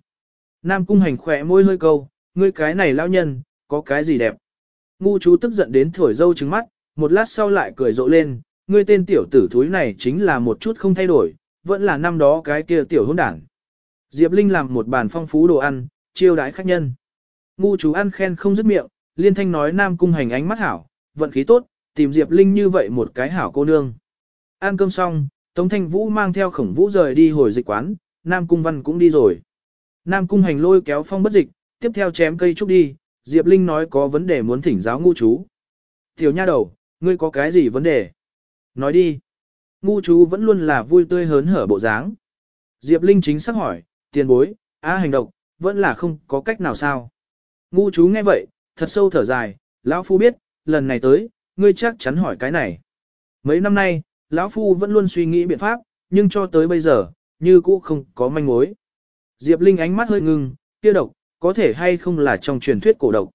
Nam cung hành khỏe môi hơi câu, ngươi cái này lão nhân, có cái gì đẹp. Ngu chú tức giận đến thổi dâu trứng mắt, một lát sau lại cười rộ lên, ngươi tên tiểu tử thúi này chính là một chút không thay đổi, vẫn là năm đó cái kia tiểu hỗn đảng. Diệp Linh làm một bàn phong phú đồ ăn, chiêu đãi khách nhân. Ngu chú ăn khen không dứt miệng, liên thanh nói nam cung hành ánh mắt hảo, vận khí tốt, tìm Diệp Linh như vậy một cái hảo cô nương. Ăn cơm xong, Tống Thanh Vũ mang theo khổng vũ rời đi hồi dịch quán, Nam Cung Văn cũng đi rồi. Nam Cung hành lôi kéo phong bất dịch, tiếp theo chém cây trúc đi, Diệp Linh nói có vấn đề muốn thỉnh giáo ngu chú. Tiểu nha đầu, ngươi có cái gì vấn đề? Nói đi. Ngu chú vẫn luôn là vui tươi hớn hở bộ dáng. Diệp Linh chính xác hỏi, tiền bối, á hành động, vẫn là không có cách nào sao. Ngu chú nghe vậy, thật sâu thở dài, lão phu biết, lần này tới, ngươi chắc chắn hỏi cái này. Mấy năm nay, lão phu vẫn luôn suy nghĩ biện pháp, nhưng cho tới bây giờ, như cũ không có manh mối. Diệp Linh ánh mắt hơi ngưng, kia độc, có thể hay không là trong truyền thuyết cổ độc.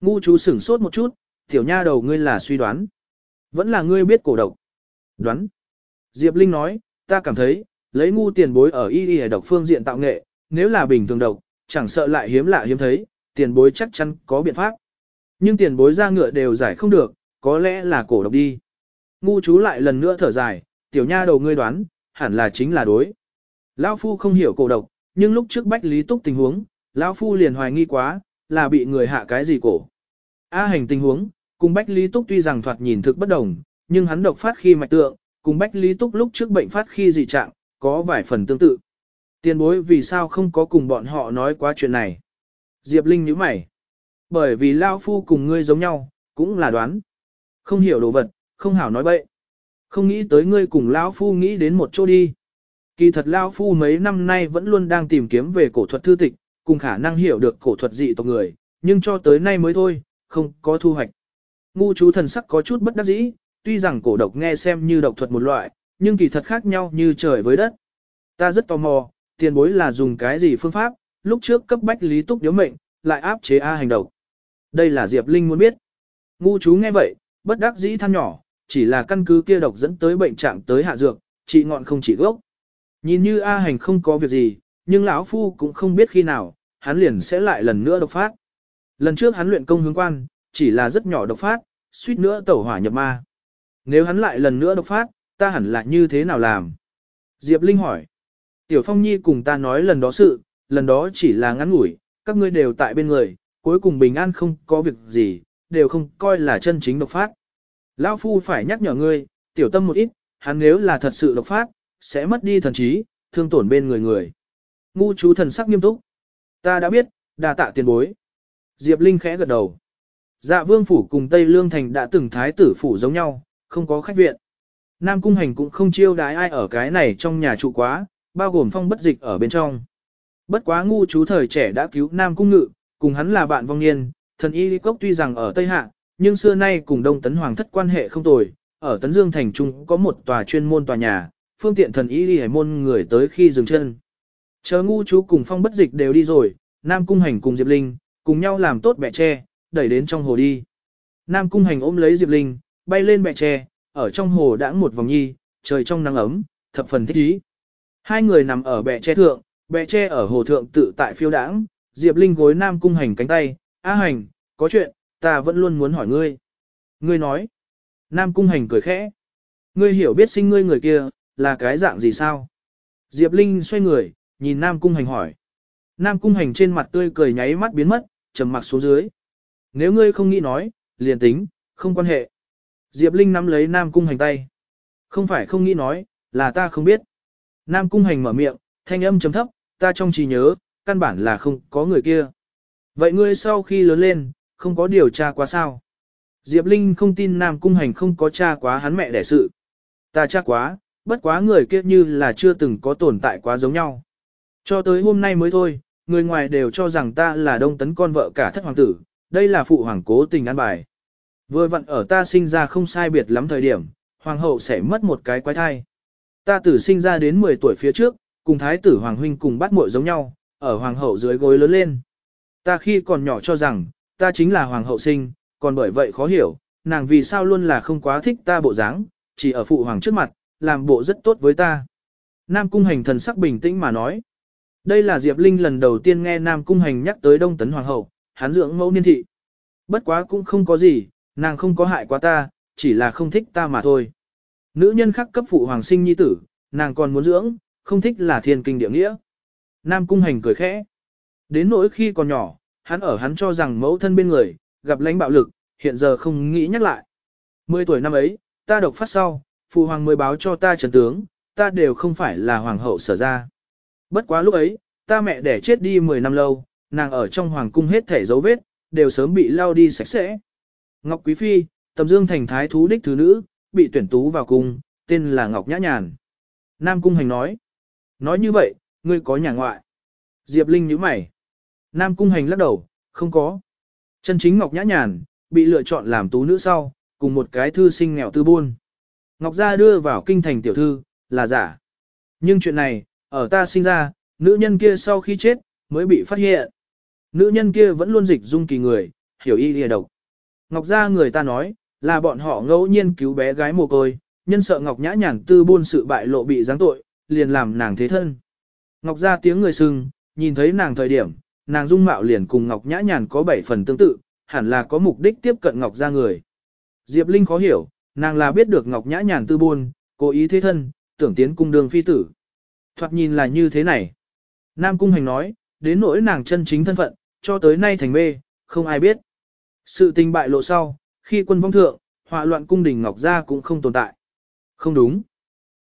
Ngu chú sửng sốt một chút, tiểu nha đầu ngươi là suy đoán. Vẫn là ngươi biết cổ độc. Đoán. Diệp Linh nói, ta cảm thấy, lấy ngu tiền bối ở y y độc phương diện tạo nghệ, nếu là bình thường độc, chẳng sợ lại hiếm lạ hiếm thấy, tiền bối chắc chắn có biện pháp. Nhưng tiền bối ra ngựa đều giải không được, có lẽ là cổ độc đi. Ngu chú lại lần nữa thở dài, tiểu nha đầu ngươi đoán, hẳn là chính là đối. Lão Phu không hiểu cổ độc, nhưng lúc trước Bách Lý Túc tình huống, Lão Phu liền hoài nghi quá, là bị người hạ cái gì cổ. A hành tình huống, cùng Bách Lý Túc tuy rằng thoạt nhìn thực bất đồng, nhưng hắn độc phát khi mạch tượng, cùng Bách Lý Túc lúc trước bệnh phát khi dị trạng, có vài phần tương tự. Tiền bối vì sao không có cùng bọn họ nói quá chuyện này? Diệp Linh nhíu mày. Bởi vì Lao Phu cùng ngươi giống nhau, cũng là đoán. Không hiểu đồ vật, không hảo nói bậy. Không nghĩ tới ngươi cùng Lão Phu nghĩ đến một chỗ đi. Kỳ thật Lao Phu mấy năm nay vẫn luôn đang tìm kiếm về cổ thuật thư tịch, cùng khả năng hiểu được cổ thuật dị tộc người, nhưng cho tới nay mới thôi, không có thu hoạch. Ngu chú thần sắc có chút bất đắc dĩ, tuy rằng cổ độc nghe xem như độc thuật một loại, nhưng kỳ thật khác nhau như trời với đất. Ta rất tò mò, tiền bối là dùng cái gì phương pháp, lúc trước cấp bách lý túc điếu mệnh, lại áp chế A hành độc. Đây là Diệp Linh muốn biết. Ngu chú nghe vậy, bất đắc dĩ than nhỏ, chỉ là căn cứ kia độc dẫn tới bệnh trạng tới hạ dược, trị ngọn không chỉ gốc. Nhìn như A hành không có việc gì, nhưng lão phu cũng không biết khi nào, hắn liền sẽ lại lần nữa độc phát. Lần trước hắn luyện công hướng quan, chỉ là rất nhỏ độc phát, suýt nữa tẩu hỏa nhập ma. Nếu hắn lại lần nữa độc phát, ta hẳn là như thế nào làm? Diệp Linh hỏi. Tiểu Phong Nhi cùng ta nói lần đó sự, lần đó chỉ là ngắn ngủi, các ngươi đều tại bên người, cuối cùng bình an không có việc gì, đều không coi là chân chính độc phát. Lão Phu phải nhắc nhở ngươi, tiểu tâm một ít, hắn nếu là thật sự độc phát, sẽ mất đi thần trí, thương tổn bên người người. Ngu chú thần sắc nghiêm túc. Ta đã biết, đà tạ tiền bối. Diệp Linh khẽ gật đầu. Dạ vương phủ cùng Tây Lương Thành đã từng thái tử phủ giống nhau, không có khách viện. Nam Cung Hành cũng không chiêu đái ai ở cái này trong nhà trụ quá, bao gồm phong bất dịch ở bên trong. Bất quá ngu chú thời trẻ đã cứu Nam Cung Ngự, cùng hắn là bạn vong niên, thần y lý cốc tuy rằng ở Tây Hạ, nhưng xưa nay cùng Đông Tấn Hoàng thất quan hệ không tồi, ở Tấn Dương Thành Trung có một tòa chuyên môn tòa nhà, phương tiện thần y lý hải môn người tới khi dừng chân. Chờ ngu chú cùng phong bất dịch đều đi rồi, Nam Cung Hành cùng Diệp Linh, cùng nhau làm tốt bẻ tre, đẩy đến trong hồ đi. Nam Cung Hành ôm lấy Diệp Linh, bay lên bẹ tre, ở trong hồ đã một vòng nhi, trời trong nắng ấm, thập phần thích ý. Hai người nằm ở bẹ tre thượng, bẹ tre ở hồ thượng tự tại phiêu đãng, Diệp Linh gối Nam Cung Hành cánh tay, "A Hành, có chuyện, ta vẫn luôn muốn hỏi ngươi." Ngươi nói. Nam Cung Hành cười khẽ. "Ngươi hiểu biết sinh ngươi người kia, là cái dạng gì sao?" Diệp Linh xoay người, nhìn Nam Cung Hành hỏi. Nam Cung Hành trên mặt tươi cười nháy mắt biến mất, trầm mặc xuống dưới. Nếu ngươi không nghĩ nói, liền tính, không quan hệ. Diệp Linh nắm lấy Nam Cung Hành tay. Không phải không nghĩ nói, là ta không biết. Nam Cung Hành mở miệng, thanh âm chấm thấp, ta trong trí nhớ, căn bản là không có người kia. Vậy ngươi sau khi lớn lên, không có điều tra quá sao? Diệp Linh không tin Nam Cung Hành không có tra quá hắn mẹ đẻ sự. Ta tra quá, bất quá người kia như là chưa từng có tồn tại quá giống nhau. Cho tới hôm nay mới thôi, người ngoài đều cho rằng ta là đông tấn con vợ cả thất hoàng tử, đây là phụ hoàng cố tình ăn bài. Vừa vặn ở ta sinh ra không sai biệt lắm thời điểm, hoàng hậu sẽ mất một cái quái thai. Ta tử sinh ra đến 10 tuổi phía trước, cùng thái tử hoàng huynh cùng bắt muội giống nhau, ở hoàng hậu dưới gối lớn lên. Ta khi còn nhỏ cho rằng, ta chính là hoàng hậu sinh, còn bởi vậy khó hiểu, nàng vì sao luôn là không quá thích ta bộ dáng, chỉ ở phụ hoàng trước mặt, làm bộ rất tốt với ta. Nam cung hành thần sắc bình tĩnh mà nói. Đây là Diệp Linh lần đầu tiên nghe Nam cung hành nhắc tới Đông Tấn Hoàng hậu, hắn dưỡng mẫu niên thị. Bất quá cũng không có gì, nàng không có hại quá ta, chỉ là không thích ta mà thôi. Nữ nhân khác cấp phụ hoàng sinh nhi tử, nàng còn muốn dưỡng, không thích là thiên kinh địa nghĩa. Nam cung hành cười khẽ. Đến nỗi khi còn nhỏ, hắn ở hắn cho rằng mẫu thân bên người, gặp lãnh bạo lực, hiện giờ không nghĩ nhắc lại. Mười tuổi năm ấy, ta độc phát sau, phụ hoàng mới báo cho ta trần tướng, ta đều không phải là hoàng hậu sở ra. Bất quá lúc ấy, ta mẹ đẻ chết đi 10 năm lâu, nàng ở trong hoàng cung hết thể dấu vết, đều sớm bị lao đi sạch sẽ. Ngọc Quý Phi, tầm dương thành thái thú đích thứ nữ, bị tuyển tú vào cung, tên là Ngọc Nhã Nhàn. Nam Cung Hành nói, nói như vậy, ngươi có nhà ngoại. Diệp Linh nhíu mày. Nam Cung Hành lắc đầu, không có. Chân chính Ngọc Nhã Nhàn, bị lựa chọn làm tú nữ sau, cùng một cái thư sinh nghèo tư buôn. Ngọc Gia đưa vào kinh thành tiểu thư, là giả. Nhưng chuyện này, ở ta sinh ra, nữ nhân kia sau khi chết, mới bị phát hiện. Nữ nhân kia vẫn luôn dịch dung kỳ người, hiểu y lìa độc. Ngọc Gia người ta nói, là bọn họ ngẫu nhiên cứu bé gái mồ côi, nhân sợ Ngọc Nhã Nhàn tư buôn sự bại lộ bị giáng tội, liền làm nàng thế thân. Ngọc Gia tiếng người sưng, nhìn thấy nàng thời điểm, nàng dung mạo liền cùng Ngọc Nhã Nhàn có bảy phần tương tự, hẳn là có mục đích tiếp cận Ngọc Gia người. Diệp Linh khó hiểu, nàng là biết được Ngọc Nhã Nhàn tư buôn, cố ý thế thân, tưởng tiến cung đường phi tử. Thoạt nhìn là như thế này. Nam Cung Hành nói, đến nỗi nàng chân chính thân phận, cho tới nay thành mê, không ai biết. Sự tình bại lộ sau, khi quân vong thượng, họa loạn cung đình Ngọc Gia cũng không tồn tại. Không đúng.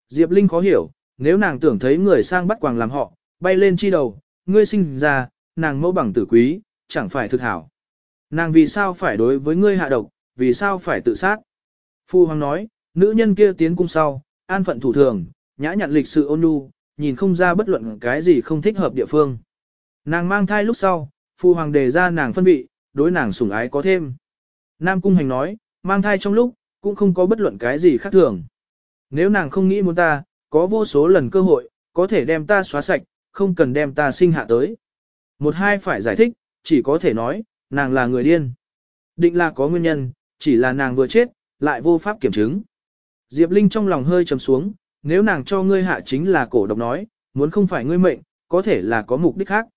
Diệp Linh khó hiểu, nếu nàng tưởng thấy người sang bắt quàng làm họ, bay lên chi đầu, ngươi sinh ra, nàng mẫu bằng tử quý, chẳng phải thực hảo. Nàng vì sao phải đối với ngươi hạ độc, vì sao phải tự sát? Phu Hoàng nói, nữ nhân kia tiến cung sau, an phận thủ thường, nhã nhặn lịch sự ôn nhu, nhìn không ra bất luận cái gì không thích hợp địa phương. Nàng mang thai lúc sau, Phu Hoàng đề ra nàng phân vị, đối nàng sủng ái có thêm. Nam Cung Hành nói, mang thai trong lúc, cũng không có bất luận cái gì khác thường. Nếu nàng không nghĩ muốn ta, có vô số lần cơ hội, có thể đem ta xóa sạch, không cần đem ta sinh hạ tới. Một hai phải giải thích, chỉ có thể nói, nàng là người điên. Định là có nguyên nhân, chỉ là nàng vừa chết, lại vô pháp kiểm chứng. Diệp Linh trong lòng hơi trầm xuống, nếu nàng cho ngươi hạ chính là cổ độc nói, muốn không phải ngươi mệnh, có thể là có mục đích khác.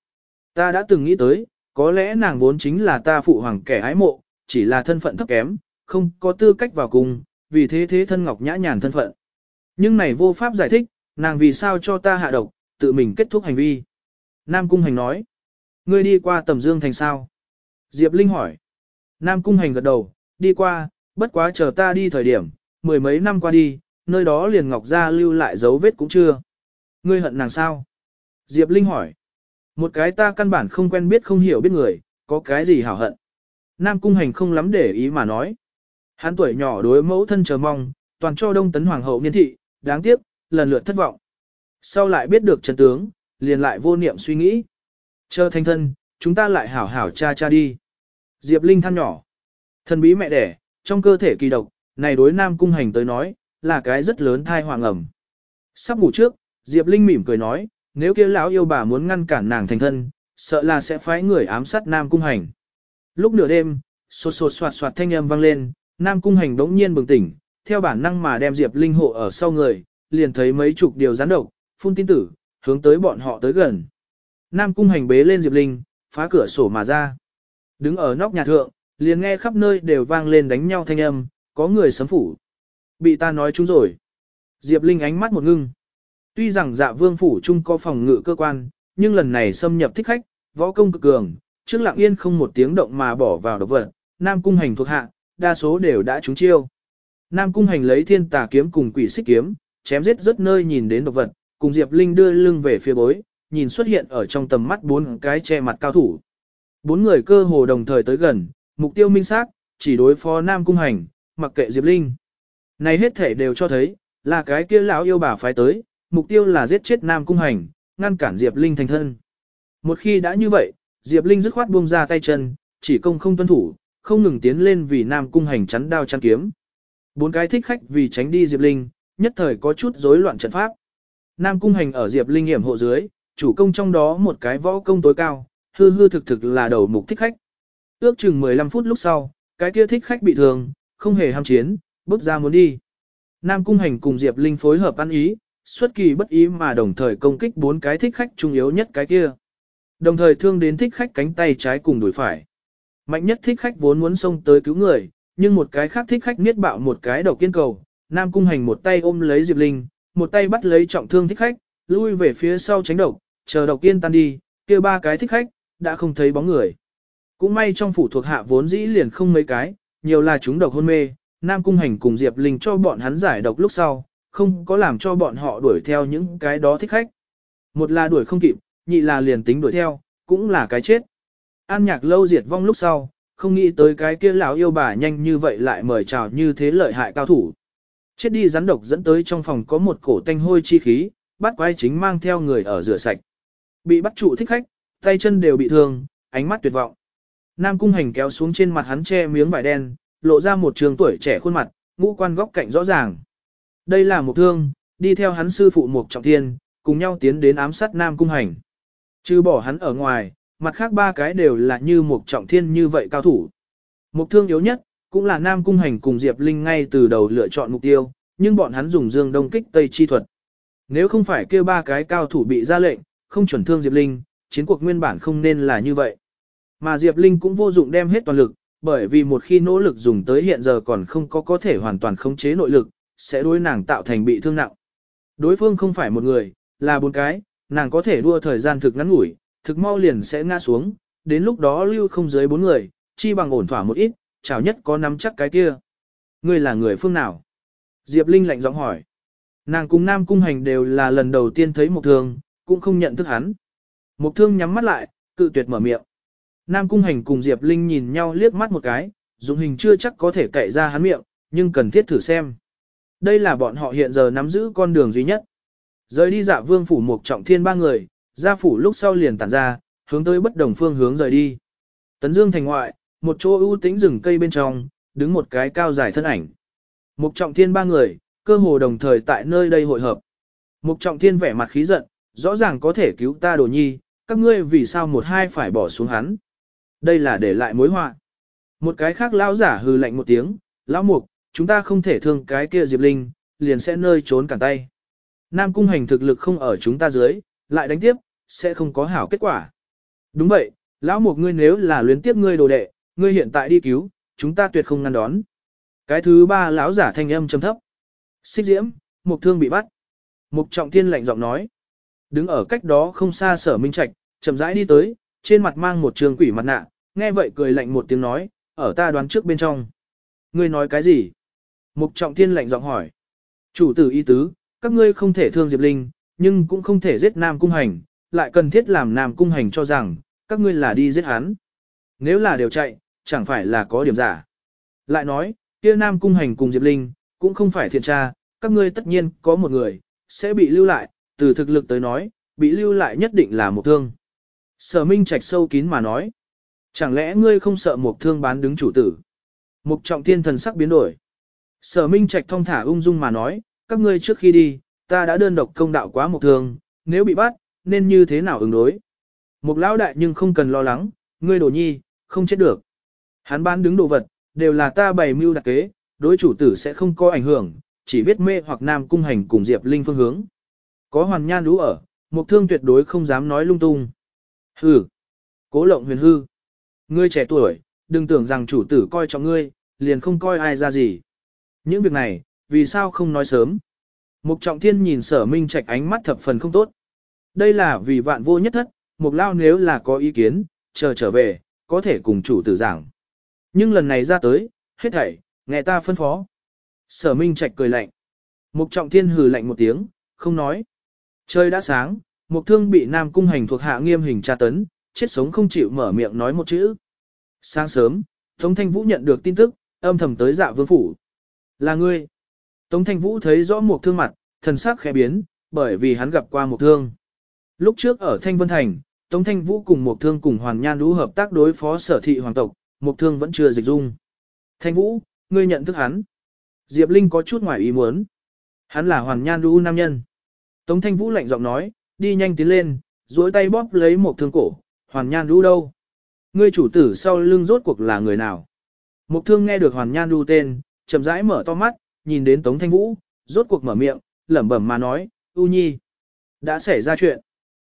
Ta đã từng nghĩ tới, có lẽ nàng vốn chính là ta phụ hoàng kẻ ái mộ, chỉ là thân phận thấp kém, không có tư cách vào cùng, vì thế thế thân ngọc nhã nhàn thân phận. Nhưng này vô pháp giải thích, nàng vì sao cho ta hạ độc, tự mình kết thúc hành vi. Nam Cung Hành nói, ngươi đi qua tầm dương thành sao? Diệp Linh hỏi. Nam Cung Hành gật đầu, đi qua, bất quá chờ ta đi thời điểm, mười mấy năm qua đi, nơi đó liền ngọc ra lưu lại dấu vết cũng chưa. Ngươi hận nàng sao? Diệp Linh hỏi. Một cái ta căn bản không quen biết không hiểu biết người, có cái gì hảo hận. Nam Cung Hành không lắm để ý mà nói. Hắn tuổi nhỏ đối mẫu thân chờ mong, toàn cho đông tấn hoàng hậu niên thị, đáng tiếc, lần lượt thất vọng. Sau lại biết được chân tướng, liền lại vô niệm suy nghĩ. Chờ thanh thân, chúng ta lại hảo hảo cha cha đi. Diệp Linh than nhỏ. Thần bí mẹ đẻ, trong cơ thể kỳ độc, này đối Nam Cung Hành tới nói, là cái rất lớn thai hoàng ẩm. Sắp ngủ trước, Diệp Linh mỉm cười nói, nếu kia lão yêu bà muốn ngăn cản nàng thành thân, sợ là sẽ phái người ám sát Nam Cung Hành. Lúc nửa đêm, sột sột soạt soạt thanh âm vang lên, Nam Cung Hành đống nhiên bừng tỉnh, theo bản năng mà đem Diệp Linh hộ ở sau người, liền thấy mấy chục điều gián độc, phun tin tử, hướng tới bọn họ tới gần. Nam Cung Hành bế lên Diệp Linh, phá cửa sổ mà ra. Đứng ở nóc nhà thượng, liền nghe khắp nơi đều vang lên đánh nhau thanh âm, có người sấm phủ. Bị ta nói chúng rồi. Diệp Linh ánh mắt một ngưng. Tuy rằng dạ vương phủ chung có phòng ngự cơ quan, nhưng lần này xâm nhập thích khách, võ công cực cường, trước lặng yên không một tiếng động mà bỏ vào độc vật, Nam Cung Hành thuộc hạ, đa số đều đã trúng chiêu. Nam Cung Hành lấy thiên tà kiếm cùng quỷ xích kiếm, chém giết rất nơi nhìn đến độc vật, cùng Diệp Linh đưa lưng về phía bối, nhìn xuất hiện ở trong tầm mắt bốn cái che mặt cao thủ. Bốn người cơ hồ đồng thời tới gần, mục tiêu minh xác, chỉ đối phó Nam Cung Hành, mặc kệ Diệp Linh. Này hết thể đều cho thấy, là cái kia lão yêu bà phái tới, mục tiêu là giết chết Nam Cung Hành, ngăn cản Diệp Linh thành thân. Một khi đã như vậy, Diệp Linh dứt khoát buông ra tay chân, chỉ công không tuân thủ, không ngừng tiến lên vì Nam Cung Hành chắn đao chắn kiếm. Bốn cái thích khách vì tránh đi Diệp Linh, nhất thời có chút rối loạn trận pháp. Nam Cung Hành ở Diệp Linh hiểm hộ dưới, chủ công trong đó một cái võ công tối cao, hư hư thực thực là đầu mục thích khách. Ước chừng 15 phút lúc sau, cái kia thích khách bị thương, không hề ham chiến, bước ra muốn đi. Nam Cung Hành cùng Diệp Linh phối hợp ăn ý, xuất kỳ bất ý mà đồng thời công kích bốn cái thích khách trung yếu nhất cái kia. Đồng thời thương đến thích khách cánh tay trái cùng đùi phải. Mạnh nhất thích khách vốn muốn xông tới cứu người, nhưng một cái khác thích khách miết bạo một cái đầu kiên cầu. Nam Cung Hành một tay ôm lấy Diệp Linh, một tay bắt lấy trọng thương thích khách, lui về phía sau tránh độc, chờ độc kiên tan đi, kia ba cái thích khách, đã không thấy bóng người. Cũng may trong phủ thuộc hạ vốn dĩ liền không mấy cái, nhiều là chúng độc hôn mê, Nam Cung Hành cùng Diệp Linh cho bọn hắn giải độc lúc sau, không có làm cho bọn họ đuổi theo những cái đó thích khách. Một là đuổi không kịp, nhị là liền tính đuổi theo, cũng là cái chết. An nhạc lâu diệt vong lúc sau, không nghĩ tới cái kia lão yêu bà nhanh như vậy lại mời chào như thế lợi hại cao thủ. Chết đi rắn độc dẫn tới trong phòng có một cổ tanh hôi chi khí, bắt quái chính mang theo người ở rửa sạch. Bị bắt trụ thích khách, tay chân đều bị thương, ánh mắt tuyệt vọng. Nam cung hành kéo xuống trên mặt hắn che miếng vải đen, lộ ra một trường tuổi trẻ khuôn mặt, ngũ quan góc cạnh rõ ràng. Đây là một thương, đi theo hắn sư phụ Mục Trọng Thiên, cùng nhau tiến đến ám sát Nam cung hành. Trừ bỏ hắn ở ngoài, mặt khác ba cái đều là như Mục Trọng Thiên như vậy cao thủ. Mục thương yếu nhất, cũng là Nam cung hành cùng Diệp Linh ngay từ đầu lựa chọn mục tiêu, nhưng bọn hắn dùng dương đông kích tây chi thuật. Nếu không phải kêu ba cái cao thủ bị ra lệnh, không chuẩn thương Diệp Linh, chiến cuộc nguyên bản không nên là như vậy. Mà Diệp Linh cũng vô dụng đem hết toàn lực, bởi vì một khi nỗ lực dùng tới hiện giờ còn không có có thể hoàn toàn khống chế nội lực, sẽ đối nàng tạo thành bị thương nặng. Đối phương không phải một người, là bốn cái, nàng có thể đua thời gian thực ngắn ngủi, thực mau liền sẽ ngã xuống, đến lúc đó lưu không dưới bốn người, chi bằng ổn thỏa một ít, chào nhất có nắm chắc cái kia. Ngươi là người phương nào? Diệp Linh lạnh giọng hỏi. Nàng cùng Nam Cung Hành đều là lần đầu tiên thấy một thương, cũng không nhận thức hắn. Một thương nhắm mắt lại, cự tuyệt mở miệng. Nam Cung Hành cùng Diệp Linh nhìn nhau liếc mắt một cái, dụng hình chưa chắc có thể cậy ra hắn miệng, nhưng cần thiết thử xem. Đây là bọn họ hiện giờ nắm giữ con đường duy nhất. Rời đi dạ vương phủ một trọng thiên ba người, ra phủ lúc sau liền tản ra, hướng tới bất đồng phương hướng rời đi. Tấn Dương thành ngoại, một chỗ ưu tĩnh rừng cây bên trong, đứng một cái cao dài thân ảnh. Mục trọng thiên ba người, cơ hồ đồng thời tại nơi đây hội hợp. Mục trọng thiên vẻ mặt khí giận, rõ ràng có thể cứu ta đồ nhi, các ngươi vì sao một hai phải bỏ xuống hắn. Đây là để lại mối họa. Một cái khác lão giả hừ lạnh một tiếng, lão mục, chúng ta không thể thương cái kia Diệp Linh, liền sẽ nơi trốn cản tay. Nam cung hành thực lực không ở chúng ta dưới, lại đánh tiếp, sẽ không có hảo kết quả. Đúng vậy, lão mục ngươi nếu là luyến tiếp ngươi đồ đệ, ngươi hiện tại đi cứu, chúng ta tuyệt không ngăn đón. Cái thứ ba lão giả thanh âm trầm thấp. Xích diễm, mục thương bị bắt. Mục trọng thiên lạnh giọng nói. Đứng ở cách đó không xa sở minh trạch, chậm rãi đi tới, trên mặt mang một trường quỷ mặt nạ, nghe vậy cười lạnh một tiếng nói, ở ta đoán trước bên trong. Ngươi nói cái gì? Mục trọng thiên lạnh giọng hỏi. Chủ tử y tứ, các ngươi không thể thương Diệp Linh, nhưng cũng không thể giết Nam Cung Hành, lại cần thiết làm Nam Cung Hành cho rằng, các ngươi là đi giết hắn. Nếu là đều chạy, chẳng phải là có điểm giả. Lại nói, kia Nam Cung Hành cùng Diệp Linh, cũng không phải thiện tra, các ngươi tất nhiên có một người, sẽ bị lưu lại, từ thực lực tới nói, bị lưu lại nhất định là một thương. Sở Minh Trạch sâu kín mà nói, chẳng lẽ ngươi không sợ một thương bán đứng chủ tử? Mục trọng thiên thần sắc biến đổi. Sở Minh Trạch thong thả ung dung mà nói, các ngươi trước khi đi, ta đã đơn độc công đạo quá một thương, nếu bị bắt, nên như thế nào ứng đối. Một lão đại nhưng không cần lo lắng, ngươi đồ nhi, không chết được. Hắn bán đứng đồ vật, đều là ta bày mưu đặc kế, đối chủ tử sẽ không có ảnh hưởng, chỉ biết mê hoặc nam cung hành cùng Diệp Linh phương hướng. Có hoàn nhan đú ở, một thương tuyệt đối không dám nói lung tung. Hừ, cố lộng huyền hư. Ngươi trẻ tuổi, đừng tưởng rằng chủ tử coi trọng ngươi, liền không coi ai ra gì. Những việc này, vì sao không nói sớm? Mục trọng thiên nhìn sở minh trạch ánh mắt thập phần không tốt. Đây là vì vạn vô nhất thất, mục lao nếu là có ý kiến, chờ trở về, có thể cùng chủ tử giảng. Nhưng lần này ra tới, hết thảy, nghe ta phân phó. Sở minh trạch cười lạnh. Mục trọng thiên hừ lạnh một tiếng, không nói. Trời đã sáng, mục thương bị nam cung hành thuộc hạ nghiêm hình tra tấn, chết sống không chịu mở miệng nói một chữ. Sáng sớm, Tống Thanh Vũ nhận được tin tức, âm thầm tới dạ vương phủ. Là ngươi. Tống Thanh Vũ thấy rõ một thương mặt, thần sắc khẽ biến, bởi vì hắn gặp qua một thương. Lúc trước ở Thanh Vân Thành, Tống Thanh Vũ cùng một thương cùng Hoàn Nhan Lũ hợp tác đối phó sở thị hoàng tộc, một thương vẫn chưa dịch dung. Thanh Vũ, ngươi nhận thức hắn. Diệp Linh có chút ngoài ý muốn. Hắn là Hoàn Nhan Lũ nam nhân. Tống Thanh Vũ lạnh giọng nói, đi nhanh tiến lên, duỗi tay bóp lấy một thương cổ, Hoàn Nhan Lũ đâu? Ngươi chủ tử sau lưng rốt cuộc là người nào? Mục thương nghe được Hoàn Nhan Đu tên, chậm rãi mở to mắt, nhìn đến Tống Thanh Vũ, rốt cuộc mở miệng, lẩm bẩm mà nói, U Nhi, đã xảy ra chuyện.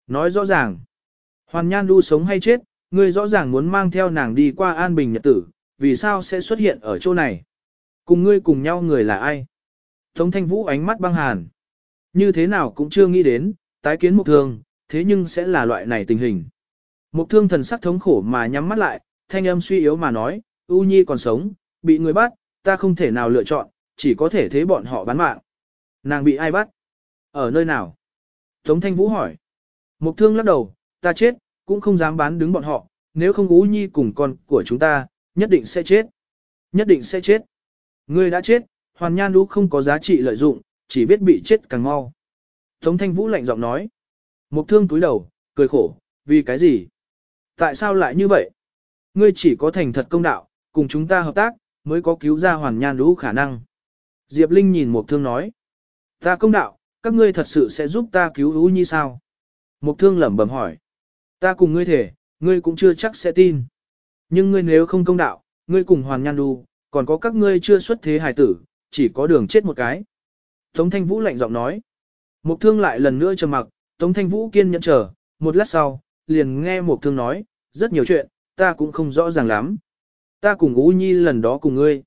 Nói rõ ràng, Hoàn Nhan Du sống hay chết, ngươi rõ ràng muốn mang theo nàng đi qua an bình nhật tử, vì sao sẽ xuất hiện ở chỗ này? Cùng ngươi cùng nhau người là ai? Tống Thanh Vũ ánh mắt băng hàn. Như thế nào cũng chưa nghĩ đến, tái kiến mục thương, thế nhưng sẽ là loại này tình hình. Mục thương thần sắc thống khổ mà nhắm mắt lại, thanh âm suy yếu mà nói, U Nhi còn sống, bị người bắt, ta không thể nào lựa chọn, chỉ có thể thế bọn họ bán mạng. Nàng bị ai bắt? Ở nơi nào? Tống Thanh Vũ hỏi. Mục thương lắc đầu, ta chết, cũng không dám bán đứng bọn họ, nếu không Ú Nhi cùng con của chúng ta, nhất định sẽ chết. Nhất định sẽ chết. Ngươi đã chết, hoàn nhan lũ không có giá trị lợi dụng, chỉ biết bị chết càng mau. Tống Thanh Vũ lạnh giọng nói. Mục thương túi đầu, cười khổ, vì cái gì? Tại sao lại như vậy? Ngươi chỉ có thành thật công đạo, cùng chúng ta hợp tác, mới có cứu ra hoàn nhan đủ khả năng. Diệp Linh nhìn Mục Thương nói. Ta công đạo, các ngươi thật sự sẽ giúp ta cứu Ú Nhi sao? Mục Thương lẩm bẩm hỏi. Ta cùng ngươi thể, ngươi cũng chưa chắc sẽ tin. Nhưng ngươi nếu không công đạo, ngươi cùng hoàn nhan đu, còn có các ngươi chưa xuất thế hài tử, chỉ có đường chết một cái. Tống Thanh Vũ lạnh giọng nói. Mục Thương lại lần nữa trầm mặc, Tống Thanh Vũ kiên nhẫn chờ, một lát sau, liền nghe Mục Thương nói, rất nhiều chuyện, ta cũng không rõ ràng lắm. Ta cùng Ú Nhi lần đó cùng ngươi.